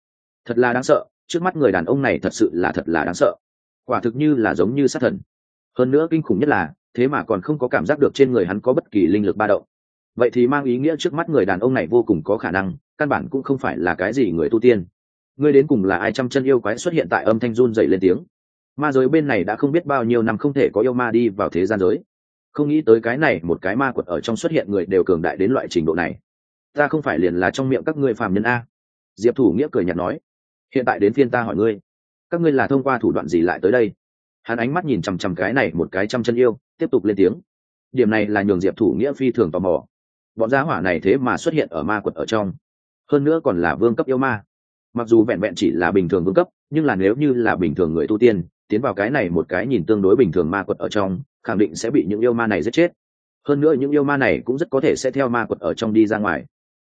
Thật là đáng sợ, trước mắt người đàn ông này thật sự là thật là đáng sợ. Quả thực như là giống như sát thần. Hơn nữa kinh khủng nhất là, thế mà còn không có cảm giác được trên người hắn có bất kỳ linh lực ba động. Vậy thì mang ý nghĩa trước mắt người đàn ông này vô cùng có khả năng, căn bản cũng không phải là cái gì người tu tiên. Ngươi đến cùng là ai trăm chân yêu quái xuất hiện tại âm thanh run dày lên tiếng? Ma giới bên này đã không biết bao nhiêu năm không thể có yêu ma đi vào thế gian giới không nghĩ tới cái này, một cái ma quật ở trong xuất hiện người đều cường đại đến loại trình độ này. Ta không phải liền là trong miệng các ngươi phàm nhân a. Diệp thủ nghĩa cười nhạt nói, hiện tại đến phiên ta hỏi ngươi, các ngươi là thông qua thủ đoạn gì lại tới đây? Hắn ánh mắt nhìn chằm chằm cái này một cái trăm chân yêu, tiếp tục lên tiếng, điểm này là nhường diệp thủ nghĩa phi thường tò mò. Bọn gia hỏa này thế mà xuất hiện ở ma quật ở trong, hơn nữa còn là vương cấp yêu ma. Mặc dù vẹn vẹn chỉ là bình thường vương cấp, nhưng là nếu như là bình thường người tu tiên, tiến vào cái này một cái nhìn tương đối bình thường ma quật ở trong khẳng định sẽ bị những yêu ma này giết chết. Hơn nữa những yêu ma này cũng rất có thể sẽ theo ma quật ở trong đi ra ngoài.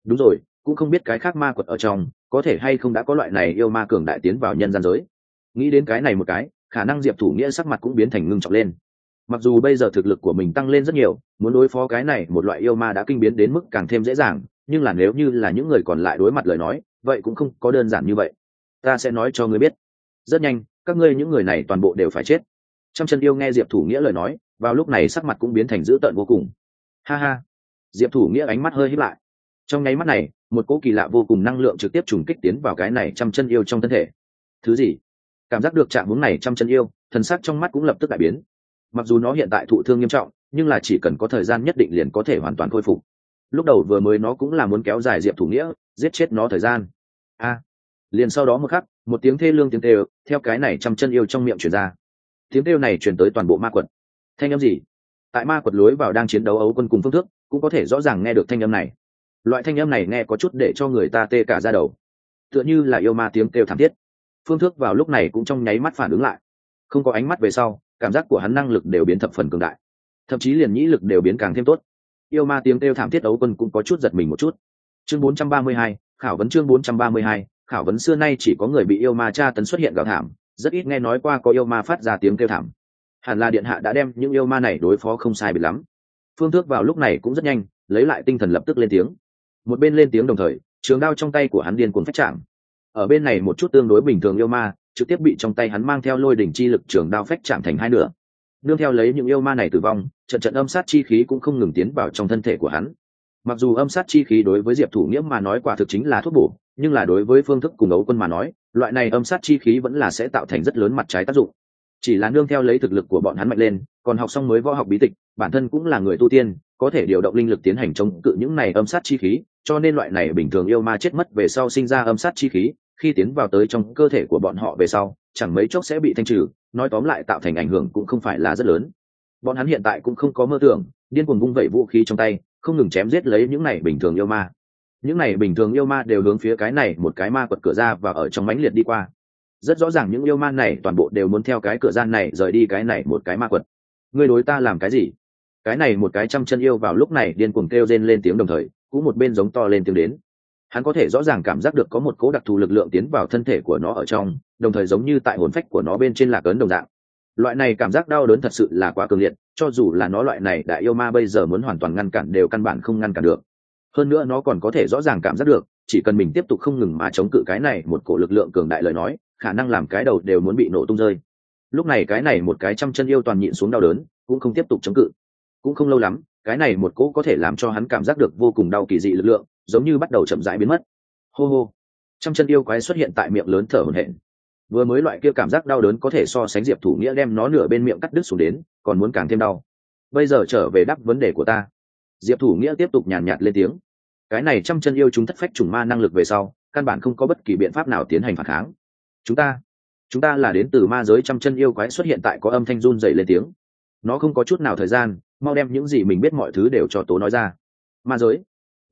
Đúng rồi, cũng không biết cái khác ma quật ở trong, có thể hay không đã có loại này yêu ma cường đại tiến vào nhân gian giới. Nghĩ đến cái này một cái, khả năng diệp thủ nghĩa sắc mặt cũng biến thành ngưng trọng lên. Mặc dù bây giờ thực lực của mình tăng lên rất nhiều, muốn đối phó cái này một loại yêu ma đã kinh biến đến mức càng thêm dễ dàng, nhưng là nếu như là những người còn lại đối mặt lời nói, vậy cũng không có đơn giản như vậy. Ta sẽ nói cho ngươi biết. Rất nhanh, các ngươi những người này toàn bộ đều phải chết trăm chân yêu nghe diệp thủ nghĩa lời nói, vào lúc này sắc mặt cũng biến thành dữ tợn vô cùng. Ha ha. Diệp thủ nghĩa ánh mắt hơi hít lại. Trong nháy mắt này, một cỗ kỳ lạ vô cùng năng lượng trực tiếp trùng kích tiến vào cái này trăm chân yêu trong thân thể. Thứ gì? Cảm giác được chạm hướng này trăm chân yêu, thần sắc trong mắt cũng lập tức đại biến. Mặc dù nó hiện tại thụ thương nghiêm trọng, nhưng là chỉ cần có thời gian nhất định liền có thể hoàn toàn khôi phục. Lúc đầu vừa mới nó cũng là muốn kéo dài diệp thủ nghĩa, giết chết nó thời gian. A. Liền sau đó một khắc, một tiếng thê lương tiếng tê theo cái này trăm chân yêu trong miệng chuyển ra tiếng kêu này chuyển tới toàn bộ ma quật. Thanh âm gì? Tại ma quật lối vào đang chiến đấu ấu quân cùng phương thức cũng có thể rõ ràng nghe được thanh âm này. Loại thanh âm này nghe có chút để cho người ta tê cả ra đầu. Tựa như là yêu ma tiếng kêu thảm thiết. Phương thức vào lúc này cũng trong nháy mắt phản ứng lại. Không có ánh mắt về sau cảm giác của hắn năng lực đều biến thập phần cường đại. Thậm chí liền nhĩ lực đều biến càng thêm tốt. Yêu ma tiếng kêu thảm thiết ấu quân cũng có chút giật mình một chút. Chương 432, khảo vấn chương 432, khảo vấn xưa nay chỉ có người bị yêu ma tra tấn xuất hiện gạo thảm rất ít nghe nói qua có yêu ma phát ra tiếng kêu thảm. Hẳn là điện hạ đã đem những yêu ma này đối phó không sai biệt lắm. Phương thước vào lúc này cũng rất nhanh, lấy lại tinh thần lập tức lên tiếng. Một bên lên tiếng đồng thời, trường đao trong tay của hắn điên cuồng phách chạm. Ở bên này một chút tương đối bình thường yêu ma, trực tiếp bị trong tay hắn mang theo lôi đỉnh chi lực trường đao phách chạm thành hai nửa. Nương theo lấy những yêu ma này tử vong, trận trận âm sát chi khí cũng không ngừng tiến vào trong thân thể của hắn. Mặc dù âm sát chi khí đối với diệp thủ nghĩa mà nói quả thực chính là thuốc bổ nhưng là đối với phương thức cùng ấu quân mà nói, loại này âm sát chi khí vẫn là sẽ tạo thành rất lớn mặt trái tác dụng. Chỉ là nương theo lấy thực lực của bọn hắn mạnh lên, còn học xong mới võ học bí tịch, bản thân cũng là người tu tiên, có thể điều động linh lực tiến hành chống cự những này âm sát chi khí, cho nên loại này bình thường yêu ma chết mất về sau sinh ra âm sát chi khí, khi tiến vào tới trong cơ thể của bọn họ về sau, chẳng mấy chốc sẽ bị thanh trừ, nói tóm lại tạo thành ảnh hưởng cũng không phải là rất lớn. Bọn hắn hiện tại cũng không có mơ tưởng, điên cuồng vung vẩy vũ khí trong tay, không ngừng chém giết lấy những này bình thường yêu ma những này bình thường yêu ma đều hướng phía cái này một cái ma quật cửa ra và ở trong mãnh liệt đi qua. Rất rõ ràng những yêu ma này toàn bộ đều muốn theo cái cửa gian này rời đi cái này một cái ma quật. Ngươi đối ta làm cái gì? Cái này một cái trăm chân yêu vào lúc này điên cuồng kêu rên lên tiếng đồng thời, cũng một bên giống to lên tiếng đến. Hắn có thể rõ ràng cảm giác được có một cố đặc thù lực lượng tiến vào thân thể của nó ở trong, đồng thời giống như tại hồn phách của nó bên trên lạc ấn đồng dạng. Loại này cảm giác đau đớn thật sự là quá cường liệt, cho dù là nó loại này đại yêu ma bây giờ muốn hoàn toàn ngăn cản đều căn bản không ngăn cản được hơn nữa nó còn có thể rõ ràng cảm giác được, chỉ cần mình tiếp tục không ngừng mà chống cự cái này một cổ lực lượng cường đại lời nói, khả năng làm cái đầu đều muốn bị nổ tung rơi. Lúc này cái này một cái trăm chân yêu toàn nhịn xuống đau đớn, cũng không tiếp tục chống cự. Cũng không lâu lắm, cái này một cỗ có thể làm cho hắn cảm giác được vô cùng đau kỳ dị lực lượng, giống như bắt đầu chậm rãi biến mất. Hô hô. Trăm chân yêu quái xuất hiện tại miệng lớn thở hổn hển. Vừa mới loại kia cảm giác đau đớn có thể so sánh diệp thủ nghĩa đem nó nửa bên miệng cắt đứt xuống đến, còn muốn càng thêm đau. Bây giờ trở về đáp vấn đề của ta. Diệp thủ nghĩa tiếp tục nhàn nhạt lên tiếng cái này trăm chân yêu chúng thất phách trùng ma năng lực về sau, căn bản không có bất kỳ biện pháp nào tiến hành phản kháng. Chúng ta chúng ta là đến từ ma giới trăm chân yêu quái xuất hiện tại có âm thanh run dày lên tiếng. Nó không có chút nào thời gian, mau đem những gì mình biết mọi thứ đều cho tố nói ra. Ma giới,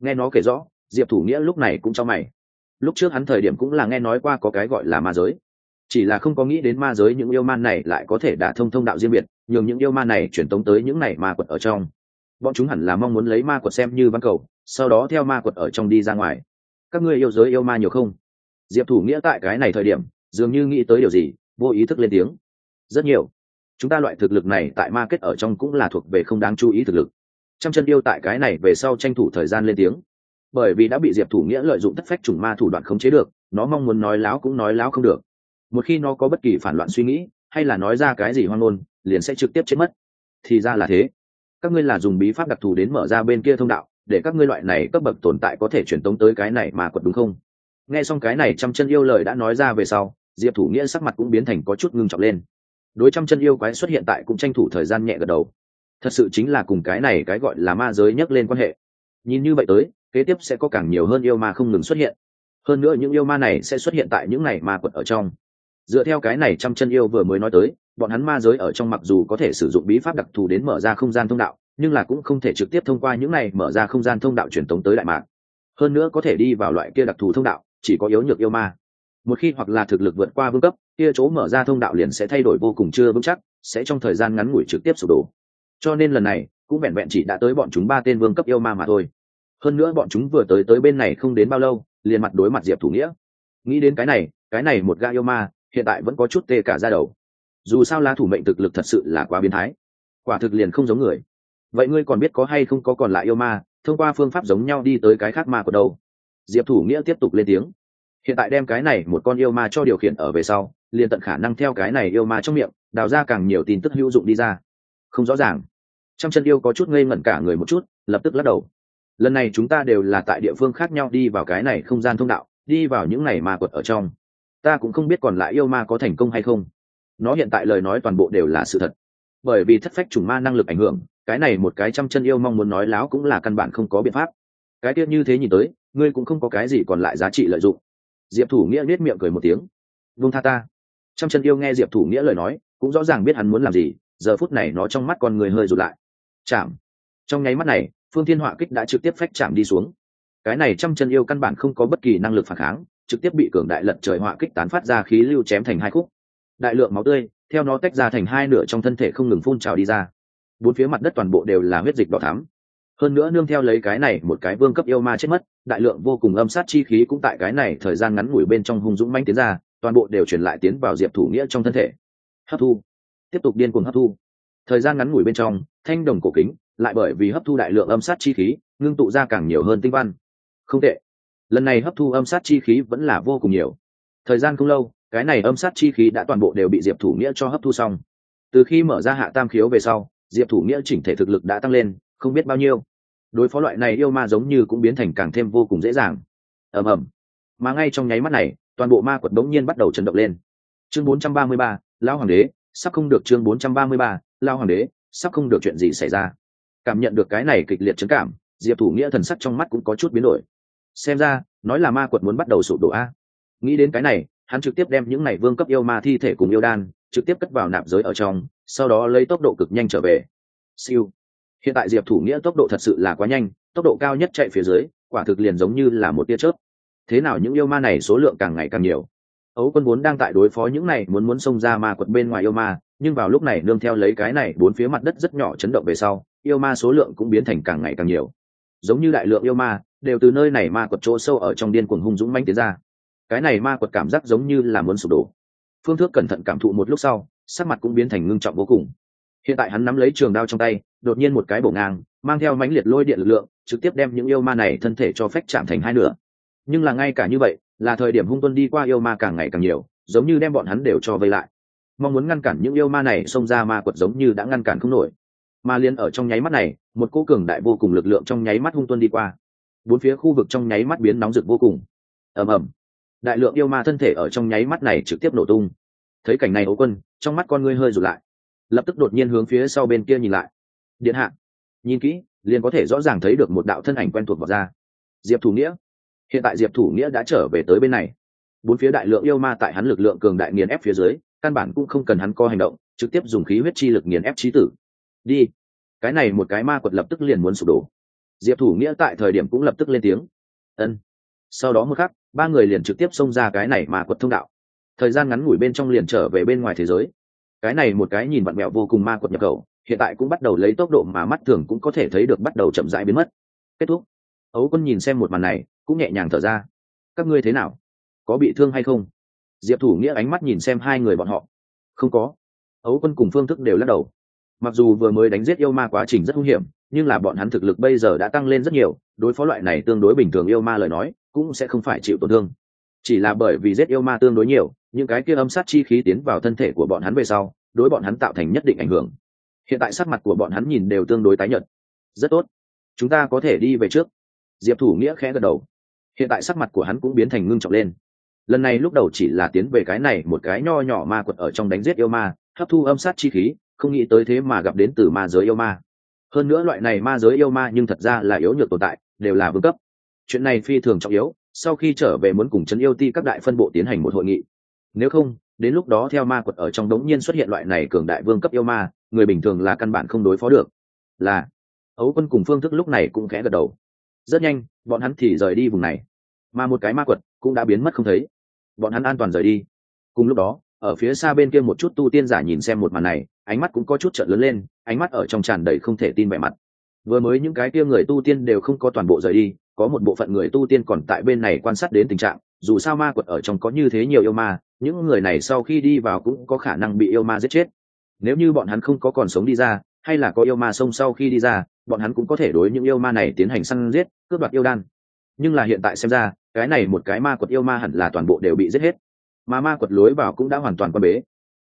nghe nó kể rõ, diệp thủ nghĩa lúc này cũng cho mày. Lúc trước hắn thời điểm cũng là nghe nói qua có cái gọi là ma giới. Chỉ là không có nghĩ đến ma giới những yêu man này lại có thể đả thông thông đạo riêng biệt, nhường những yêu man này truyền tống tới những này ma quật ở trong. Bọn chúng hẳn là mong muốn lấy ma quật xem như văn cầu sau đó theo ma quật ở trong đi ra ngoài. Các ngươi yêu giới yêu ma nhiều không? Diệp thủ nghĩa tại cái này thời điểm, dường như nghĩ tới điều gì, vô ý thức lên tiếng. Rất nhiều. Chúng ta loại thực lực này tại ma kết ở trong cũng là thuộc về không đáng chú ý thực lực. Trăm chân yêu tại cái này về sau tranh thủ thời gian lên tiếng. Bởi vì đã bị diệp thủ nghĩa lợi dụng thất phách chủng ma thủ đoạn khống chế được, nó mong muốn nói láo cũng nói láo không được. Một khi nó có bất kỳ phản loạn suy nghĩ, hay là nói ra cái gì hoang ngôn, liền sẽ trực tiếp chết mất. Thì ra là thế. Các ngươi là dùng bí pháp đặc thù đến mở ra bên kia thông đạo để các ngươi loại này cấp bậc tồn tại có thể truyền tống tới cái này mà quật đúng không? Nghe xong cái này trăm chân yêu lời đã nói ra về sau, diệp thủ nghĩa sắc mặt cũng biến thành có chút ngưng trọng lên. Đối trăm chân yêu quái xuất hiện tại cũng tranh thủ thời gian nhẹ gật đầu. Thật sự chính là cùng cái này cái gọi là ma giới nhắc lên quan hệ. Nhìn như vậy tới, kế tiếp sẽ có càng nhiều hơn yêu ma không ngừng xuất hiện. Hơn nữa những yêu ma này sẽ xuất hiện tại những ngày ma quật ở trong. Dựa theo cái này trăm chân yêu vừa mới nói tới, bọn hắn ma giới ở trong mặc dù có thể sử dụng bí pháp đặc thù đến mở ra không gian thông đạo nhưng là cũng không thể trực tiếp thông qua những này mở ra không gian thông đạo truyền tống tới đại mạc. Hơn nữa có thể đi vào loại kia đặc thù thông đạo, chỉ có yếu nhược yêu ma. Một khi hoặc là thực lực vượt qua vương cấp, kia chỗ mở ra thông đạo liền sẽ thay đổi vô cùng chưa vững chắc, sẽ trong thời gian ngắn ngủi trực tiếp sụp đổ. Cho nên lần này, cũng vẹn vẹn chỉ đã tới bọn chúng ba tên vương cấp yêu ma mà thôi. Hơn nữa bọn chúng vừa tới tới bên này không đến bao lâu, liền mặt đối mặt diệp thủ nghĩa. Nghĩ đến cái này cái này một ga yêu ma, hiện tại vẫn có chút tê cả ra đầu. Dù sao lá thủ mệnh thực lực thật sự là quá biến thái. Quả thực liền không giống người vậy ngươi còn biết có hay không có còn lại yêu ma, thông qua phương pháp giống nhau đi tới cái khác ma của đâu? Diệp thủ nghĩa tiếp tục lên tiếng. Hiện tại đem cái này một con yêu ma cho điều khiển ở về sau, liền tận khả năng theo cái này yêu ma trong miệng, đào ra càng nhiều tin tức hữu dụng đi ra. Không rõ ràng. Trăm chân yêu có chút ngây ngẩn cả người một chút, lập tức lắc đầu. Lần này chúng ta đều là tại địa phương khác nhau đi vào cái này không gian thông đạo, đi vào những ngày ma quật ở trong. Ta cũng không biết còn lại yêu ma có thành công hay không. Nó hiện tại lời nói toàn bộ đều là sự thật. Bởi vì thất phách chủng ma năng lực ảnh hưởng cái này một cái trăm chân yêu mong muốn nói láo cũng là căn bản không có biện pháp. Cái tiết như thế nhìn tới, ngươi cũng không có cái gì còn lại giá trị lợi dụng. Diệp thủ nghĩa biết miệng cười một tiếng. Vung tha ta. Trăm chân yêu nghe diệp thủ nghĩa lời nói, cũng rõ ràng biết hắn muốn làm gì, giờ phút này nó trong mắt con người hơi rụt lại. Chạm. Trong nháy mắt này, phương thiên họa kích đã trực tiếp phách chạm đi xuống. Cái này trăm chân yêu căn bản không có bất kỳ năng lực phản kháng, trực tiếp bị cường đại lật trời họa kích tán phát ra khí lưu chém thành hai khúc. Đại lượng máu tươi, theo nó tách ra thành hai nửa trong thân thể không ngừng phun trào đi ra bốn phía mặt đất toàn bộ đều là huyết dịch đỏ thắm. Hơn nữa nương theo lấy cái này một cái vương cấp yêu ma chết mất, đại lượng vô cùng âm sát chi khí cũng tại cái này thời gian ngắn ngủi bên trong hung dũng manh tiến ra, toàn bộ đều chuyển lại tiến vào diệp thủ nghĩa trong thân thể. Hấp thu. Tiếp tục điên cuồng hấp thu. Thời gian ngắn ngủi bên trong, thanh đồng cổ kính, lại bởi vì hấp thu đại lượng âm sát chi khí, ngưng tụ ra càng nhiều hơn tinh văn. Không tệ. Lần này hấp thu âm sát chi khí vẫn là vô cùng nhiều. Thời gian không lâu, cái này âm sát chi khí đã toàn bộ đều bị diệp thủ nghĩa cho hấp thu xong. Từ khi mở ra hạ tam khiếu về sau diệp thủ nghĩa chỉnh thể thực lực đã tăng lên không biết bao nhiêu. Đối phó loại này yêu ma giống như cũng biến thành càng thêm vô cùng dễ dàng. Ầm ầm. Mà ngay trong nháy mắt này toàn bộ ma quật đống nhiên bắt đầu chấn động lên. Chương 433, lao hoàng đế sắp không được chương 433, lao hoàng đế sắp không được chuyện gì xảy ra. Cảm nhận được cái này kịch liệt chấn cảm diệp thủ nghĩa thần sắc trong mắt cũng có chút biến đổi. Xem ra nói là ma quật muốn bắt đầu sụp đổ a. Nghĩ đến cái này hắn trực tiếp đem những này vương cấp yêu ma thi thể cùng yêu đan trực tiếp cất vào nạp giới ở trong sau đó lấy tốc độ cực nhanh trở về. Siêu. Hiện tại diệp thủ nghĩa tốc độ thật sự là quá nhanh, tốc độ cao nhất chạy phía dưới, quả thực liền giống như là một tia chớp. Thế nào những yêu ma này số lượng càng ngày càng nhiều. Ấu quân vốn đang tại đối phó những này, muốn muốn xông ra ma quật bên ngoài yêu ma, nhưng vào lúc này nương theo lấy cái này, bốn phía mặt đất rất nhỏ chấn động về sau, yêu ma số lượng cũng biến thành càng ngày càng nhiều. Giống như đại lượng yêu ma, đều từ nơi này ma quật chỗ sâu ở trong điên cuồng hung dũng manh tiến ra. Cái này ma quật cảm giác giống như là muốn sụp đổ. Phương thước cẩn thận cảm thụ một lúc sau sắc mặt cũng biến thành ngưng trọng vô cùng. Hiện tại hắn nắm lấy trường đao trong tay, đột nhiên một cái bổ ngang, mang theo mãnh liệt lôi điện lực lượng, trực tiếp đem những yêu ma này thân thể cho phách chạm thành hai nửa. Nhưng là ngay cả như vậy, là thời điểm hung tuân đi qua yêu ma càng ngày càng nhiều, giống như đem bọn hắn đều cho vây lại. Mong muốn ngăn cản những yêu ma này xông ra ma quật giống như đã ngăn cản không nổi. Mà liên ở trong nháy mắt này, một cô cường đại vô cùng lực lượng trong nháy mắt hung tuân đi qua. Bốn phía khu vực trong nháy mắt biến nóng rực vô cùng. Ầm ầm. Đại lượng yêu ma thân thể ở trong nháy mắt này trực tiếp nổ tung. Thấy cảnh này ấu quân trong mắt con ngươi hơi rụt lại. Lập tức đột nhiên hướng phía sau bên kia nhìn lại. Điện hạ, nhìn kỹ, liền có thể rõ ràng thấy được một đạo thân ảnh quen thuộc vào ra. Diệp thủ nghĩa. Hiện tại diệp thủ nghĩa đã trở về tới bên này. Bốn phía đại lượng yêu ma tại hắn lực lượng cường đại nghiền ép phía dưới, căn bản cũng không cần hắn co hành động, trực tiếp dùng khí huyết chi lực nghiền ép trí tử. Đi. Cái này một cái ma quật lập tức liền muốn sụp đổ. Diệp thủ nghĩa tại thời điểm cũng lập tức lên tiếng. Ân. Sau đó một khắc, ba người liền trực tiếp xông ra cái này ma quật thông đạo thời gian ngắn ngủi bên trong liền trở về bên ngoài thế giới. Cái này một cái nhìn vặn mẹo vô cùng ma quật nhập khẩu, hiện tại cũng bắt đầu lấy tốc độ mà mắt thường cũng có thể thấy được bắt đầu chậm rãi biến mất. Kết thúc. Ấu quân nhìn xem một màn này, cũng nhẹ nhàng thở ra. Các ngươi thế nào? Có bị thương hay không? Diệp thủ nghĩa ánh mắt nhìn xem hai người bọn họ. Không có. Ấu quân cùng phương thức đều lắc đầu. Mặc dù vừa mới đánh giết yêu ma quá trình rất nguy hiểm, nhưng là bọn hắn thực lực bây giờ đã tăng lên rất nhiều, đối phó loại này tương đối bình thường yêu ma lời nói, cũng sẽ không phải chịu tổn thương chỉ là bởi vì giết yêu ma tương đối nhiều, những cái kia âm sát chi khí tiến vào thân thể của bọn hắn về sau, đối bọn hắn tạo thành nhất định ảnh hưởng. Hiện tại sắc mặt của bọn hắn nhìn đều tương đối tái nhợt. Rất tốt. Chúng ta có thể đi về trước. Diệp thủ nghĩa khẽ gật đầu. Hiện tại sắc mặt của hắn cũng biến thành ngưng trọng lên. Lần này lúc đầu chỉ là tiến về cái này một cái nho nhỏ ma quật ở trong đánh giết yêu ma, hấp thu âm sát chi khí, không nghĩ tới thế mà gặp đến từ ma giới yêu ma. Hơn nữa loại này ma giới yêu ma nhưng thật ra là yếu nhược tồn tại, đều là vương cấp. Chuyện này phi thường trọng yếu sau khi trở về muốn cùng trấn yêu ti các đại phân bộ tiến hành một hội nghị. Nếu không, đến lúc đó theo ma quật ở trong đống nhiên xuất hiện loại này cường đại vương cấp yêu ma, người bình thường là căn bản không đối phó được. Là, ấu quân cùng phương thức lúc này cũng khẽ gật đầu. Rất nhanh, bọn hắn thì rời đi vùng này. Mà một cái ma quật cũng đã biến mất không thấy. Bọn hắn an toàn rời đi. Cùng lúc đó, ở phía xa bên kia một chút tu tiên giả nhìn xem một màn này, ánh mắt cũng có chút trợn lớn lên, ánh mắt ở trong tràn đầy không thể tin vẻ mặt. Vừa mới những cái kia người tu tiên đều không có toàn bộ rời đi có một bộ phận người tu tiên còn tại bên này quan sát đến tình trạng, dù sao ma quật ở trong có như thế nhiều yêu ma, những người này sau khi đi vào cũng có khả năng bị yêu ma giết chết. Nếu như bọn hắn không có còn sống đi ra, hay là có yêu ma sông sau khi đi ra, bọn hắn cũng có thể đối những yêu ma này tiến hành săn giết, cướp đoạt yêu đan. Nhưng là hiện tại xem ra, cái này một cái ma quật yêu ma hẳn là toàn bộ đều bị giết hết. Mà ma quật lối vào cũng đã hoàn toàn quan bế.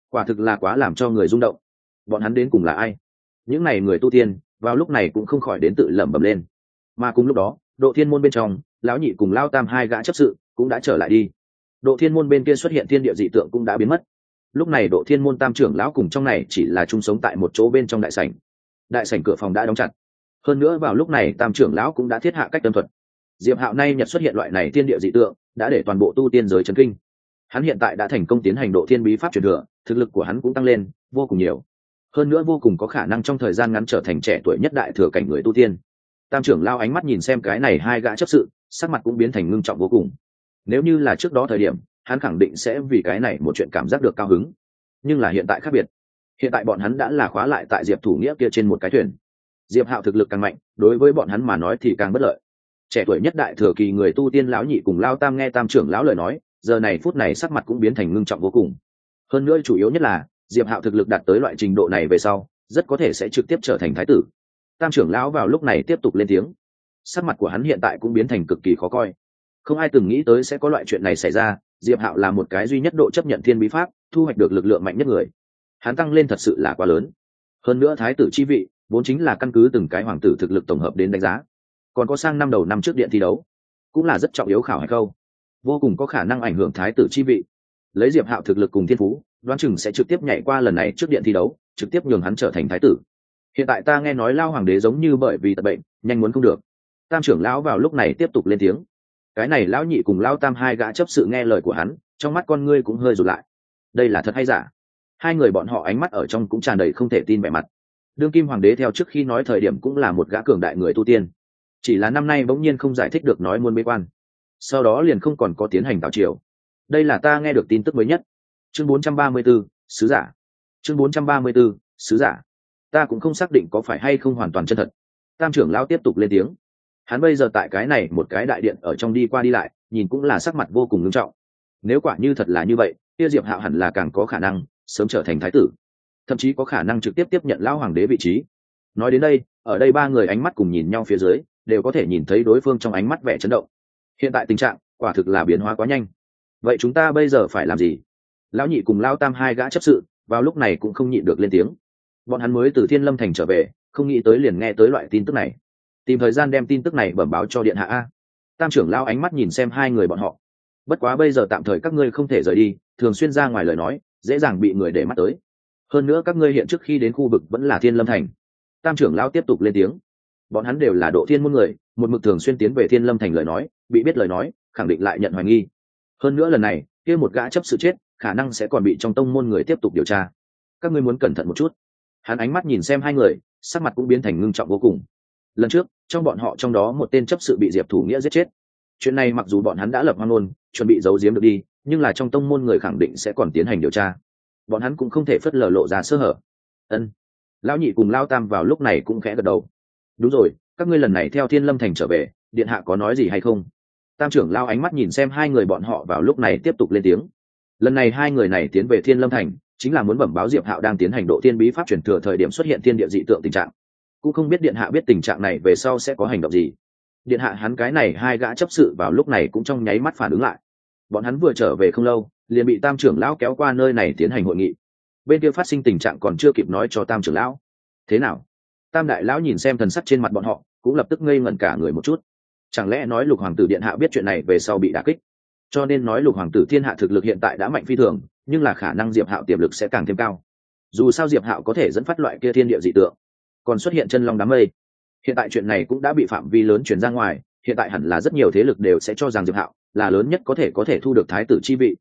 Quả thực là quá làm cho người rung động. Bọn hắn đến cùng là ai? Những n à y người tu tiên, vào lúc này cũng không khỏi đến tự lẩm bẩm lên. Mà cùng lúc đó độ thiên môn bên trong, lão nhị cùng lao tam hai gã chấp sự cũng đã trở lại đi. Độ thiên môn bên kia xuất hiện thiên địa dị tượng cũng đã biến mất. Lúc này độ thiên môn tam trưởng lão cùng trong này chỉ là chung sống tại một chỗ bên trong đại sảnh. Đại sảnh cửa phòng đã đóng chặt. Hơn nữa vào lúc này tam trưởng lão cũng đã thiết hạ cách tâm thuật. Diệp hạo nay nhật xuất hiện loại này thiên địa dị tượng, đã để toàn bộ tu tiên giới chấn kinh. Hắn hiện tại đã thành công tiến hành độ thiên bí pháp truyền thừa, thực lực của hắn cũng tăng lên, vô cùng nhiều. Hơn nữa vô cùng có khả năng trong thời gian ngắn trở thành trẻ tuổi nhất đại thừa cảnh người tu tiên tam trưởng lao ánh mắt nhìn xem cái này hai gã chấp sự, sắc mặt cũng biến thành ngưng trọng vô cùng. Nếu như là trước đó thời điểm, hắn khẳng định sẽ vì cái này một chuyện cảm giác được cao hứng. Nhưng là hiện tại khác biệt. Hiện tại bọn hắn đã là khóa lại tại diệp thủ nghĩa kia trên một cái thuyền. Diệp hạo thực lực càng mạnh, đối với bọn hắn mà nói thì càng bất lợi. Trẻ tuổi nhất đại thừa kỳ người tu tiên lão nhị cùng lao tam nghe tam trưởng lão lời nói, giờ này phút này sắc mặt cũng biến thành ngưng trọng vô cùng. Hơn nữa chủ yếu nhất là, diệp hạo thực lực đạt tới loại trình độ này về sau, rất có thể sẽ trực tiếp trở thành thái tử tam trưởng lão vào lúc này tiếp tục lên tiếng. Sắc mặt của hắn hiện tại cũng biến thành cực kỳ khó coi. Không ai từng nghĩ tới sẽ có loại chuyện này xảy ra, diệp hạo là một cái duy nhất độ chấp nhận thiên bí pháp, thu hoạch được lực lượng mạnh nhất người. Hắn tăng lên thật sự là quá lớn. Hơn nữa thái tử chi vị, vốn chính là căn cứ từng cái hoàng tử thực lực tổng hợp đến đánh giá. Còn có sang năm đầu năm trước điện thi đấu, cũng là rất trọng yếu khảo hay câu. Vô cùng có khả năng ảnh hưởng thái tử chi vị. Lấy diệp hạo thực lực cùng thiên phú, đoán chừng sẽ trực tiếp nhảy qua lần này trước điện thi đấu, trực tiếp nhường hắn trở thành thái tử hiện tại ta nghe nói lao hoàng đế giống như bởi vì tật bệnh nhanh muốn không được. Tam trưởng lão vào lúc này tiếp tục lên tiếng. Cái này lão nhị cùng lao tam hai gã chấp sự nghe lời của hắn trong mắt con ngươi cũng hơi rụt lại. Đây là thật hay giả? Hai người bọn họ ánh mắt ở trong cũng tràn đầy không thể tin vẻ mặt. Đương kim hoàng đế theo trước khi nói thời điểm cũng là một gã cường đại người tu tiên. Chỉ là năm nay bỗng nhiên không giải thích được nói muôn bế quan. Sau đó liền không còn có tiến hành tạo triều. Đây là ta nghe được tin tức mới nhất. Chương 434, sứ giả. Chương 434, sứ giả ta cũng không xác định có phải hay không hoàn toàn chân thật. Tam trưởng lão tiếp tục lên tiếng. Hắn bây giờ tại cái này một cái đại điện ở trong đi qua đi lại, nhìn cũng là sắc mặt vô cùng nghiêm trọng. Nếu quả như thật là như vậy kia diệp hạo hẳn là càng có khả năng sớm trở thành thái tử, thậm chí có khả năng trực tiếp tiếp nhận lão hoàng đế vị trí. Nói đến đây, ở đây ba người ánh mắt cùng nhìn nhau phía dưới, đều có thể nhìn thấy đối phương trong ánh mắt vẻ chấn động. Hiện tại tình trạng, quả thực là biến hóa quá nhanh. Vậy chúng ta bây giờ phải làm gì? Lão nhị cùng lao tam hai gã chấp sự, vào lúc này cũng không nhịn được lên tiếng bọn hắn mới từ thiên lâm thành trở về, không nghĩ tới liền nghe tới loại tin tức này. Tìm thời gian đem tin tức này bẩm báo cho điện hạ a. Tam trưởng lao ánh mắt nhìn xem hai người bọn họ. Bất quá bây giờ tạm thời các ngươi không thể rời đi, thường xuyên ra ngoài lời nói, dễ dàng bị người để mắt tới. Hơn nữa các ngươi hiện trước khi đến khu vực vẫn là thiên lâm thành. Tam trưởng lao tiếp tục lên tiếng. Bọn hắn đều là độ thiên môn người, một mực thường xuyên tiến về thiên lâm thành lời nói, bị biết lời nói, khẳng định lại nhận hoài nghi. Hơn nữa lần này, kia một gã chấp sự chết, khả năng sẽ còn bị trong tông môn người tiếp tục điều tra. Các ngươi muốn cẩn thận một chút hắn ánh mắt nhìn xem hai người, sắc mặt cũng biến thành ngưng trọng vô cùng. Lần trước, trong bọn họ trong đó một tên chấp sự bị diệp thủ nghĩa giết chết. Chuyện này mặc dù bọn hắn đã lập hoang ngôn, chuẩn bị giấu giếm được đi, nhưng là trong tông môn người khẳng định sẽ còn tiến hành điều tra. Bọn hắn cũng không thể phớt lờ lộ ra sơ hở. Ân. Lão nhị cùng lao tam vào lúc này cũng khẽ gật đầu. Đúng rồi, các ngươi lần này theo thiên lâm thành trở về, điện hạ có nói gì hay không? Tam trưởng lao ánh mắt nhìn xem hai người bọn họ vào lúc này tiếp tục lên tiếng. Lần này hai người này tiến về thiên lâm thành chính là muốn bẩm báo diệp hạo đang tiến hành độ tiên bí pháp truyền thừa thời điểm xuất hiện thiên địa dị tượng tình trạng. Cũng không biết điện hạ biết tình trạng này về sau sẽ có hành động gì. Điện hạ hắn cái này hai gã chấp sự vào lúc này cũng trong nháy mắt phản ứng lại. Bọn hắn vừa trở về không lâu, liền bị tam trưởng lão kéo qua nơi này tiến hành hội nghị. Bên kia phát sinh tình trạng còn chưa kịp nói cho tam trưởng lão. Thế nào? Tam đại lão nhìn xem thần sắc trên mặt bọn họ, cũng lập tức ngây ngẩn cả người một chút. Chẳng lẽ nói lục hoàng tử điện hạ biết chuyện này về sau bị đả kích? Cho nên nói lục hoàng tử thiên hạ thực lực hiện tại đã mạnh phi thường, nhưng là khả năng diệp hạo tiềm lực sẽ càng thêm cao. Dù sao diệp hạo có thể dẫn phát loại kia thiên địa dị tượng, còn xuất hiện chân long đám mây. Hiện tại chuyện này cũng đã bị phạm vi lớn chuyển ra ngoài, hiện tại hẳn là rất nhiều thế lực đều sẽ cho rằng diệp hạo là lớn nhất có thể có thể thu được thái tử chi vị.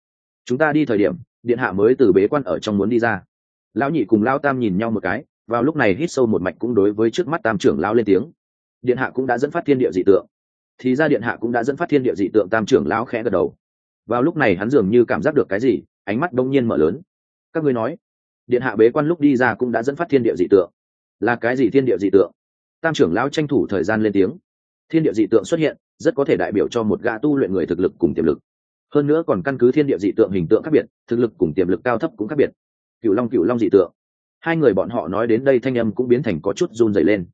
Chúng ta đi thời điểm, điện hạ mới từ bế quan ở trong muốn đi ra. Lão nhị cùng lao tam nhìn nhau một cái, vào lúc này hít sâu một mạch cũng đối với trước mắt tam trưởng lao lên tiếng. Điện hạ cũng đã dẫn phát thiên địa dị tượng. Thì ra điện hạ cũng đã dẫn phát thiên địa dị tượng, tam trưởng lão khẽ gật đầu vào lúc này hắn dường như cảm giác được cái gì, ánh mắt đông nhiên mở lớn. Các ngươi nói, điện hạ bế quan lúc đi ra cũng đã dẫn phát thiên địa dị tượng. Là cái gì thiên địa dị tượng? Tam trưởng lão tranh thủ thời gian lên tiếng. Thiên địa dị tượng xuất hiện, rất có thể đại biểu cho một gã tu luyện người thực lực cùng tiềm lực. Hơn nữa còn căn cứ thiên địa dị tượng hình tượng khác biệt, thực lực cùng tiềm lực cao thấp cũng khác biệt. Cựu long cựu long dị tượng. Hai người bọn họ nói đến đây thanh âm cũng biến thành có chút run dày lên.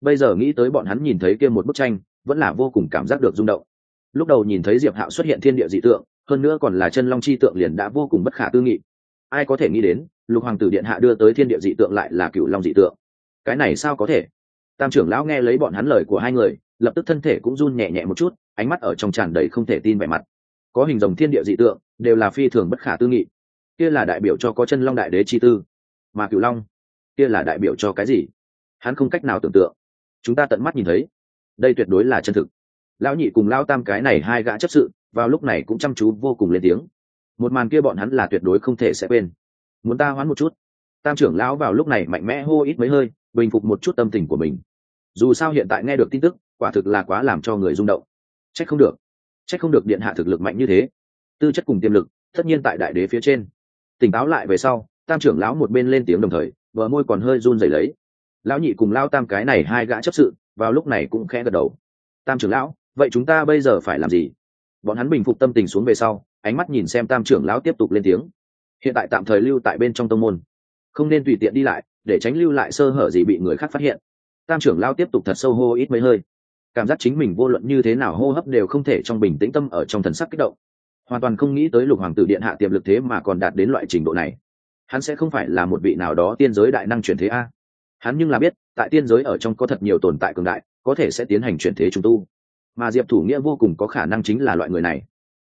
Bây giờ nghĩ tới bọn hắn nhìn thấy kia một bức tranh, vẫn là vô cùng cảm giác được rung động. Lúc đầu nhìn thấy diệp hạo xuất hiện thiên địa dị tượng hơn nữa còn là chân long chi tượng liền đã vô cùng bất khả tư nghị. Ai có thể nghĩ đến, lục hoàng tử điện hạ đưa tới thiên địa dị tượng lại là cựu long dị tượng. Cái này sao có thể? Tam trưởng lão nghe lấy bọn hắn lời của hai người, lập tức thân thể cũng run nhẹ nhẹ một chút, ánh mắt ở trong tràn đầy không thể tin vẻ mặt. Có hình dòng thiên địa dị tượng, đều là phi thường bất khả tư nghị. Kia là đại biểu cho có chân long đại đế chi tư, mà cựu long, kia là đại biểu cho cái gì? Hắn không cách nào tưởng tượng. Chúng ta tận mắt nhìn thấy. Đây tuyệt đối là chân thực. Lão nhị cùng lao tam cái này hai gã chấp sự vào lúc này cũng chăm chú vô cùng lên tiếng. Một màn kia bọn hắn là tuyệt đối không thể sẽ quên. Muốn ta hoán một chút? Tam trưởng lão vào lúc này mạnh mẽ hô ít mấy hơi, bình phục một chút tâm tình của mình. Dù sao hiện tại nghe được tin tức, quả thực là quá làm cho người rung động. C h ắ c không được. C h ắ c không được điện hạ thực lực mạnh như thế. Tư chất cùng tiềm lực, tất nhiên tại đại đế phía trên. Tỉnh táo lại về sau, tam trưởng lão một bên lên tiếng đồng thời vợ môi còn hơi run rẩy lấy. Lão nhị cùng lao tam cái này hai gã chấp sự, vào lúc này cũng khẽ gật đầu. Tam trưởng lão, vậy chúng ta bây giờ phải làm gì? Bọn hắn bình phục tâm tình xuống về sau, ánh mắt nhìn xem tam trưởng lão tiếp tục lên tiếng. Hiện tại tạm thời lưu tại bên trong tông môn. Không nên tùy tiện đi lại, để tránh lưu lại sơ hở gì bị người khác phát hiện. Tam trưởng lão tiếp tục thật sâu hô ít mấy hơi. Cảm giác chính mình vô luận như thế nào hô hấp đều không thể trong bình tĩnh tâm ở trong thần sắc kích động. Hoàn toàn không nghĩ tới lục hoàng tử điện hạ tiềm lực thế mà còn đạt đến loại trình độ này. Hắn sẽ không phải là một vị nào đó tiên giới đại năng chuyển thế a. Hắn nhưng là biết, tại tiên giới ở trong có thật nhiều tồn tại cường đại, có thể sẽ tiến hành chuyển thế trung tu mà diệp thủ nghĩa vô cùng có khả năng chính là loại người này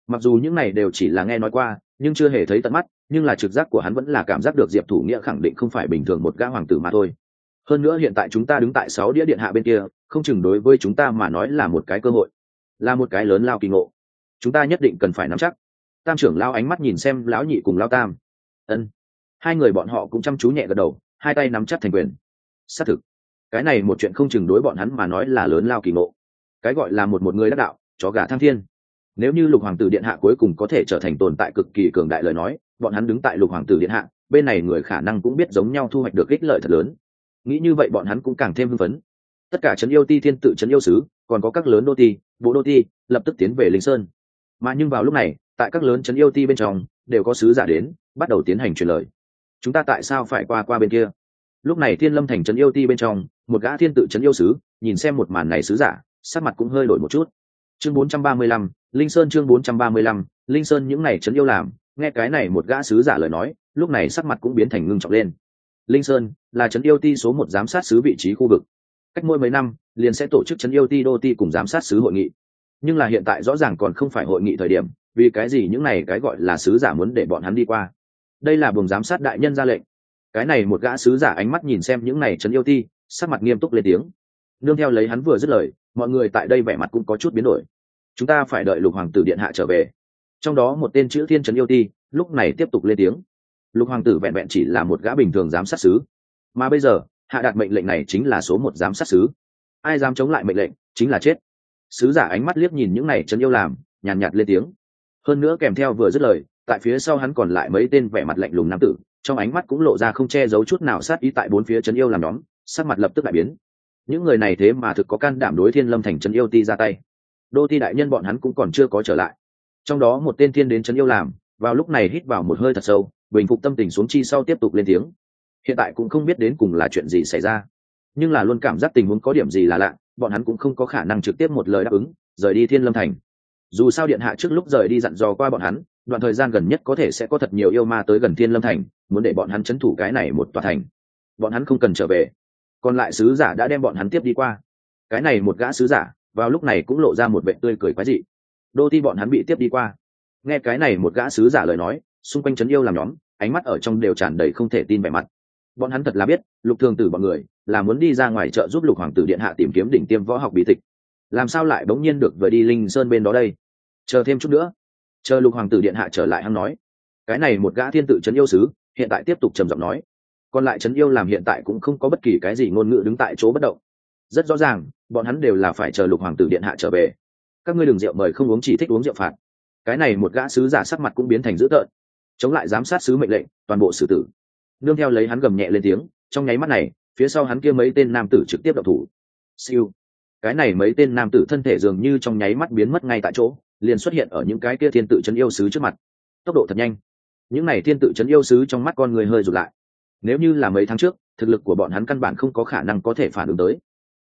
mặc dù những này đều chỉ là nghe nói qua nhưng chưa hề thấy tận mắt nhưng là trực giác của hắn vẫn là cảm giác được diệp thủ nghĩa khẳng định không phải bình thường một gã hoàng tử mà thôi hơn nữa hiện tại chúng ta đứng tại sáu đĩa điện hạ bên kia không chừng đối với chúng ta mà nói là một cái cơ hội là một cái lớn lao kỳ ngộ chúng ta nhất định cần phải nắm chắc tam trưởng lao ánh mắt nhìn xem lão nhị cùng lao tam ân hai người bọn họ cũng chăm chú nhẹ gật đầu hai tay nắm chắc thành quyền xác thực cái này một chuyện không chừng đối bọn hắn mà nói là lớn lao kỳ ngộ cái gọi là một một người đắc đạo, chó gà thăng thiên. Nếu như lục hoàng tử điện hạ cuối cùng có thể trở thành tồn tại cực kỳ cường đại lời nói, bọn hắn đứng tại lục hoàng tử điện hạ, bên này người khả năng cũng biết giống nhau thu hoạch được ích lợi thật lớn. Nghĩ như vậy bọn hắn cũng càng thêm hưng phấn. Tất cả trấn yêu ti thiên tự trấn yêu sứ, còn có các lớn đô ti, bộ đô ti, lập tức tiến về linh sơn. Mà nhưng vào lúc này, tại các lớn trấn yêu ti bên trong, đều có sứ giả đến, bắt đầu tiến hành truyền lời. Chúng ta tại sao phải qua qua bên kia? Lúc này thiên lâm thành trấn yêu ti bên trong, một gã thiên tự trấn yêu sứ, nhìn xem một màn này sứ giả sắc mặt cũng hơi đổi một chút. Chương 435, linh sơn chương 435, linh sơn những này trấn yêu làm nghe cái này một gã sứ giả lời nói lúc này sắc mặt cũng biến thành ngưng trọng lên. Linh sơn là trấn yêu ti số một giám sát sứ vị trí khu vực. Cách mỗi mấy năm liền sẽ tổ chức trấn yêu ti đô ti cùng giám sát sứ hội nghị. Nhưng là hiện tại rõ ràng còn không phải hội nghị thời điểm vì cái gì những này cái gọi là sứ giả muốn để bọn hắn đi qua? Đây là buồng giám sát đại nhân ra lệnh. Cái này một gã sứ giả ánh mắt nhìn xem những này trấn yêu ti sắc mặt nghiêm túc lên tiếng. Nương theo lấy hắn vừa dứt lời mọi người tại đây vẻ mặt cũng có chút biến đổi. Chúng ta phải đợi lục hoàng tử điện hạ trở về. Trong đó một tên chữ thiên trấn yêu ti lúc này tiếp tục lên tiếng. Lục hoàng tử vẹn vẹn chỉ là một gã bình thường giám sát sứ. Mà bây giờ hạ đạt mệnh lệnh này chính là số một giám sát sứ. Ai dám chống lại mệnh lệnh chính là chết. Sứ giả ánh mắt liếc nhìn những này trấn yêu làm nhàn nhạt, nhạt lên tiếng. Hơn nữa kèm theo vừa dứt lời tại phía sau hắn còn lại mấy tên vẻ mặt lạnh lùng nam tử trong ánh mắt cũng lộ ra không che giấu chút nào sát ý tại bốn phía trấn yêu làm nhóm sắc mặt lập tức lại biến những người này thế mà thực có can đảm đối thiên lâm thành trấn yêu ti ra tay. Đô ti đại nhân bọn hắn cũng còn chưa có trở lại. Trong đó một tên thiên đến trấn yêu làm, vào lúc này hít vào một hơi thật sâu, bình phục tâm tình xuống chi sau tiếp tục lên tiếng. Hiện tại cũng không biết đến cùng là chuyện gì xảy ra. Nhưng là luôn cảm giác tình huống có điểm gì là lạ, bọn hắn cũng không có khả năng trực tiếp một lời đáp ứng, rời đi thiên lâm thành. Dù sao điện hạ trước lúc rời đi dặn dò qua bọn hắn, đoạn thời gian gần nhất có thể sẽ có thật nhiều yêu ma tới gần thiên lâm thành, muốn để bọn hắn c h ấ n thủ cái này một tòa thành. Bọn hắn không cần trở về còn lại sứ giả đã đem bọn hắn tiếp đi qua. Cái này một gã sứ giả, vào lúc này cũng lộ ra một vệ tươi cười quái dị. Đô ti bọn hắn bị tiếp đi qua. Nghe cái này một gã sứ giả lời nói, xung quanh trấn yêu làm nhóm, ánh mắt ở trong đều tràn đầy không thể tin vẻ mặt. Bọn hắn thật là biết, lục thường tử bọn người, là muốn đi ra ngoài chợ giúp lục hoàng tử điện hạ tìm kiếm đỉnh tiêm võ học bí tịch. Làm sao lại bỗng nhiên được vừa đi linh sơn bên đó đây? Chờ thêm chút nữa. Chờ lục hoàng tử điện hạ trở lại hắn nói. Cái này một gã thiên tự trấn yêu sứ, hiện tại tiếp tục trầm giọng nói còn lại trấn yêu làm hiện tại cũng không có bất kỳ cái gì ngôn ngữ đứng tại chỗ bất động. Rất rõ ràng, bọn hắn đều là phải chờ lục hoàng tử điện hạ trở về. Các ngươi đừng rượu mời không uống chỉ thích uống rượu phạt. Cái này một gã sứ giả sắc mặt cũng biến thành dữ tợn. Chống lại giám sát sứ mệnh lệnh, toàn bộ xử tử. Nương theo lấy hắn gầm nhẹ lên tiếng, trong nháy mắt này, phía sau hắn kia mấy tên nam tử trực tiếp đập thủ. Siêu. Cái này mấy tên nam tử thân thể dường như trong nháy mắt biến mất ngay tại chỗ, liền xuất hiện ở những cái kia thiên tự chấn yêu sứ trước mặt. Tốc độ thật nhanh. Những này thiên tự chấn yêu sứ trong mắt con người hơi rụt lại nếu như là mấy tháng trước, thực lực của bọn hắn căn bản không có khả năng có thể phản ứng tới.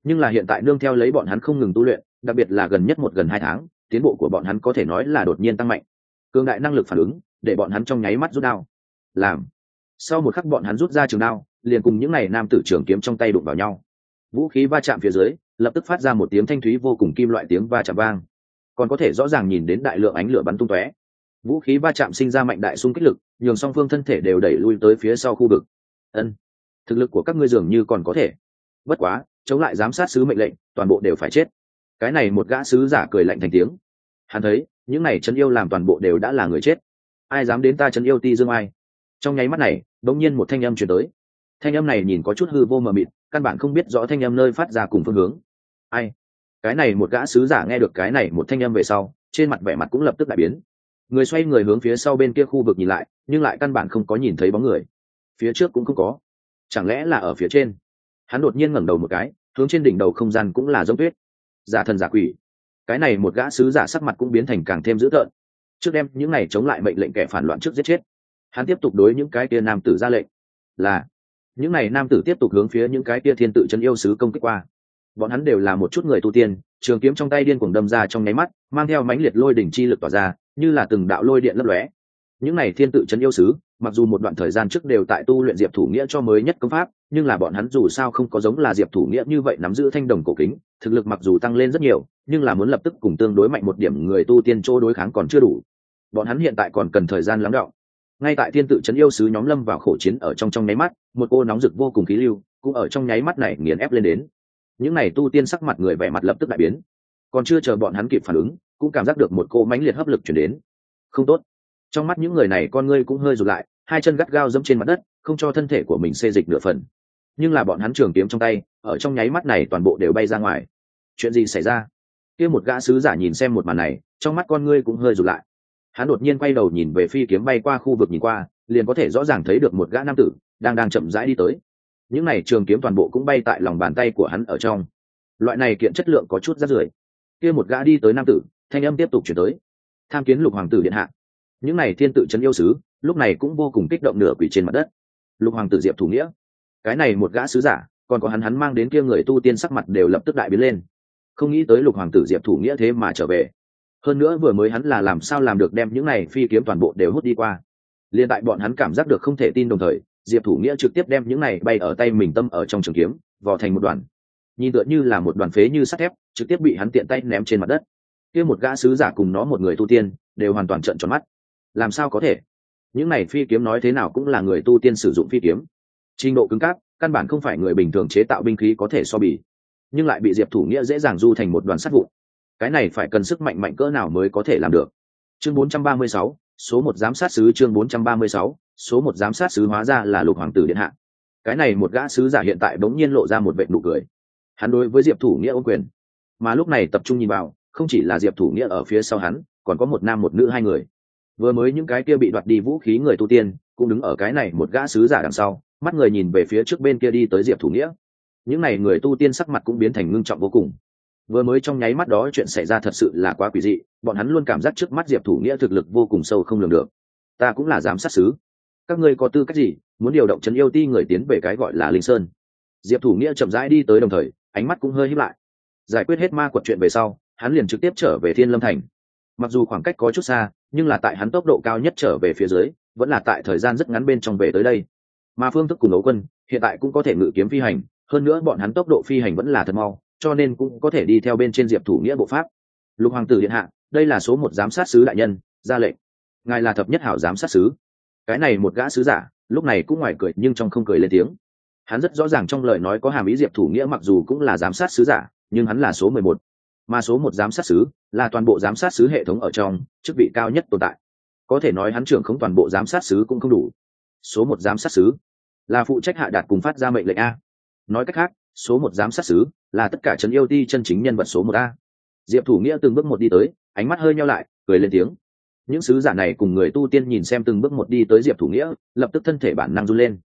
Nhưng là hiện tại nương theo lấy bọn hắn không ngừng tu luyện, đặc biệt là gần nhất một gần hai tháng, tiến bộ của bọn hắn có thể nói là đột nhiên tăng mạnh. Cường đại năng lực phản ứng, để bọn hắn trong nháy mắt rút đao. Làm. Sau một khắc bọn hắn rút ra trường đao, liền cùng những n à y nam tử trường kiếm trong tay đụng vào nhau. Vũ khí va chạm phía dưới, lập tức phát ra một tiếng thanh thúy vô cùng kim loại tiếng va chạm vang. Còn có thể rõ ràng nhìn đến đại lượng ánh lửa bắn tung tóe. Vũ khí va chạm sinh ra mạnh đại xung kích lực, nhường song phương thân thể đều đẩy lui tới phía sau khu vực ân, thực lực của các ngươi dường như còn có thể. Bất quá, chống lại giám sát sứ mệnh lệnh, toàn bộ đều phải chết. Cái này một gã sứ giả cười lạnh thành tiếng. Hắn thấy, những này chân yêu làm toàn bộ đều đã là người chết. Ai dám đến ta chân yêu ti dương ai? Trong nháy mắt này đống nhiên một thanh âm chuyển tới. Thanh âm này nhìn có chút hư vô mờ mịt, căn bản không biết rõ thanh âm nơi phát ra cùng phương hướng. Ai? Cái này một gã sứ giả nghe được cái này một thanh âm về sau, trên mặt vẻ mặt cũng lập tức đại biến. Người xoay người hướng phía sau bên kia khu vực nhìn lại, nhưng lại căn bản không có nhìn thấy bóng người phía trước cũng không có. Chẳng lẽ là ở phía trên? Hắn đột nhiên ngẩng đầu một cái, hướng trên đỉnh đầu không gian cũng là giống tuyết. Giả thần giả quỷ. Cái này một gã sứ giả sắc mặt cũng biến thành càng thêm dữ tợn. Trước đem những này chống lại mệnh lệnh kẻ phản loạn trước giết chết. Hắn tiếp tục đối những cái kia nam tử ra lệnh. Là, những này nam tử tiếp tục hướng phía những cái kia thiên tự chân yêu sứ công kích qua. Bọn hắn đều là một chút người tu tiên, trường kiếm trong tay điên cuồng đâm ra trong nháy mắt, mang theo mãnh liệt lôi đỉnh chi lực tỏa ra, như là từng đạo lôi điện lấp lóe những này thiên tự chấn yêu sứ, mặc dù một đoạn thời gian trước đều tại tu luyện diệp thủ nghĩa cho mới nhất công pháp, nhưng là bọn hắn dù sao không có giống là diệp thủ nghĩa như vậy nắm giữ thanh đồng cổ kính, thực lực mặc dù tăng lên rất nhiều, nhưng là muốn lập tức cùng tương đối mạnh một điểm người tu tiên chỗ đối kháng còn chưa đủ. Bọn hắn hiện tại còn cần thời gian lắng đọng. Ngay tại thiên tự chấn yêu sứ nhóm lâm vào khổ chiến ở trong trong nháy mắt, một cô nóng rực vô cùng khí lưu cũng ở trong nháy mắt này nghiền ép lên đến. Những này tu tiên sắc mặt người vẻ mặt lập tức đại biến. Còn chưa chờ bọn hắn kịp phản ứng, cũng cảm giác được một cô mãnh liệt hấp lực chuyển đến. Không tốt trong mắt những người này con ngươi cũng hơi rụt lại, hai chân gắt gao dẫm trên mặt đất, không cho thân thể của mình xê dịch nửa phần. Nhưng là bọn hắn trường kiếm trong tay, ở trong nháy mắt này toàn bộ đều bay ra ngoài. Chuyện gì xảy ra? Kia một gã sứ giả nhìn xem một màn này, trong mắt con ngươi cũng hơi rụt lại. Hắn đột nhiên quay đầu nhìn về phi kiếm bay qua khu vực nhìn qua, liền có thể rõ ràng thấy được một gã nam tử đang đang chậm rãi đi tới. Những này trường kiếm toàn bộ cũng bay tại lòng bàn tay của hắn ở trong. Loại này kiện chất lượng có chút rát rưởi. Kia một gã đi tới nam tử, thanh âm tiếp tục chuyển tới. Tham kiến lục hoàng tử điện hạ những này thiên tự trấn yêu sứ, lúc này cũng vô cùng kích động nửa quỷ trên mặt đất. Lục hoàng tử diệp thủ nghĩa. Cái này một gã sứ giả, còn có hắn hắn mang đến kia người tu tiên sắc mặt đều lập tức đại biến lên. Không nghĩ tới lục hoàng tử diệp thủ nghĩa thế mà trở về. Hơn nữa vừa mới hắn là làm sao làm được đem những này phi kiếm toàn bộ đều hút đi qua. Liền tại bọn hắn cảm giác được không thể tin đồng thời, diệp thủ nghĩa trực tiếp đem những này bay ở tay mình tâm ở trong trường kiếm, vò thành một đoàn. Nhìn tựa như là một đoàn phế như sắt thép, trực tiếp bị hắn tiện tay ném trên mặt đất. Kia một gã sứ giả cùng nó một người tu tiên, đều hoàn toàn trợn tròn mắt làm sao có thể? Những này phi kiếm nói thế nào cũng là người tu tiên sử dụng phi kiếm. Trình độ cứng cáp căn bản không phải người bình thường chế tạo binh khí có thể so bì. Nhưng lại bị diệp thủ nghĩa dễ dàng du thành một đoàn sắt vụ. Cái này phải cần sức mạnh mạnh cỡ nào mới có thể làm được? Chương 436, số một giám sát sứ chương 436, số một giám sát sứ hóa ra là lục hoàng tử điện hạ. Cái này một gã sứ giả hiện tại bỗng nhiên lộ ra một vệ nụ cười. Hắn đối với diệp thủ nghĩa ô quyền. Mà lúc này tập trung nhìn vào không chỉ là diệp thủ nghĩa ở phía sau hắn còn có một nam một nữ hai người vừa mới những cái kia bị đoạt đi vũ khí người tu tiên, cũng đứng ở cái này một gã sứ giả đằng sau, mắt người nhìn về phía trước bên kia đi tới diệp thủ nghĩa. Những n à y người tu tiên sắc mặt cũng biến thành ngưng trọng vô cùng. Vừa mới trong nháy mắt đó chuyện xảy ra thật sự là quá quỷ dị, bọn hắn luôn cảm giác trước mắt diệp thủ nghĩa thực lực vô cùng sâu không lường được. Ta cũng là giám sát xứ các ngươi có tư cách gì muốn điều động trấn yêu ti người tiến về cái gọi là linh sơn? Diệp thủ nghĩa chậm rãi đi tới đồng thời, ánh mắt cũng hơi hít lại. Giải quyết hết ma quật chuyện về sau, hắn liền trực tiếp trở về thiên lâm thành mặc dù khoảng cách có chút xa, nhưng là tại hắn tốc độ cao nhất trở về phía dưới, vẫn là tại thời gian rất ngắn bên trong về tới đây. Mà phương thức cùng đấu quân, hiện tại cũng có thể ngự kiếm phi hành, hơn nữa bọn hắn tốc độ phi hành vẫn là thật mau, cho nên cũng có thể đi theo bên trên diệp thủ nghĩa bộ pháp. Lục hoàng tử điện hạ, đây là số một giám sát sứ đại nhân, ra lệnh. Ngài là thập nhất hảo giám sát sứ. Cái này một gã sứ giả, lúc này cũng ngoài cười nhưng trong không cười lên tiếng. Hắn rất rõ ràng trong lời nói có hàm ý diệp thủ nghĩa mặc dù cũng là giám sát sứ giả, nhưng hắn là số mười một. Mà số một giám sát sứ là toàn bộ giám sát sứ hệ thống ở trong, chức vị cao nhất tồn tại. Có thể nói hắn trưởng không toàn bộ giám sát sứ cũng không đủ. Số một giám sát sứ là phụ trách hạ đạt cùng phát ra mệnh lệnh a. Nói cách khác, số một giám sát sứ là tất cả trấn yêu ti chân chính nhân vật số một a. Diệp thủ nghĩa từng bước một đi tới, ánh mắt hơi nhau lại, cười lên tiếng. Những sứ giả này cùng người tu tiên nhìn xem từng bước một đi tới diệp thủ nghĩa, lập tức thân thể bản năng run lên.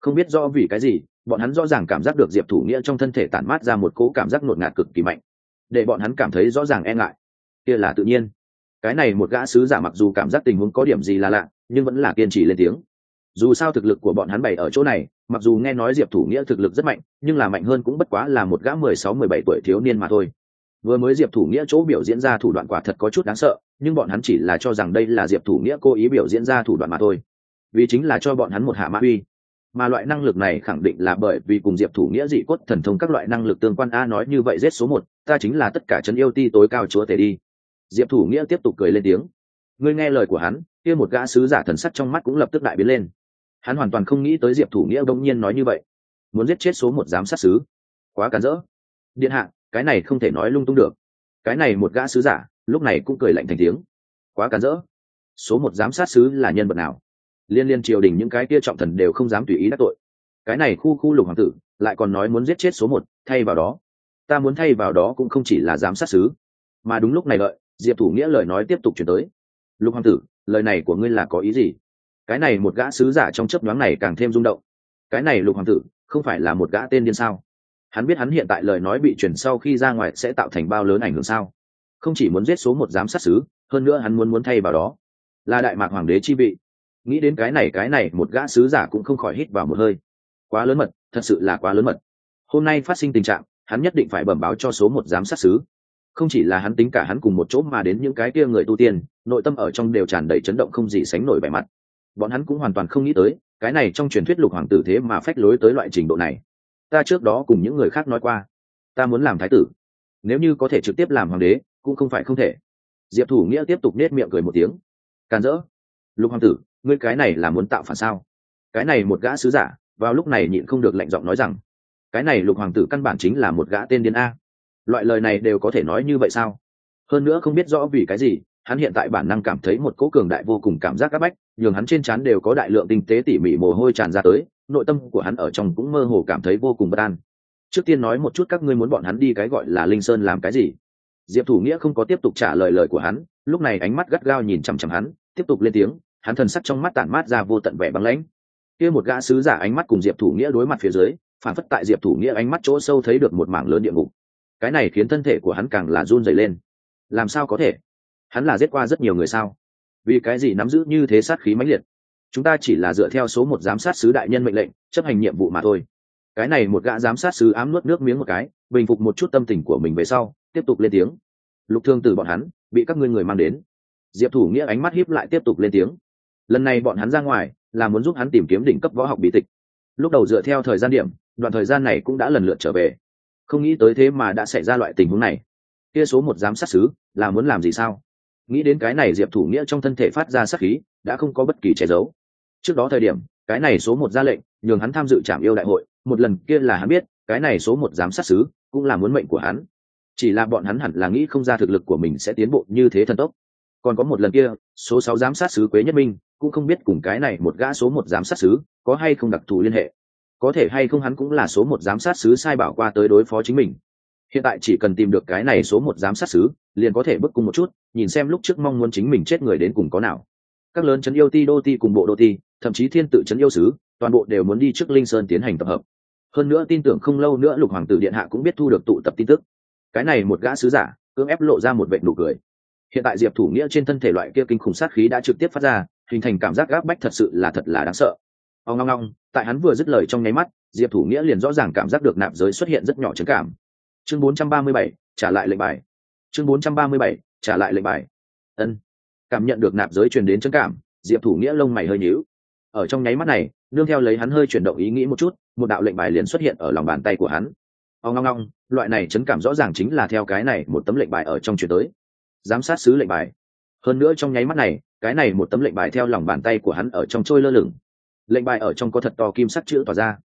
Không biết do vì cái gì, bọn hắn rõ ràng cảm giác được diệp thủ nghĩa trong thân thể tản mát ra một cỗ cảm giác ngột ngạt cực kỳ mạnh. Để bọn hắn cảm thấy rõ ràng e ngại kia là tự nhiên. Cái này một gã sứ giả mặc dù cảm giác tình huống có điểm gì là lạ, nhưng vẫn là kiên trì lên tiếng. Dù sao thực lực của bọn hắn bày ở chỗ này, mặc dù nghe nói diệp thủ nghĩa thực lực rất mạnh, nhưng là mạnh hơn cũng bất quá là một gã mười sáu, mười bảy tuổi thiếu niên mà thôi. Vừa mới diệp thủ nghĩa chỗ biểu diễn ra thủ đoạn quả thật có chút đáng sợ, nhưng bọn hắn chỉ là cho rằng đây là diệp thủ nghĩa cố ý biểu diễn ra thủ đoạn mà thôi. Vì chính là cho bọn hắn một hạ mã uy. Mà loại năng lực này khẳng định là bởi vì cùng diệp thủ nghĩa dị cốt thần thông các loại năng lực tương quan a nói như vậy rết số một, ta chính là tất cả chân yêu ti tối cao chúa tể đi diệp thủ nghĩa tiếp tục cười lên tiếng. Ngươi nghe lời của hắn, kia một gã sứ giả thần sắc trong mắt cũng lập tức đại biến lên. Hắn hoàn toàn không nghĩ tới diệp thủ nghĩa đông nhiên nói như vậy. Muốn giết chết số một giám sát sứ. Quá cản rỡ. Điện hạ, cái này không thể nói lung tung được. Cái này một gã sứ giả, lúc này cũng cười lạnh thành tiếng. Quá cản rỡ. Số một giám sát sứ là nhân vật nào? Liên liên triều đình những cái kia trọng thần đều không dám tùy ý đắc tội. Cái này khu khu lục hoàng tử, lại còn nói muốn giết chết số một, thay vào đó. Ta muốn thay vào đó cũng không chỉ là giám sát sứ, mà đúng lúc này lợi diệp thủ nghĩa lời nói tiếp tục chuyển tới. Lục hoàng tử, lời này của ngươi là có ý gì? Cái này một gã sứ giả trong chấp nhoáng này càng thêm rung động. Cái này lục hoàng tử, không phải là một gã tên điên sao? Hắn biết hắn hiện tại lời nói bị chuyển sau khi ra ngoài sẽ tạo thành bao lớn ảnh hưởng sao? Không chỉ muốn giết số một giám sát sứ, hơn nữa hắn muốn muốn thay vào đó. Là đại mạc hoàng đế chi vị. Nghĩ đến cái này cái này, một gã sứ giả cũng không khỏi hít vào một hơi. Quá lớn mật, thật sự là quá lớn mật. Hôm nay phát sinh tình trạng, hắn nhất định phải bẩm báo cho số một giám sát sứ không chỉ là hắn tính cả hắn cùng một chỗ mà đến những cái kia người tu tiên, nội tâm ở trong đều tràn đầy chấn động không gì sánh nổi vẻ mặt. Bọn hắn cũng hoàn toàn không nghĩ tới, cái này trong truyền thuyết lục hoàng tử thế mà phách lối tới loại trình độ này. Ta trước đó cùng những người khác nói qua, ta muốn làm thái tử. Nếu như có thể trực tiếp làm hoàng đế, cũng không phải không thể. Diệp thủ nghĩa tiếp tục nết miệng cười một tiếng. Càn rỡ. Lục hoàng tử, ngươi cái này là muốn tạo phản sao? Cái này một gã sứ giả, vào lúc này nhịn không được lạnh giọng nói rằng, cái này lục hoàng tử căn bản chính là một gã tên điên a loại lời này đều có thể nói như vậy sao? Hơn nữa không biết rõ vì cái gì, hắn hiện tại bản năng cảm thấy một cỗ cường đại vô cùng cảm giác áp bách, nhường hắn trên trán đều có đại lượng tinh tế tỉ mỉ mồ hôi tràn ra tới, nội tâm của hắn ở trong cũng mơ hồ cảm thấy vô cùng bất an. Trước tiên nói một chút các ngươi muốn bọn hắn đi cái gọi là linh sơn làm cái gì? Diệp thủ nghĩa không có tiếp tục trả lời lời của hắn, lúc này ánh mắt gắt gao nhìn chằm chằm hắn, tiếp tục lên tiếng, hắn thần sắc trong mắt tản mát ra vô tận vẻ băng lãnh. Kia một gã sứ giả ánh mắt cùng diệp thủ nghĩa đối mặt phía dưới, phản phất tại diệp thủ nghĩa ánh mắt chỗ sâu thấy được một mảng lớn địa ngục cái này khiến thân thể của hắn càng là run dày lên. Làm sao có thể? Hắn là giết qua rất nhiều người sao? Vì cái gì nắm giữ như thế sát khí mãnh liệt? Chúng ta chỉ là dựa theo số một giám sát sứ đại nhân mệnh lệnh, chấp hành nhiệm vụ mà thôi. Cái này một gã giám sát sứ ám nuốt nước miếng một cái, bình phục một chút tâm tình của mình về sau, tiếp tục lên tiếng. Lục thương từ bọn hắn, bị các ngươi người mang đến. Diệp thủ nghĩa ánh mắt hiếp lại tiếp tục lên tiếng. Lần này bọn hắn ra ngoài, là muốn giúp hắn tìm kiếm đỉnh cấp võ học bí tịch. Lúc đầu dựa theo thời gian điểm, đoạn thời gian này cũng đã lần lượt trở về không nghĩ tới thế mà đã xảy ra loại tình huống này. Kia số một giám sát xứ, là muốn làm gì sao? Nghĩ đến cái này diệp thủ nghĩa trong thân thể phát ra sát khí, đã không có bất kỳ che giấu. Trước đó thời điểm, cái này số một ra lệnh, nhường hắn tham dự trạm yêu đại hội, một lần kia là hắn biết, cái này số một giám sát xứ, cũng là muốn mệnh của hắn. Chỉ là bọn hắn hẳn là nghĩ không ra thực lực của mình sẽ tiến bộ như thế thần tốc. Còn có một lần kia, số sáu giám sát sứ quế nhất minh, cũng không biết cùng cái này một gã số một giám sát sứ có hay không đặc thù liên hệ có thể hay không hắn cũng là số một giám sát sứ sai bảo qua tới đối phó chính mình. Hiện tại chỉ cần tìm được cái này số một giám sát sứ liền có thể bức cung một chút, nhìn xem lúc trước mong muốn chính mình chết người đến cùng có nào. Các lớn chấn yêu ti, đô ti cùng bộ đô ti, thậm chí thiên tự chấn yêu sứ toàn bộ đều muốn đi trước linh sơn tiến hành tập hợp. Hơn nữa tin tưởng không lâu nữa lục hoàng tử điện hạ cũng biết thu được tụ tập tin tức. Cái này một gã sứ giả, cưỡng ép lộ ra một vệ nụ cười. Hiện tại diệp thủ nghĩa trên thân thể loại kia kinh khủng sát khí đã trực tiếp phát ra, hình thành cảm giác gác bách thật sự là thật là đáng sợ ông ngong ngong tại hắn vừa dứt lời trong nháy mắt diệp thủ nghĩa liền rõ ràng cảm giác được nạp giới xuất hiện rất nhỏ trấn cảm. Chương 437, trả lại lệnh bài. Chương 437, trả lại lệnh bài. Ân. Cảm nhận được nạp giới truyền đến trấn cảm diệp thủ nghĩa lông mày hơi nhíu. Ở trong nháy mắt này nương theo lấy hắn hơi chuyển động ý nghĩ một chút một đạo lệnh bài liền xuất hiện ở lòng bàn tay của hắn. Ông ngong ngong loại này chấn cảm rõ ràng chính là theo cái này một tấm lệnh bài ở trong chuyển tới. Giám sát sứ lệnh bài. Hơn nữa trong nháy mắt này cái này một tấm lệnh bài theo lòng bàn tay của hắn ở trong trôi lơ lửng lệnh bài ở trong có thật to kim sắc chữ tỏa ra.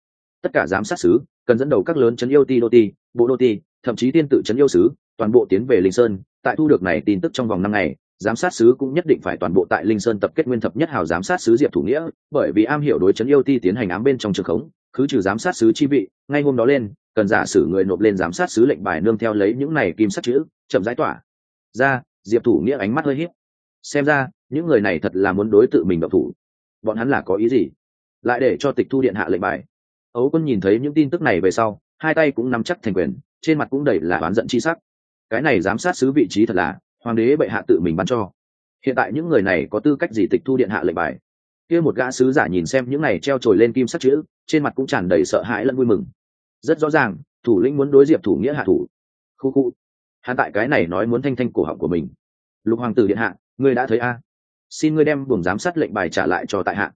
Tất cả giám sát sứ cần dẫn đầu các lớn chấn yêu ti đô ti, bộ đô ti, thậm chí tiên tự chấn yêu sứ toàn bộ tiến về linh sơn. Tại thu được này tin tức trong vòng năm ngày, giám sát sứ cũng nhất định phải toàn bộ tại linh sơn tập kết nguyên thập nhất hào giám sát sứ diệp thủ nghĩa, bởi vì am hiểu đối chấn yêu ti tiến hành ám bên trong trường khống cứ trừ giám sát sứ chi vị, ngay hôm đó lên, cần giả sử người nộp lên giám sát sứ lệnh bài nương theo lấy những này kim sắt chữ, chậm giải tỏa. Ra, diệp thủ nghĩa ánh mắt hơi hít xem ra, những người này thật là muốn đối tự mình độc thủ. Bọn hắn là có ý gì? Lại để cho tịch thu điện hạ lệnh bài. Ấu quân nhìn thấy những tin tức này về sau, hai tay cũng nắm chắc thành quyền, trên mặt cũng đầy là oán giận chi sắc. Cái này giám sát sứ vị trí thật là, hoàng đế bệ hạ tự mình ban cho. Hiện tại những người này có tư cách gì tịch thu điện hạ lệnh bài? Kia một gã sứ giả nhìn xem những này treo trồi lên kim sắc chữ, trên mặt cũng tràn đầy sợ hãi lẫn vui mừng. Rất rõ ràng, thủ lĩnh muốn đối diệp thủ nghĩa hạ thủ. Khu khu. Hắn tại cái này nói muốn thanh thanh cổ họng của mình. Lục hoàng tử điện hạ, ngươi đã thấy a. Xin ngươi đem buồng giám sát lệnh bài trả lại cho tại hạ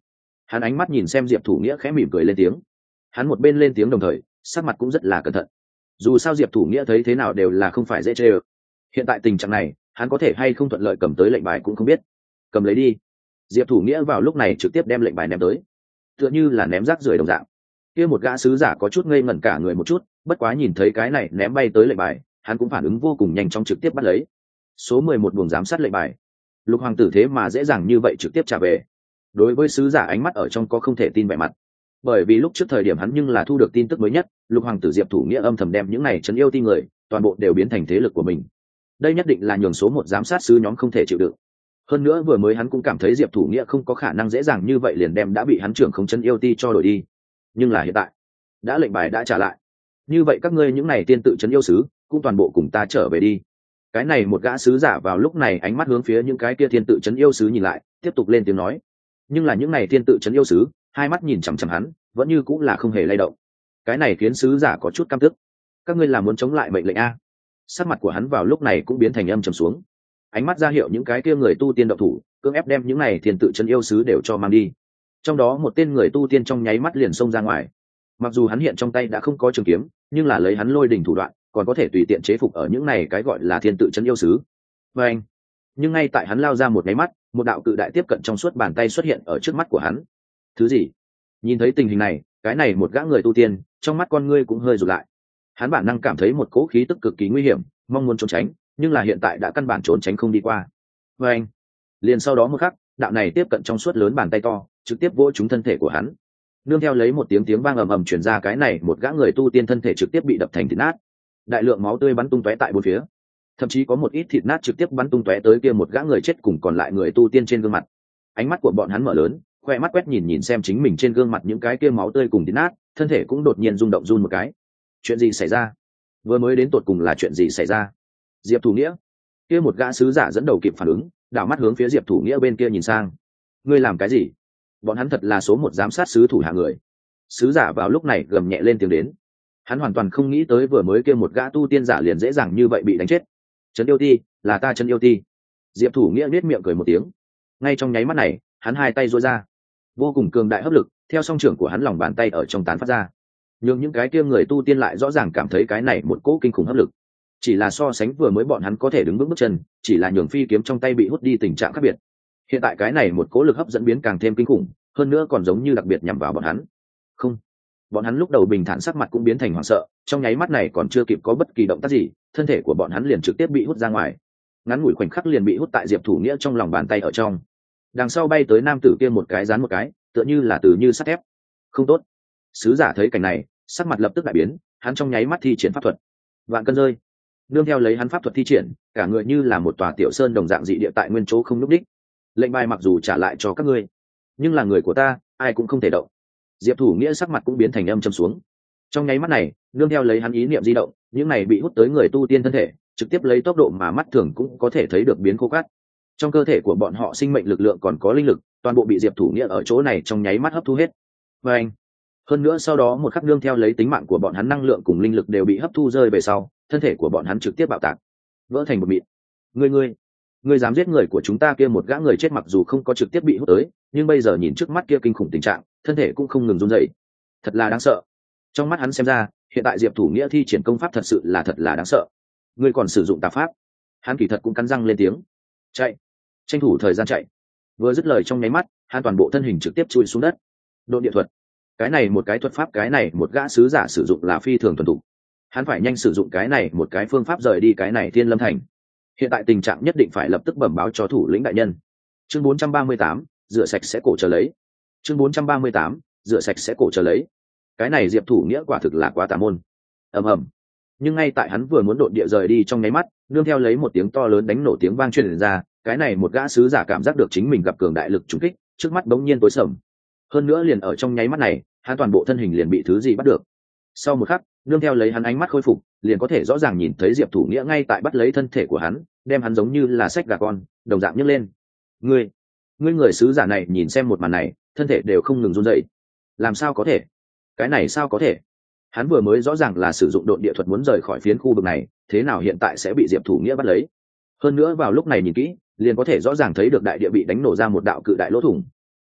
hắn ánh mắt nhìn xem diệp thủ nghĩa khẽ mỉm cười lên tiếng. Hắn một bên lên tiếng đồng thời, sắc mặt cũng rất là cẩn thận. Dù sao diệp thủ nghĩa thấy thế nào đều là không phải dễ chê ơ. Hiện tại tình trạng này, hắn có thể hay không thuận lợi cầm tới lệnh bài cũng không biết. Cầm lấy đi. Diệp thủ nghĩa vào lúc này trực tiếp đem lệnh bài ném tới. Tựa như là ném rác rưởi đồng dạng. Kia một gã sứ giả có chút ngây ngẩn cả người một chút, bất quá nhìn thấy cái này ném bay tới lệnh bài, hắn cũng phản ứng vô cùng nhanh chóng trực tiếp bắt lấy. Số mười một buồng giám sát lệnh bài. Lục hoàng tử thế mà dễ dàng như vậy trực tiếp trả về đối với sứ giả ánh mắt ở trong có không thể tin vẻ mặt. Bởi vì lúc trước thời điểm hắn nhưng là thu được tin tức mới nhất, lục hoàng tử diệp thủ nghĩa âm thầm đem những này chấn yêu tin người, toàn bộ đều biến thành thế lực của mình. Đây nhất định là nhường số một giám sát sứ nhóm không thể chịu đựng. Hơn nữa vừa mới hắn cũng cảm thấy diệp thủ nghĩa không có khả năng dễ dàng như vậy liền đem đã bị hắn trưởng không chân yêu ti cho đổi đi. Nhưng là hiện tại, đã lệnh bài đã trả lại. Như vậy các ngươi những này tiên tự chân yêu sứ, cũng toàn bộ cùng ta trở về đi. Cái này một gã sứ giả vào lúc này ánh mắt hướng phía những cái kia thiên tự chân yêu sứ nhìn lại, tiếp tục lên tiếng nói nhưng là những này thiên tự chân yêu sứ, hai mắt nhìn chằm chằm hắn, vẫn như cũng là không hề lay động. Cái này khiến sứ giả có chút căm tức. Các ngươi là muốn chống lại mệnh lệnh a? Sắc mặt của hắn vào lúc này cũng biến thành âm trầm xuống. Ánh mắt ra hiệu những cái kia người tu tiên độc thủ, cưỡng ép đem những này thiên tự chân yêu sứ đều cho mang đi. Trong đó một tên người tu tiên trong nháy mắt liền xông ra ngoài. Mặc dù hắn hiện trong tay đã không có trường kiếm, nhưng là lấy hắn lôi đình thủ đoạn, còn có thể tùy tiện chế phục ở những này cái gọi là thiên tự chân yêu sứ. Và anh nhưng ngay tại hắn lao ra một máy mắt, một đạo cự đại tiếp cận trong suốt bàn tay xuất hiện ở trước mắt của hắn. Thứ gì? Nhìn thấy tình hình này, cái này một gã người tu tiên, trong mắt con ngươi cũng hơi rụt lại. Hắn bản năng cảm thấy một cỗ khí tức cực kỳ nguy hiểm, mong muốn trốn tránh, nhưng là hiện tại đã căn bản trốn tránh không đi qua. Và anh, liền sau đó một khắc, đạo này tiếp cận trong suốt lớn bàn tay to, trực tiếp vỗ trúng thân thể của hắn. Nương theo lấy một tiếng tiếng vang ầm ầm chuyển ra cái này một gã người tu tiên thân thể trực tiếp bị đập thành thịt nát. Đại lượng máu tươi bắn tung tóe tại bốn phía thậm chí có một ít thịt nát trực tiếp bắn tung tóe tới kia một gã người chết cùng còn lại người tu tiên trên gương mặt. Ánh mắt của bọn hắn mở lớn, khoe mắt quét nhìn nhìn xem chính mình trên gương mặt những cái kia máu tươi cùng thịt nát, thân thể cũng đột nhiên rung động run một cái. Chuyện gì xảy ra? Vừa mới đến tột cùng là chuyện gì xảy ra? Diệp thủ nghĩa. Kia một gã sứ giả dẫn đầu kịp phản ứng, đảo mắt hướng phía diệp thủ nghĩa bên kia nhìn sang. Ngươi làm cái gì? Bọn hắn thật là số một giám sát sứ thủ hạ người. Sứ giả vào lúc này gầm nhẹ lên tiếng đến. Hắn hoàn toàn không nghĩ tới vừa mới kia một gã tu tiên giả liền dễ dàng như vậy bị đánh chết trấn yêu ti, là ta trấn yêu ti. Diệp thủ nghĩa nết miệng cười một tiếng. Ngay trong nháy mắt này, hắn hai tay rối ra. Vô cùng cường đại hấp lực, theo song trưởng của hắn lòng bàn tay ở trong tán phát ra. Nhưng những cái kia người tu tiên lại rõ ràng cảm thấy cái này một cỗ kinh khủng hấp lực. Chỉ là so sánh vừa mới bọn hắn có thể đứng vững bước chân, chỉ là nhường phi kiếm trong tay bị hút đi tình trạng khác biệt. Hiện tại cái này một cỗ lực hấp dẫn biến càng thêm kinh khủng, hơn nữa còn giống như đặc biệt nhằm vào bọn hắn. Không bọn hắn lúc đầu bình thản sắc mặt cũng biến thành hoảng sợ, trong nháy mắt này còn chưa kịp có bất kỳ động tác gì, thân thể của bọn hắn liền trực tiếp bị hút ra ngoài. Ngắn ngủi khoảnh khắc liền bị hút tại diệp thủ nghĩa trong lòng bàn tay ở trong. Đằng sau bay tới nam tử kia một cái dán một cái, tựa như là từ như sắt thép. Không tốt. Sứ giả thấy cảnh này, sắc mặt lập tức đại biến, hắn trong nháy mắt thi triển pháp thuật. Vạn cân rơi. Nương theo lấy hắn pháp thuật thi triển, cả người như là một tòa tiểu sơn đồng dạng dị địa tại nguyên chỗ không n ú c đích lệnh bài mặc dù trả lại cho các ngươi, nhưng là người của ta, ai cũng không thể động diệp thủ nghĩa sắc mặt cũng biến thành âm châm xuống. Trong nháy mắt này, nương theo lấy hắn ý niệm di động, những này bị hút tới người tu tiên thân thể, trực tiếp lấy tốc độ mà mắt thường cũng có thể thấy được biến khô cát. Trong cơ thể của bọn họ sinh mệnh lực lượng còn có linh lực, toàn bộ bị diệp thủ nghĩa ở chỗ này trong nháy mắt hấp thu hết. Và anh, hơn nữa sau đó một khắc nương theo lấy tính mạng của bọn hắn năng lượng cùng linh lực đều bị hấp thu rơi về sau, thân thể của bọn hắn trực tiếp bạo tạc, vỡ thành một mịn. Người ngươi ngươi dám giết người của chúng ta kia một gã người chết mặc dù không có trực tiếp bị hút tới, nhưng bây giờ nhìn trước mắt kia kinh khủng tình trạng thân thể cũng không ngừng run dậy thật là đáng sợ. Trong mắt hắn xem ra hiện tại diệp thủ nghĩa thi triển công pháp thật sự là thật là đáng sợ. Ngươi còn sử dụng tà pháp. Hắn kỳ thật cũng cắn răng lên tiếng. Chạy. Tranh thủ thời gian chạy. Vừa dứt lời trong nháy mắt hắn toàn bộ thân hình trực tiếp chui xuống đất. Độ địa thuật. Cái này một cái thuật pháp cái này một gã sứ giả sử dụng là phi thường thuần thục. Hắn phải nhanh sử dụng cái này một cái phương pháp rời đi cái này thiên lâm thành. Hiện tại tình trạng nhất định phải lập tức bẩm báo cho thủ lĩnh đại nhân. Chương 438, rửa sạch sẽ cổ chờ lấy chương 438, rửa sạch sẽ cổ chờ lấy. Cái này diệp thủ nghĩa quả thực là quá tà môn. Ầm ầm. Nhưng ngay tại hắn vừa muốn đột địa rời đi trong nháy mắt nương theo lấy một tiếng to lớn đánh nổ tiếng vang truyền ra cái này một gã sứ giả cảm giác được chính mình gặp cường đại lực trúng kích trước mắt bỗng nhiên tối sầm. Hơn nữa liền ở trong nháy mắt này hắn toàn bộ thân hình liền bị thứ gì bắt được. Sau một khắc nương theo lấy hắn ánh mắt khôi phục liền có thể rõ ràng nhìn thấy diệp thủ nghĩa ngay tại bắt lấy thân thể của hắn đem hắn giống như là sách gà con đồng dạng nhấc lên. Ngươi ngươi người sứ giả này nhìn xem một màn này thân thể đều không ngừng run dậy làm sao có thể? Cái này sao có thể? Hắn vừa mới rõ ràng là sử dụng đội địa thuật muốn rời khỏi phiến khu vực này, thế nào hiện tại sẽ bị diệp thủ nghĩa bắt lấy? Hơn nữa vào lúc này nhìn kỹ, liền có thể rõ ràng thấy được đại địa bị đánh nổ ra một đạo cự đại lỗ thủng.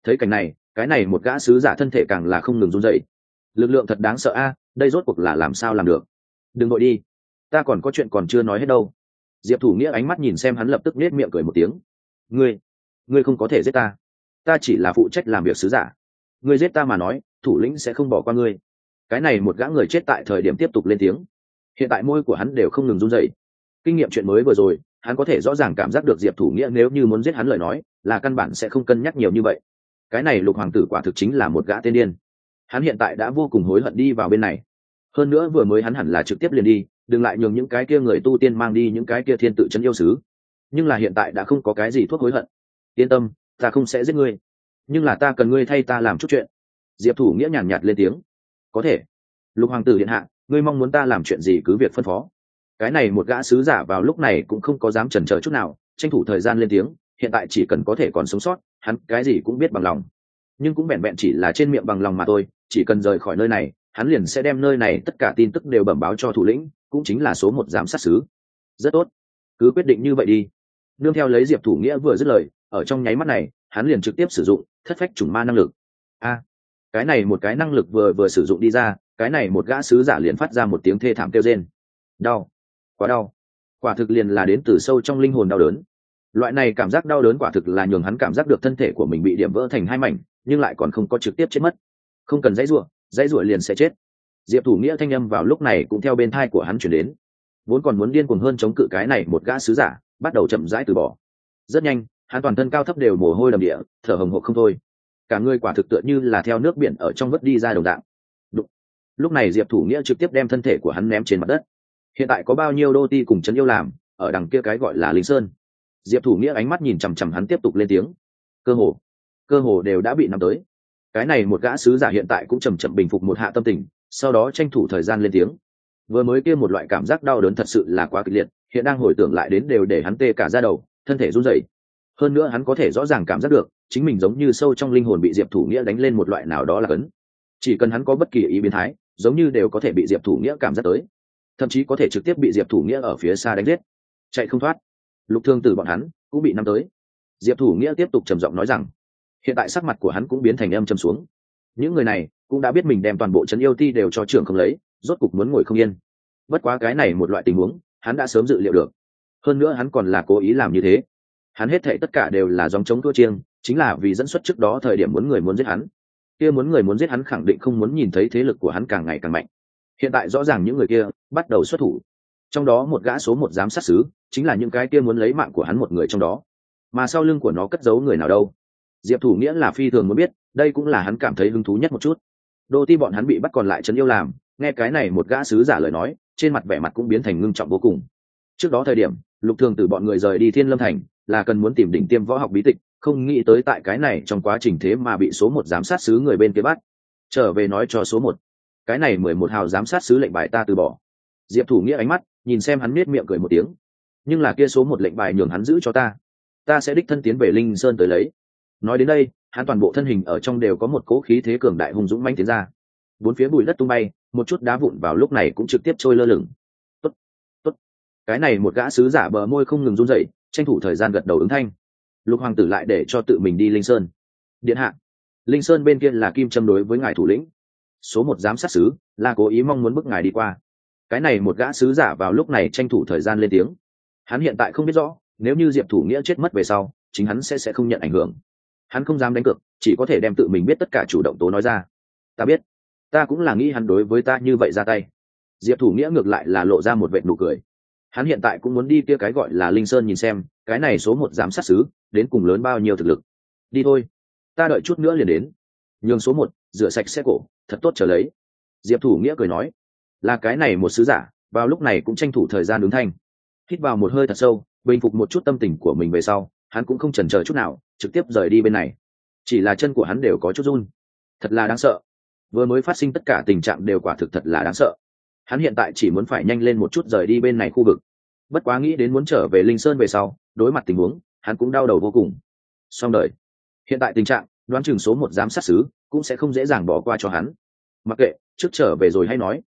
Thấy cảnh này, cái này một gã sứ giả thân thể càng là không ngừng run dậy lực lượng thật đáng sợ a, đây rốt cuộc là làm sao làm được? Đừng vội đi. Ta còn có chuyện còn chưa nói hết đâu. Diệp thủ nghĩa ánh mắt nhìn xem hắn lập tức nết miệng cười một tiếng. Ngươi ngươi không có thể giết ta ta chỉ là phụ trách làm việc sứ giả. Ngươi giết ta mà nói, thủ lĩnh sẽ không bỏ qua ngươi. Cái này một gã người chết tại thời điểm tiếp tục lên tiếng. Hiện tại môi của hắn đều không ngừng run dậy kinh nghiệm chuyện mới vừa rồi, hắn có thể rõ ràng cảm giác được diệp thủ nghĩa nếu như muốn giết hắn lời nói, là căn bản sẽ không cân nhắc nhiều như vậy. Cái này lục hoàng tử quả thực chính là một gã tên điên. Hắn hiện tại đã vô cùng hối hận đi vào bên này. Hơn nữa vừa mới hắn hẳn là trực tiếp liền đi, đừng lại nhường những cái kia người tu tiên mang đi những cái kia thiên tự chân yêu sứ. Nhưng là hiện tại đã không có cái gì thuốc hối hận. Yên tâm ta không sẽ giết ngươi. Nhưng là ta cần ngươi thay ta làm chút chuyện. Diệp thủ nghĩa nhàn nhạt lên tiếng. Có thể. Lục hoàng tử điện hạ, ngươi mong muốn ta làm chuyện gì cứ việc phân phó. Cái này một gã sứ giả vào lúc này cũng không có dám chần chờ chút nào, tranh thủ thời gian lên tiếng, hiện tại chỉ cần có thể còn sống sót, hắn cái gì cũng biết bằng lòng. Nhưng cũng vẹn vẹn chỉ là trên miệng bằng lòng mà thôi, chỉ cần rời khỏi nơi này, hắn liền sẽ đem nơi này tất cả tin tức đều bẩm báo cho thủ lĩnh, cũng chính là số một giám sát xứ rất tốt. Cứ quyết định như vậy đi. Nương theo lấy diệp thủ nghĩa vừa dứt lời ở trong nháy mắt này hắn liền trực tiếp sử dụng thất phách chủng ma năng lực. A cái này một cái năng lực vừa vừa sử dụng đi ra cái này một gã sứ giả liền phát ra một tiếng thê thảm kêu rên. Đau quá đau. Quả thực liền là đến từ sâu trong linh hồn đau đớn. Loại này cảm giác đau đớn quả thực là nhường hắn cảm giác được thân thể của mình bị điểm vỡ thành hai mảnh nhưng lại còn không có trực tiếp chết mất. Không cần dãy rủa, dãy rủa liền sẽ chết. Diệp thủ nghĩa thanh âm vào lúc này cũng theo bên thai của hắn chuyển đến. Vốn còn muốn điên cuồng hơn chống cự cái này một gã sứ giả bắt đầu chậm rãi từ bỏ. Rất nhanh hắn toàn thân cao thấp đều mồ hôi đầm địa, thở hồng hộc không thôi. Cả người quả thực tựa như là theo nước biển ở trong vớt đi ra đồng dạng. Lúc này diệp thủ nghĩa trực tiếp đem thân thể của hắn ném trên mặt đất. Hiện tại có bao nhiêu đô ti cùng trấn yêu làm, ở đằng kia cái gọi là linh sơn? Diệp thủ nghĩa ánh mắt nhìn chằm chằm hắn tiếp tục lên tiếng. Cơ hồ cơ hồ đều đã bị nắm tới. Cái này một gã sứ giả hiện tại cũng chầm chậm bình phục một hạ tâm tình, sau đó tranh thủ thời gian lên tiếng. Vừa mới kia một loại cảm giác đau đớn thật sự là quá kịch liệt, hiện đang hồi tưởng lại đến đều để hắn tê cả ra đầu, thân thể run rẩy hơn nữa hắn có thể rõ ràng cảm giác được, chính mình giống như sâu trong linh hồn bị diệp thủ nghĩa đánh lên một loại nào đó là cấn. Chỉ cần hắn có bất kỳ ý biến thái, giống như đều có thể bị diệp thủ nghĩa cảm giác tới. Thậm chí có thể trực tiếp bị diệp thủ nghĩa ở phía xa đánh giết. Chạy không thoát. Lục thương từ bọn hắn cũng bị năm tới. Diệp thủ nghĩa tiếp tục trầm giọng nói rằng, hiện tại sắc mặt của hắn cũng biến thành âm châm xuống. Những người này cũng đã biết mình đem toàn bộ trấn yêu ti đều cho trưởng không lấy, rốt cục muốn ngồi không yên. Bất quá cái này một loại tình huống, hắn đã sớm dự liệu được. Hơn nữa hắn còn là cố ý làm như thế hắn hết thệ tất cả đều là dòng chống thua chiêng, chính là vì dẫn xuất trước đó thời điểm muốn người muốn giết hắn. Kia muốn người muốn giết hắn khẳng định không muốn nhìn thấy thế lực của hắn càng ngày càng mạnh. Hiện tại rõ ràng những người kia bắt đầu xuất thủ. Trong đó một gã số một giám sát xứ chính là những cái kia muốn lấy mạng của hắn một người trong đó. Mà sau lưng của nó cất giấu người nào đâu? Diệp thủ nghĩa là phi thường muốn biết, đây cũng là hắn cảm thấy hứng thú nhất một chút. Đô ti bọn hắn bị bắt còn lại trấn yêu làm, nghe cái này một gã sứ giả lời nói, trên mặt vẻ mặt cũng biến thành ngưng trọng vô cùng. Trước đó thời điểm, lục thường từ bọn người rời đi thiên lâm thành là cần muốn tìm đỉnh tiêm võ học bí tịch, không nghĩ tới tại cái này trong quá trình thế mà bị số một giám sát sứ người bên kia bắt. Trở về nói cho số một, cái này mười một hào giám sát sứ lệnh bài ta từ bỏ. Diệp thủ nghĩa ánh mắt, nhìn xem hắn nết miệng cười một tiếng. Nhưng là kia số một lệnh bài nhường hắn giữ cho ta ta sẽ đích thân tiến về linh sơn tới lấy. Nói đến đây, hắn toàn bộ thân hình ở trong đều có một cỗ khí thế cường đại hùng dũng manh tiến ra. Bốn phía bụi đất tung bay, một chút đá vụn vào lúc này cũng trực tiếp trôi lơ lửng. Tốt tốt. Cái này một gã sứ giả bờ môi không ngừng run rẩy tranh thủ thời gian gật đầu ứng thanh. Lục hoàng tử lại để cho tự mình đi linh sơn. Điện hạ, linh sơn bên kia là kim châm đối với ngài thủ lĩnh. Số một giám sát sứ là cố ý mong muốn bức ngài đi qua. Cái này một gã sứ giả vào lúc này tranh thủ thời gian lên tiếng. Hắn hiện tại không biết rõ, nếu như diệp thủ nghĩa chết mất về sau, chính hắn sẽ sẽ không nhận ảnh hưởng. Hắn không dám đánh cược, chỉ có thể đem tự mình biết tất cả chủ động tố nói ra. Ta biết, ta cũng là nghĩ hắn đối với ta như vậy ra tay. Diệp thủ nghĩa ngược lại là lộ ra một vệ nụ cười hắn hiện tại cũng muốn đi kia cái gọi là linh sơn nhìn xem, cái này số một giám sát xứ, đến cùng lớn bao nhiêu thực lực. Đi thôi. Ta đợi chút nữa liền đến. Nhường số một, rửa sạch xe cổ, thật tốt trở lấy. Diệp thủ nghĩa cười nói, là cái này một sứ giả, vào lúc này cũng tranh thủ thời gian ứng thanh. Hít vào một hơi thật sâu, bình phục một chút tâm tình của mình về sau, hắn cũng không chần chờ chút nào, trực tiếp rời đi bên này. Chỉ là chân của hắn đều có chút run. Thật là đáng sợ. Vừa mới phát sinh tất cả tình trạng đều quả thực thật là đáng sợ hắn hiện tại chỉ muốn phải nhanh lên một chút rời đi bên này khu vực. Bất quá nghĩ đến muốn trở về linh sơn về sau đối mặt tình huống hắn cũng đau đầu vô cùng. Xong đời. Hiện tại tình trạng đoán chừng số một giám sát xứ cũng sẽ không dễ dàng bỏ qua cho hắn. Mặc kệ trước trở về rồi hay nói.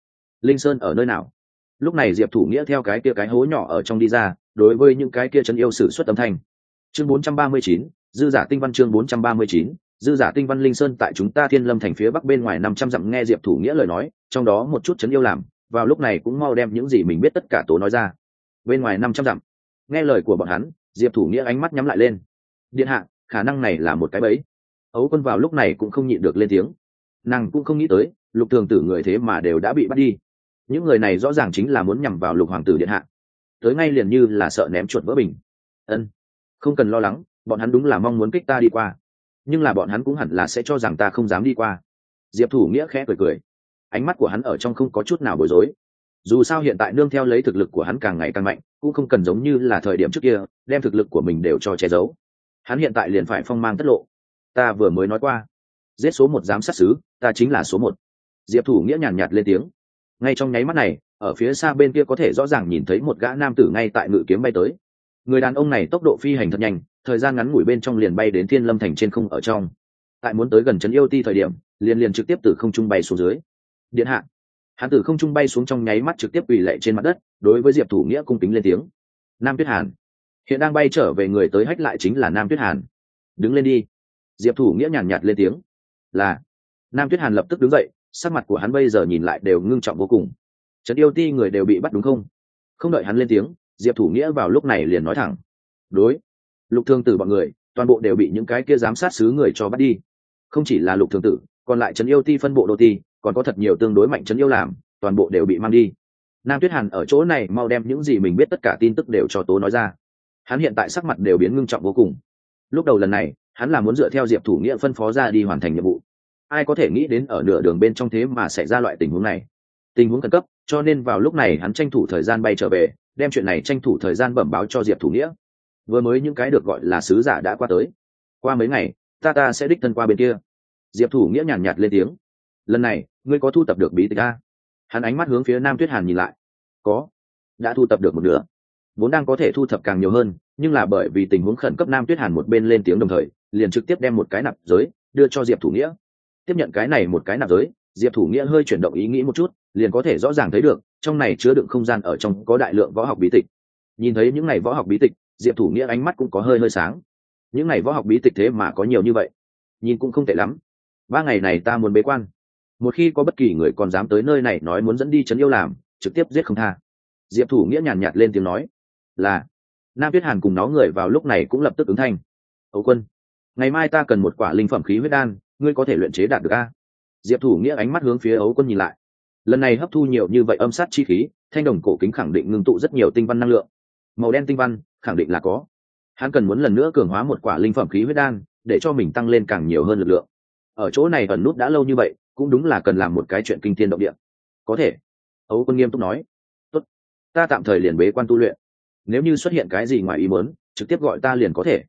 Linh sơn ở nơi nào? Lúc này diệp thủ nghĩa theo cái kia cái hố nhỏ ở trong đi ra đối với những cái kia chân yêu sử xuất âm thanh. Chương 439, dư giả tinh văn chương 439, dư giả tinh văn linh sơn tại chúng ta thiên lâm thành phía bắc bên ngoài năm trăm dặm nghe diệp thủ nghĩa lời nói trong đó một chút chấn yêu làm vào lúc này cũng mau đem những gì mình biết tất cả tố nói ra. Bên ngoài năm trăm dặm, nghe lời của bọn hắn, diệp thủ nghĩa ánh mắt nhắm lại lên. Điện hạ, khả năng này là một cái bẫy. Ấu quân vào lúc này cũng không nhịn được lên tiếng. Nàng cũng không nghĩ tới, lục thường tử người thế mà đều đã bị bắt đi. Những người này rõ ràng chính là muốn nhằm vào lục hoàng tử điện hạ. Tới ngay liền như là sợ ném chuột vỡ bình. Ân, không cần lo lắng, bọn hắn đúng là mong muốn kích ta đi qua. Nhưng là bọn hắn cũng hẳn là sẽ cho rằng ta không dám đi qua. Diệp thủ nghĩa khẽ cười cười ánh mắt của hắn ở trong không có chút nào bối rối. Dù sao hiện tại nương theo lấy thực lực của hắn càng ngày càng mạnh, cũng không cần giống như là thời điểm trước kia, đem thực lực của mình đều cho che giấu. Hắn hiện tại liền phải phong mang tất lộ. Ta vừa mới nói qua, giết số một giám sát xứ ta chính là số một. Diệp thủ nghĩa nhàn nhạt lên tiếng. Ngay trong nháy mắt này, ở phía xa bên kia có thể rõ ràng nhìn thấy một gã nam tử ngay tại ngự kiếm bay tới. Người đàn ông này tốc độ phi hành thật nhanh, thời gian ngắn ngủi bên trong liền bay đến thiên lâm thành trên không ở trong. Tại muốn tới gần trấn yêu ti thời điểm, liền liền trực tiếp từ không trung bay xuống dưới điện hạ. Hán tử không trung bay xuống trong nháy mắt trực tiếp ủy lệ trên mặt đất, đối với diệp thủ nghĩa cung kính lên tiếng. Nam tuyết hàn. Hiện đang bay trở về người tới hách lại chính là nam tuyết hàn. Đứng lên đi. Diệp thủ nghĩa nhàn nhạt lên tiếng. Là. Nam tuyết hàn lập tức đứng dậy, sắc mặt của hắn bây giờ nhìn lại đều ngưng trọng vô cùng. Trấn yêu ti người đều bị bắt đúng không? Không đợi hắn lên tiếng, diệp thủ nghĩa vào lúc này liền nói thẳng. Đối. Lục thương tử bọn người, toàn bộ đều bị những cái kia giám sát xứ người cho bắt đi. Không chỉ là lục thương tử, còn lại trấn yêu ti phân bộ đô ti còn có thật nhiều tương đối mạnh trấn yêu làm toàn bộ đều bị mang đi. Nam tuyết hàn ở chỗ này mau đem những gì mình biết tất cả tin tức đều cho tố nói ra. Hắn hiện tại sắc mặt đều biến ngưng trọng vô cùng. Lúc đầu lần này hắn là muốn dựa theo diệp thủ nghĩa phân phó ra đi hoàn thành nhiệm vụ. Ai có thể nghĩ đến ở nửa đường bên trong thế mà xảy ra loại tình huống này. Tình huống khẩn cấp cho nên vào lúc này hắn tranh thủ thời gian bay trở về đem chuyện này tranh thủ thời gian bẩm báo cho diệp thủ nghĩa. Vừa mới những cái được gọi là sứ giả đã qua tới. Qua mấy ngày ta ta sẽ đích thân qua bên kia. Diệp thủ nghĩa nhàn nhạt, nhạt lên tiếng lần này, ngươi có thu tập được bí tịch a? Hắn ánh mắt hướng phía nam tuyết hàn nhìn lại. Có. Đã thu tập được một nửa. Vốn đang có thể thu thập càng nhiều hơn, nhưng là bởi vì tình huống khẩn cấp nam tuyết hàn một bên lên tiếng đồng thời, liền trực tiếp đem một cái nạp giới đưa cho diệp thủ nghĩa. Tiếp nhận cái này một cái nạp giới, diệp thủ nghĩa hơi chuyển động ý nghĩ một chút, liền có thể rõ ràng thấy được, trong này chứa đựng không gian ở trong có đại lượng võ học bí tịch. Nhìn thấy những ngày võ học bí tịch, diệp thủ nghĩa ánh mắt cũng có hơi hơi sáng. Những ngày võ học bí tịch thế mà có nhiều như vậy? Nhìn cũng không tệ lắm. Ba ngày này ta muốn bế quan một khi có bất kỳ người còn dám tới nơi này nói muốn dẫn đi trấn yêu làm, trực tiếp giết không tha. Diệp thủ nghĩa nhàn nhạt lên tiếng nói, là. Nam tuyết hàn cùng nó người vào lúc này cũng lập tức ứng thanh. Ấu quân, ngày mai ta cần một quả linh phẩm khí huyết đan, ngươi có thể luyện chế đạt được a? Diệp thủ nghĩa ánh mắt hướng phía ấu quân nhìn lại. Lần này hấp thu nhiều như vậy âm sát chi khí, thanh đồng cổ kính khẳng định ngưng tụ rất nhiều tinh văn năng lượng. Màu đen tinh văn, khẳng định là có. Hắn cần muốn lần nữa cường hóa một quả linh phẩm khí huyết đan, để cho mình tăng lên càng nhiều hơn lực lượng. Ở chỗ này ẩn nút đã lâu như vậy cũng đúng là cần làm một cái chuyện kinh thiên động địa. Có thể. Ấu quân nghiêm túc nói. Tốt. Ta tạm thời liền bế quan tu luyện. Nếu như xuất hiện cái gì ngoài ý muốn, trực tiếp gọi ta liền có thể.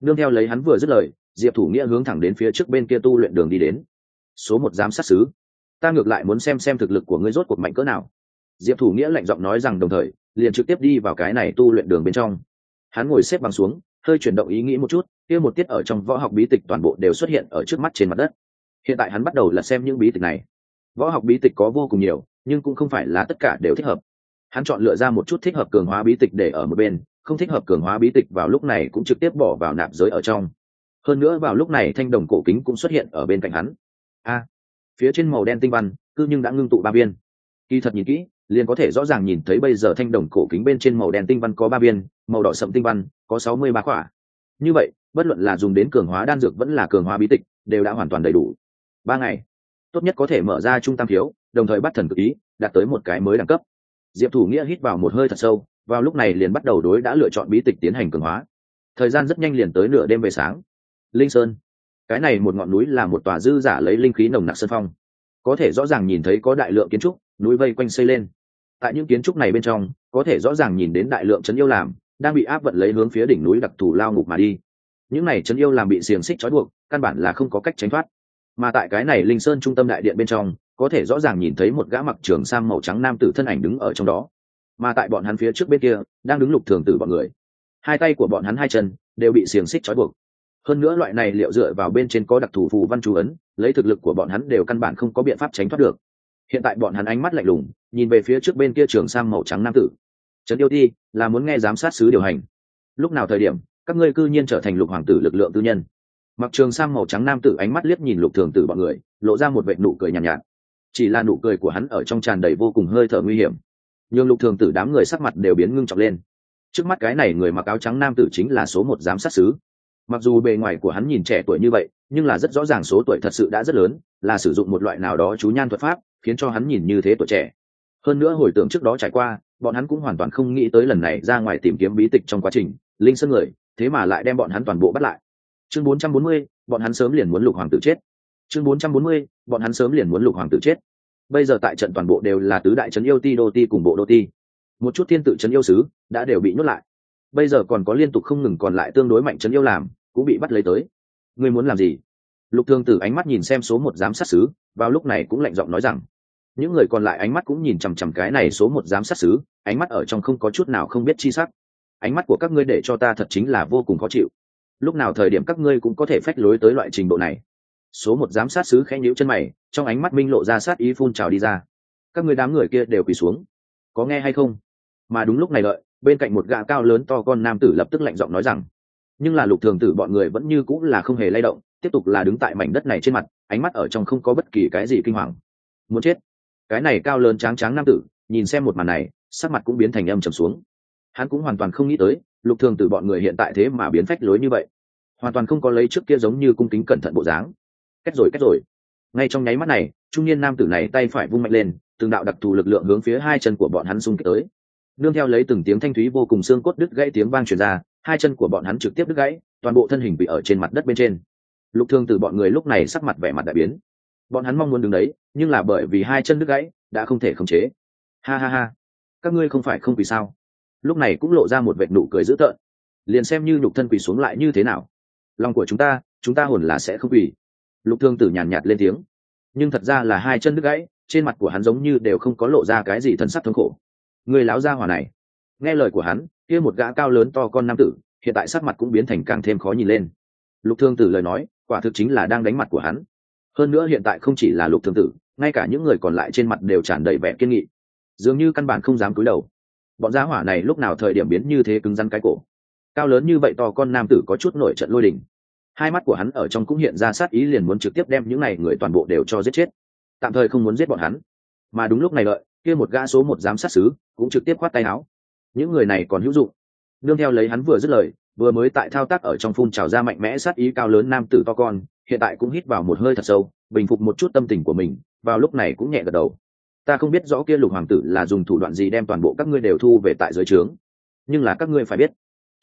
Nương theo lấy hắn vừa dứt lời, diệp thủ nghĩa hướng thẳng đến phía trước bên kia tu luyện đường đi đến. Số một giám sát xứ ta ngược lại muốn xem xem thực lực của ngươi rốt cuộc mạnh cỡ nào. Diệp thủ nghĩa lạnh giọng nói rằng đồng thời, liền trực tiếp đi vào cái này tu luyện đường bên trong. Hắn ngồi xếp bằng xuống, hơi chuyển động ý nghĩ một chút, kia một tiết ở trong võ học bí tịch toàn bộ đều xuất hiện ở trước mắt trên mặt đất hiện tại hắn bắt đầu là xem những bí tịch này. Võ học bí tịch có vô cùng nhiều, nhưng cũng không phải là tất cả đều thích hợp. Hắn chọn lựa ra một chút thích hợp cường hóa bí tịch để ở một bên, không thích hợp cường hóa bí tịch vào lúc này cũng trực tiếp bỏ vào nạp giới ở trong. Hơn nữa vào lúc này thanh đồng cổ kính cũng xuất hiện ở bên cạnh hắn. A, phía trên màu đen tinh văn cư nhưng đã ngưng tụ ba viên. Kỳ thật nhìn kỹ, liền có thể rõ ràng nhìn thấy bây giờ thanh đồng cổ kính bên trên màu đen tinh văn có ba viên, màu đỏ sậm tinh văn có sáu mươi ba quả như vậy, bất luận là dùng đến cường hóa đan dược vẫn là cường hóa bí tịch, đều đã hoàn toàn đầy đủ ba ngày. Tốt nhất có thể mở ra trung tam thiếu, đồng thời bắt thần cực ý, đạt tới một cái mới đẳng cấp. Diệp thủ nghĩa hít vào một hơi thật sâu, vào lúc này liền bắt đầu đối đã lựa chọn bí tịch tiến hành cường hóa. Thời gian rất nhanh liền tới nửa đêm về sáng. Linh sơn. Cái này một ngọn núi là một tòa dư giả lấy linh khí nồng nặc sơn phong. Có thể rõ ràng nhìn thấy có đại lượng kiến trúc, núi vây quanh xây lên. Tại những kiến trúc này bên trong, có thể rõ ràng nhìn đến đại lượng trấn yêu làm, đang bị áp vận lấy hướng phía đỉnh núi đặc thù lao ngục mà đi. Những này trấn yêu làm bị xiềng xích trói buộc, căn bản là không có cách tránh thoát mà tại cái này linh sơn trung tâm đại điện bên trong, có thể rõ ràng nhìn thấy một gã mặc trường sang màu trắng nam tử thân ảnh đứng ở trong đó. Mà tại bọn hắn phía trước bên kia, đang đứng lục thường tử bọn người. Hai tay của bọn hắn hai chân đều bị xiềng xích trói buộc. Hơn nữa loại này liệu dựa vào bên trên có đặc thù phù văn chú ấn, lấy thực lực của bọn hắn đều căn bản không có biện pháp tránh thoát được. Hiện tại bọn hắn ánh mắt lạnh lùng, nhìn về phía trước bên kia trường sang màu trắng nam tử. Trấn yêu ti, là muốn nghe giám sát sứ điều hành. Lúc nào thời điểm, các ngươi cư nhiên trở thành lục hoàng tử lực lượng tư nhân? Mặc trường sang màu trắng nam tử ánh mắt liếc nhìn lục thường tử bọn người lộ ra một vệ nụ cười nhàn nhạt, nhạt. Chỉ là nụ cười của hắn ở trong tràn đầy vô cùng hơi thở nguy hiểm. Nhưng lục thường tử đám người sắc mặt đều biến ngưng trọng lên. Trước mắt cái này người mặc áo trắng nam tử chính là số một giám sát sứ. Mặc dù bề ngoài của hắn nhìn trẻ tuổi như vậy nhưng là rất rõ ràng số tuổi thật sự đã rất lớn là sử dụng một loại nào đó chú nhan thuật pháp khiến cho hắn nhìn như thế tuổi trẻ. Hơn nữa hồi tưởng trước đó trải qua bọn hắn cũng hoàn toàn không nghĩ tới lần này ra ngoài tìm kiếm bí tịch trong quá trình linh sơn người thế mà lại đem bọn hắn toàn bộ bắt lại chương 440, bọn hắn sớm liền muốn lục hoàng tử chết. Chương 440, bọn hắn sớm liền muốn lục hoàng tử chết. Bây giờ tại trận toàn bộ đều là tứ đại trấn yêu ti đô ti cùng bộ đô ti. Một chút thiên tự trấn yêu sứ đã đều bị nhốt lại. Bây giờ còn có liên tục không ngừng còn lại tương đối mạnh trấn yêu làm cũng bị bắt lấy tới. Ngươi muốn làm gì? Lục thương tử ánh mắt nhìn xem số một giám sát sứ vào lúc này cũng lạnh giọng nói rằng những người còn lại ánh mắt cũng nhìn chằm chằm cái này số một giám sát sứ ánh mắt ở trong không có chút nào không biết chi sắc. Ánh mắt của các ngươi để cho ta thật chính là vô cùng khó chịu lúc nào thời điểm các ngươi cũng có thể phách lối tới loại trình độ này. Số một giám sát sứ khẽ nhíu chân mày, trong ánh mắt minh lộ ra sát ý phun trào đi ra. Các ngươi đám người kia đều quỳ xuống. Có nghe hay không? Mà đúng lúc này lợi, bên cạnh một gã cao lớn to con nam tử lập tức lạnh giọng nói rằng, nhưng là lục thường tử bọn người vẫn như cũng là không hề lay động, tiếp tục là đứng tại mảnh đất này trên mặt, ánh mắt ở trong không có bất kỳ cái gì kinh hoàng. Muốn chết. Cái này cao lớn tráng tráng nam tử, nhìn xem một màn này, sắc mặt cũng biến thành âm trầm xuống. Hắn cũng hoàn toàn không nghĩ tới, lục thường tử bọn người hiện tại thế mà biến phách lối như vậy hoàn toàn không có lấy trước kia giống như cung kính cẩn thận bộ dáng. Cách rồi cách rồi. Ngay trong nháy mắt này, trung niên nam tử này tay phải vung mạnh lên, từng đạo đặc thù lực lượng hướng phía hai chân của bọn hắn xung kích tới. Nương theo lấy từng tiếng thanh thúy vô cùng xương cốt đứt gãy tiếng vang truyền ra, hai chân của bọn hắn trực tiếp đứt gãy, toàn bộ thân hình bị ở trên mặt đất bên trên. Lục thương từ bọn người lúc này sắc mặt vẻ mặt đại biến. Bọn hắn mong muốn đứng đấy, nhưng là bởi vì hai chân đứt gãy, đã không thể khống chế. Ha ha ha. Các ngươi không phải không vì sao? Lúc này cũng lộ ra một vệt nụ cười dữ tợn. Liền xem như nhục thân quỳ xuống lại như thế nào lòng của chúng ta chúng ta hồn là sẽ không quỳ. Lục thương tử nhàn nhạt lên tiếng. Nhưng thật ra là hai chân đứt gãy, trên mặt của hắn giống như đều không có lộ ra cái gì thần sắc thống khổ. Người láo gia hỏa này. Nghe lời của hắn, kia một gã cao lớn to con nam tử, hiện tại sắc mặt cũng biến thành càng thêm khó nhìn lên. Lục thương tử lời nói, quả thực chính là đang đánh mặt của hắn. Hơn nữa hiện tại không chỉ là lục thương tử, ngay cả những người còn lại trên mặt đều tràn đầy vẻ kiên nghị. Dường như căn bản không dám cúi đầu. Bọn gia hỏa này lúc nào thời điểm biến như thế cứng rắn cái cổ? Cao lớn như vậy to con nam tử có chút nổi trận lôi đình, hai mắt của hắn ở trong cũng hiện ra sát ý liền muốn trực tiếp đem những này người toàn bộ đều cho giết chết. Tạm thời không muốn giết bọn hắn. Mà đúng lúc này lợi kia một gã số một giám sát xứ cũng trực tiếp khoát tay áo. Những người này còn hữu dụng. Nương theo lấy hắn vừa dứt lời vừa mới tại thao tác ở trong phun trào ra mạnh mẽ sát ý cao lớn nam tử to con hiện tại cũng hít vào một hơi thật sâu bình phục một chút tâm tình của mình vào lúc này cũng nhẹ gật đầu. Ta không biết rõ kia lục hoàng tử là dùng thủ đoạn gì đem toàn bộ các ngươi đều thu về tại dưới trướng. Nhưng là các ngươi phải biết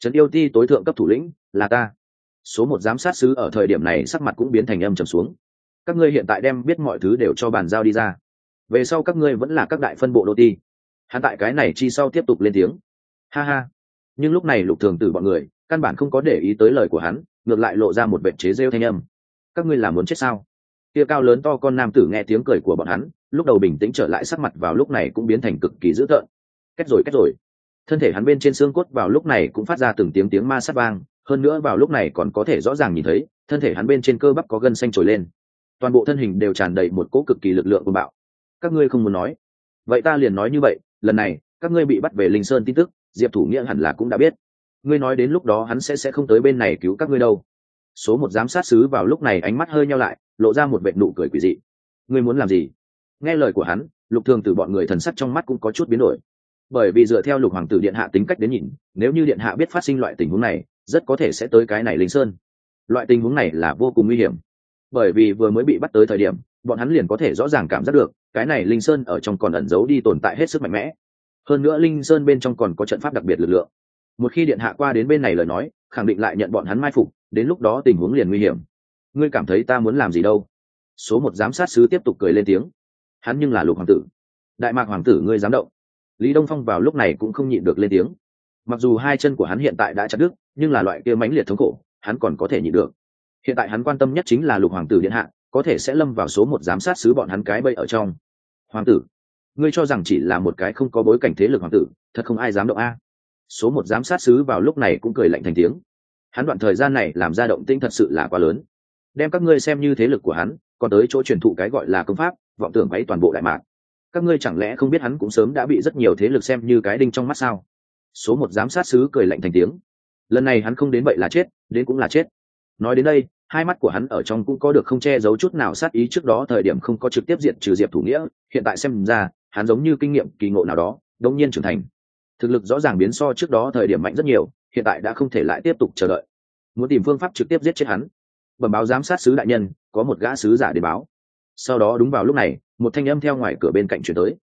trấn yêu ti tối thượng cấp thủ lĩnh là ta. Số một giám sát sứ ở thời điểm này sắc mặt cũng biến thành âm trầm xuống. Các ngươi hiện tại đem biết mọi thứ đều cho bàn giao đi ra. Về sau các ngươi vẫn là các đại phân bộ đô ti. Hắn tại cái này chi sau tiếp tục lên tiếng. Ha ha. Nhưng lúc này lục thường tử bọn người, căn bản không có để ý tới lời của hắn, ngược lại lộ ra một vệ chế rêu thanh âm. Các ngươi làm muốn chết sao? Kia cao lớn to con nam tử nghe tiếng cười của bọn hắn, lúc đầu bình tĩnh trở lại sắc mặt vào lúc này cũng biến thành cực kỳ dữ tợn. Cách rồi cách rồi thân thể hắn bên trên xương cốt vào lúc này cũng phát ra từng tiếng tiếng ma sát vang, hơn nữa vào lúc này còn có thể rõ ràng nhìn thấy, thân thể hắn bên trên cơ bắp có gân xanh trồi lên. Toàn bộ thân hình đều tràn đầy một cỗ cực kỳ lực lượng của bạo. Các ngươi không muốn nói. Vậy ta liền nói như vậy, lần này, các ngươi bị bắt về linh sơn tin tức, diệp thủ nghĩa hẳn là cũng đã biết. Ngươi nói đến lúc đó hắn sẽ sẽ không tới bên này cứu các ngươi đâu. Số một giám sát sứ vào lúc này ánh mắt hơi nhau lại, lộ ra một vệ nụ cười quỷ dị. Ngươi muốn làm gì? Nghe lời của hắn, lục thường từ bọn người thần sắc trong mắt cũng có chút biến đổi bởi vì dựa theo lục hoàng tử điện hạ tính cách đến nhìn, nếu như điện hạ biết phát sinh loại tình huống này, rất có thể sẽ tới cái này linh sơn. Loại tình huống này là vô cùng nguy hiểm. Bởi vì vừa mới bị bắt tới thời điểm, bọn hắn liền có thể rõ ràng cảm giác được, cái này linh sơn ở trong còn ẩn giấu đi tồn tại hết sức mạnh mẽ. Hơn nữa linh sơn bên trong còn có trận pháp đặc biệt lực lượng. Một khi điện hạ qua đến bên này lời nói, khẳng định lại nhận bọn hắn mai phục, đến lúc đó tình huống liền nguy hiểm. Ngươi cảm thấy ta muốn làm gì đâu? Số một giám sát sứ tiếp tục cười lên tiếng. Hắn nhưng là lục hoàng tử. Đại mạc hoàng tử ngươi dám động lý đông phong vào lúc này cũng không nhịn được lên tiếng. Mặc dù hai chân của hắn hiện tại đã chặt đứt, nhưng là loại kia mãnh liệt thống khổ, hắn còn có thể nhịn được. Hiện tại hắn quan tâm nhất chính là lục hoàng tử điện hạ, có thể sẽ lâm vào số một giám sát sứ bọn hắn cái bậy ở trong. Hoàng tử, ngươi cho rằng chỉ là một cái không có bối cảnh thế lực hoàng tử, thật không ai dám động a? Số một giám sát sứ vào lúc này cũng cười lạnh thành tiếng. Hắn đoạn thời gian này làm ra động tĩnh thật sự là quá lớn. Đem các ngươi xem như thế lực của hắn, còn tới chỗ truyền thụ cái gọi là công pháp, vọng tưởng váy toàn bộ đại mạc các ngươi chẳng lẽ không biết hắn cũng sớm đã bị rất nhiều thế lực xem như cái đinh trong mắt sao? Số một giám sát sứ cười lạnh thành tiếng. Lần này hắn không đến vậy là chết, đến cũng là chết. Nói đến đây, hai mắt của hắn ở trong cũng có được không che giấu chút nào sát ý trước đó thời điểm không có trực tiếp diện trừ diệp thủ nghĩa, hiện tại xem ra, hắn giống như kinh nghiệm kỳ ngộ nào đó đông nhiên trưởng thành. Thực lực rõ ràng biến so trước đó thời điểm mạnh rất nhiều, hiện tại đã không thể lại tiếp tục chờ đợi. Muốn tìm phương pháp trực tiếp giết chết hắn. Bẩm báo giám sát sứ đại nhân, có một gã sứ giả để báo. Sau đó đúng vào lúc này một thanh âm theo ngoài cửa bên cạnh chuyển tới.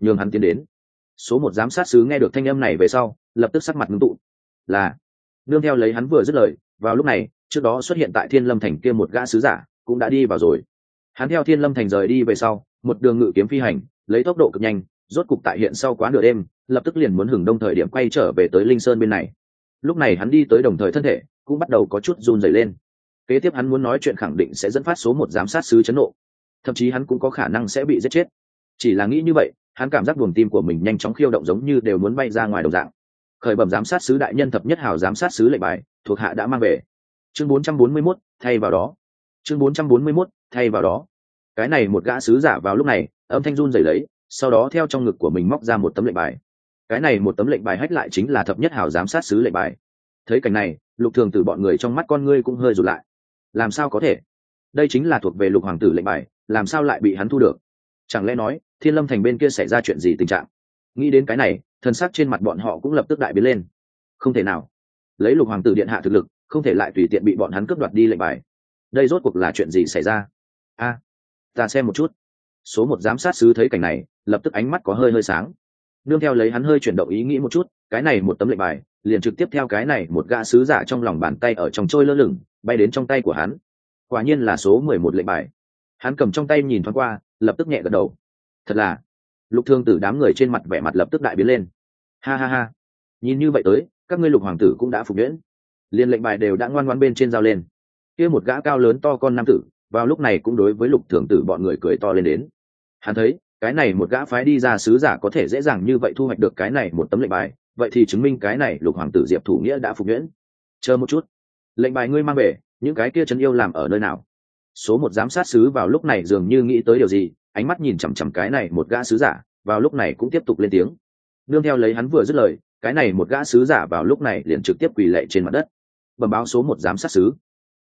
Nhường hắn tiến đến. Số một giám sát sứ nghe được thanh âm này về sau, lập tức sắc mặt ngưng tụ. Là, nương theo lấy hắn vừa dứt lời, vào lúc này, trước đó xuất hiện tại thiên lâm thành kia một gã sứ giả cũng đã đi vào rồi. Hắn theo thiên lâm thành rời đi về sau, một đường ngự kiếm phi hành, lấy tốc độ cực nhanh, rốt cục tại hiện sau quá nửa đêm, lập tức liền muốn hưởng đông thời điểm quay trở về tới linh sơn bên này. Lúc này hắn đi tới đồng thời thân thể, cũng bắt đầu có chút run dày lên. Kế tiếp hắn muốn nói chuyện khẳng định sẽ dẫn phát số một giám sát sứ chấn nộ thậm chí hắn cũng có khả năng sẽ bị giết chết. Chỉ là nghĩ như vậy hắn cảm giác buồng tim của mình nhanh chóng khiêu động giống như đều muốn bay ra ngoài đồng dạng. Khởi bẩm giám sát sứ đại nhân thập nhất hào giám sát sứ lệnh bài thuộc hạ đã mang về. Chương 441, thay vào đó. Chương 441, thay vào đó. Cái này một gã sứ giả vào lúc này âm thanh run rẩy lấy sau đó theo trong ngực của mình móc ra một tấm lệnh bài. Cái này một tấm lệnh bài hách lại chính là thập nhất hào giám sát sứ lệnh bài. Thấy cảnh này lục thường từ bọn người trong mắt con ngươi cũng hơi rụt lại. Làm sao có thể? Đây chính là thuộc về lục hoàng tử lệnh bài làm sao lại bị hắn thu được? Chẳng lẽ nói, thiên lâm thành bên kia xảy ra chuyện gì tình trạng? Nghĩ đến cái này thân xác trên mặt bọn họ cũng lập tức đại biến lên. Không thể nào. Lấy lục hoàng tử điện hạ thực lực, không thể lại tùy tiện bị bọn hắn cướp đoạt đi lệnh bài. Đây rốt cuộc là chuyện gì xảy ra? A, ta xem một chút. Số một giám sát sứ thấy cảnh này, lập tức ánh mắt có hơi hơi sáng. Nương theo lấy hắn hơi chuyển động ý nghĩ một chút, cái này một tấm lệnh bài, liền trực tiếp theo cái này một gã sứ giả trong lòng bàn tay ở trong trôi lơ lửng, bay đến trong tay của hắn. Quả nhiên là số mười một lệnh bài hắn cầm trong tay nhìn thoáng qua, lập tức nhẹ gật đầu. Thật là, lục thương tử đám người trên mặt vẻ mặt lập tức đại biến lên. Ha ha ha. Nhìn như vậy tới, các ngươi lục hoàng tử cũng đã phục nhuyễn. Liên lệnh bài đều đã ngoan ngoan bên trên giao lên. Kia một gã cao lớn to con nam tử, vào lúc này cũng đối với lục thường tử bọn người cười to lên đến. Hắn thấy, cái này một gã phái đi ra sứ giả có thể dễ dàng như vậy thu hoạch được cái này một tấm lệnh bài, vậy thì chứng minh cái này lục hoàng tử diệp thủ nghĩa đã phục nhuyễn. Chờ một chút. Lệnh bài ngươi mang về, những cái kia chân yêu làm ở nơi nào? Số một giám sát sứ vào lúc này dường như nghĩ tới điều gì, ánh mắt nhìn chằm chằm cái này một gã sứ giả, vào lúc này cũng tiếp tục lên tiếng. Nương theo lấy hắn vừa dứt lời, cái này một gã sứ giả vào lúc này liền trực tiếp quỳ lệ trên mặt đất. Bẩm báo số một giám sát sứ.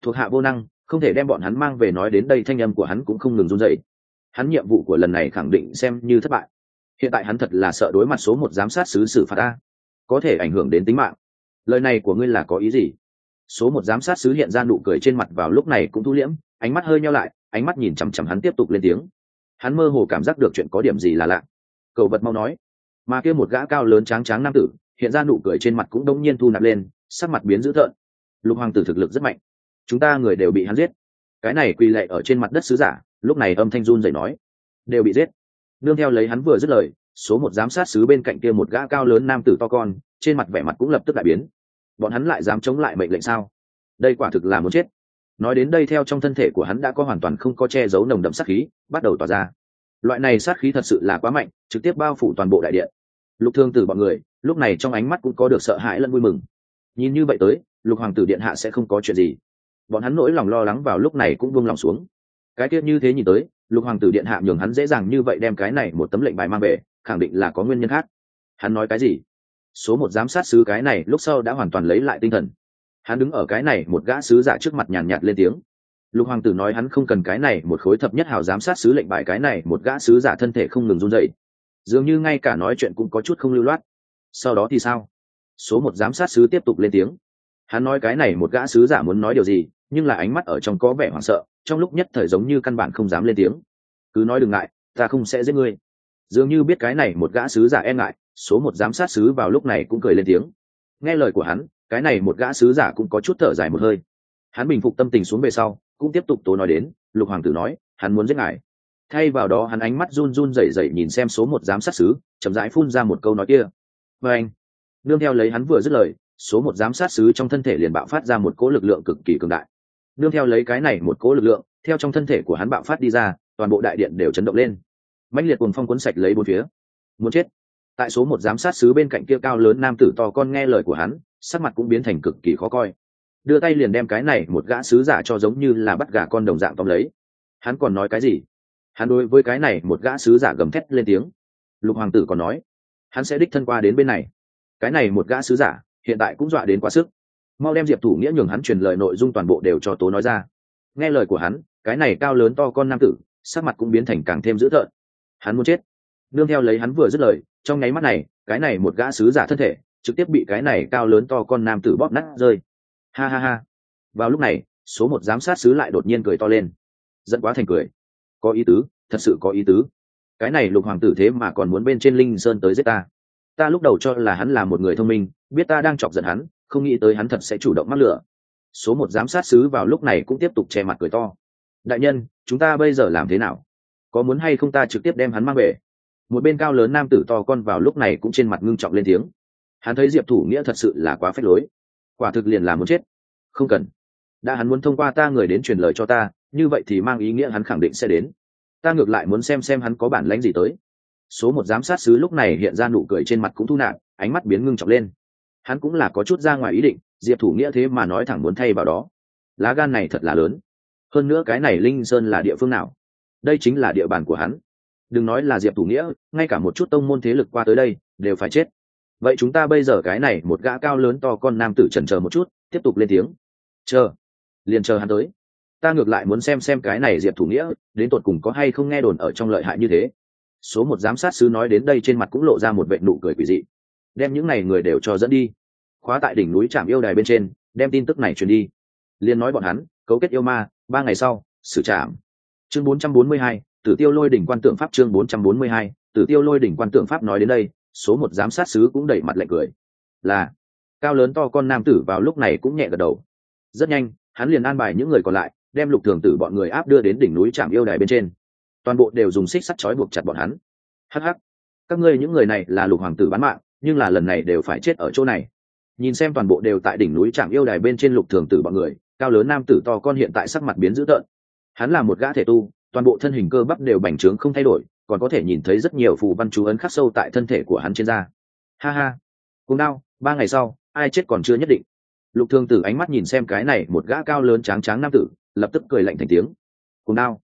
Thuộc hạ vô năng, không thể đem bọn hắn mang về nói đến đây, thanh âm của hắn cũng không ngừng run dậy hắn nhiệm vụ của lần này khẳng định xem như thất bại. Hiện tại hắn thật là sợ đối mặt số một giám sát sứ xử phạt ta, có thể ảnh hưởng đến tính mạng. Lời này của ngươi là có ý gì? Số một giám sát sứ hiện ra nụ cười trên mặt vào lúc này cũng thu liễm, ánh mắt hơi nhau lại, ánh mắt nhìn chằm chằm hắn tiếp tục lên tiếng. Hắn mơ hồ cảm giác được chuyện có điểm gì là lạ. Cầu vật mau nói. Mà kia một gã cao lớn tráng tráng nam tử, hiện ra nụ cười trên mặt cũng đông nhiên thu nạp lên, sắc mặt biến dữ thợn lục hoàng tử thực lực rất mạnh. Chúng ta người đều bị hắn giết. Cái này quỳ lệ ở trên mặt đất sứ giả, lúc này âm thanh run dậy nói. Đều bị giết. Nương theo lấy hắn vừa dứt lời, số một giám sát sứ bên cạnh kia một gã cao lớn nam tử to con, trên mặt vẻ mặt cũng lập tức đại biến bọn hắn lại dám chống lại mệnh lệnh sao? Đây quả thực là muốn chết. Nói đến đây theo trong thân thể của hắn đã có hoàn toàn không có che giấu nồng đậm sát khí, bắt đầu tỏa ra. Loại này sát khí thật sự là quá mạnh, trực tiếp bao phủ toàn bộ đại điện lục thương từ bọn người, lúc này trong ánh mắt cũng có được sợ hãi lẫn vui mừng. Nhìn như vậy tới, lục hoàng tử điện hạ sẽ không có chuyện gì. Bọn hắn nỗi lòng lo lắng vào lúc này cũng buông lòng xuống. Cái tiết như thế nhìn tới, lục hoàng tử điện hạ nhường hắn dễ dàng như vậy đem cái này một tấm lệnh bài mang về, khẳng định là có nguyên nhân khác. Hắn nói cái gì? Số một giám sát sứ cái này lúc sau đã hoàn toàn lấy lại tinh thần. Hắn đứng ở cái này một gã sứ giả trước mặt nhàn nhạt, lên tiếng. Lục hoàng tử nói hắn không cần cái này một khối thập nhất hào giám sát sứ lệnh bài cái này một gã sứ giả thân thể không ngừng run dậy dường như ngay cả nói chuyện cũng có chút không lưu loát. Sau đó thì sao? Số một giám sát sứ tiếp tục lên tiếng. Hắn nói cái này một gã sứ giả muốn nói điều gì nhưng là ánh mắt ở trong có vẻ hoảng sợ trong lúc nhất thời giống như căn bản không dám lên tiếng. Cứ nói đừng ngại ta không sẽ giết ngươi. Dường như biết cái này một gã sứ giả e ngại số một giám sát sứ vào lúc này cũng cười lên tiếng. Nghe lời của hắn, cái này một gã sứ giả cũng có chút thở dài một hơi. Hắn bình phục tâm tình xuống về sau, cũng tiếp tục tố nói đến, lục hoàng tử nói, hắn muốn giết ngài. Thay vào đó hắn ánh mắt run run rẩy rẩy nhìn xem số một giám sát sứ, chậm rãi phun ra một câu nói kia. Và anh, nương theo lấy hắn vừa dứt lời, số một giám sát sứ trong thân thể liền bạo phát ra một cỗ lực lượng cực kỳ cường đại. Nương theo lấy cái này một cỗ lực lượng, theo trong thân thể của hắn bạo phát đi ra, toàn bộ đại điện đều chấn động lên. Mãnh liệt cuồng phong cuốn sạch lấy bốn phía. Muốn chết tại số một giám sát sứ bên cạnh kia cao lớn nam tử to con nghe lời của hắn, sắc mặt cũng biến thành cực kỳ khó coi. Đưa tay liền đem cái này một gã sứ giả cho giống như là bắt gà con đồng dạng tóm lấy. Hắn còn nói cái gì? Hắn đối với cái này một gã sứ giả gầm thét lên tiếng. Lục hoàng tử còn nói, hắn sẽ đích thân qua đến bên này. Cái này một gã sứ giả, hiện tại cũng dọa đến quá sức. Mau đem diệp thủ nghĩa nhường hắn truyền lời nội dung toàn bộ đều cho tố nói ra. Nghe lời của hắn, cái này cao lớn to con nam tử, sắc mặt cũng biến thành càng thêm dữ thợn hắn muốn chết. Nương theo lấy hắn vừa dứt lời trong nháy mắt này, cái này một gã sứ giả thân thể, trực tiếp bị cái này cao lớn to con nam tử bóp nát rơi. Ha ha ha. Vào lúc này, số một giám sát sứ lại đột nhiên cười to lên. Dẫn quá thành cười. Có ý tứ, thật sự có ý tứ. Cái này lục hoàng tử thế mà còn muốn bên trên linh sơn tới giết ta. Ta lúc đầu cho là hắn là một người thông minh, biết ta đang chọc giận hắn, không nghĩ tới hắn thật sẽ chủ động mắc lửa. Số một giám sát sứ vào lúc này cũng tiếp tục che mặt cười to. Đại nhân, chúng ta bây giờ làm thế nào? Có muốn hay không ta trực tiếp đem hắn mang về? Một bên cao lớn nam tử to con vào lúc này cũng trên mặt ngưng trọng lên tiếng. Hắn thấy diệp thủ nghĩa thật sự là quá phép lối. Quả thực liền là muốn chết. Không cần. Đã hắn muốn thông qua ta người đến truyền lời cho ta, như vậy thì mang ý nghĩa hắn khẳng định sẽ đến. Ta ngược lại muốn xem xem hắn có bản lãnh gì tới. Số một giám sát sứ lúc này hiện ra nụ cười trên mặt cũng thu nạp, ánh mắt biến ngưng trọng lên. Hắn cũng là có chút ra ngoài ý định, diệp thủ nghĩa thế mà nói thẳng muốn thay vào đó. Lá gan này thật là lớn. Hơn nữa cái này linh sơn là địa phương nào? Đây chính là địa bàn của hắn đừng nói là diệp thủ nghĩa, ngay cả một chút tông môn thế lực qua tới đây, đều phải chết. Vậy chúng ta bây giờ cái này một gã cao lớn to con nam tử trần chờ một chút, tiếp tục lên tiếng. Chờ. Liền chờ hắn tới. Ta ngược lại muốn xem xem cái này diệp thủ nghĩa, đến tột cùng có hay không nghe đồn ở trong lợi hại như thế. Số một giám sát sứ nói đến đây trên mặt cũng lộ ra một vệ nụ cười quỷ dị. Đem những n à y người đều cho dẫn đi. Khóa tại đỉnh núi trạm yêu đài bên trên, đem tin tức này truyền đi. Liên nói bọn hắn, cấu kết yêu ma, ba ngày sau, xử trạm chương bốn trăm bốn mươi hai tử tiêu lôi đỉnh quan tượng pháp chương bốn trăm bốn mươi hai, tử tiêu lôi đỉnh quan tượng pháp nói đến đây, số một giám sát sứ cũng đẩy mặt lạnh cười. Là, cao lớn to con nam tử vào lúc này cũng nhẹ gật đầu. Rất nhanh, hắn liền an bài những người còn lại, đem lục thường tử bọn người áp đưa đến đỉnh núi trạm yêu đài bên trên. Toàn bộ đều dùng xích sắt trói buộc chặt bọn hắn. Hh các ngươi những người này là lục hoàng tử bán mạng, nhưng là lần này đều phải chết ở chỗ này. Nhìn xem toàn bộ đều tại đỉnh núi trạm yêu đài bên trên lục thường tử bọn người, cao lớn nam tử to con hiện tại sắc mặt biến dữ tợn. Hắn là một gã thể tu toàn bộ thân hình cơ bắp đều bành trướng không thay đổi còn có thể nhìn thấy rất nhiều phù văn chú ấn khắc sâu tại thân thể của hắn trên da. Ha ha. Cùng nào, ba ngày sau ai chết còn chưa nhất định. Lục thương tử ánh mắt nhìn xem cái này một gã cao lớn tráng tráng nam tử lập tức cười lạnh thành tiếng. Cùng nào,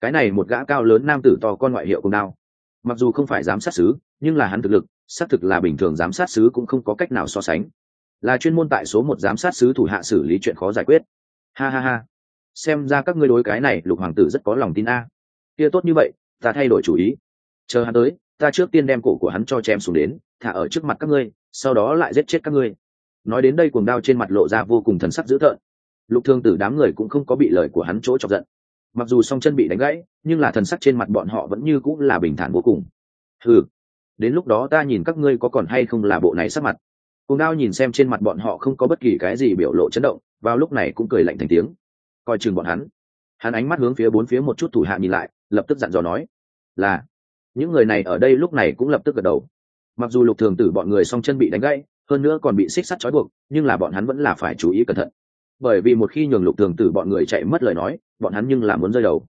cái này một gã cao lớn nam tử to con ngoại hiệu cùng nào. mặc dù không phải giám sát sứ nhưng là hắn thực lực xác thực là bình thường giám sát sứ cũng không có cách nào so sánh. Là chuyên môn tại số một giám sát sứ thủ hạ xử lý chuyện khó giải quyết. Ha ha ha xem ra các ngươi đối cái này, lục hoàng tử rất có lòng tin a. Kia tốt như vậy, ta thay đổi chủ ý. Chờ hắn tới, ta trước tiên đem cổ của hắn cho chém xuống đến, thả ở trước mặt các ngươi, sau đó lại giết chết các ngươi. Nói đến đây cuồng đao trên mặt lộ ra vô cùng thần sắc dữ tợn. Lục thương tử đám người cũng không có bị lời của hắn chỗ chọc giận. Mặc dù song chân bị đánh gãy, nhưng là thần sắc trên mặt bọn họ vẫn như cũng là bình thản vô cùng. Ừ đến lúc đó ta nhìn các ngươi có còn hay không là bộ này sắc mặt. Cuồng đao nhìn xem trên mặt bọn họ không có bất kỳ cái gì biểu lộ chấn động, vào lúc này cũng cười lạnh thành tiếng coi chừng bọn hắn. Hắn ánh mắt hướng phía bốn phía một chút thủ hạ nhìn lại, lập tức dặn dò nói, là, những người này ở đây lúc này cũng lập tức gật đầu. Mặc dù lục thường tử bọn người song chân bị đánh gãy, hơn nữa còn bị xích sắt trói buộc, nhưng là bọn hắn vẫn là phải chú ý cẩn thận. Bởi vì một khi nhường lục thường tử bọn người chạy mất lời nói, bọn hắn nhưng là muốn rơi đầu.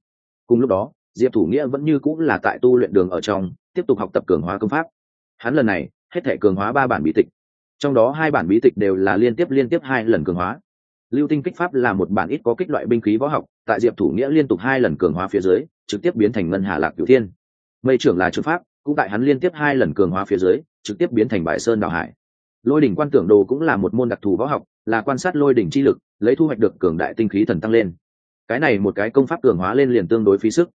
Cùng lúc đó, diệp thủ nghĩa vẫn như cũng là tại tu luyện đường ở trong, tiếp tục học tập cường hóa công pháp. Hắn lần này, hết thể cường hóa ba bản bí tịch. Trong đó hai bản bí tịch đều là liên tiếp liên tiếp hai lần cường hóa lưu tinh kích pháp là một bản ít có kích loại binh khí võ học, tại diệp thủ nghĩa liên tục hai lần cường hóa phía dưới, trực tiếp biến thành ngân hà lạc cửu thiên. Mây trưởng là trường pháp, cũng tại hắn liên tiếp hai lần cường hóa phía dưới, trực tiếp biến thành bại sơn đào hải. Lôi đỉnh quan tưởng đồ cũng là một môn đặc thù võ học, là quan sát lôi đỉnh chi lực, lấy thu hoạch được cường đại tinh khí thần tăng lên. Cái này một cái công pháp cường hóa lên liền tương đối phí sức.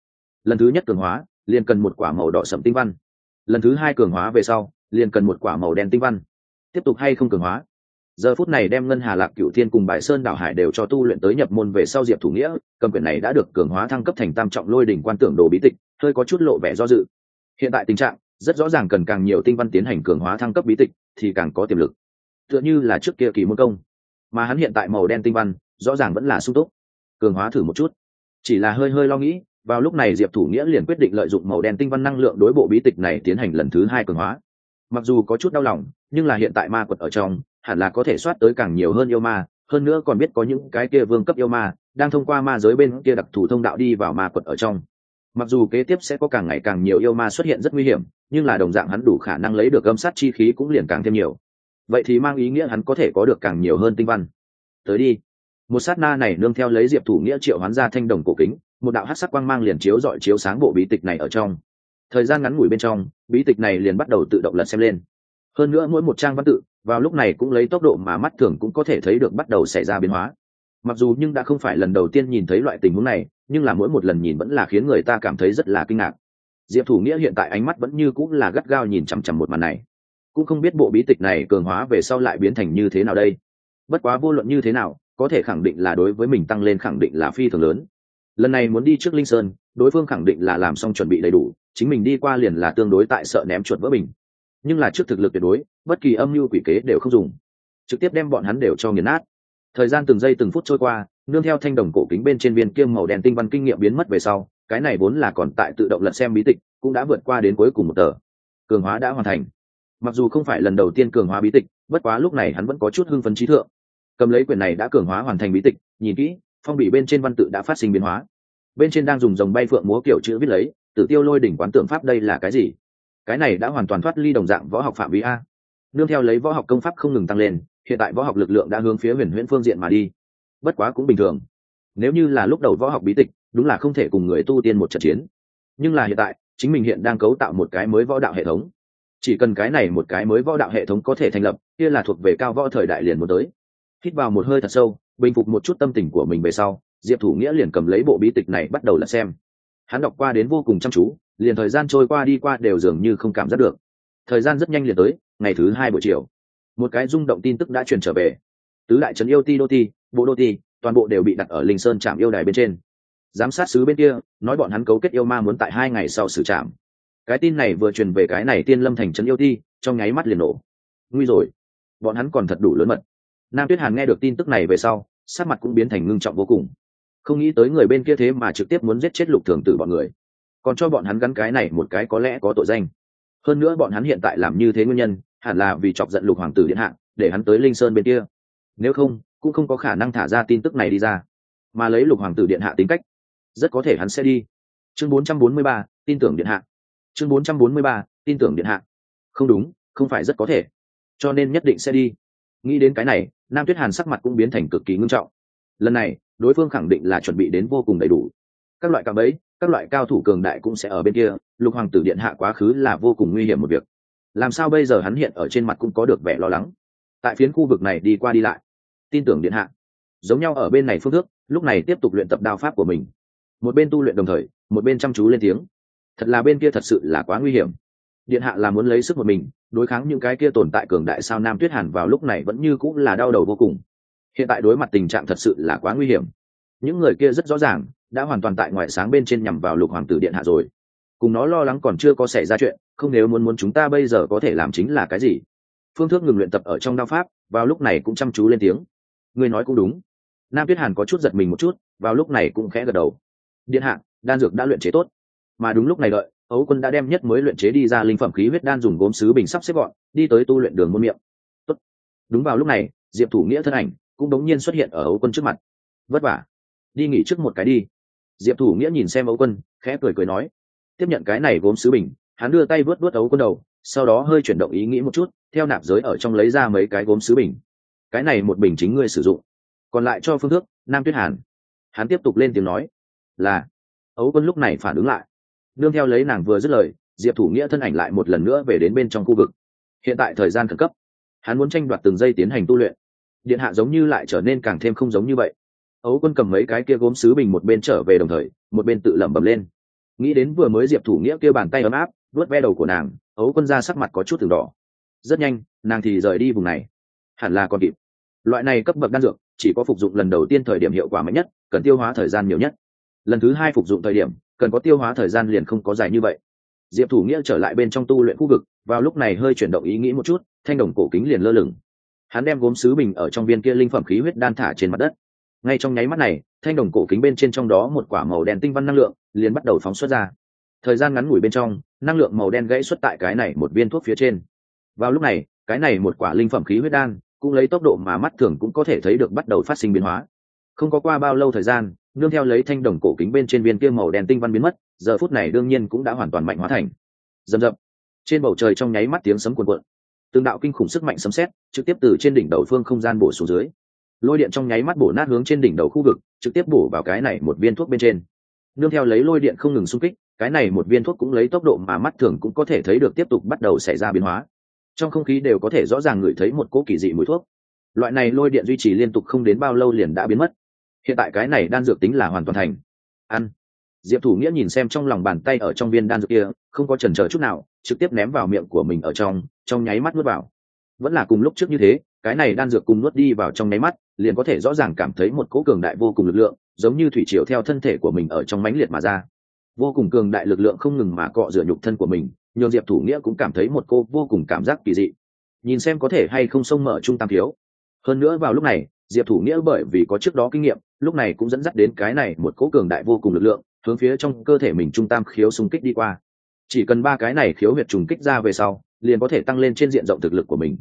Lần thứ nhất cường hóa, liền cần một quả màu đỏ sẫm tinh văn. Lần thứ hai cường hóa về sau, liền cần một quả màu đen tinh văn. Tiếp tục hay không cường hóa? Giờ phút này đem ngân hà lạc cựu thiên cùng bài sơn đảo hải đều cho tu luyện tới nhập môn về sau diệp thủ nghĩa, cầm quyền này đã được cường hóa thăng cấp thành tam trọng lôi đỉnh quan tưởng đồ bí tịch, hơi có chút lộ vẻ do dự. Hiện tại tình trạng, rất rõ ràng cần càng nhiều tinh văn tiến hành cường hóa thăng cấp bí tịch, thì càng có tiềm lực. Tựa như là trước kia kỳ môn công, mà hắn hiện tại màu đen tinh văn, rõ ràng vẫn là sung túc. Cường hóa thử một chút. Chỉ là hơi hơi lo nghĩ, vào lúc này diệp thủ nghĩa liền quyết định lợi dụng màu đen tinh văn năng lượng đối bộ bí tịch này tiến hành lần thứ hai cường hóa. Mặc dù có chút đau lòng, nhưng là hiện tại ma quật ở trong hẳn là có thể soát tới càng nhiều hơn yêu ma, hơn nữa còn biết có những cái kia vương cấp yêu ma, đang thông qua ma giới bên kia đặc thù thông đạo đi vào ma quật ở trong. Mặc dù kế tiếp sẽ có càng ngày càng nhiều yêu ma xuất hiện rất nguy hiểm, nhưng là đồng dạng hắn đủ khả năng lấy được âm sát chi khí cũng liền càng thêm nhiều. Vậy thì mang ý nghĩa hắn có thể có được càng nhiều hơn tinh văn. Tới đi. Một sát na này nương theo lấy diệp thủ nghĩa triệu hoán ra thanh đồng cổ kính, một đạo hát sắc quang mang liền chiếu dọi chiếu sáng bộ bí tịch này ở trong. Thời gian ngắn ngủi bên trong, bí tịch này liền bắt đầu tự động lật xem lên hơn nữa mỗi một trang văn tự, vào lúc này cũng lấy tốc độ mà mắt thường cũng có thể thấy được bắt đầu xảy ra biến hóa. Mặc dù nhưng đã không phải lần đầu tiên nhìn thấy loại tình huống này, nhưng là mỗi một lần nhìn vẫn là khiến người ta cảm thấy rất là kinh ngạc. Diệp thủ nghĩa hiện tại ánh mắt vẫn như cũng là gắt gao nhìn chằm chằm một màn này. Cũng không biết bộ bí tịch này cường hóa về sau lại biến thành như thế nào đây. Bất quá vô luận như thế nào, có thể khẳng định là đối với mình tăng lên khẳng định là phi thường lớn. Lần này muốn đi trước linh sơn, đối phương khẳng định là làm xong chuẩn bị đầy đủ, chính mình đi qua liền là tương đối tại sợ ném chuột vỡ bình nhưng là trước thực lực tuyệt đối, bất kỳ âm mưu quỷ kế đều không dùng. Trực tiếp đem bọn hắn đều cho nghiền nát. Thời gian từng giây từng phút trôi qua, nương theo thanh đồng cổ kính bên trên viên kiêm màu đen tinh văn kinh nghiệm biến mất về sau, cái này vốn là còn tại tự động lật xem bí tịch, cũng đã vượt qua đến cuối cùng một tờ. Cường hóa đã hoàn thành. Mặc dù không phải lần đầu tiên cường hóa bí tịch, bất quá lúc này hắn vẫn có chút hưng phấn trí thượng. Cầm lấy quyển này đã cường hóa hoàn thành bí tịch, nhìn kỹ, phong bì bên trên văn tự đã phát sinh biến hóa. Bên trên đang dùng dòng bay phượng múa kiểu chữ viết lấy, tử tiêu lôi đỉnh quán tượng pháp đây là cái gì? Cái này đã hoàn toàn thoát ly đồng dạng võ học phạm vi a. Nương theo lấy võ học công pháp không ngừng tăng lên, hiện tại võ học lực lượng đã hướng phía huyền huyễn phương diện mà đi. Bất quá cũng bình thường. Nếu như là lúc đầu võ học bí tịch, đúng là không thể cùng người tu tiên một trận chiến. Nhưng là hiện tại, chính mình hiện đang cấu tạo một cái mới võ đạo hệ thống. Chỉ cần cái này một cái mới võ đạo hệ thống có thể thành lập, kia là thuộc về cao võ thời đại liền muốn tới. Hít vào một hơi thật sâu, bình phục một chút tâm tình của mình về sau, diệp thủ nghĩa liền cầm lấy bộ bí tịch này bắt đầu là xem. Hắn đọc qua đến vô cùng chăm chú liền thời gian trôi qua đi qua đều dường như không cảm giác được. Thời gian rất nhanh liền tới, ngày thứ hai buổi chiều. Một cái rung động tin tức đã truyền trở về. Tứ đại trấn yêu ti đô ti, bộ đô ti, toàn bộ đều bị đặt ở linh sơn trạm yêu đài bên trên. Giám sát sứ bên kia, nói bọn hắn cấu kết yêu ma muốn tại hai ngày sau xử trạm. Cái tin này vừa truyền về cái này tiên lâm thành trấn yêu ti, trong nháy mắt liền nổ. Nguy rồi. Bọn hắn còn thật đủ lớn mật. Nam tuyết hàn nghe được tin tức này về sau, sắc mặt cũng biến thành ngưng trọng vô cùng. Không nghĩ tới người bên kia thế mà trực tiếp muốn giết chết lục thường tử bọn người còn cho bọn hắn gắn cái này một cái có lẽ có tội danh. Hơn nữa bọn hắn hiện tại làm như thế nguyên nhân hẳn là vì chọc giận lục hoàng tử điện hạ để hắn tới linh sơn bên kia. Nếu không cũng không có khả năng thả ra tin tức này đi ra. Mà lấy lục hoàng tử điện hạ tính cách rất có thể hắn sẽ đi. Chương 443, tin tưởng điện hạ. Chương 443, tin tưởng điện hạ. Không đúng không phải rất có thể. Cho nên nhất định sẽ đi. Nghĩ đến cái này nam tuyết hàn sắc mặt cũng biến thành cực kỳ ngưng trọng. Lần này đối phương khẳng định là chuẩn bị đến vô cùng đầy đủ các loại cạm bẫy, các loại cao thủ cường đại cũng sẽ ở bên kia, lục hoàng tử điện hạ quá khứ là vô cùng nguy hiểm một việc. Làm sao bây giờ hắn hiện ở trên mặt cũng có được vẻ lo lắng. Tại phiến khu vực này đi qua đi lại. Tin tưởng điện hạ. Giống nhau ở bên này phương thức, lúc này tiếp tục luyện tập đao pháp của mình. Một bên tu luyện đồng thời, một bên chăm chú lên tiếng. Thật là bên kia thật sự là quá nguy hiểm. Điện hạ là muốn lấy sức một mình, đối kháng những cái kia tồn tại cường đại sao nam tuyết hàn vào lúc này vẫn như cũng là đau đầu vô cùng. Hiện tại đối mặt tình trạng thật sự là quá nguy hiểm. Những người kia rất rõ ràng đã hoàn toàn tại ngoại sáng bên trên nhằm vào lục hoàng tử điện hạ rồi. Cùng nó lo lắng còn chưa có xảy ra chuyện, không nếu muốn muốn chúng ta bây giờ có thể làm chính là cái gì? Phương thức ngừng luyện tập ở trong đao pháp, vào lúc này cũng chăm chú lên tiếng. Người nói cũng đúng. Nam tuyết hàn có chút giật mình một chút, vào lúc này cũng khẽ gật đầu. Điện hạ, đan dược đã luyện chế tốt. Mà đúng lúc này đợi, ấu quân đã đem nhất mới luyện chế đi ra linh phẩm khí huyết đan dùng gốm sứ bình sắp xếp gọn, đi tới tu luyện đường môn miệng. Tốt. đúng vào lúc này, diệp thủ nghĩa thân ảnh cũng đống nhiên xuất hiện ở ấu quân trước mặt. Vất vả. Đi nghỉ trước một cái đi diệp thủ nghĩa nhìn xem ấu quân, khẽ cười cười nói, tiếp nhận cái này gốm sứ bình. Hắn đưa tay vớt vớt ấu quân đầu, sau đó hơi chuyển động ý nghĩ một chút, theo nạp giới ở trong lấy ra mấy cái gốm sứ bình. Cái này một bình chính ngươi sử dụng, còn lại cho phương thức nam tuyết hàn. Hắn tiếp tục lên tiếng nói, là. Ấu quân lúc này phản ứng lại, nương theo lấy nàng vừa dứt lời, diệp thủ nghĩa thân ảnh lại một lần nữa về đến bên trong khu vực. Hiện tại thời gian khẩn cấp, hắn muốn tranh đoạt từng giây tiến hành tu luyện. Điện hạ giống như lại trở nên càng thêm không giống như vậy ấu quân cầm mấy cái kia gốm sứ bình một bên trở về đồng thời, một bên tự lẩm bẩm lên. Nghĩ đến vừa mới diệp thủ nghĩa kia bàn tay ấm áp vớt ve đầu của nàng, ấu quân ra sắc mặt có chút từng đỏ. Rất nhanh, nàng thì rời đi vùng này. Hẳn là còn kịp. Loại này cấp bậc đan dược, chỉ có phục dụng lần đầu tiên thời điểm hiệu quả mạnh nhất, cần tiêu hóa thời gian nhiều nhất. Lần thứ hai phục dụng thời điểm, cần có tiêu hóa thời gian liền không có dài như vậy. Diệp thủ nghĩa trở lại bên trong tu luyện khu vực, vào lúc này hơi chuyển động ý nghĩ một chút, thanh đồng cổ kính liền lơ lửng. Hắn đem gốm sứ bình ở trong viên kia linh phẩm khí huyết đan thả trên mặt đất ngay trong nháy mắt này, thanh đồng cổ kính bên trên trong đó một quả màu đen tinh văn năng lượng liền bắt đầu phóng xuất ra. Thời gian ngắn ngủi bên trong, năng lượng màu đen gãy xuất tại cái này một viên thuốc phía trên. Vào lúc này, cái này một quả linh phẩm khí huyết đan cũng lấy tốc độ mà mắt thường cũng có thể thấy được bắt đầu phát sinh biến hóa. Không có qua bao lâu thời gian, nương theo lấy thanh đồng cổ kính bên trên viên kia màu đen tinh văn biến mất, giờ phút này đương nhiên cũng đã hoàn toàn mạnh hóa thành. Rầm dập trên bầu trời trong nháy mắt tiếng sấm cuồn cuộn. Tương đạo kinh khủng sức mạnh sấm xét trực tiếp từ trên đỉnh đầu phương không gian bổ xuống dưới lôi điện trong nháy mắt bổ nát hướng trên đỉnh đầu khu vực, trực tiếp bổ vào cái này một viên thuốc bên trên. Nương theo lấy lôi điện không ngừng xung kích, cái này một viên thuốc cũng lấy tốc độ mà mắt thường cũng có thể thấy được tiếp tục bắt đầu xảy ra biến hóa. Trong không khí đều có thể rõ ràng ngửi thấy một cỗ kỳ dị mùi thuốc. Loại này lôi điện duy trì liên tục không đến bao lâu liền đã biến mất. Hiện tại cái này đan dược tính là hoàn toàn thành. Ăn. Diệp thủ nghĩa nhìn xem trong lòng bàn tay ở trong viên đan dược kia, không có chần chờ chút nào, trực tiếp ném vào miệng của mình ở trong trong nháy mắt nuốt vào. Vẫn là cùng lúc trước như thế, cái này đan dược cùng nuốt đi vào trong nháy mắt liền có thể rõ ràng cảm thấy một cỗ cường đại vô cùng lực lượng, giống như thủy triều theo thân thể của mình ở trong mãnh liệt mà ra. Vô cùng cường đại lực lượng không ngừng mà cọ rửa nhục thân của mình, nhường diệp thủ nghĩa cũng cảm thấy một cô vô cùng cảm giác kỳ dị. Nhìn xem có thể hay không xông mở trung tam thiếu. Hơn nữa vào lúc này, diệp thủ nghĩa bởi vì có trước đó kinh nghiệm, lúc này cũng dẫn dắt đến cái này một cỗ cường đại vô cùng lực lượng, hướng phía trong cơ thể mình trung tam khiếu xung kích đi qua. Chỉ cần ba cái này khiếu huyệt trùng kích ra về sau, liền có thể tăng lên trên diện rộng thực lực của mình.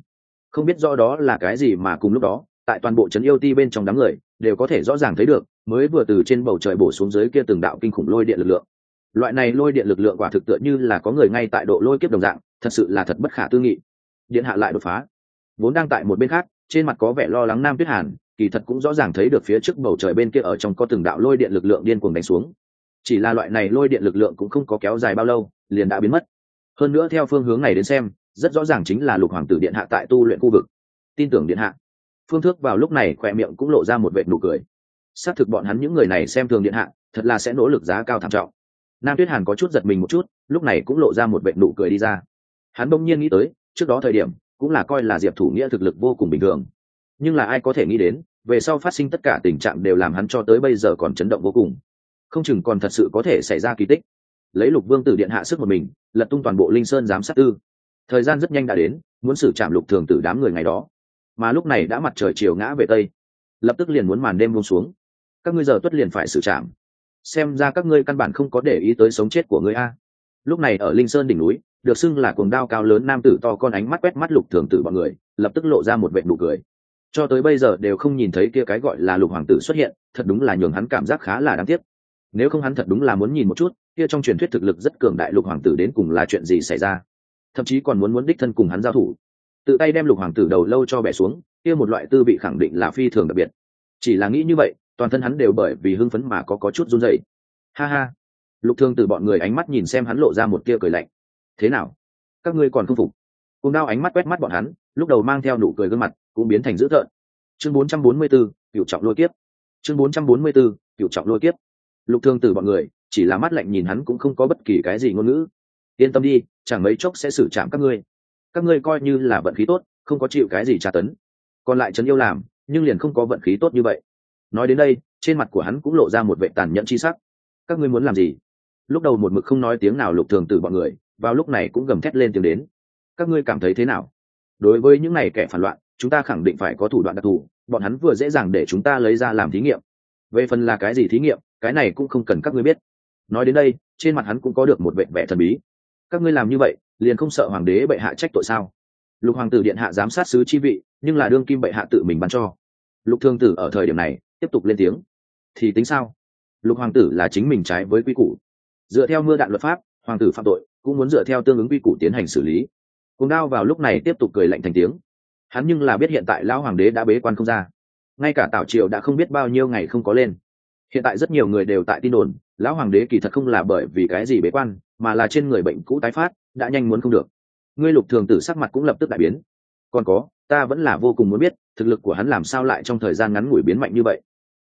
Không biết rõ đó là cái gì mà cùng lúc đó tại toàn bộ trấn yêu ti bên trong đám người, đều có thể rõ ràng thấy được, mới vừa từ trên bầu trời bổ xuống dưới kia từng đạo kinh khủng lôi điện lực lượng. Loại này lôi điện lực lượng quả thực tựa như là có người ngay tại độ lôi kiếp đồng dạng, thật sự là thật bất khả tư nghị. Điện hạ lại đột phá. Vốn đang tại một bên khác, trên mặt có vẻ lo lắng nam tuyết hàn, kỳ thật cũng rõ ràng thấy được phía trước bầu trời bên kia ở trong có từng đạo lôi điện lực lượng điên cuồng đánh xuống. Chỉ là loại này lôi điện lực lượng cũng không có kéo dài bao lâu, liền đã biến mất. Hơn nữa theo phương hướng này đến xem, rất rõ ràng chính là lục hoàng tử điện hạ tại tu luyện khu vực. Tin tưởng điện hạ phương thức vào lúc này khỏe miệng cũng lộ ra một vệt nụ cười. Xác thực bọn hắn những người này xem thường điện hạ, thật là sẽ nỗ lực giá cao thảm trọng. Nam tuyết hàn có chút giật mình một chút, lúc này cũng lộ ra một vệt nụ cười đi ra. Hắn bỗng nhiên nghĩ tới, trước đó thời điểm, cũng là coi là diệp thủ nghĩa thực lực vô cùng bình thường. Nhưng là ai có thể nghĩ đến, về sau phát sinh tất cả tình trạng đều làm hắn cho tới bây giờ còn chấn động vô cùng. Không chừng còn thật sự có thể xảy ra kỳ tích. Lấy lục vương tử điện hạ sức một mình, lật tung toàn bộ linh sơn giám sát tư. Thời gian rất nhanh đã đến, muốn xử trảm lục thường tử đám người ngày đó mà lúc này đã mặt trời chiều ngã về tây. Lập tức liền muốn màn đêm buông xuống. Các ngươi giờ tuất liền phải xử trảm. xem ra các ngươi căn bản không có để ý tới sống chết của ngươi a. Lúc này ở linh sơn đỉnh núi, được xưng là cuồng đao cao lớn nam tử to con ánh mắt quét mắt lục thường tử bọn người, lập tức lộ ra một vệ nụ cười. Cho tới bây giờ đều không nhìn thấy kia cái gọi là lục hoàng tử xuất hiện, thật đúng là nhường hắn cảm giác khá là đáng tiếc. Nếu không hắn thật đúng là muốn nhìn một chút, kia trong truyền thuyết thực lực rất cường đại lục hoàng tử đến cùng là chuyện gì xảy ra. Thậm chí còn muốn muốn đích thân cùng hắn giao thủ tự tay đem lục hoàng tử đầu lâu cho bẻ xuống kia một loại tư vị khẳng định là phi thường đặc biệt. Chỉ là nghĩ như vậy toàn thân hắn đều bởi vì hưng phấn mà có có chút run rẩy. Ha ha. Lục thương từ bọn người ánh mắt nhìn xem hắn lộ ra một tia cười lạnh. Thế nào? Các ngươi còn không phục? Cùng đao ánh mắt quét mắt bọn hắn lúc đầu mang theo nụ cười gương mặt cũng biến thành dữ tợn. Chương 444, cựu trọng lôi kiếp. Chương 444, cựu trọng lôi kiếp. Lục thương từ bọn người chỉ là mắt lạnh nhìn hắn cũng không có bất kỳ cái gì ngôn ngữ. Yên tâm đi chẳng mấy chốc sẽ xử trảm các ngươi các ngươi coi như là vận khí tốt, không có chịu cái gì tra tấn. Còn lại trấn yêu làm, nhưng liền không có vận khí tốt như vậy. Nói đến đây, trên mặt của hắn cũng lộ ra một vệ tàn nhẫn chi sắc. Các ngươi muốn làm gì? Lúc đầu một mực không nói tiếng nào lục thường từ bọn người, vào lúc này cũng gầm thét lên tiếng đến. Các ngươi cảm thấy thế nào? Đối với những này kẻ phản loạn, chúng ta khẳng định phải có thủ đoạn đặc thù, bọn hắn vừa dễ dàng để chúng ta lấy ra làm thí nghiệm. Về phần là cái gì thí nghiệm, cái này cũng không cần các ngươi biết. Nói đến đây, trên mặt hắn cũng có được một vệ vẻ thần bí. Các ngươi làm như vậy liền không sợ hoàng đế bệ hạ trách tội sao? Lục hoàng tử điện hạ giám sát sứ chi vị, nhưng là đương kim bệ hạ tự mình ban cho. Lục thương tử ở thời điểm này, tiếp tục lên tiếng. Thì tính sao? Lục hoàng tử là chính mình trái với quy củ. Dựa theo mưa đạn luật pháp, hoàng tử phạm tội, cũng muốn dựa theo tương ứng quy củ tiến hành xử lý. Cùng đao vào lúc này tiếp tục cười lạnh thành tiếng. Hắn nhưng là biết hiện tại lão hoàng đế đã bế quan không ra. Ngay cả tảo triều đã không biết bao nhiêu ngày không có lên. Hiện tại rất nhiều người đều tại tin đồn, lão hoàng đế kỳ thật không là bởi vì cái gì bế quan mà là trên người bệnh cũ tái phát, đã nhanh muốn không được. Ngươi lục thường tử sắc mặt cũng lập tức đại biến. Còn có, ta vẫn là vô cùng muốn biết, thực lực của hắn làm sao lại trong thời gian ngắn ngủi biến mạnh như vậy.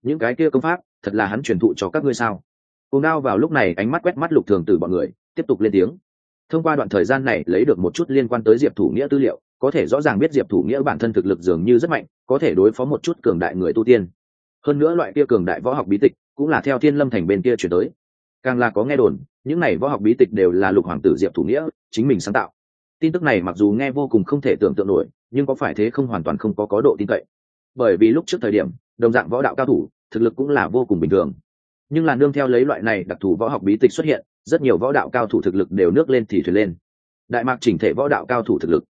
Những cái kia công pháp, thật là hắn truyền thụ cho các ngươi sao? Cùng đao vào lúc này ánh mắt quét mắt lục thường tử bọn người, tiếp tục lên tiếng. Thông qua đoạn thời gian này lấy được một chút liên quan tới diệp thủ nghĩa tư liệu, có thể rõ ràng biết diệp thủ nghĩa bản thân thực lực dường như rất mạnh, có thể đối phó một chút cường đại người tu tiên. Hơn nữa loại kia cường đại võ học bí tịch, cũng là theo thiên lâm thành bên kia chuyển tới càng là có nghe đồn, những này võ học bí tịch đều là lục hoàng tử diệp thủ nghĩa chính mình sáng tạo. Tin tức này mặc dù nghe vô cùng không thể tưởng tượng nổi, nhưng có phải thế không hoàn toàn không có có độ tin cậy. Bởi vì lúc trước thời điểm, đồng dạng võ đạo cao thủ, thực lực cũng là vô cùng bình thường. Nhưng là nương theo lấy loại này đặc thù võ học bí tịch xuất hiện, rất nhiều võ đạo cao thủ thực lực đều nước lên thì thuyền lên. Đại mạc chỉnh thể võ đạo cao thủ thực lực,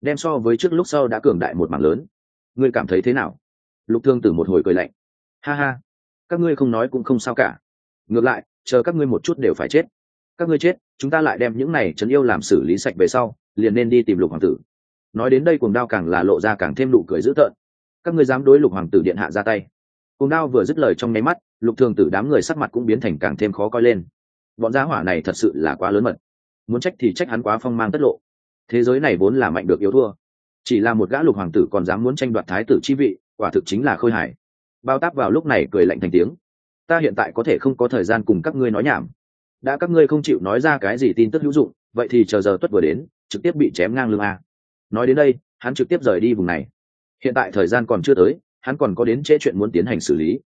đem so với trước lúc sau đã cường đại một mảng lớn. Ngươi cảm thấy thế nào? Lục thương từ một hồi cười lạnh. Ha ha, các ngươi không nói cũng không sao cả. Ngược lại chờ các ngươi một chút đều phải chết. Các ngươi chết, chúng ta lại đem những này trấn yêu làm xử lý sạch về sau, liền nên đi tìm lục hoàng tử. Nói đến đây cuồng đao càng là lộ ra càng thêm nụ cười dữ tợn. Các ngươi dám đối lục hoàng tử điện hạ ra tay. Cuồng đao vừa dứt lời trong nháy mắt, lục thường tử đám người sắc mặt cũng biến thành càng thêm khó coi lên. Bọn giá hỏa này thật sự là quá lớn mật. Muốn trách thì trách hắn quá phong mang tất lộ. Thế giới này vốn là mạnh được yếu thua. Chỉ là một gã lục hoàng tử còn dám muốn tranh đoạt thái tử chi vị, quả thực chính là khôi hài. Bao táp vào lúc này cười lạnh thành tiếng ta hiện tại có thể không có thời gian cùng các ngươi nói nhảm. Đã các ngươi không chịu nói ra cái gì tin tức hữu dụng, vậy thì chờ giờ tuất vừa đến, trực tiếp bị chém ngang lưng a. Nói đến đây, hắn trực tiếp rời đi vùng này. Hiện tại thời gian còn chưa tới, hắn còn có đến trễ chuyện muốn tiến hành xử lý.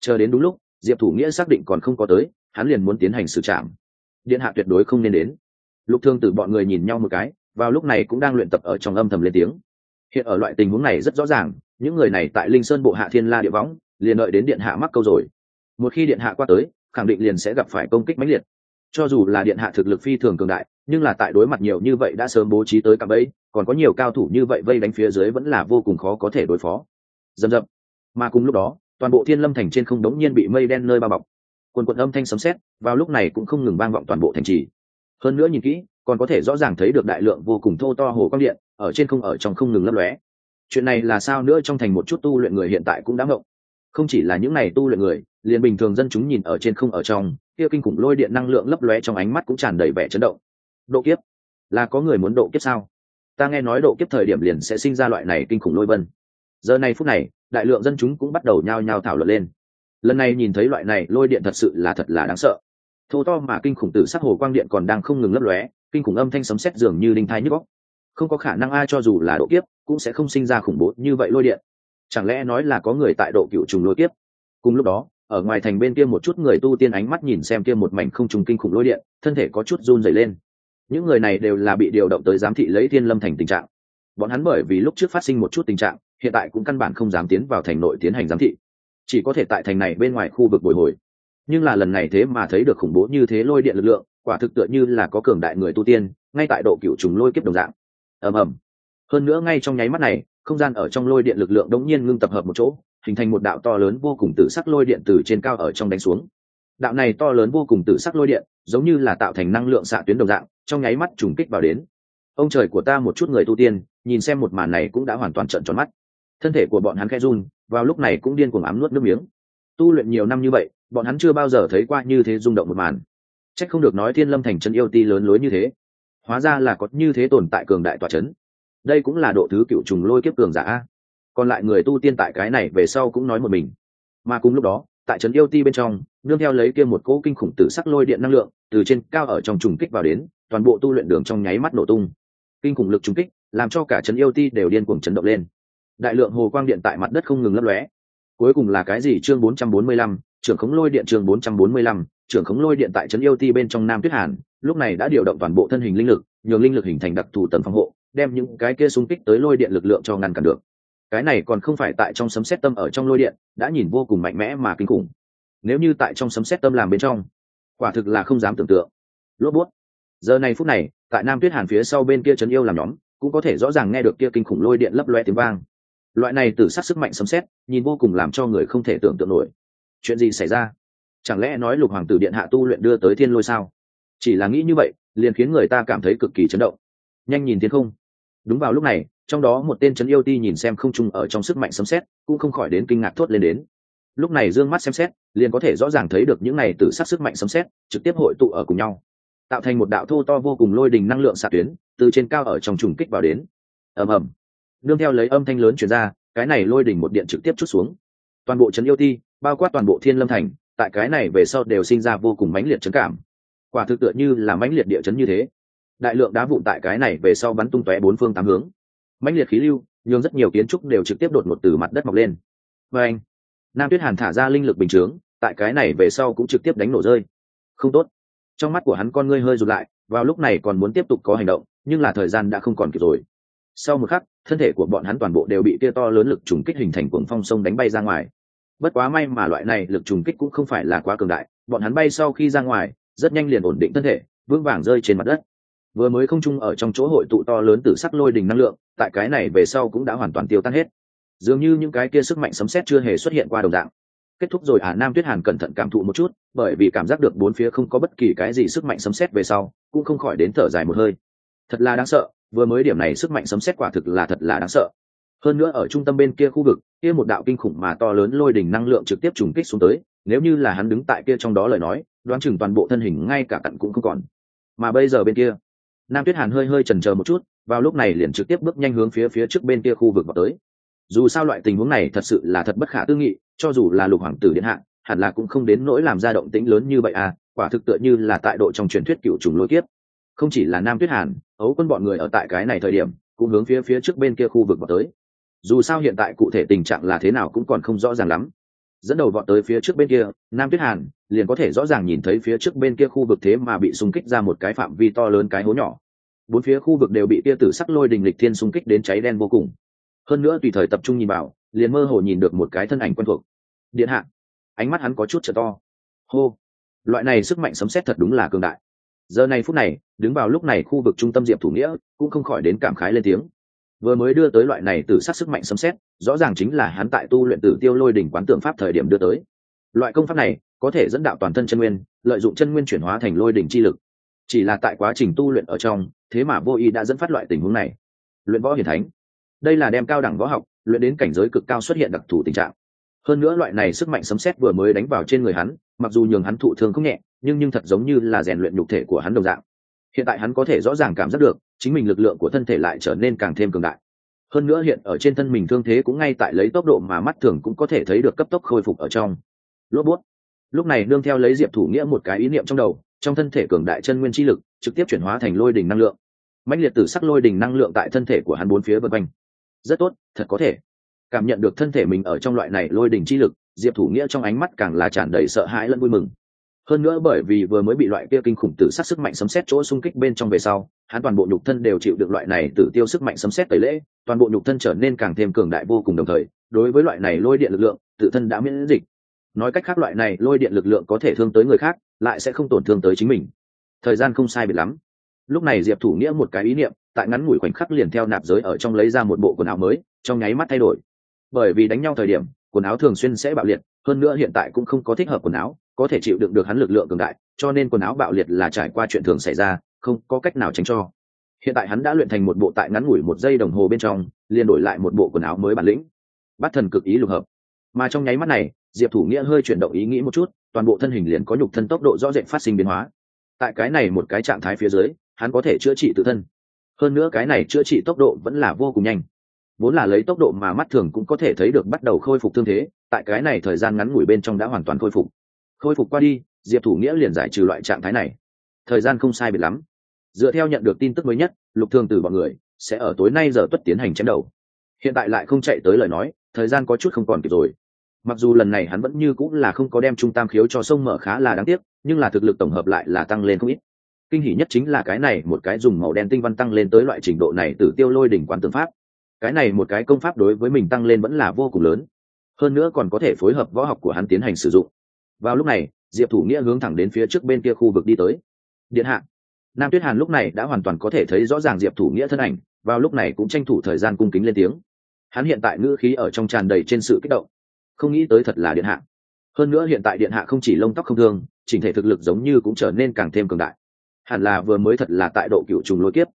Chờ đến đúng lúc, diệp thủ nghĩa xác định còn không có tới, hắn liền muốn tiến hành xử trảm. Điện hạ tuyệt đối không nên đến. Lục thương Tử bọn người nhìn nhau một cái, vào lúc này cũng đang luyện tập ở trong âm thầm lên tiếng. Hiện ở loại tình huống này rất rõ ràng, những người này tại linh sơn bộ hạ thiên la địa võng, liền đợi đến điện hạ mắc câu rồi một khi điện hạ qua tới, khẳng định liền sẽ gặp phải công kích mãnh liệt. Cho dù là điện hạ thực lực phi thường cường đại, nhưng là tại đối mặt nhiều như vậy đã sớm bố trí tới cạm bẫy, còn có nhiều cao thủ như vậy vây đánh phía dưới vẫn là vô cùng khó có thể đối phó. Dầm dầm mà cùng lúc đó, toàn bộ thiên lâm thành trên không đống nhiên bị mây đen nơi bao bọc. Quần quận âm thanh sấm sét, vào lúc này cũng không ngừng vang vọng toàn bộ thành trì. Hơn nữa nhìn kỹ, còn có thể rõ ràng thấy được đại lượng vô cùng thô to hồ quang điện, ở trên không ở trong không ngừng lấp lóe. Chuyện này là sao nữa trong thành một chút tu luyện người hiện tại cũng đã ngộng không chỉ là những này tu luyện người, liền bình thường dân chúng nhìn ở trên không ở trong, kia kinh khủng lôi điện năng lượng lấp lóe trong ánh mắt cũng tràn đầy vẻ chấn động. Độ kiếp? Là có người muốn độ kiếp sao? Ta nghe nói độ kiếp thời điểm liền sẽ sinh ra loại này kinh khủng lôi vân. Giờ này phút này, đại lượng dân chúng cũng bắt đầu nhao nhao thảo luận lên. Lần này nhìn thấy loại này lôi điện thật sự là thật là đáng sợ. Thô to mà kinh khủng tử sắc hồ quang điện còn đang không ngừng lấp lóe, kinh khủng âm thanh sấm sét dường như linh thai nhức góc không có khả năng ai cho dù là độ kiếp, cũng sẽ không sinh ra khủng bố như vậy lôi điện chẳng lẽ nói là có người tại độ cựu trùng lôi kiếp? Cùng lúc đó, ở ngoài thành bên kia một chút người tu tiên ánh mắt nhìn xem kia một mảnh không trùng kinh khủng lôi điện, thân thể có chút run dày lên. Những người này đều là bị điều động tới giám thị lấy thiên lâm thành tình trạng. Bọn hắn bởi vì lúc trước phát sinh một chút tình trạng, hiện tại cũng căn bản không dám tiến vào thành nội tiến hành giám thị. Chỉ có thể tại thành này bên ngoài khu vực bồi hồi. Nhưng là lần này thế mà thấy được khủng bố như thế lôi điện lực lượng, quả thực tựa như là có cường đại người tu tiên, ngay tại độ cựu trùng lôi kiếp đồng dạng. Ầm ầm. Hơn nữa ngay trong nháy mắt này không gian ở trong lôi điện lực lượng đống nhiên ngưng tập hợp một chỗ, hình thành một đạo to lớn vô cùng tử sắc lôi điện từ trên cao ở trong đánh xuống. Đạo này to lớn vô cùng tử sắc lôi điện, giống như là tạo thành năng lượng xạ tuyến đồng dạng, trong nháy mắt trùng kích vào đến. Ông trời của ta một chút người tu tiên, nhìn xem một màn này cũng đã hoàn toàn trợn tròn mắt. Thân thể của bọn hắn khẽ run, vào lúc này cũng điên cuồng ám nuốt nước miếng. Tu luyện nhiều năm như vậy, bọn hắn chưa bao giờ thấy qua như thế rung động một màn. C h ắ c không được nói thiên lâm thành chân yêu ti lớn lối như thế. Hóa ra là có như thế tồn tại cường đại tòa c h ấ n đây cũng là độ thứ cựu trùng lôi kiếp cường giả còn lại người tu tiên tại cái này về sau cũng nói một mình. Mà cùng lúc đó tại trấn yêu ti bên trong nương theo lấy kia một cỗ kinh khủng tử sắc lôi điện năng lượng từ trên cao ở trong trùng kích vào đến toàn bộ tu luyện đường trong nháy mắt nổ tung. Kinh khủng lực trùng kích làm cho cả trấn yêu ti đều điên cuồng chấn động lên. Đại lượng hồ quang điện tại mặt đất không ngừng lấp lóe. Cuối cùng là cái gì? Chương 445, trưởng khống lôi điện chương 445, trưởng khống lôi điện tại trấn yêu ti bên trong nam tuyết hàn lúc này đã điều động toàn bộ thân hình linh lực nhường linh lực hình thành đặc thù tầng phòng hộ đem những cái kia xung kích tới lôi điện lực lượng cho ngăn cản được. Cái này còn không phải tại trong sấm xét tâm ở trong lôi điện, đã nhìn vô cùng mạnh mẽ mà kinh khủng. Nếu như tại trong sấm xét tâm làm bên trong, quả thực là không dám tưởng tượng. Lốp bút. Giờ này phút này, tại nam tuyết hàn phía sau bên kia trấn yêu làm nhóm, cũng có thể rõ ràng nghe được kia kinh khủng lôi điện lấp loe tiếng vang. Loại này từ sát sức mạnh sấm xét nhìn vô cùng làm cho người không thể tưởng tượng nổi. Chuyện gì xảy ra? Chẳng lẽ nói lục hoàng tử điện hạ tu luyện đưa tới thiên lôi sao? Chỉ là nghĩ như vậy, liền khiến người ta cảm thấy cực kỳ chấn động. Nhanh nhìn thiên không đúng vào lúc này, trong đó một tên trấn yêu ti nhìn xem không trung ở trong sức mạnh sấm xét cũng không khỏi đến kinh ngạc thốt lên đến. Lúc này d ư ơ n g mắt xem xét, liền có thể rõ ràng thấy được những này từ sắc sức mạnh sấm xét trực tiếp hội tụ ở cùng nhau. Tạo thành một đạo thô to vô cùng lôi đình năng lượng xạ tuyến, từ trên cao ở trong trùng kích vào đến. Ầm ầm. Nương theo lấy âm thanh lớn chuyển ra, cái này lôi đình một điện trực tiếp chút xuống. Toàn bộ trấn yêu ti, bao quát toàn bộ thiên lâm thành, tại cái này về sau đều sinh ra vô cùng mãnh liệt trấn cảm. Quả thực tựa như là mãnh liệt địa chấn như thế đại lượng đá vụn tại cái này về sau bắn tung tóe bốn phương tám hướng. Mãnh liệt khí lưu nhưng rất nhiều kiến trúc đều trực tiếp đột ngột từ mặt đất mọc lên. Và anh, nam tuyết hàn thả ra linh lực bình chướng, tại cái này về sau cũng trực tiếp đánh nổ rơi. Không tốt. Trong mắt của hắn con ngươi hơi rụt lại, vào lúc này còn muốn tiếp tục có hành động, nhưng là thời gian đã không còn kịp rồi. Sau một khắc, thân thể của bọn hắn toàn bộ đều bị tia to lớn lực trùng kích hình thành cuồng phong sông đánh bay ra ngoài. Bất quá may mà loại này lực trùng kích cũng không phải là quá cường đại, bọn hắn bay sau khi ra ngoài, rất nhanh liền ổn định thân thể, vững vàng rơi trên mặt đất vừa mới không chung ở trong chỗ hội tụ to lớn từ sắc lôi đình năng lượng, tại cái này về sau cũng đã hoàn toàn tiêu tan hết. Dường như những cái kia sức mạnh sấm xét chưa hề xuất hiện qua đồng dạng. Kết thúc rồi à nam tuyết hàn cẩn thận cảm thụ một chút, bởi vì cảm giác được bốn phía không có bất kỳ cái gì sức mạnh sấm xét về sau, cũng không khỏi đến thở dài một hơi. Thật là đáng sợ, vừa mới điểm này sức mạnh sấm xét quả thực là thật là đáng sợ. Hơn nữa ở trung tâm bên kia khu vực, kia một đạo kinh khủng mà to lớn lôi đỉnh năng lượng trực tiếp trùng kích xuống tới, nếu như là hắn đứng tại kia trong đó lời nói, đoán chừng toàn bộ thân hình ngay cả cặn cũng không còn. Mà bây giờ bên kia nam tuyết hàn hơi hơi chần chờ một chút, vào lúc này liền trực tiếp bước nhanh hướng phía phía trước bên kia khu vực vào tới. Dù sao loại tình huống này thật sự là thật bất khả tư nghị, cho dù là lục hoàng tử điện hạ, hẳn là cũng không đến nỗi làm ra động tĩnh lớn như vậy à quả thực tựa như là tại độ trong truyền thuyết cựu trùng lôi kiếp. Không chỉ là nam tuyết hàn, ấu quân bọn người ở tại cái này thời điểm, cũng hướng phía phía trước bên kia khu vực vào tới. Dù sao hiện tại cụ thể tình trạng là thế nào cũng còn không rõ ràng lắm. Dẫn đầu vọt tới phía trước bên kia, nam tuyết hàn liền có thể rõ ràng nhìn thấy phía trước bên kia khu vực thế mà bị xung kích ra một cái phạm vi to lớn cái hố nhỏ. Bốn phía khu vực đều bị tia tử sắc lôi đình lịch thiên xung kích đến cháy đen vô cùng. Hơn nữa tùy thời tập trung nhìn vào, liền mơ hồ nhìn được một cái thân ảnh quen thuộc. Điện hạ. Ánh mắt hắn có chút trở to. Hô. Loại này sức mạnh sấm xét thật đúng là cường đại. Giờ này phút này, đứng vào lúc này khu vực trung tâm diệp thủ nghĩa cũng không khỏi đến cảm khái lên tiếng. Vừa mới đưa tới loại này từ sát sức mạnh sấm xét rõ ràng chính là hắn tại tu luyện tử tiêu lôi đỉnh quán tượng pháp thời điểm đưa tới. Loại công pháp này có thể dẫn đạo toàn thân chân nguyên, lợi dụng chân nguyên chuyển hóa thành lôi đỉnh chi lực. Chỉ là tại quá trình tu luyện ở trong, thế mà vô Y đã dẫn phát loại tình huống này. Luyện võ hiển thánh. Đây là đem cao đẳng võ học, luyện đến cảnh giới cực cao xuất hiện đặc thù tình trạng. Hơn nữa loại này sức mạnh sấm xét vừa mới đánh vào trên người hắn, mặc dù nhường hắn thụ thương không nhẹ, nhưng nhưng thật giống như là rèn luyện nhục thể của hắn đồng dạng. Hiện tại hắn có thể rõ ràng cảm giác được, chính mình lực lượng của thân thể lại trở nên càng thêm cường đại. Hơn nữa hiện ở trên thân mình thương thế cũng ngay tại lấy tốc độ mà mắt thường cũng có thể thấy được cấp tốc khôi phục ở trong. Lốp bút lúc này nương theo lấy diệp thủ nghĩa một cái ý niệm trong đầu, trong thân thể cường đại chân nguyên chi lực, trực tiếp chuyển hóa thành lôi đỉnh năng lượng. Mãnh liệt tử sắc lôi đỉnh năng lượng tại thân thể của hắn bốn phía vân quanh. Rất tốt, thật có thể. Cảm nhận được thân thể mình ở trong loại này lôi đỉnh chi lực, diệp thủ nghĩa trong ánh mắt càng là tràn đầy sợ hãi lẫn vui mừng. Hơn nữa bởi vì vừa mới bị loại kia kinh khủng tử sắc sức mạnh sấm xét chỗ xung kích bên trong về sau, hắn toàn bộ nhục thân đều chịu được loại này tử tiêu sức mạnh sấm xét tẩy lễ, toàn bộ nhục thân trở nên càng thêm cường đại vô cùng đồng thời, đối với loại này lôi điện lực lượng, tự thân đã miễn dịch nói cách khác loại này, lôi điện lực lượng có thể thương tới người khác, lại sẽ không tổn thương tới chính mình. Thời gian không sai biệt lắm. Lúc này diệp thủ nghĩa một cái ý niệm, tại ngắn ngủi khoảnh khắc liền theo nạp giới ở trong lấy ra một bộ quần áo mới, trong nháy mắt thay đổi. Bởi vì đánh nhau thời điểm, quần áo thường xuyên sẽ bạo liệt, hơn nữa hiện tại cũng không có thích hợp quần áo, có thể chịu đựng được hắn lực lượng cường đại, cho nên quần áo bạo liệt là trải qua chuyện thường xảy ra, không có cách nào tránh cho. Hiện tại hắn đã luyện thành một bộ tại ngắn ngủi một giây đồng hồ bên trong, liền đổi lại một bộ quần áo mới bản lĩnh. Bắt thần cực ý lục hợp. Mà trong nháy mắt này diệp thủ nghĩa hơi chuyển động ý nghĩ một chút, toàn bộ thân hình liền có nhục thân tốc độ rõ rệt phát sinh biến hóa. Tại cái này một cái trạng thái phía dưới, hắn có thể chữa trị tự thân. Hơn nữa cái này chữa trị tốc độ vẫn là vô cùng nhanh. Vốn là lấy tốc độ mà mắt thường cũng có thể thấy được bắt đầu khôi phục thương thế, tại cái này thời gian ngắn ngủi bên trong đã hoàn toàn khôi phục. Khôi phục qua đi, diệp thủ nghĩa liền giải trừ loại trạng thái này. Thời gian không sai biệt lắm. Dựa theo nhận được tin tức mới nhất, lục thường từ bọn người sẽ ở tối nay giờ tuất tiến hành chém đầu. Hiện tại lại không chạy tới lời nói, thời gian có chút không còn kịp rồi mặc dù lần này hắn vẫn như cũng là không có đem trung tam khiếu cho sông mở khá là đáng tiếc, nhưng là thực lực tổng hợp lại là tăng lên không ít. Kinh hỉ nhất chính là cái này, một cái dùng màu đen tinh văn tăng lên tới loại trình độ này từ tiêu lôi đỉnh quán tương pháp. Cái này một cái công pháp đối với mình tăng lên vẫn là vô cùng lớn. Hơn nữa còn có thể phối hợp võ học của hắn tiến hành sử dụng. Vào lúc này, diệp thủ nghĩa hướng thẳng đến phía trước bên kia khu vực đi tới. Điện hạ. Nam tuyết hàn lúc này đã hoàn toàn có thể thấy rõ ràng diệp thủ nghĩa thân ảnh, vào lúc này cũng tranh thủ thời gian cung kính lên tiếng. Hắn hiện tại ngữ khí ở trong tràn đầy trên sự kích động không nghĩ tới thật là điện hạ. Hơn nữa hiện tại điện hạ không chỉ lông tóc không thương, chỉnh thể thực lực giống như cũng trở nên càng thêm cường đại. Hẳn là vừa mới thật là tại độ cựu trùng lôi kiếp.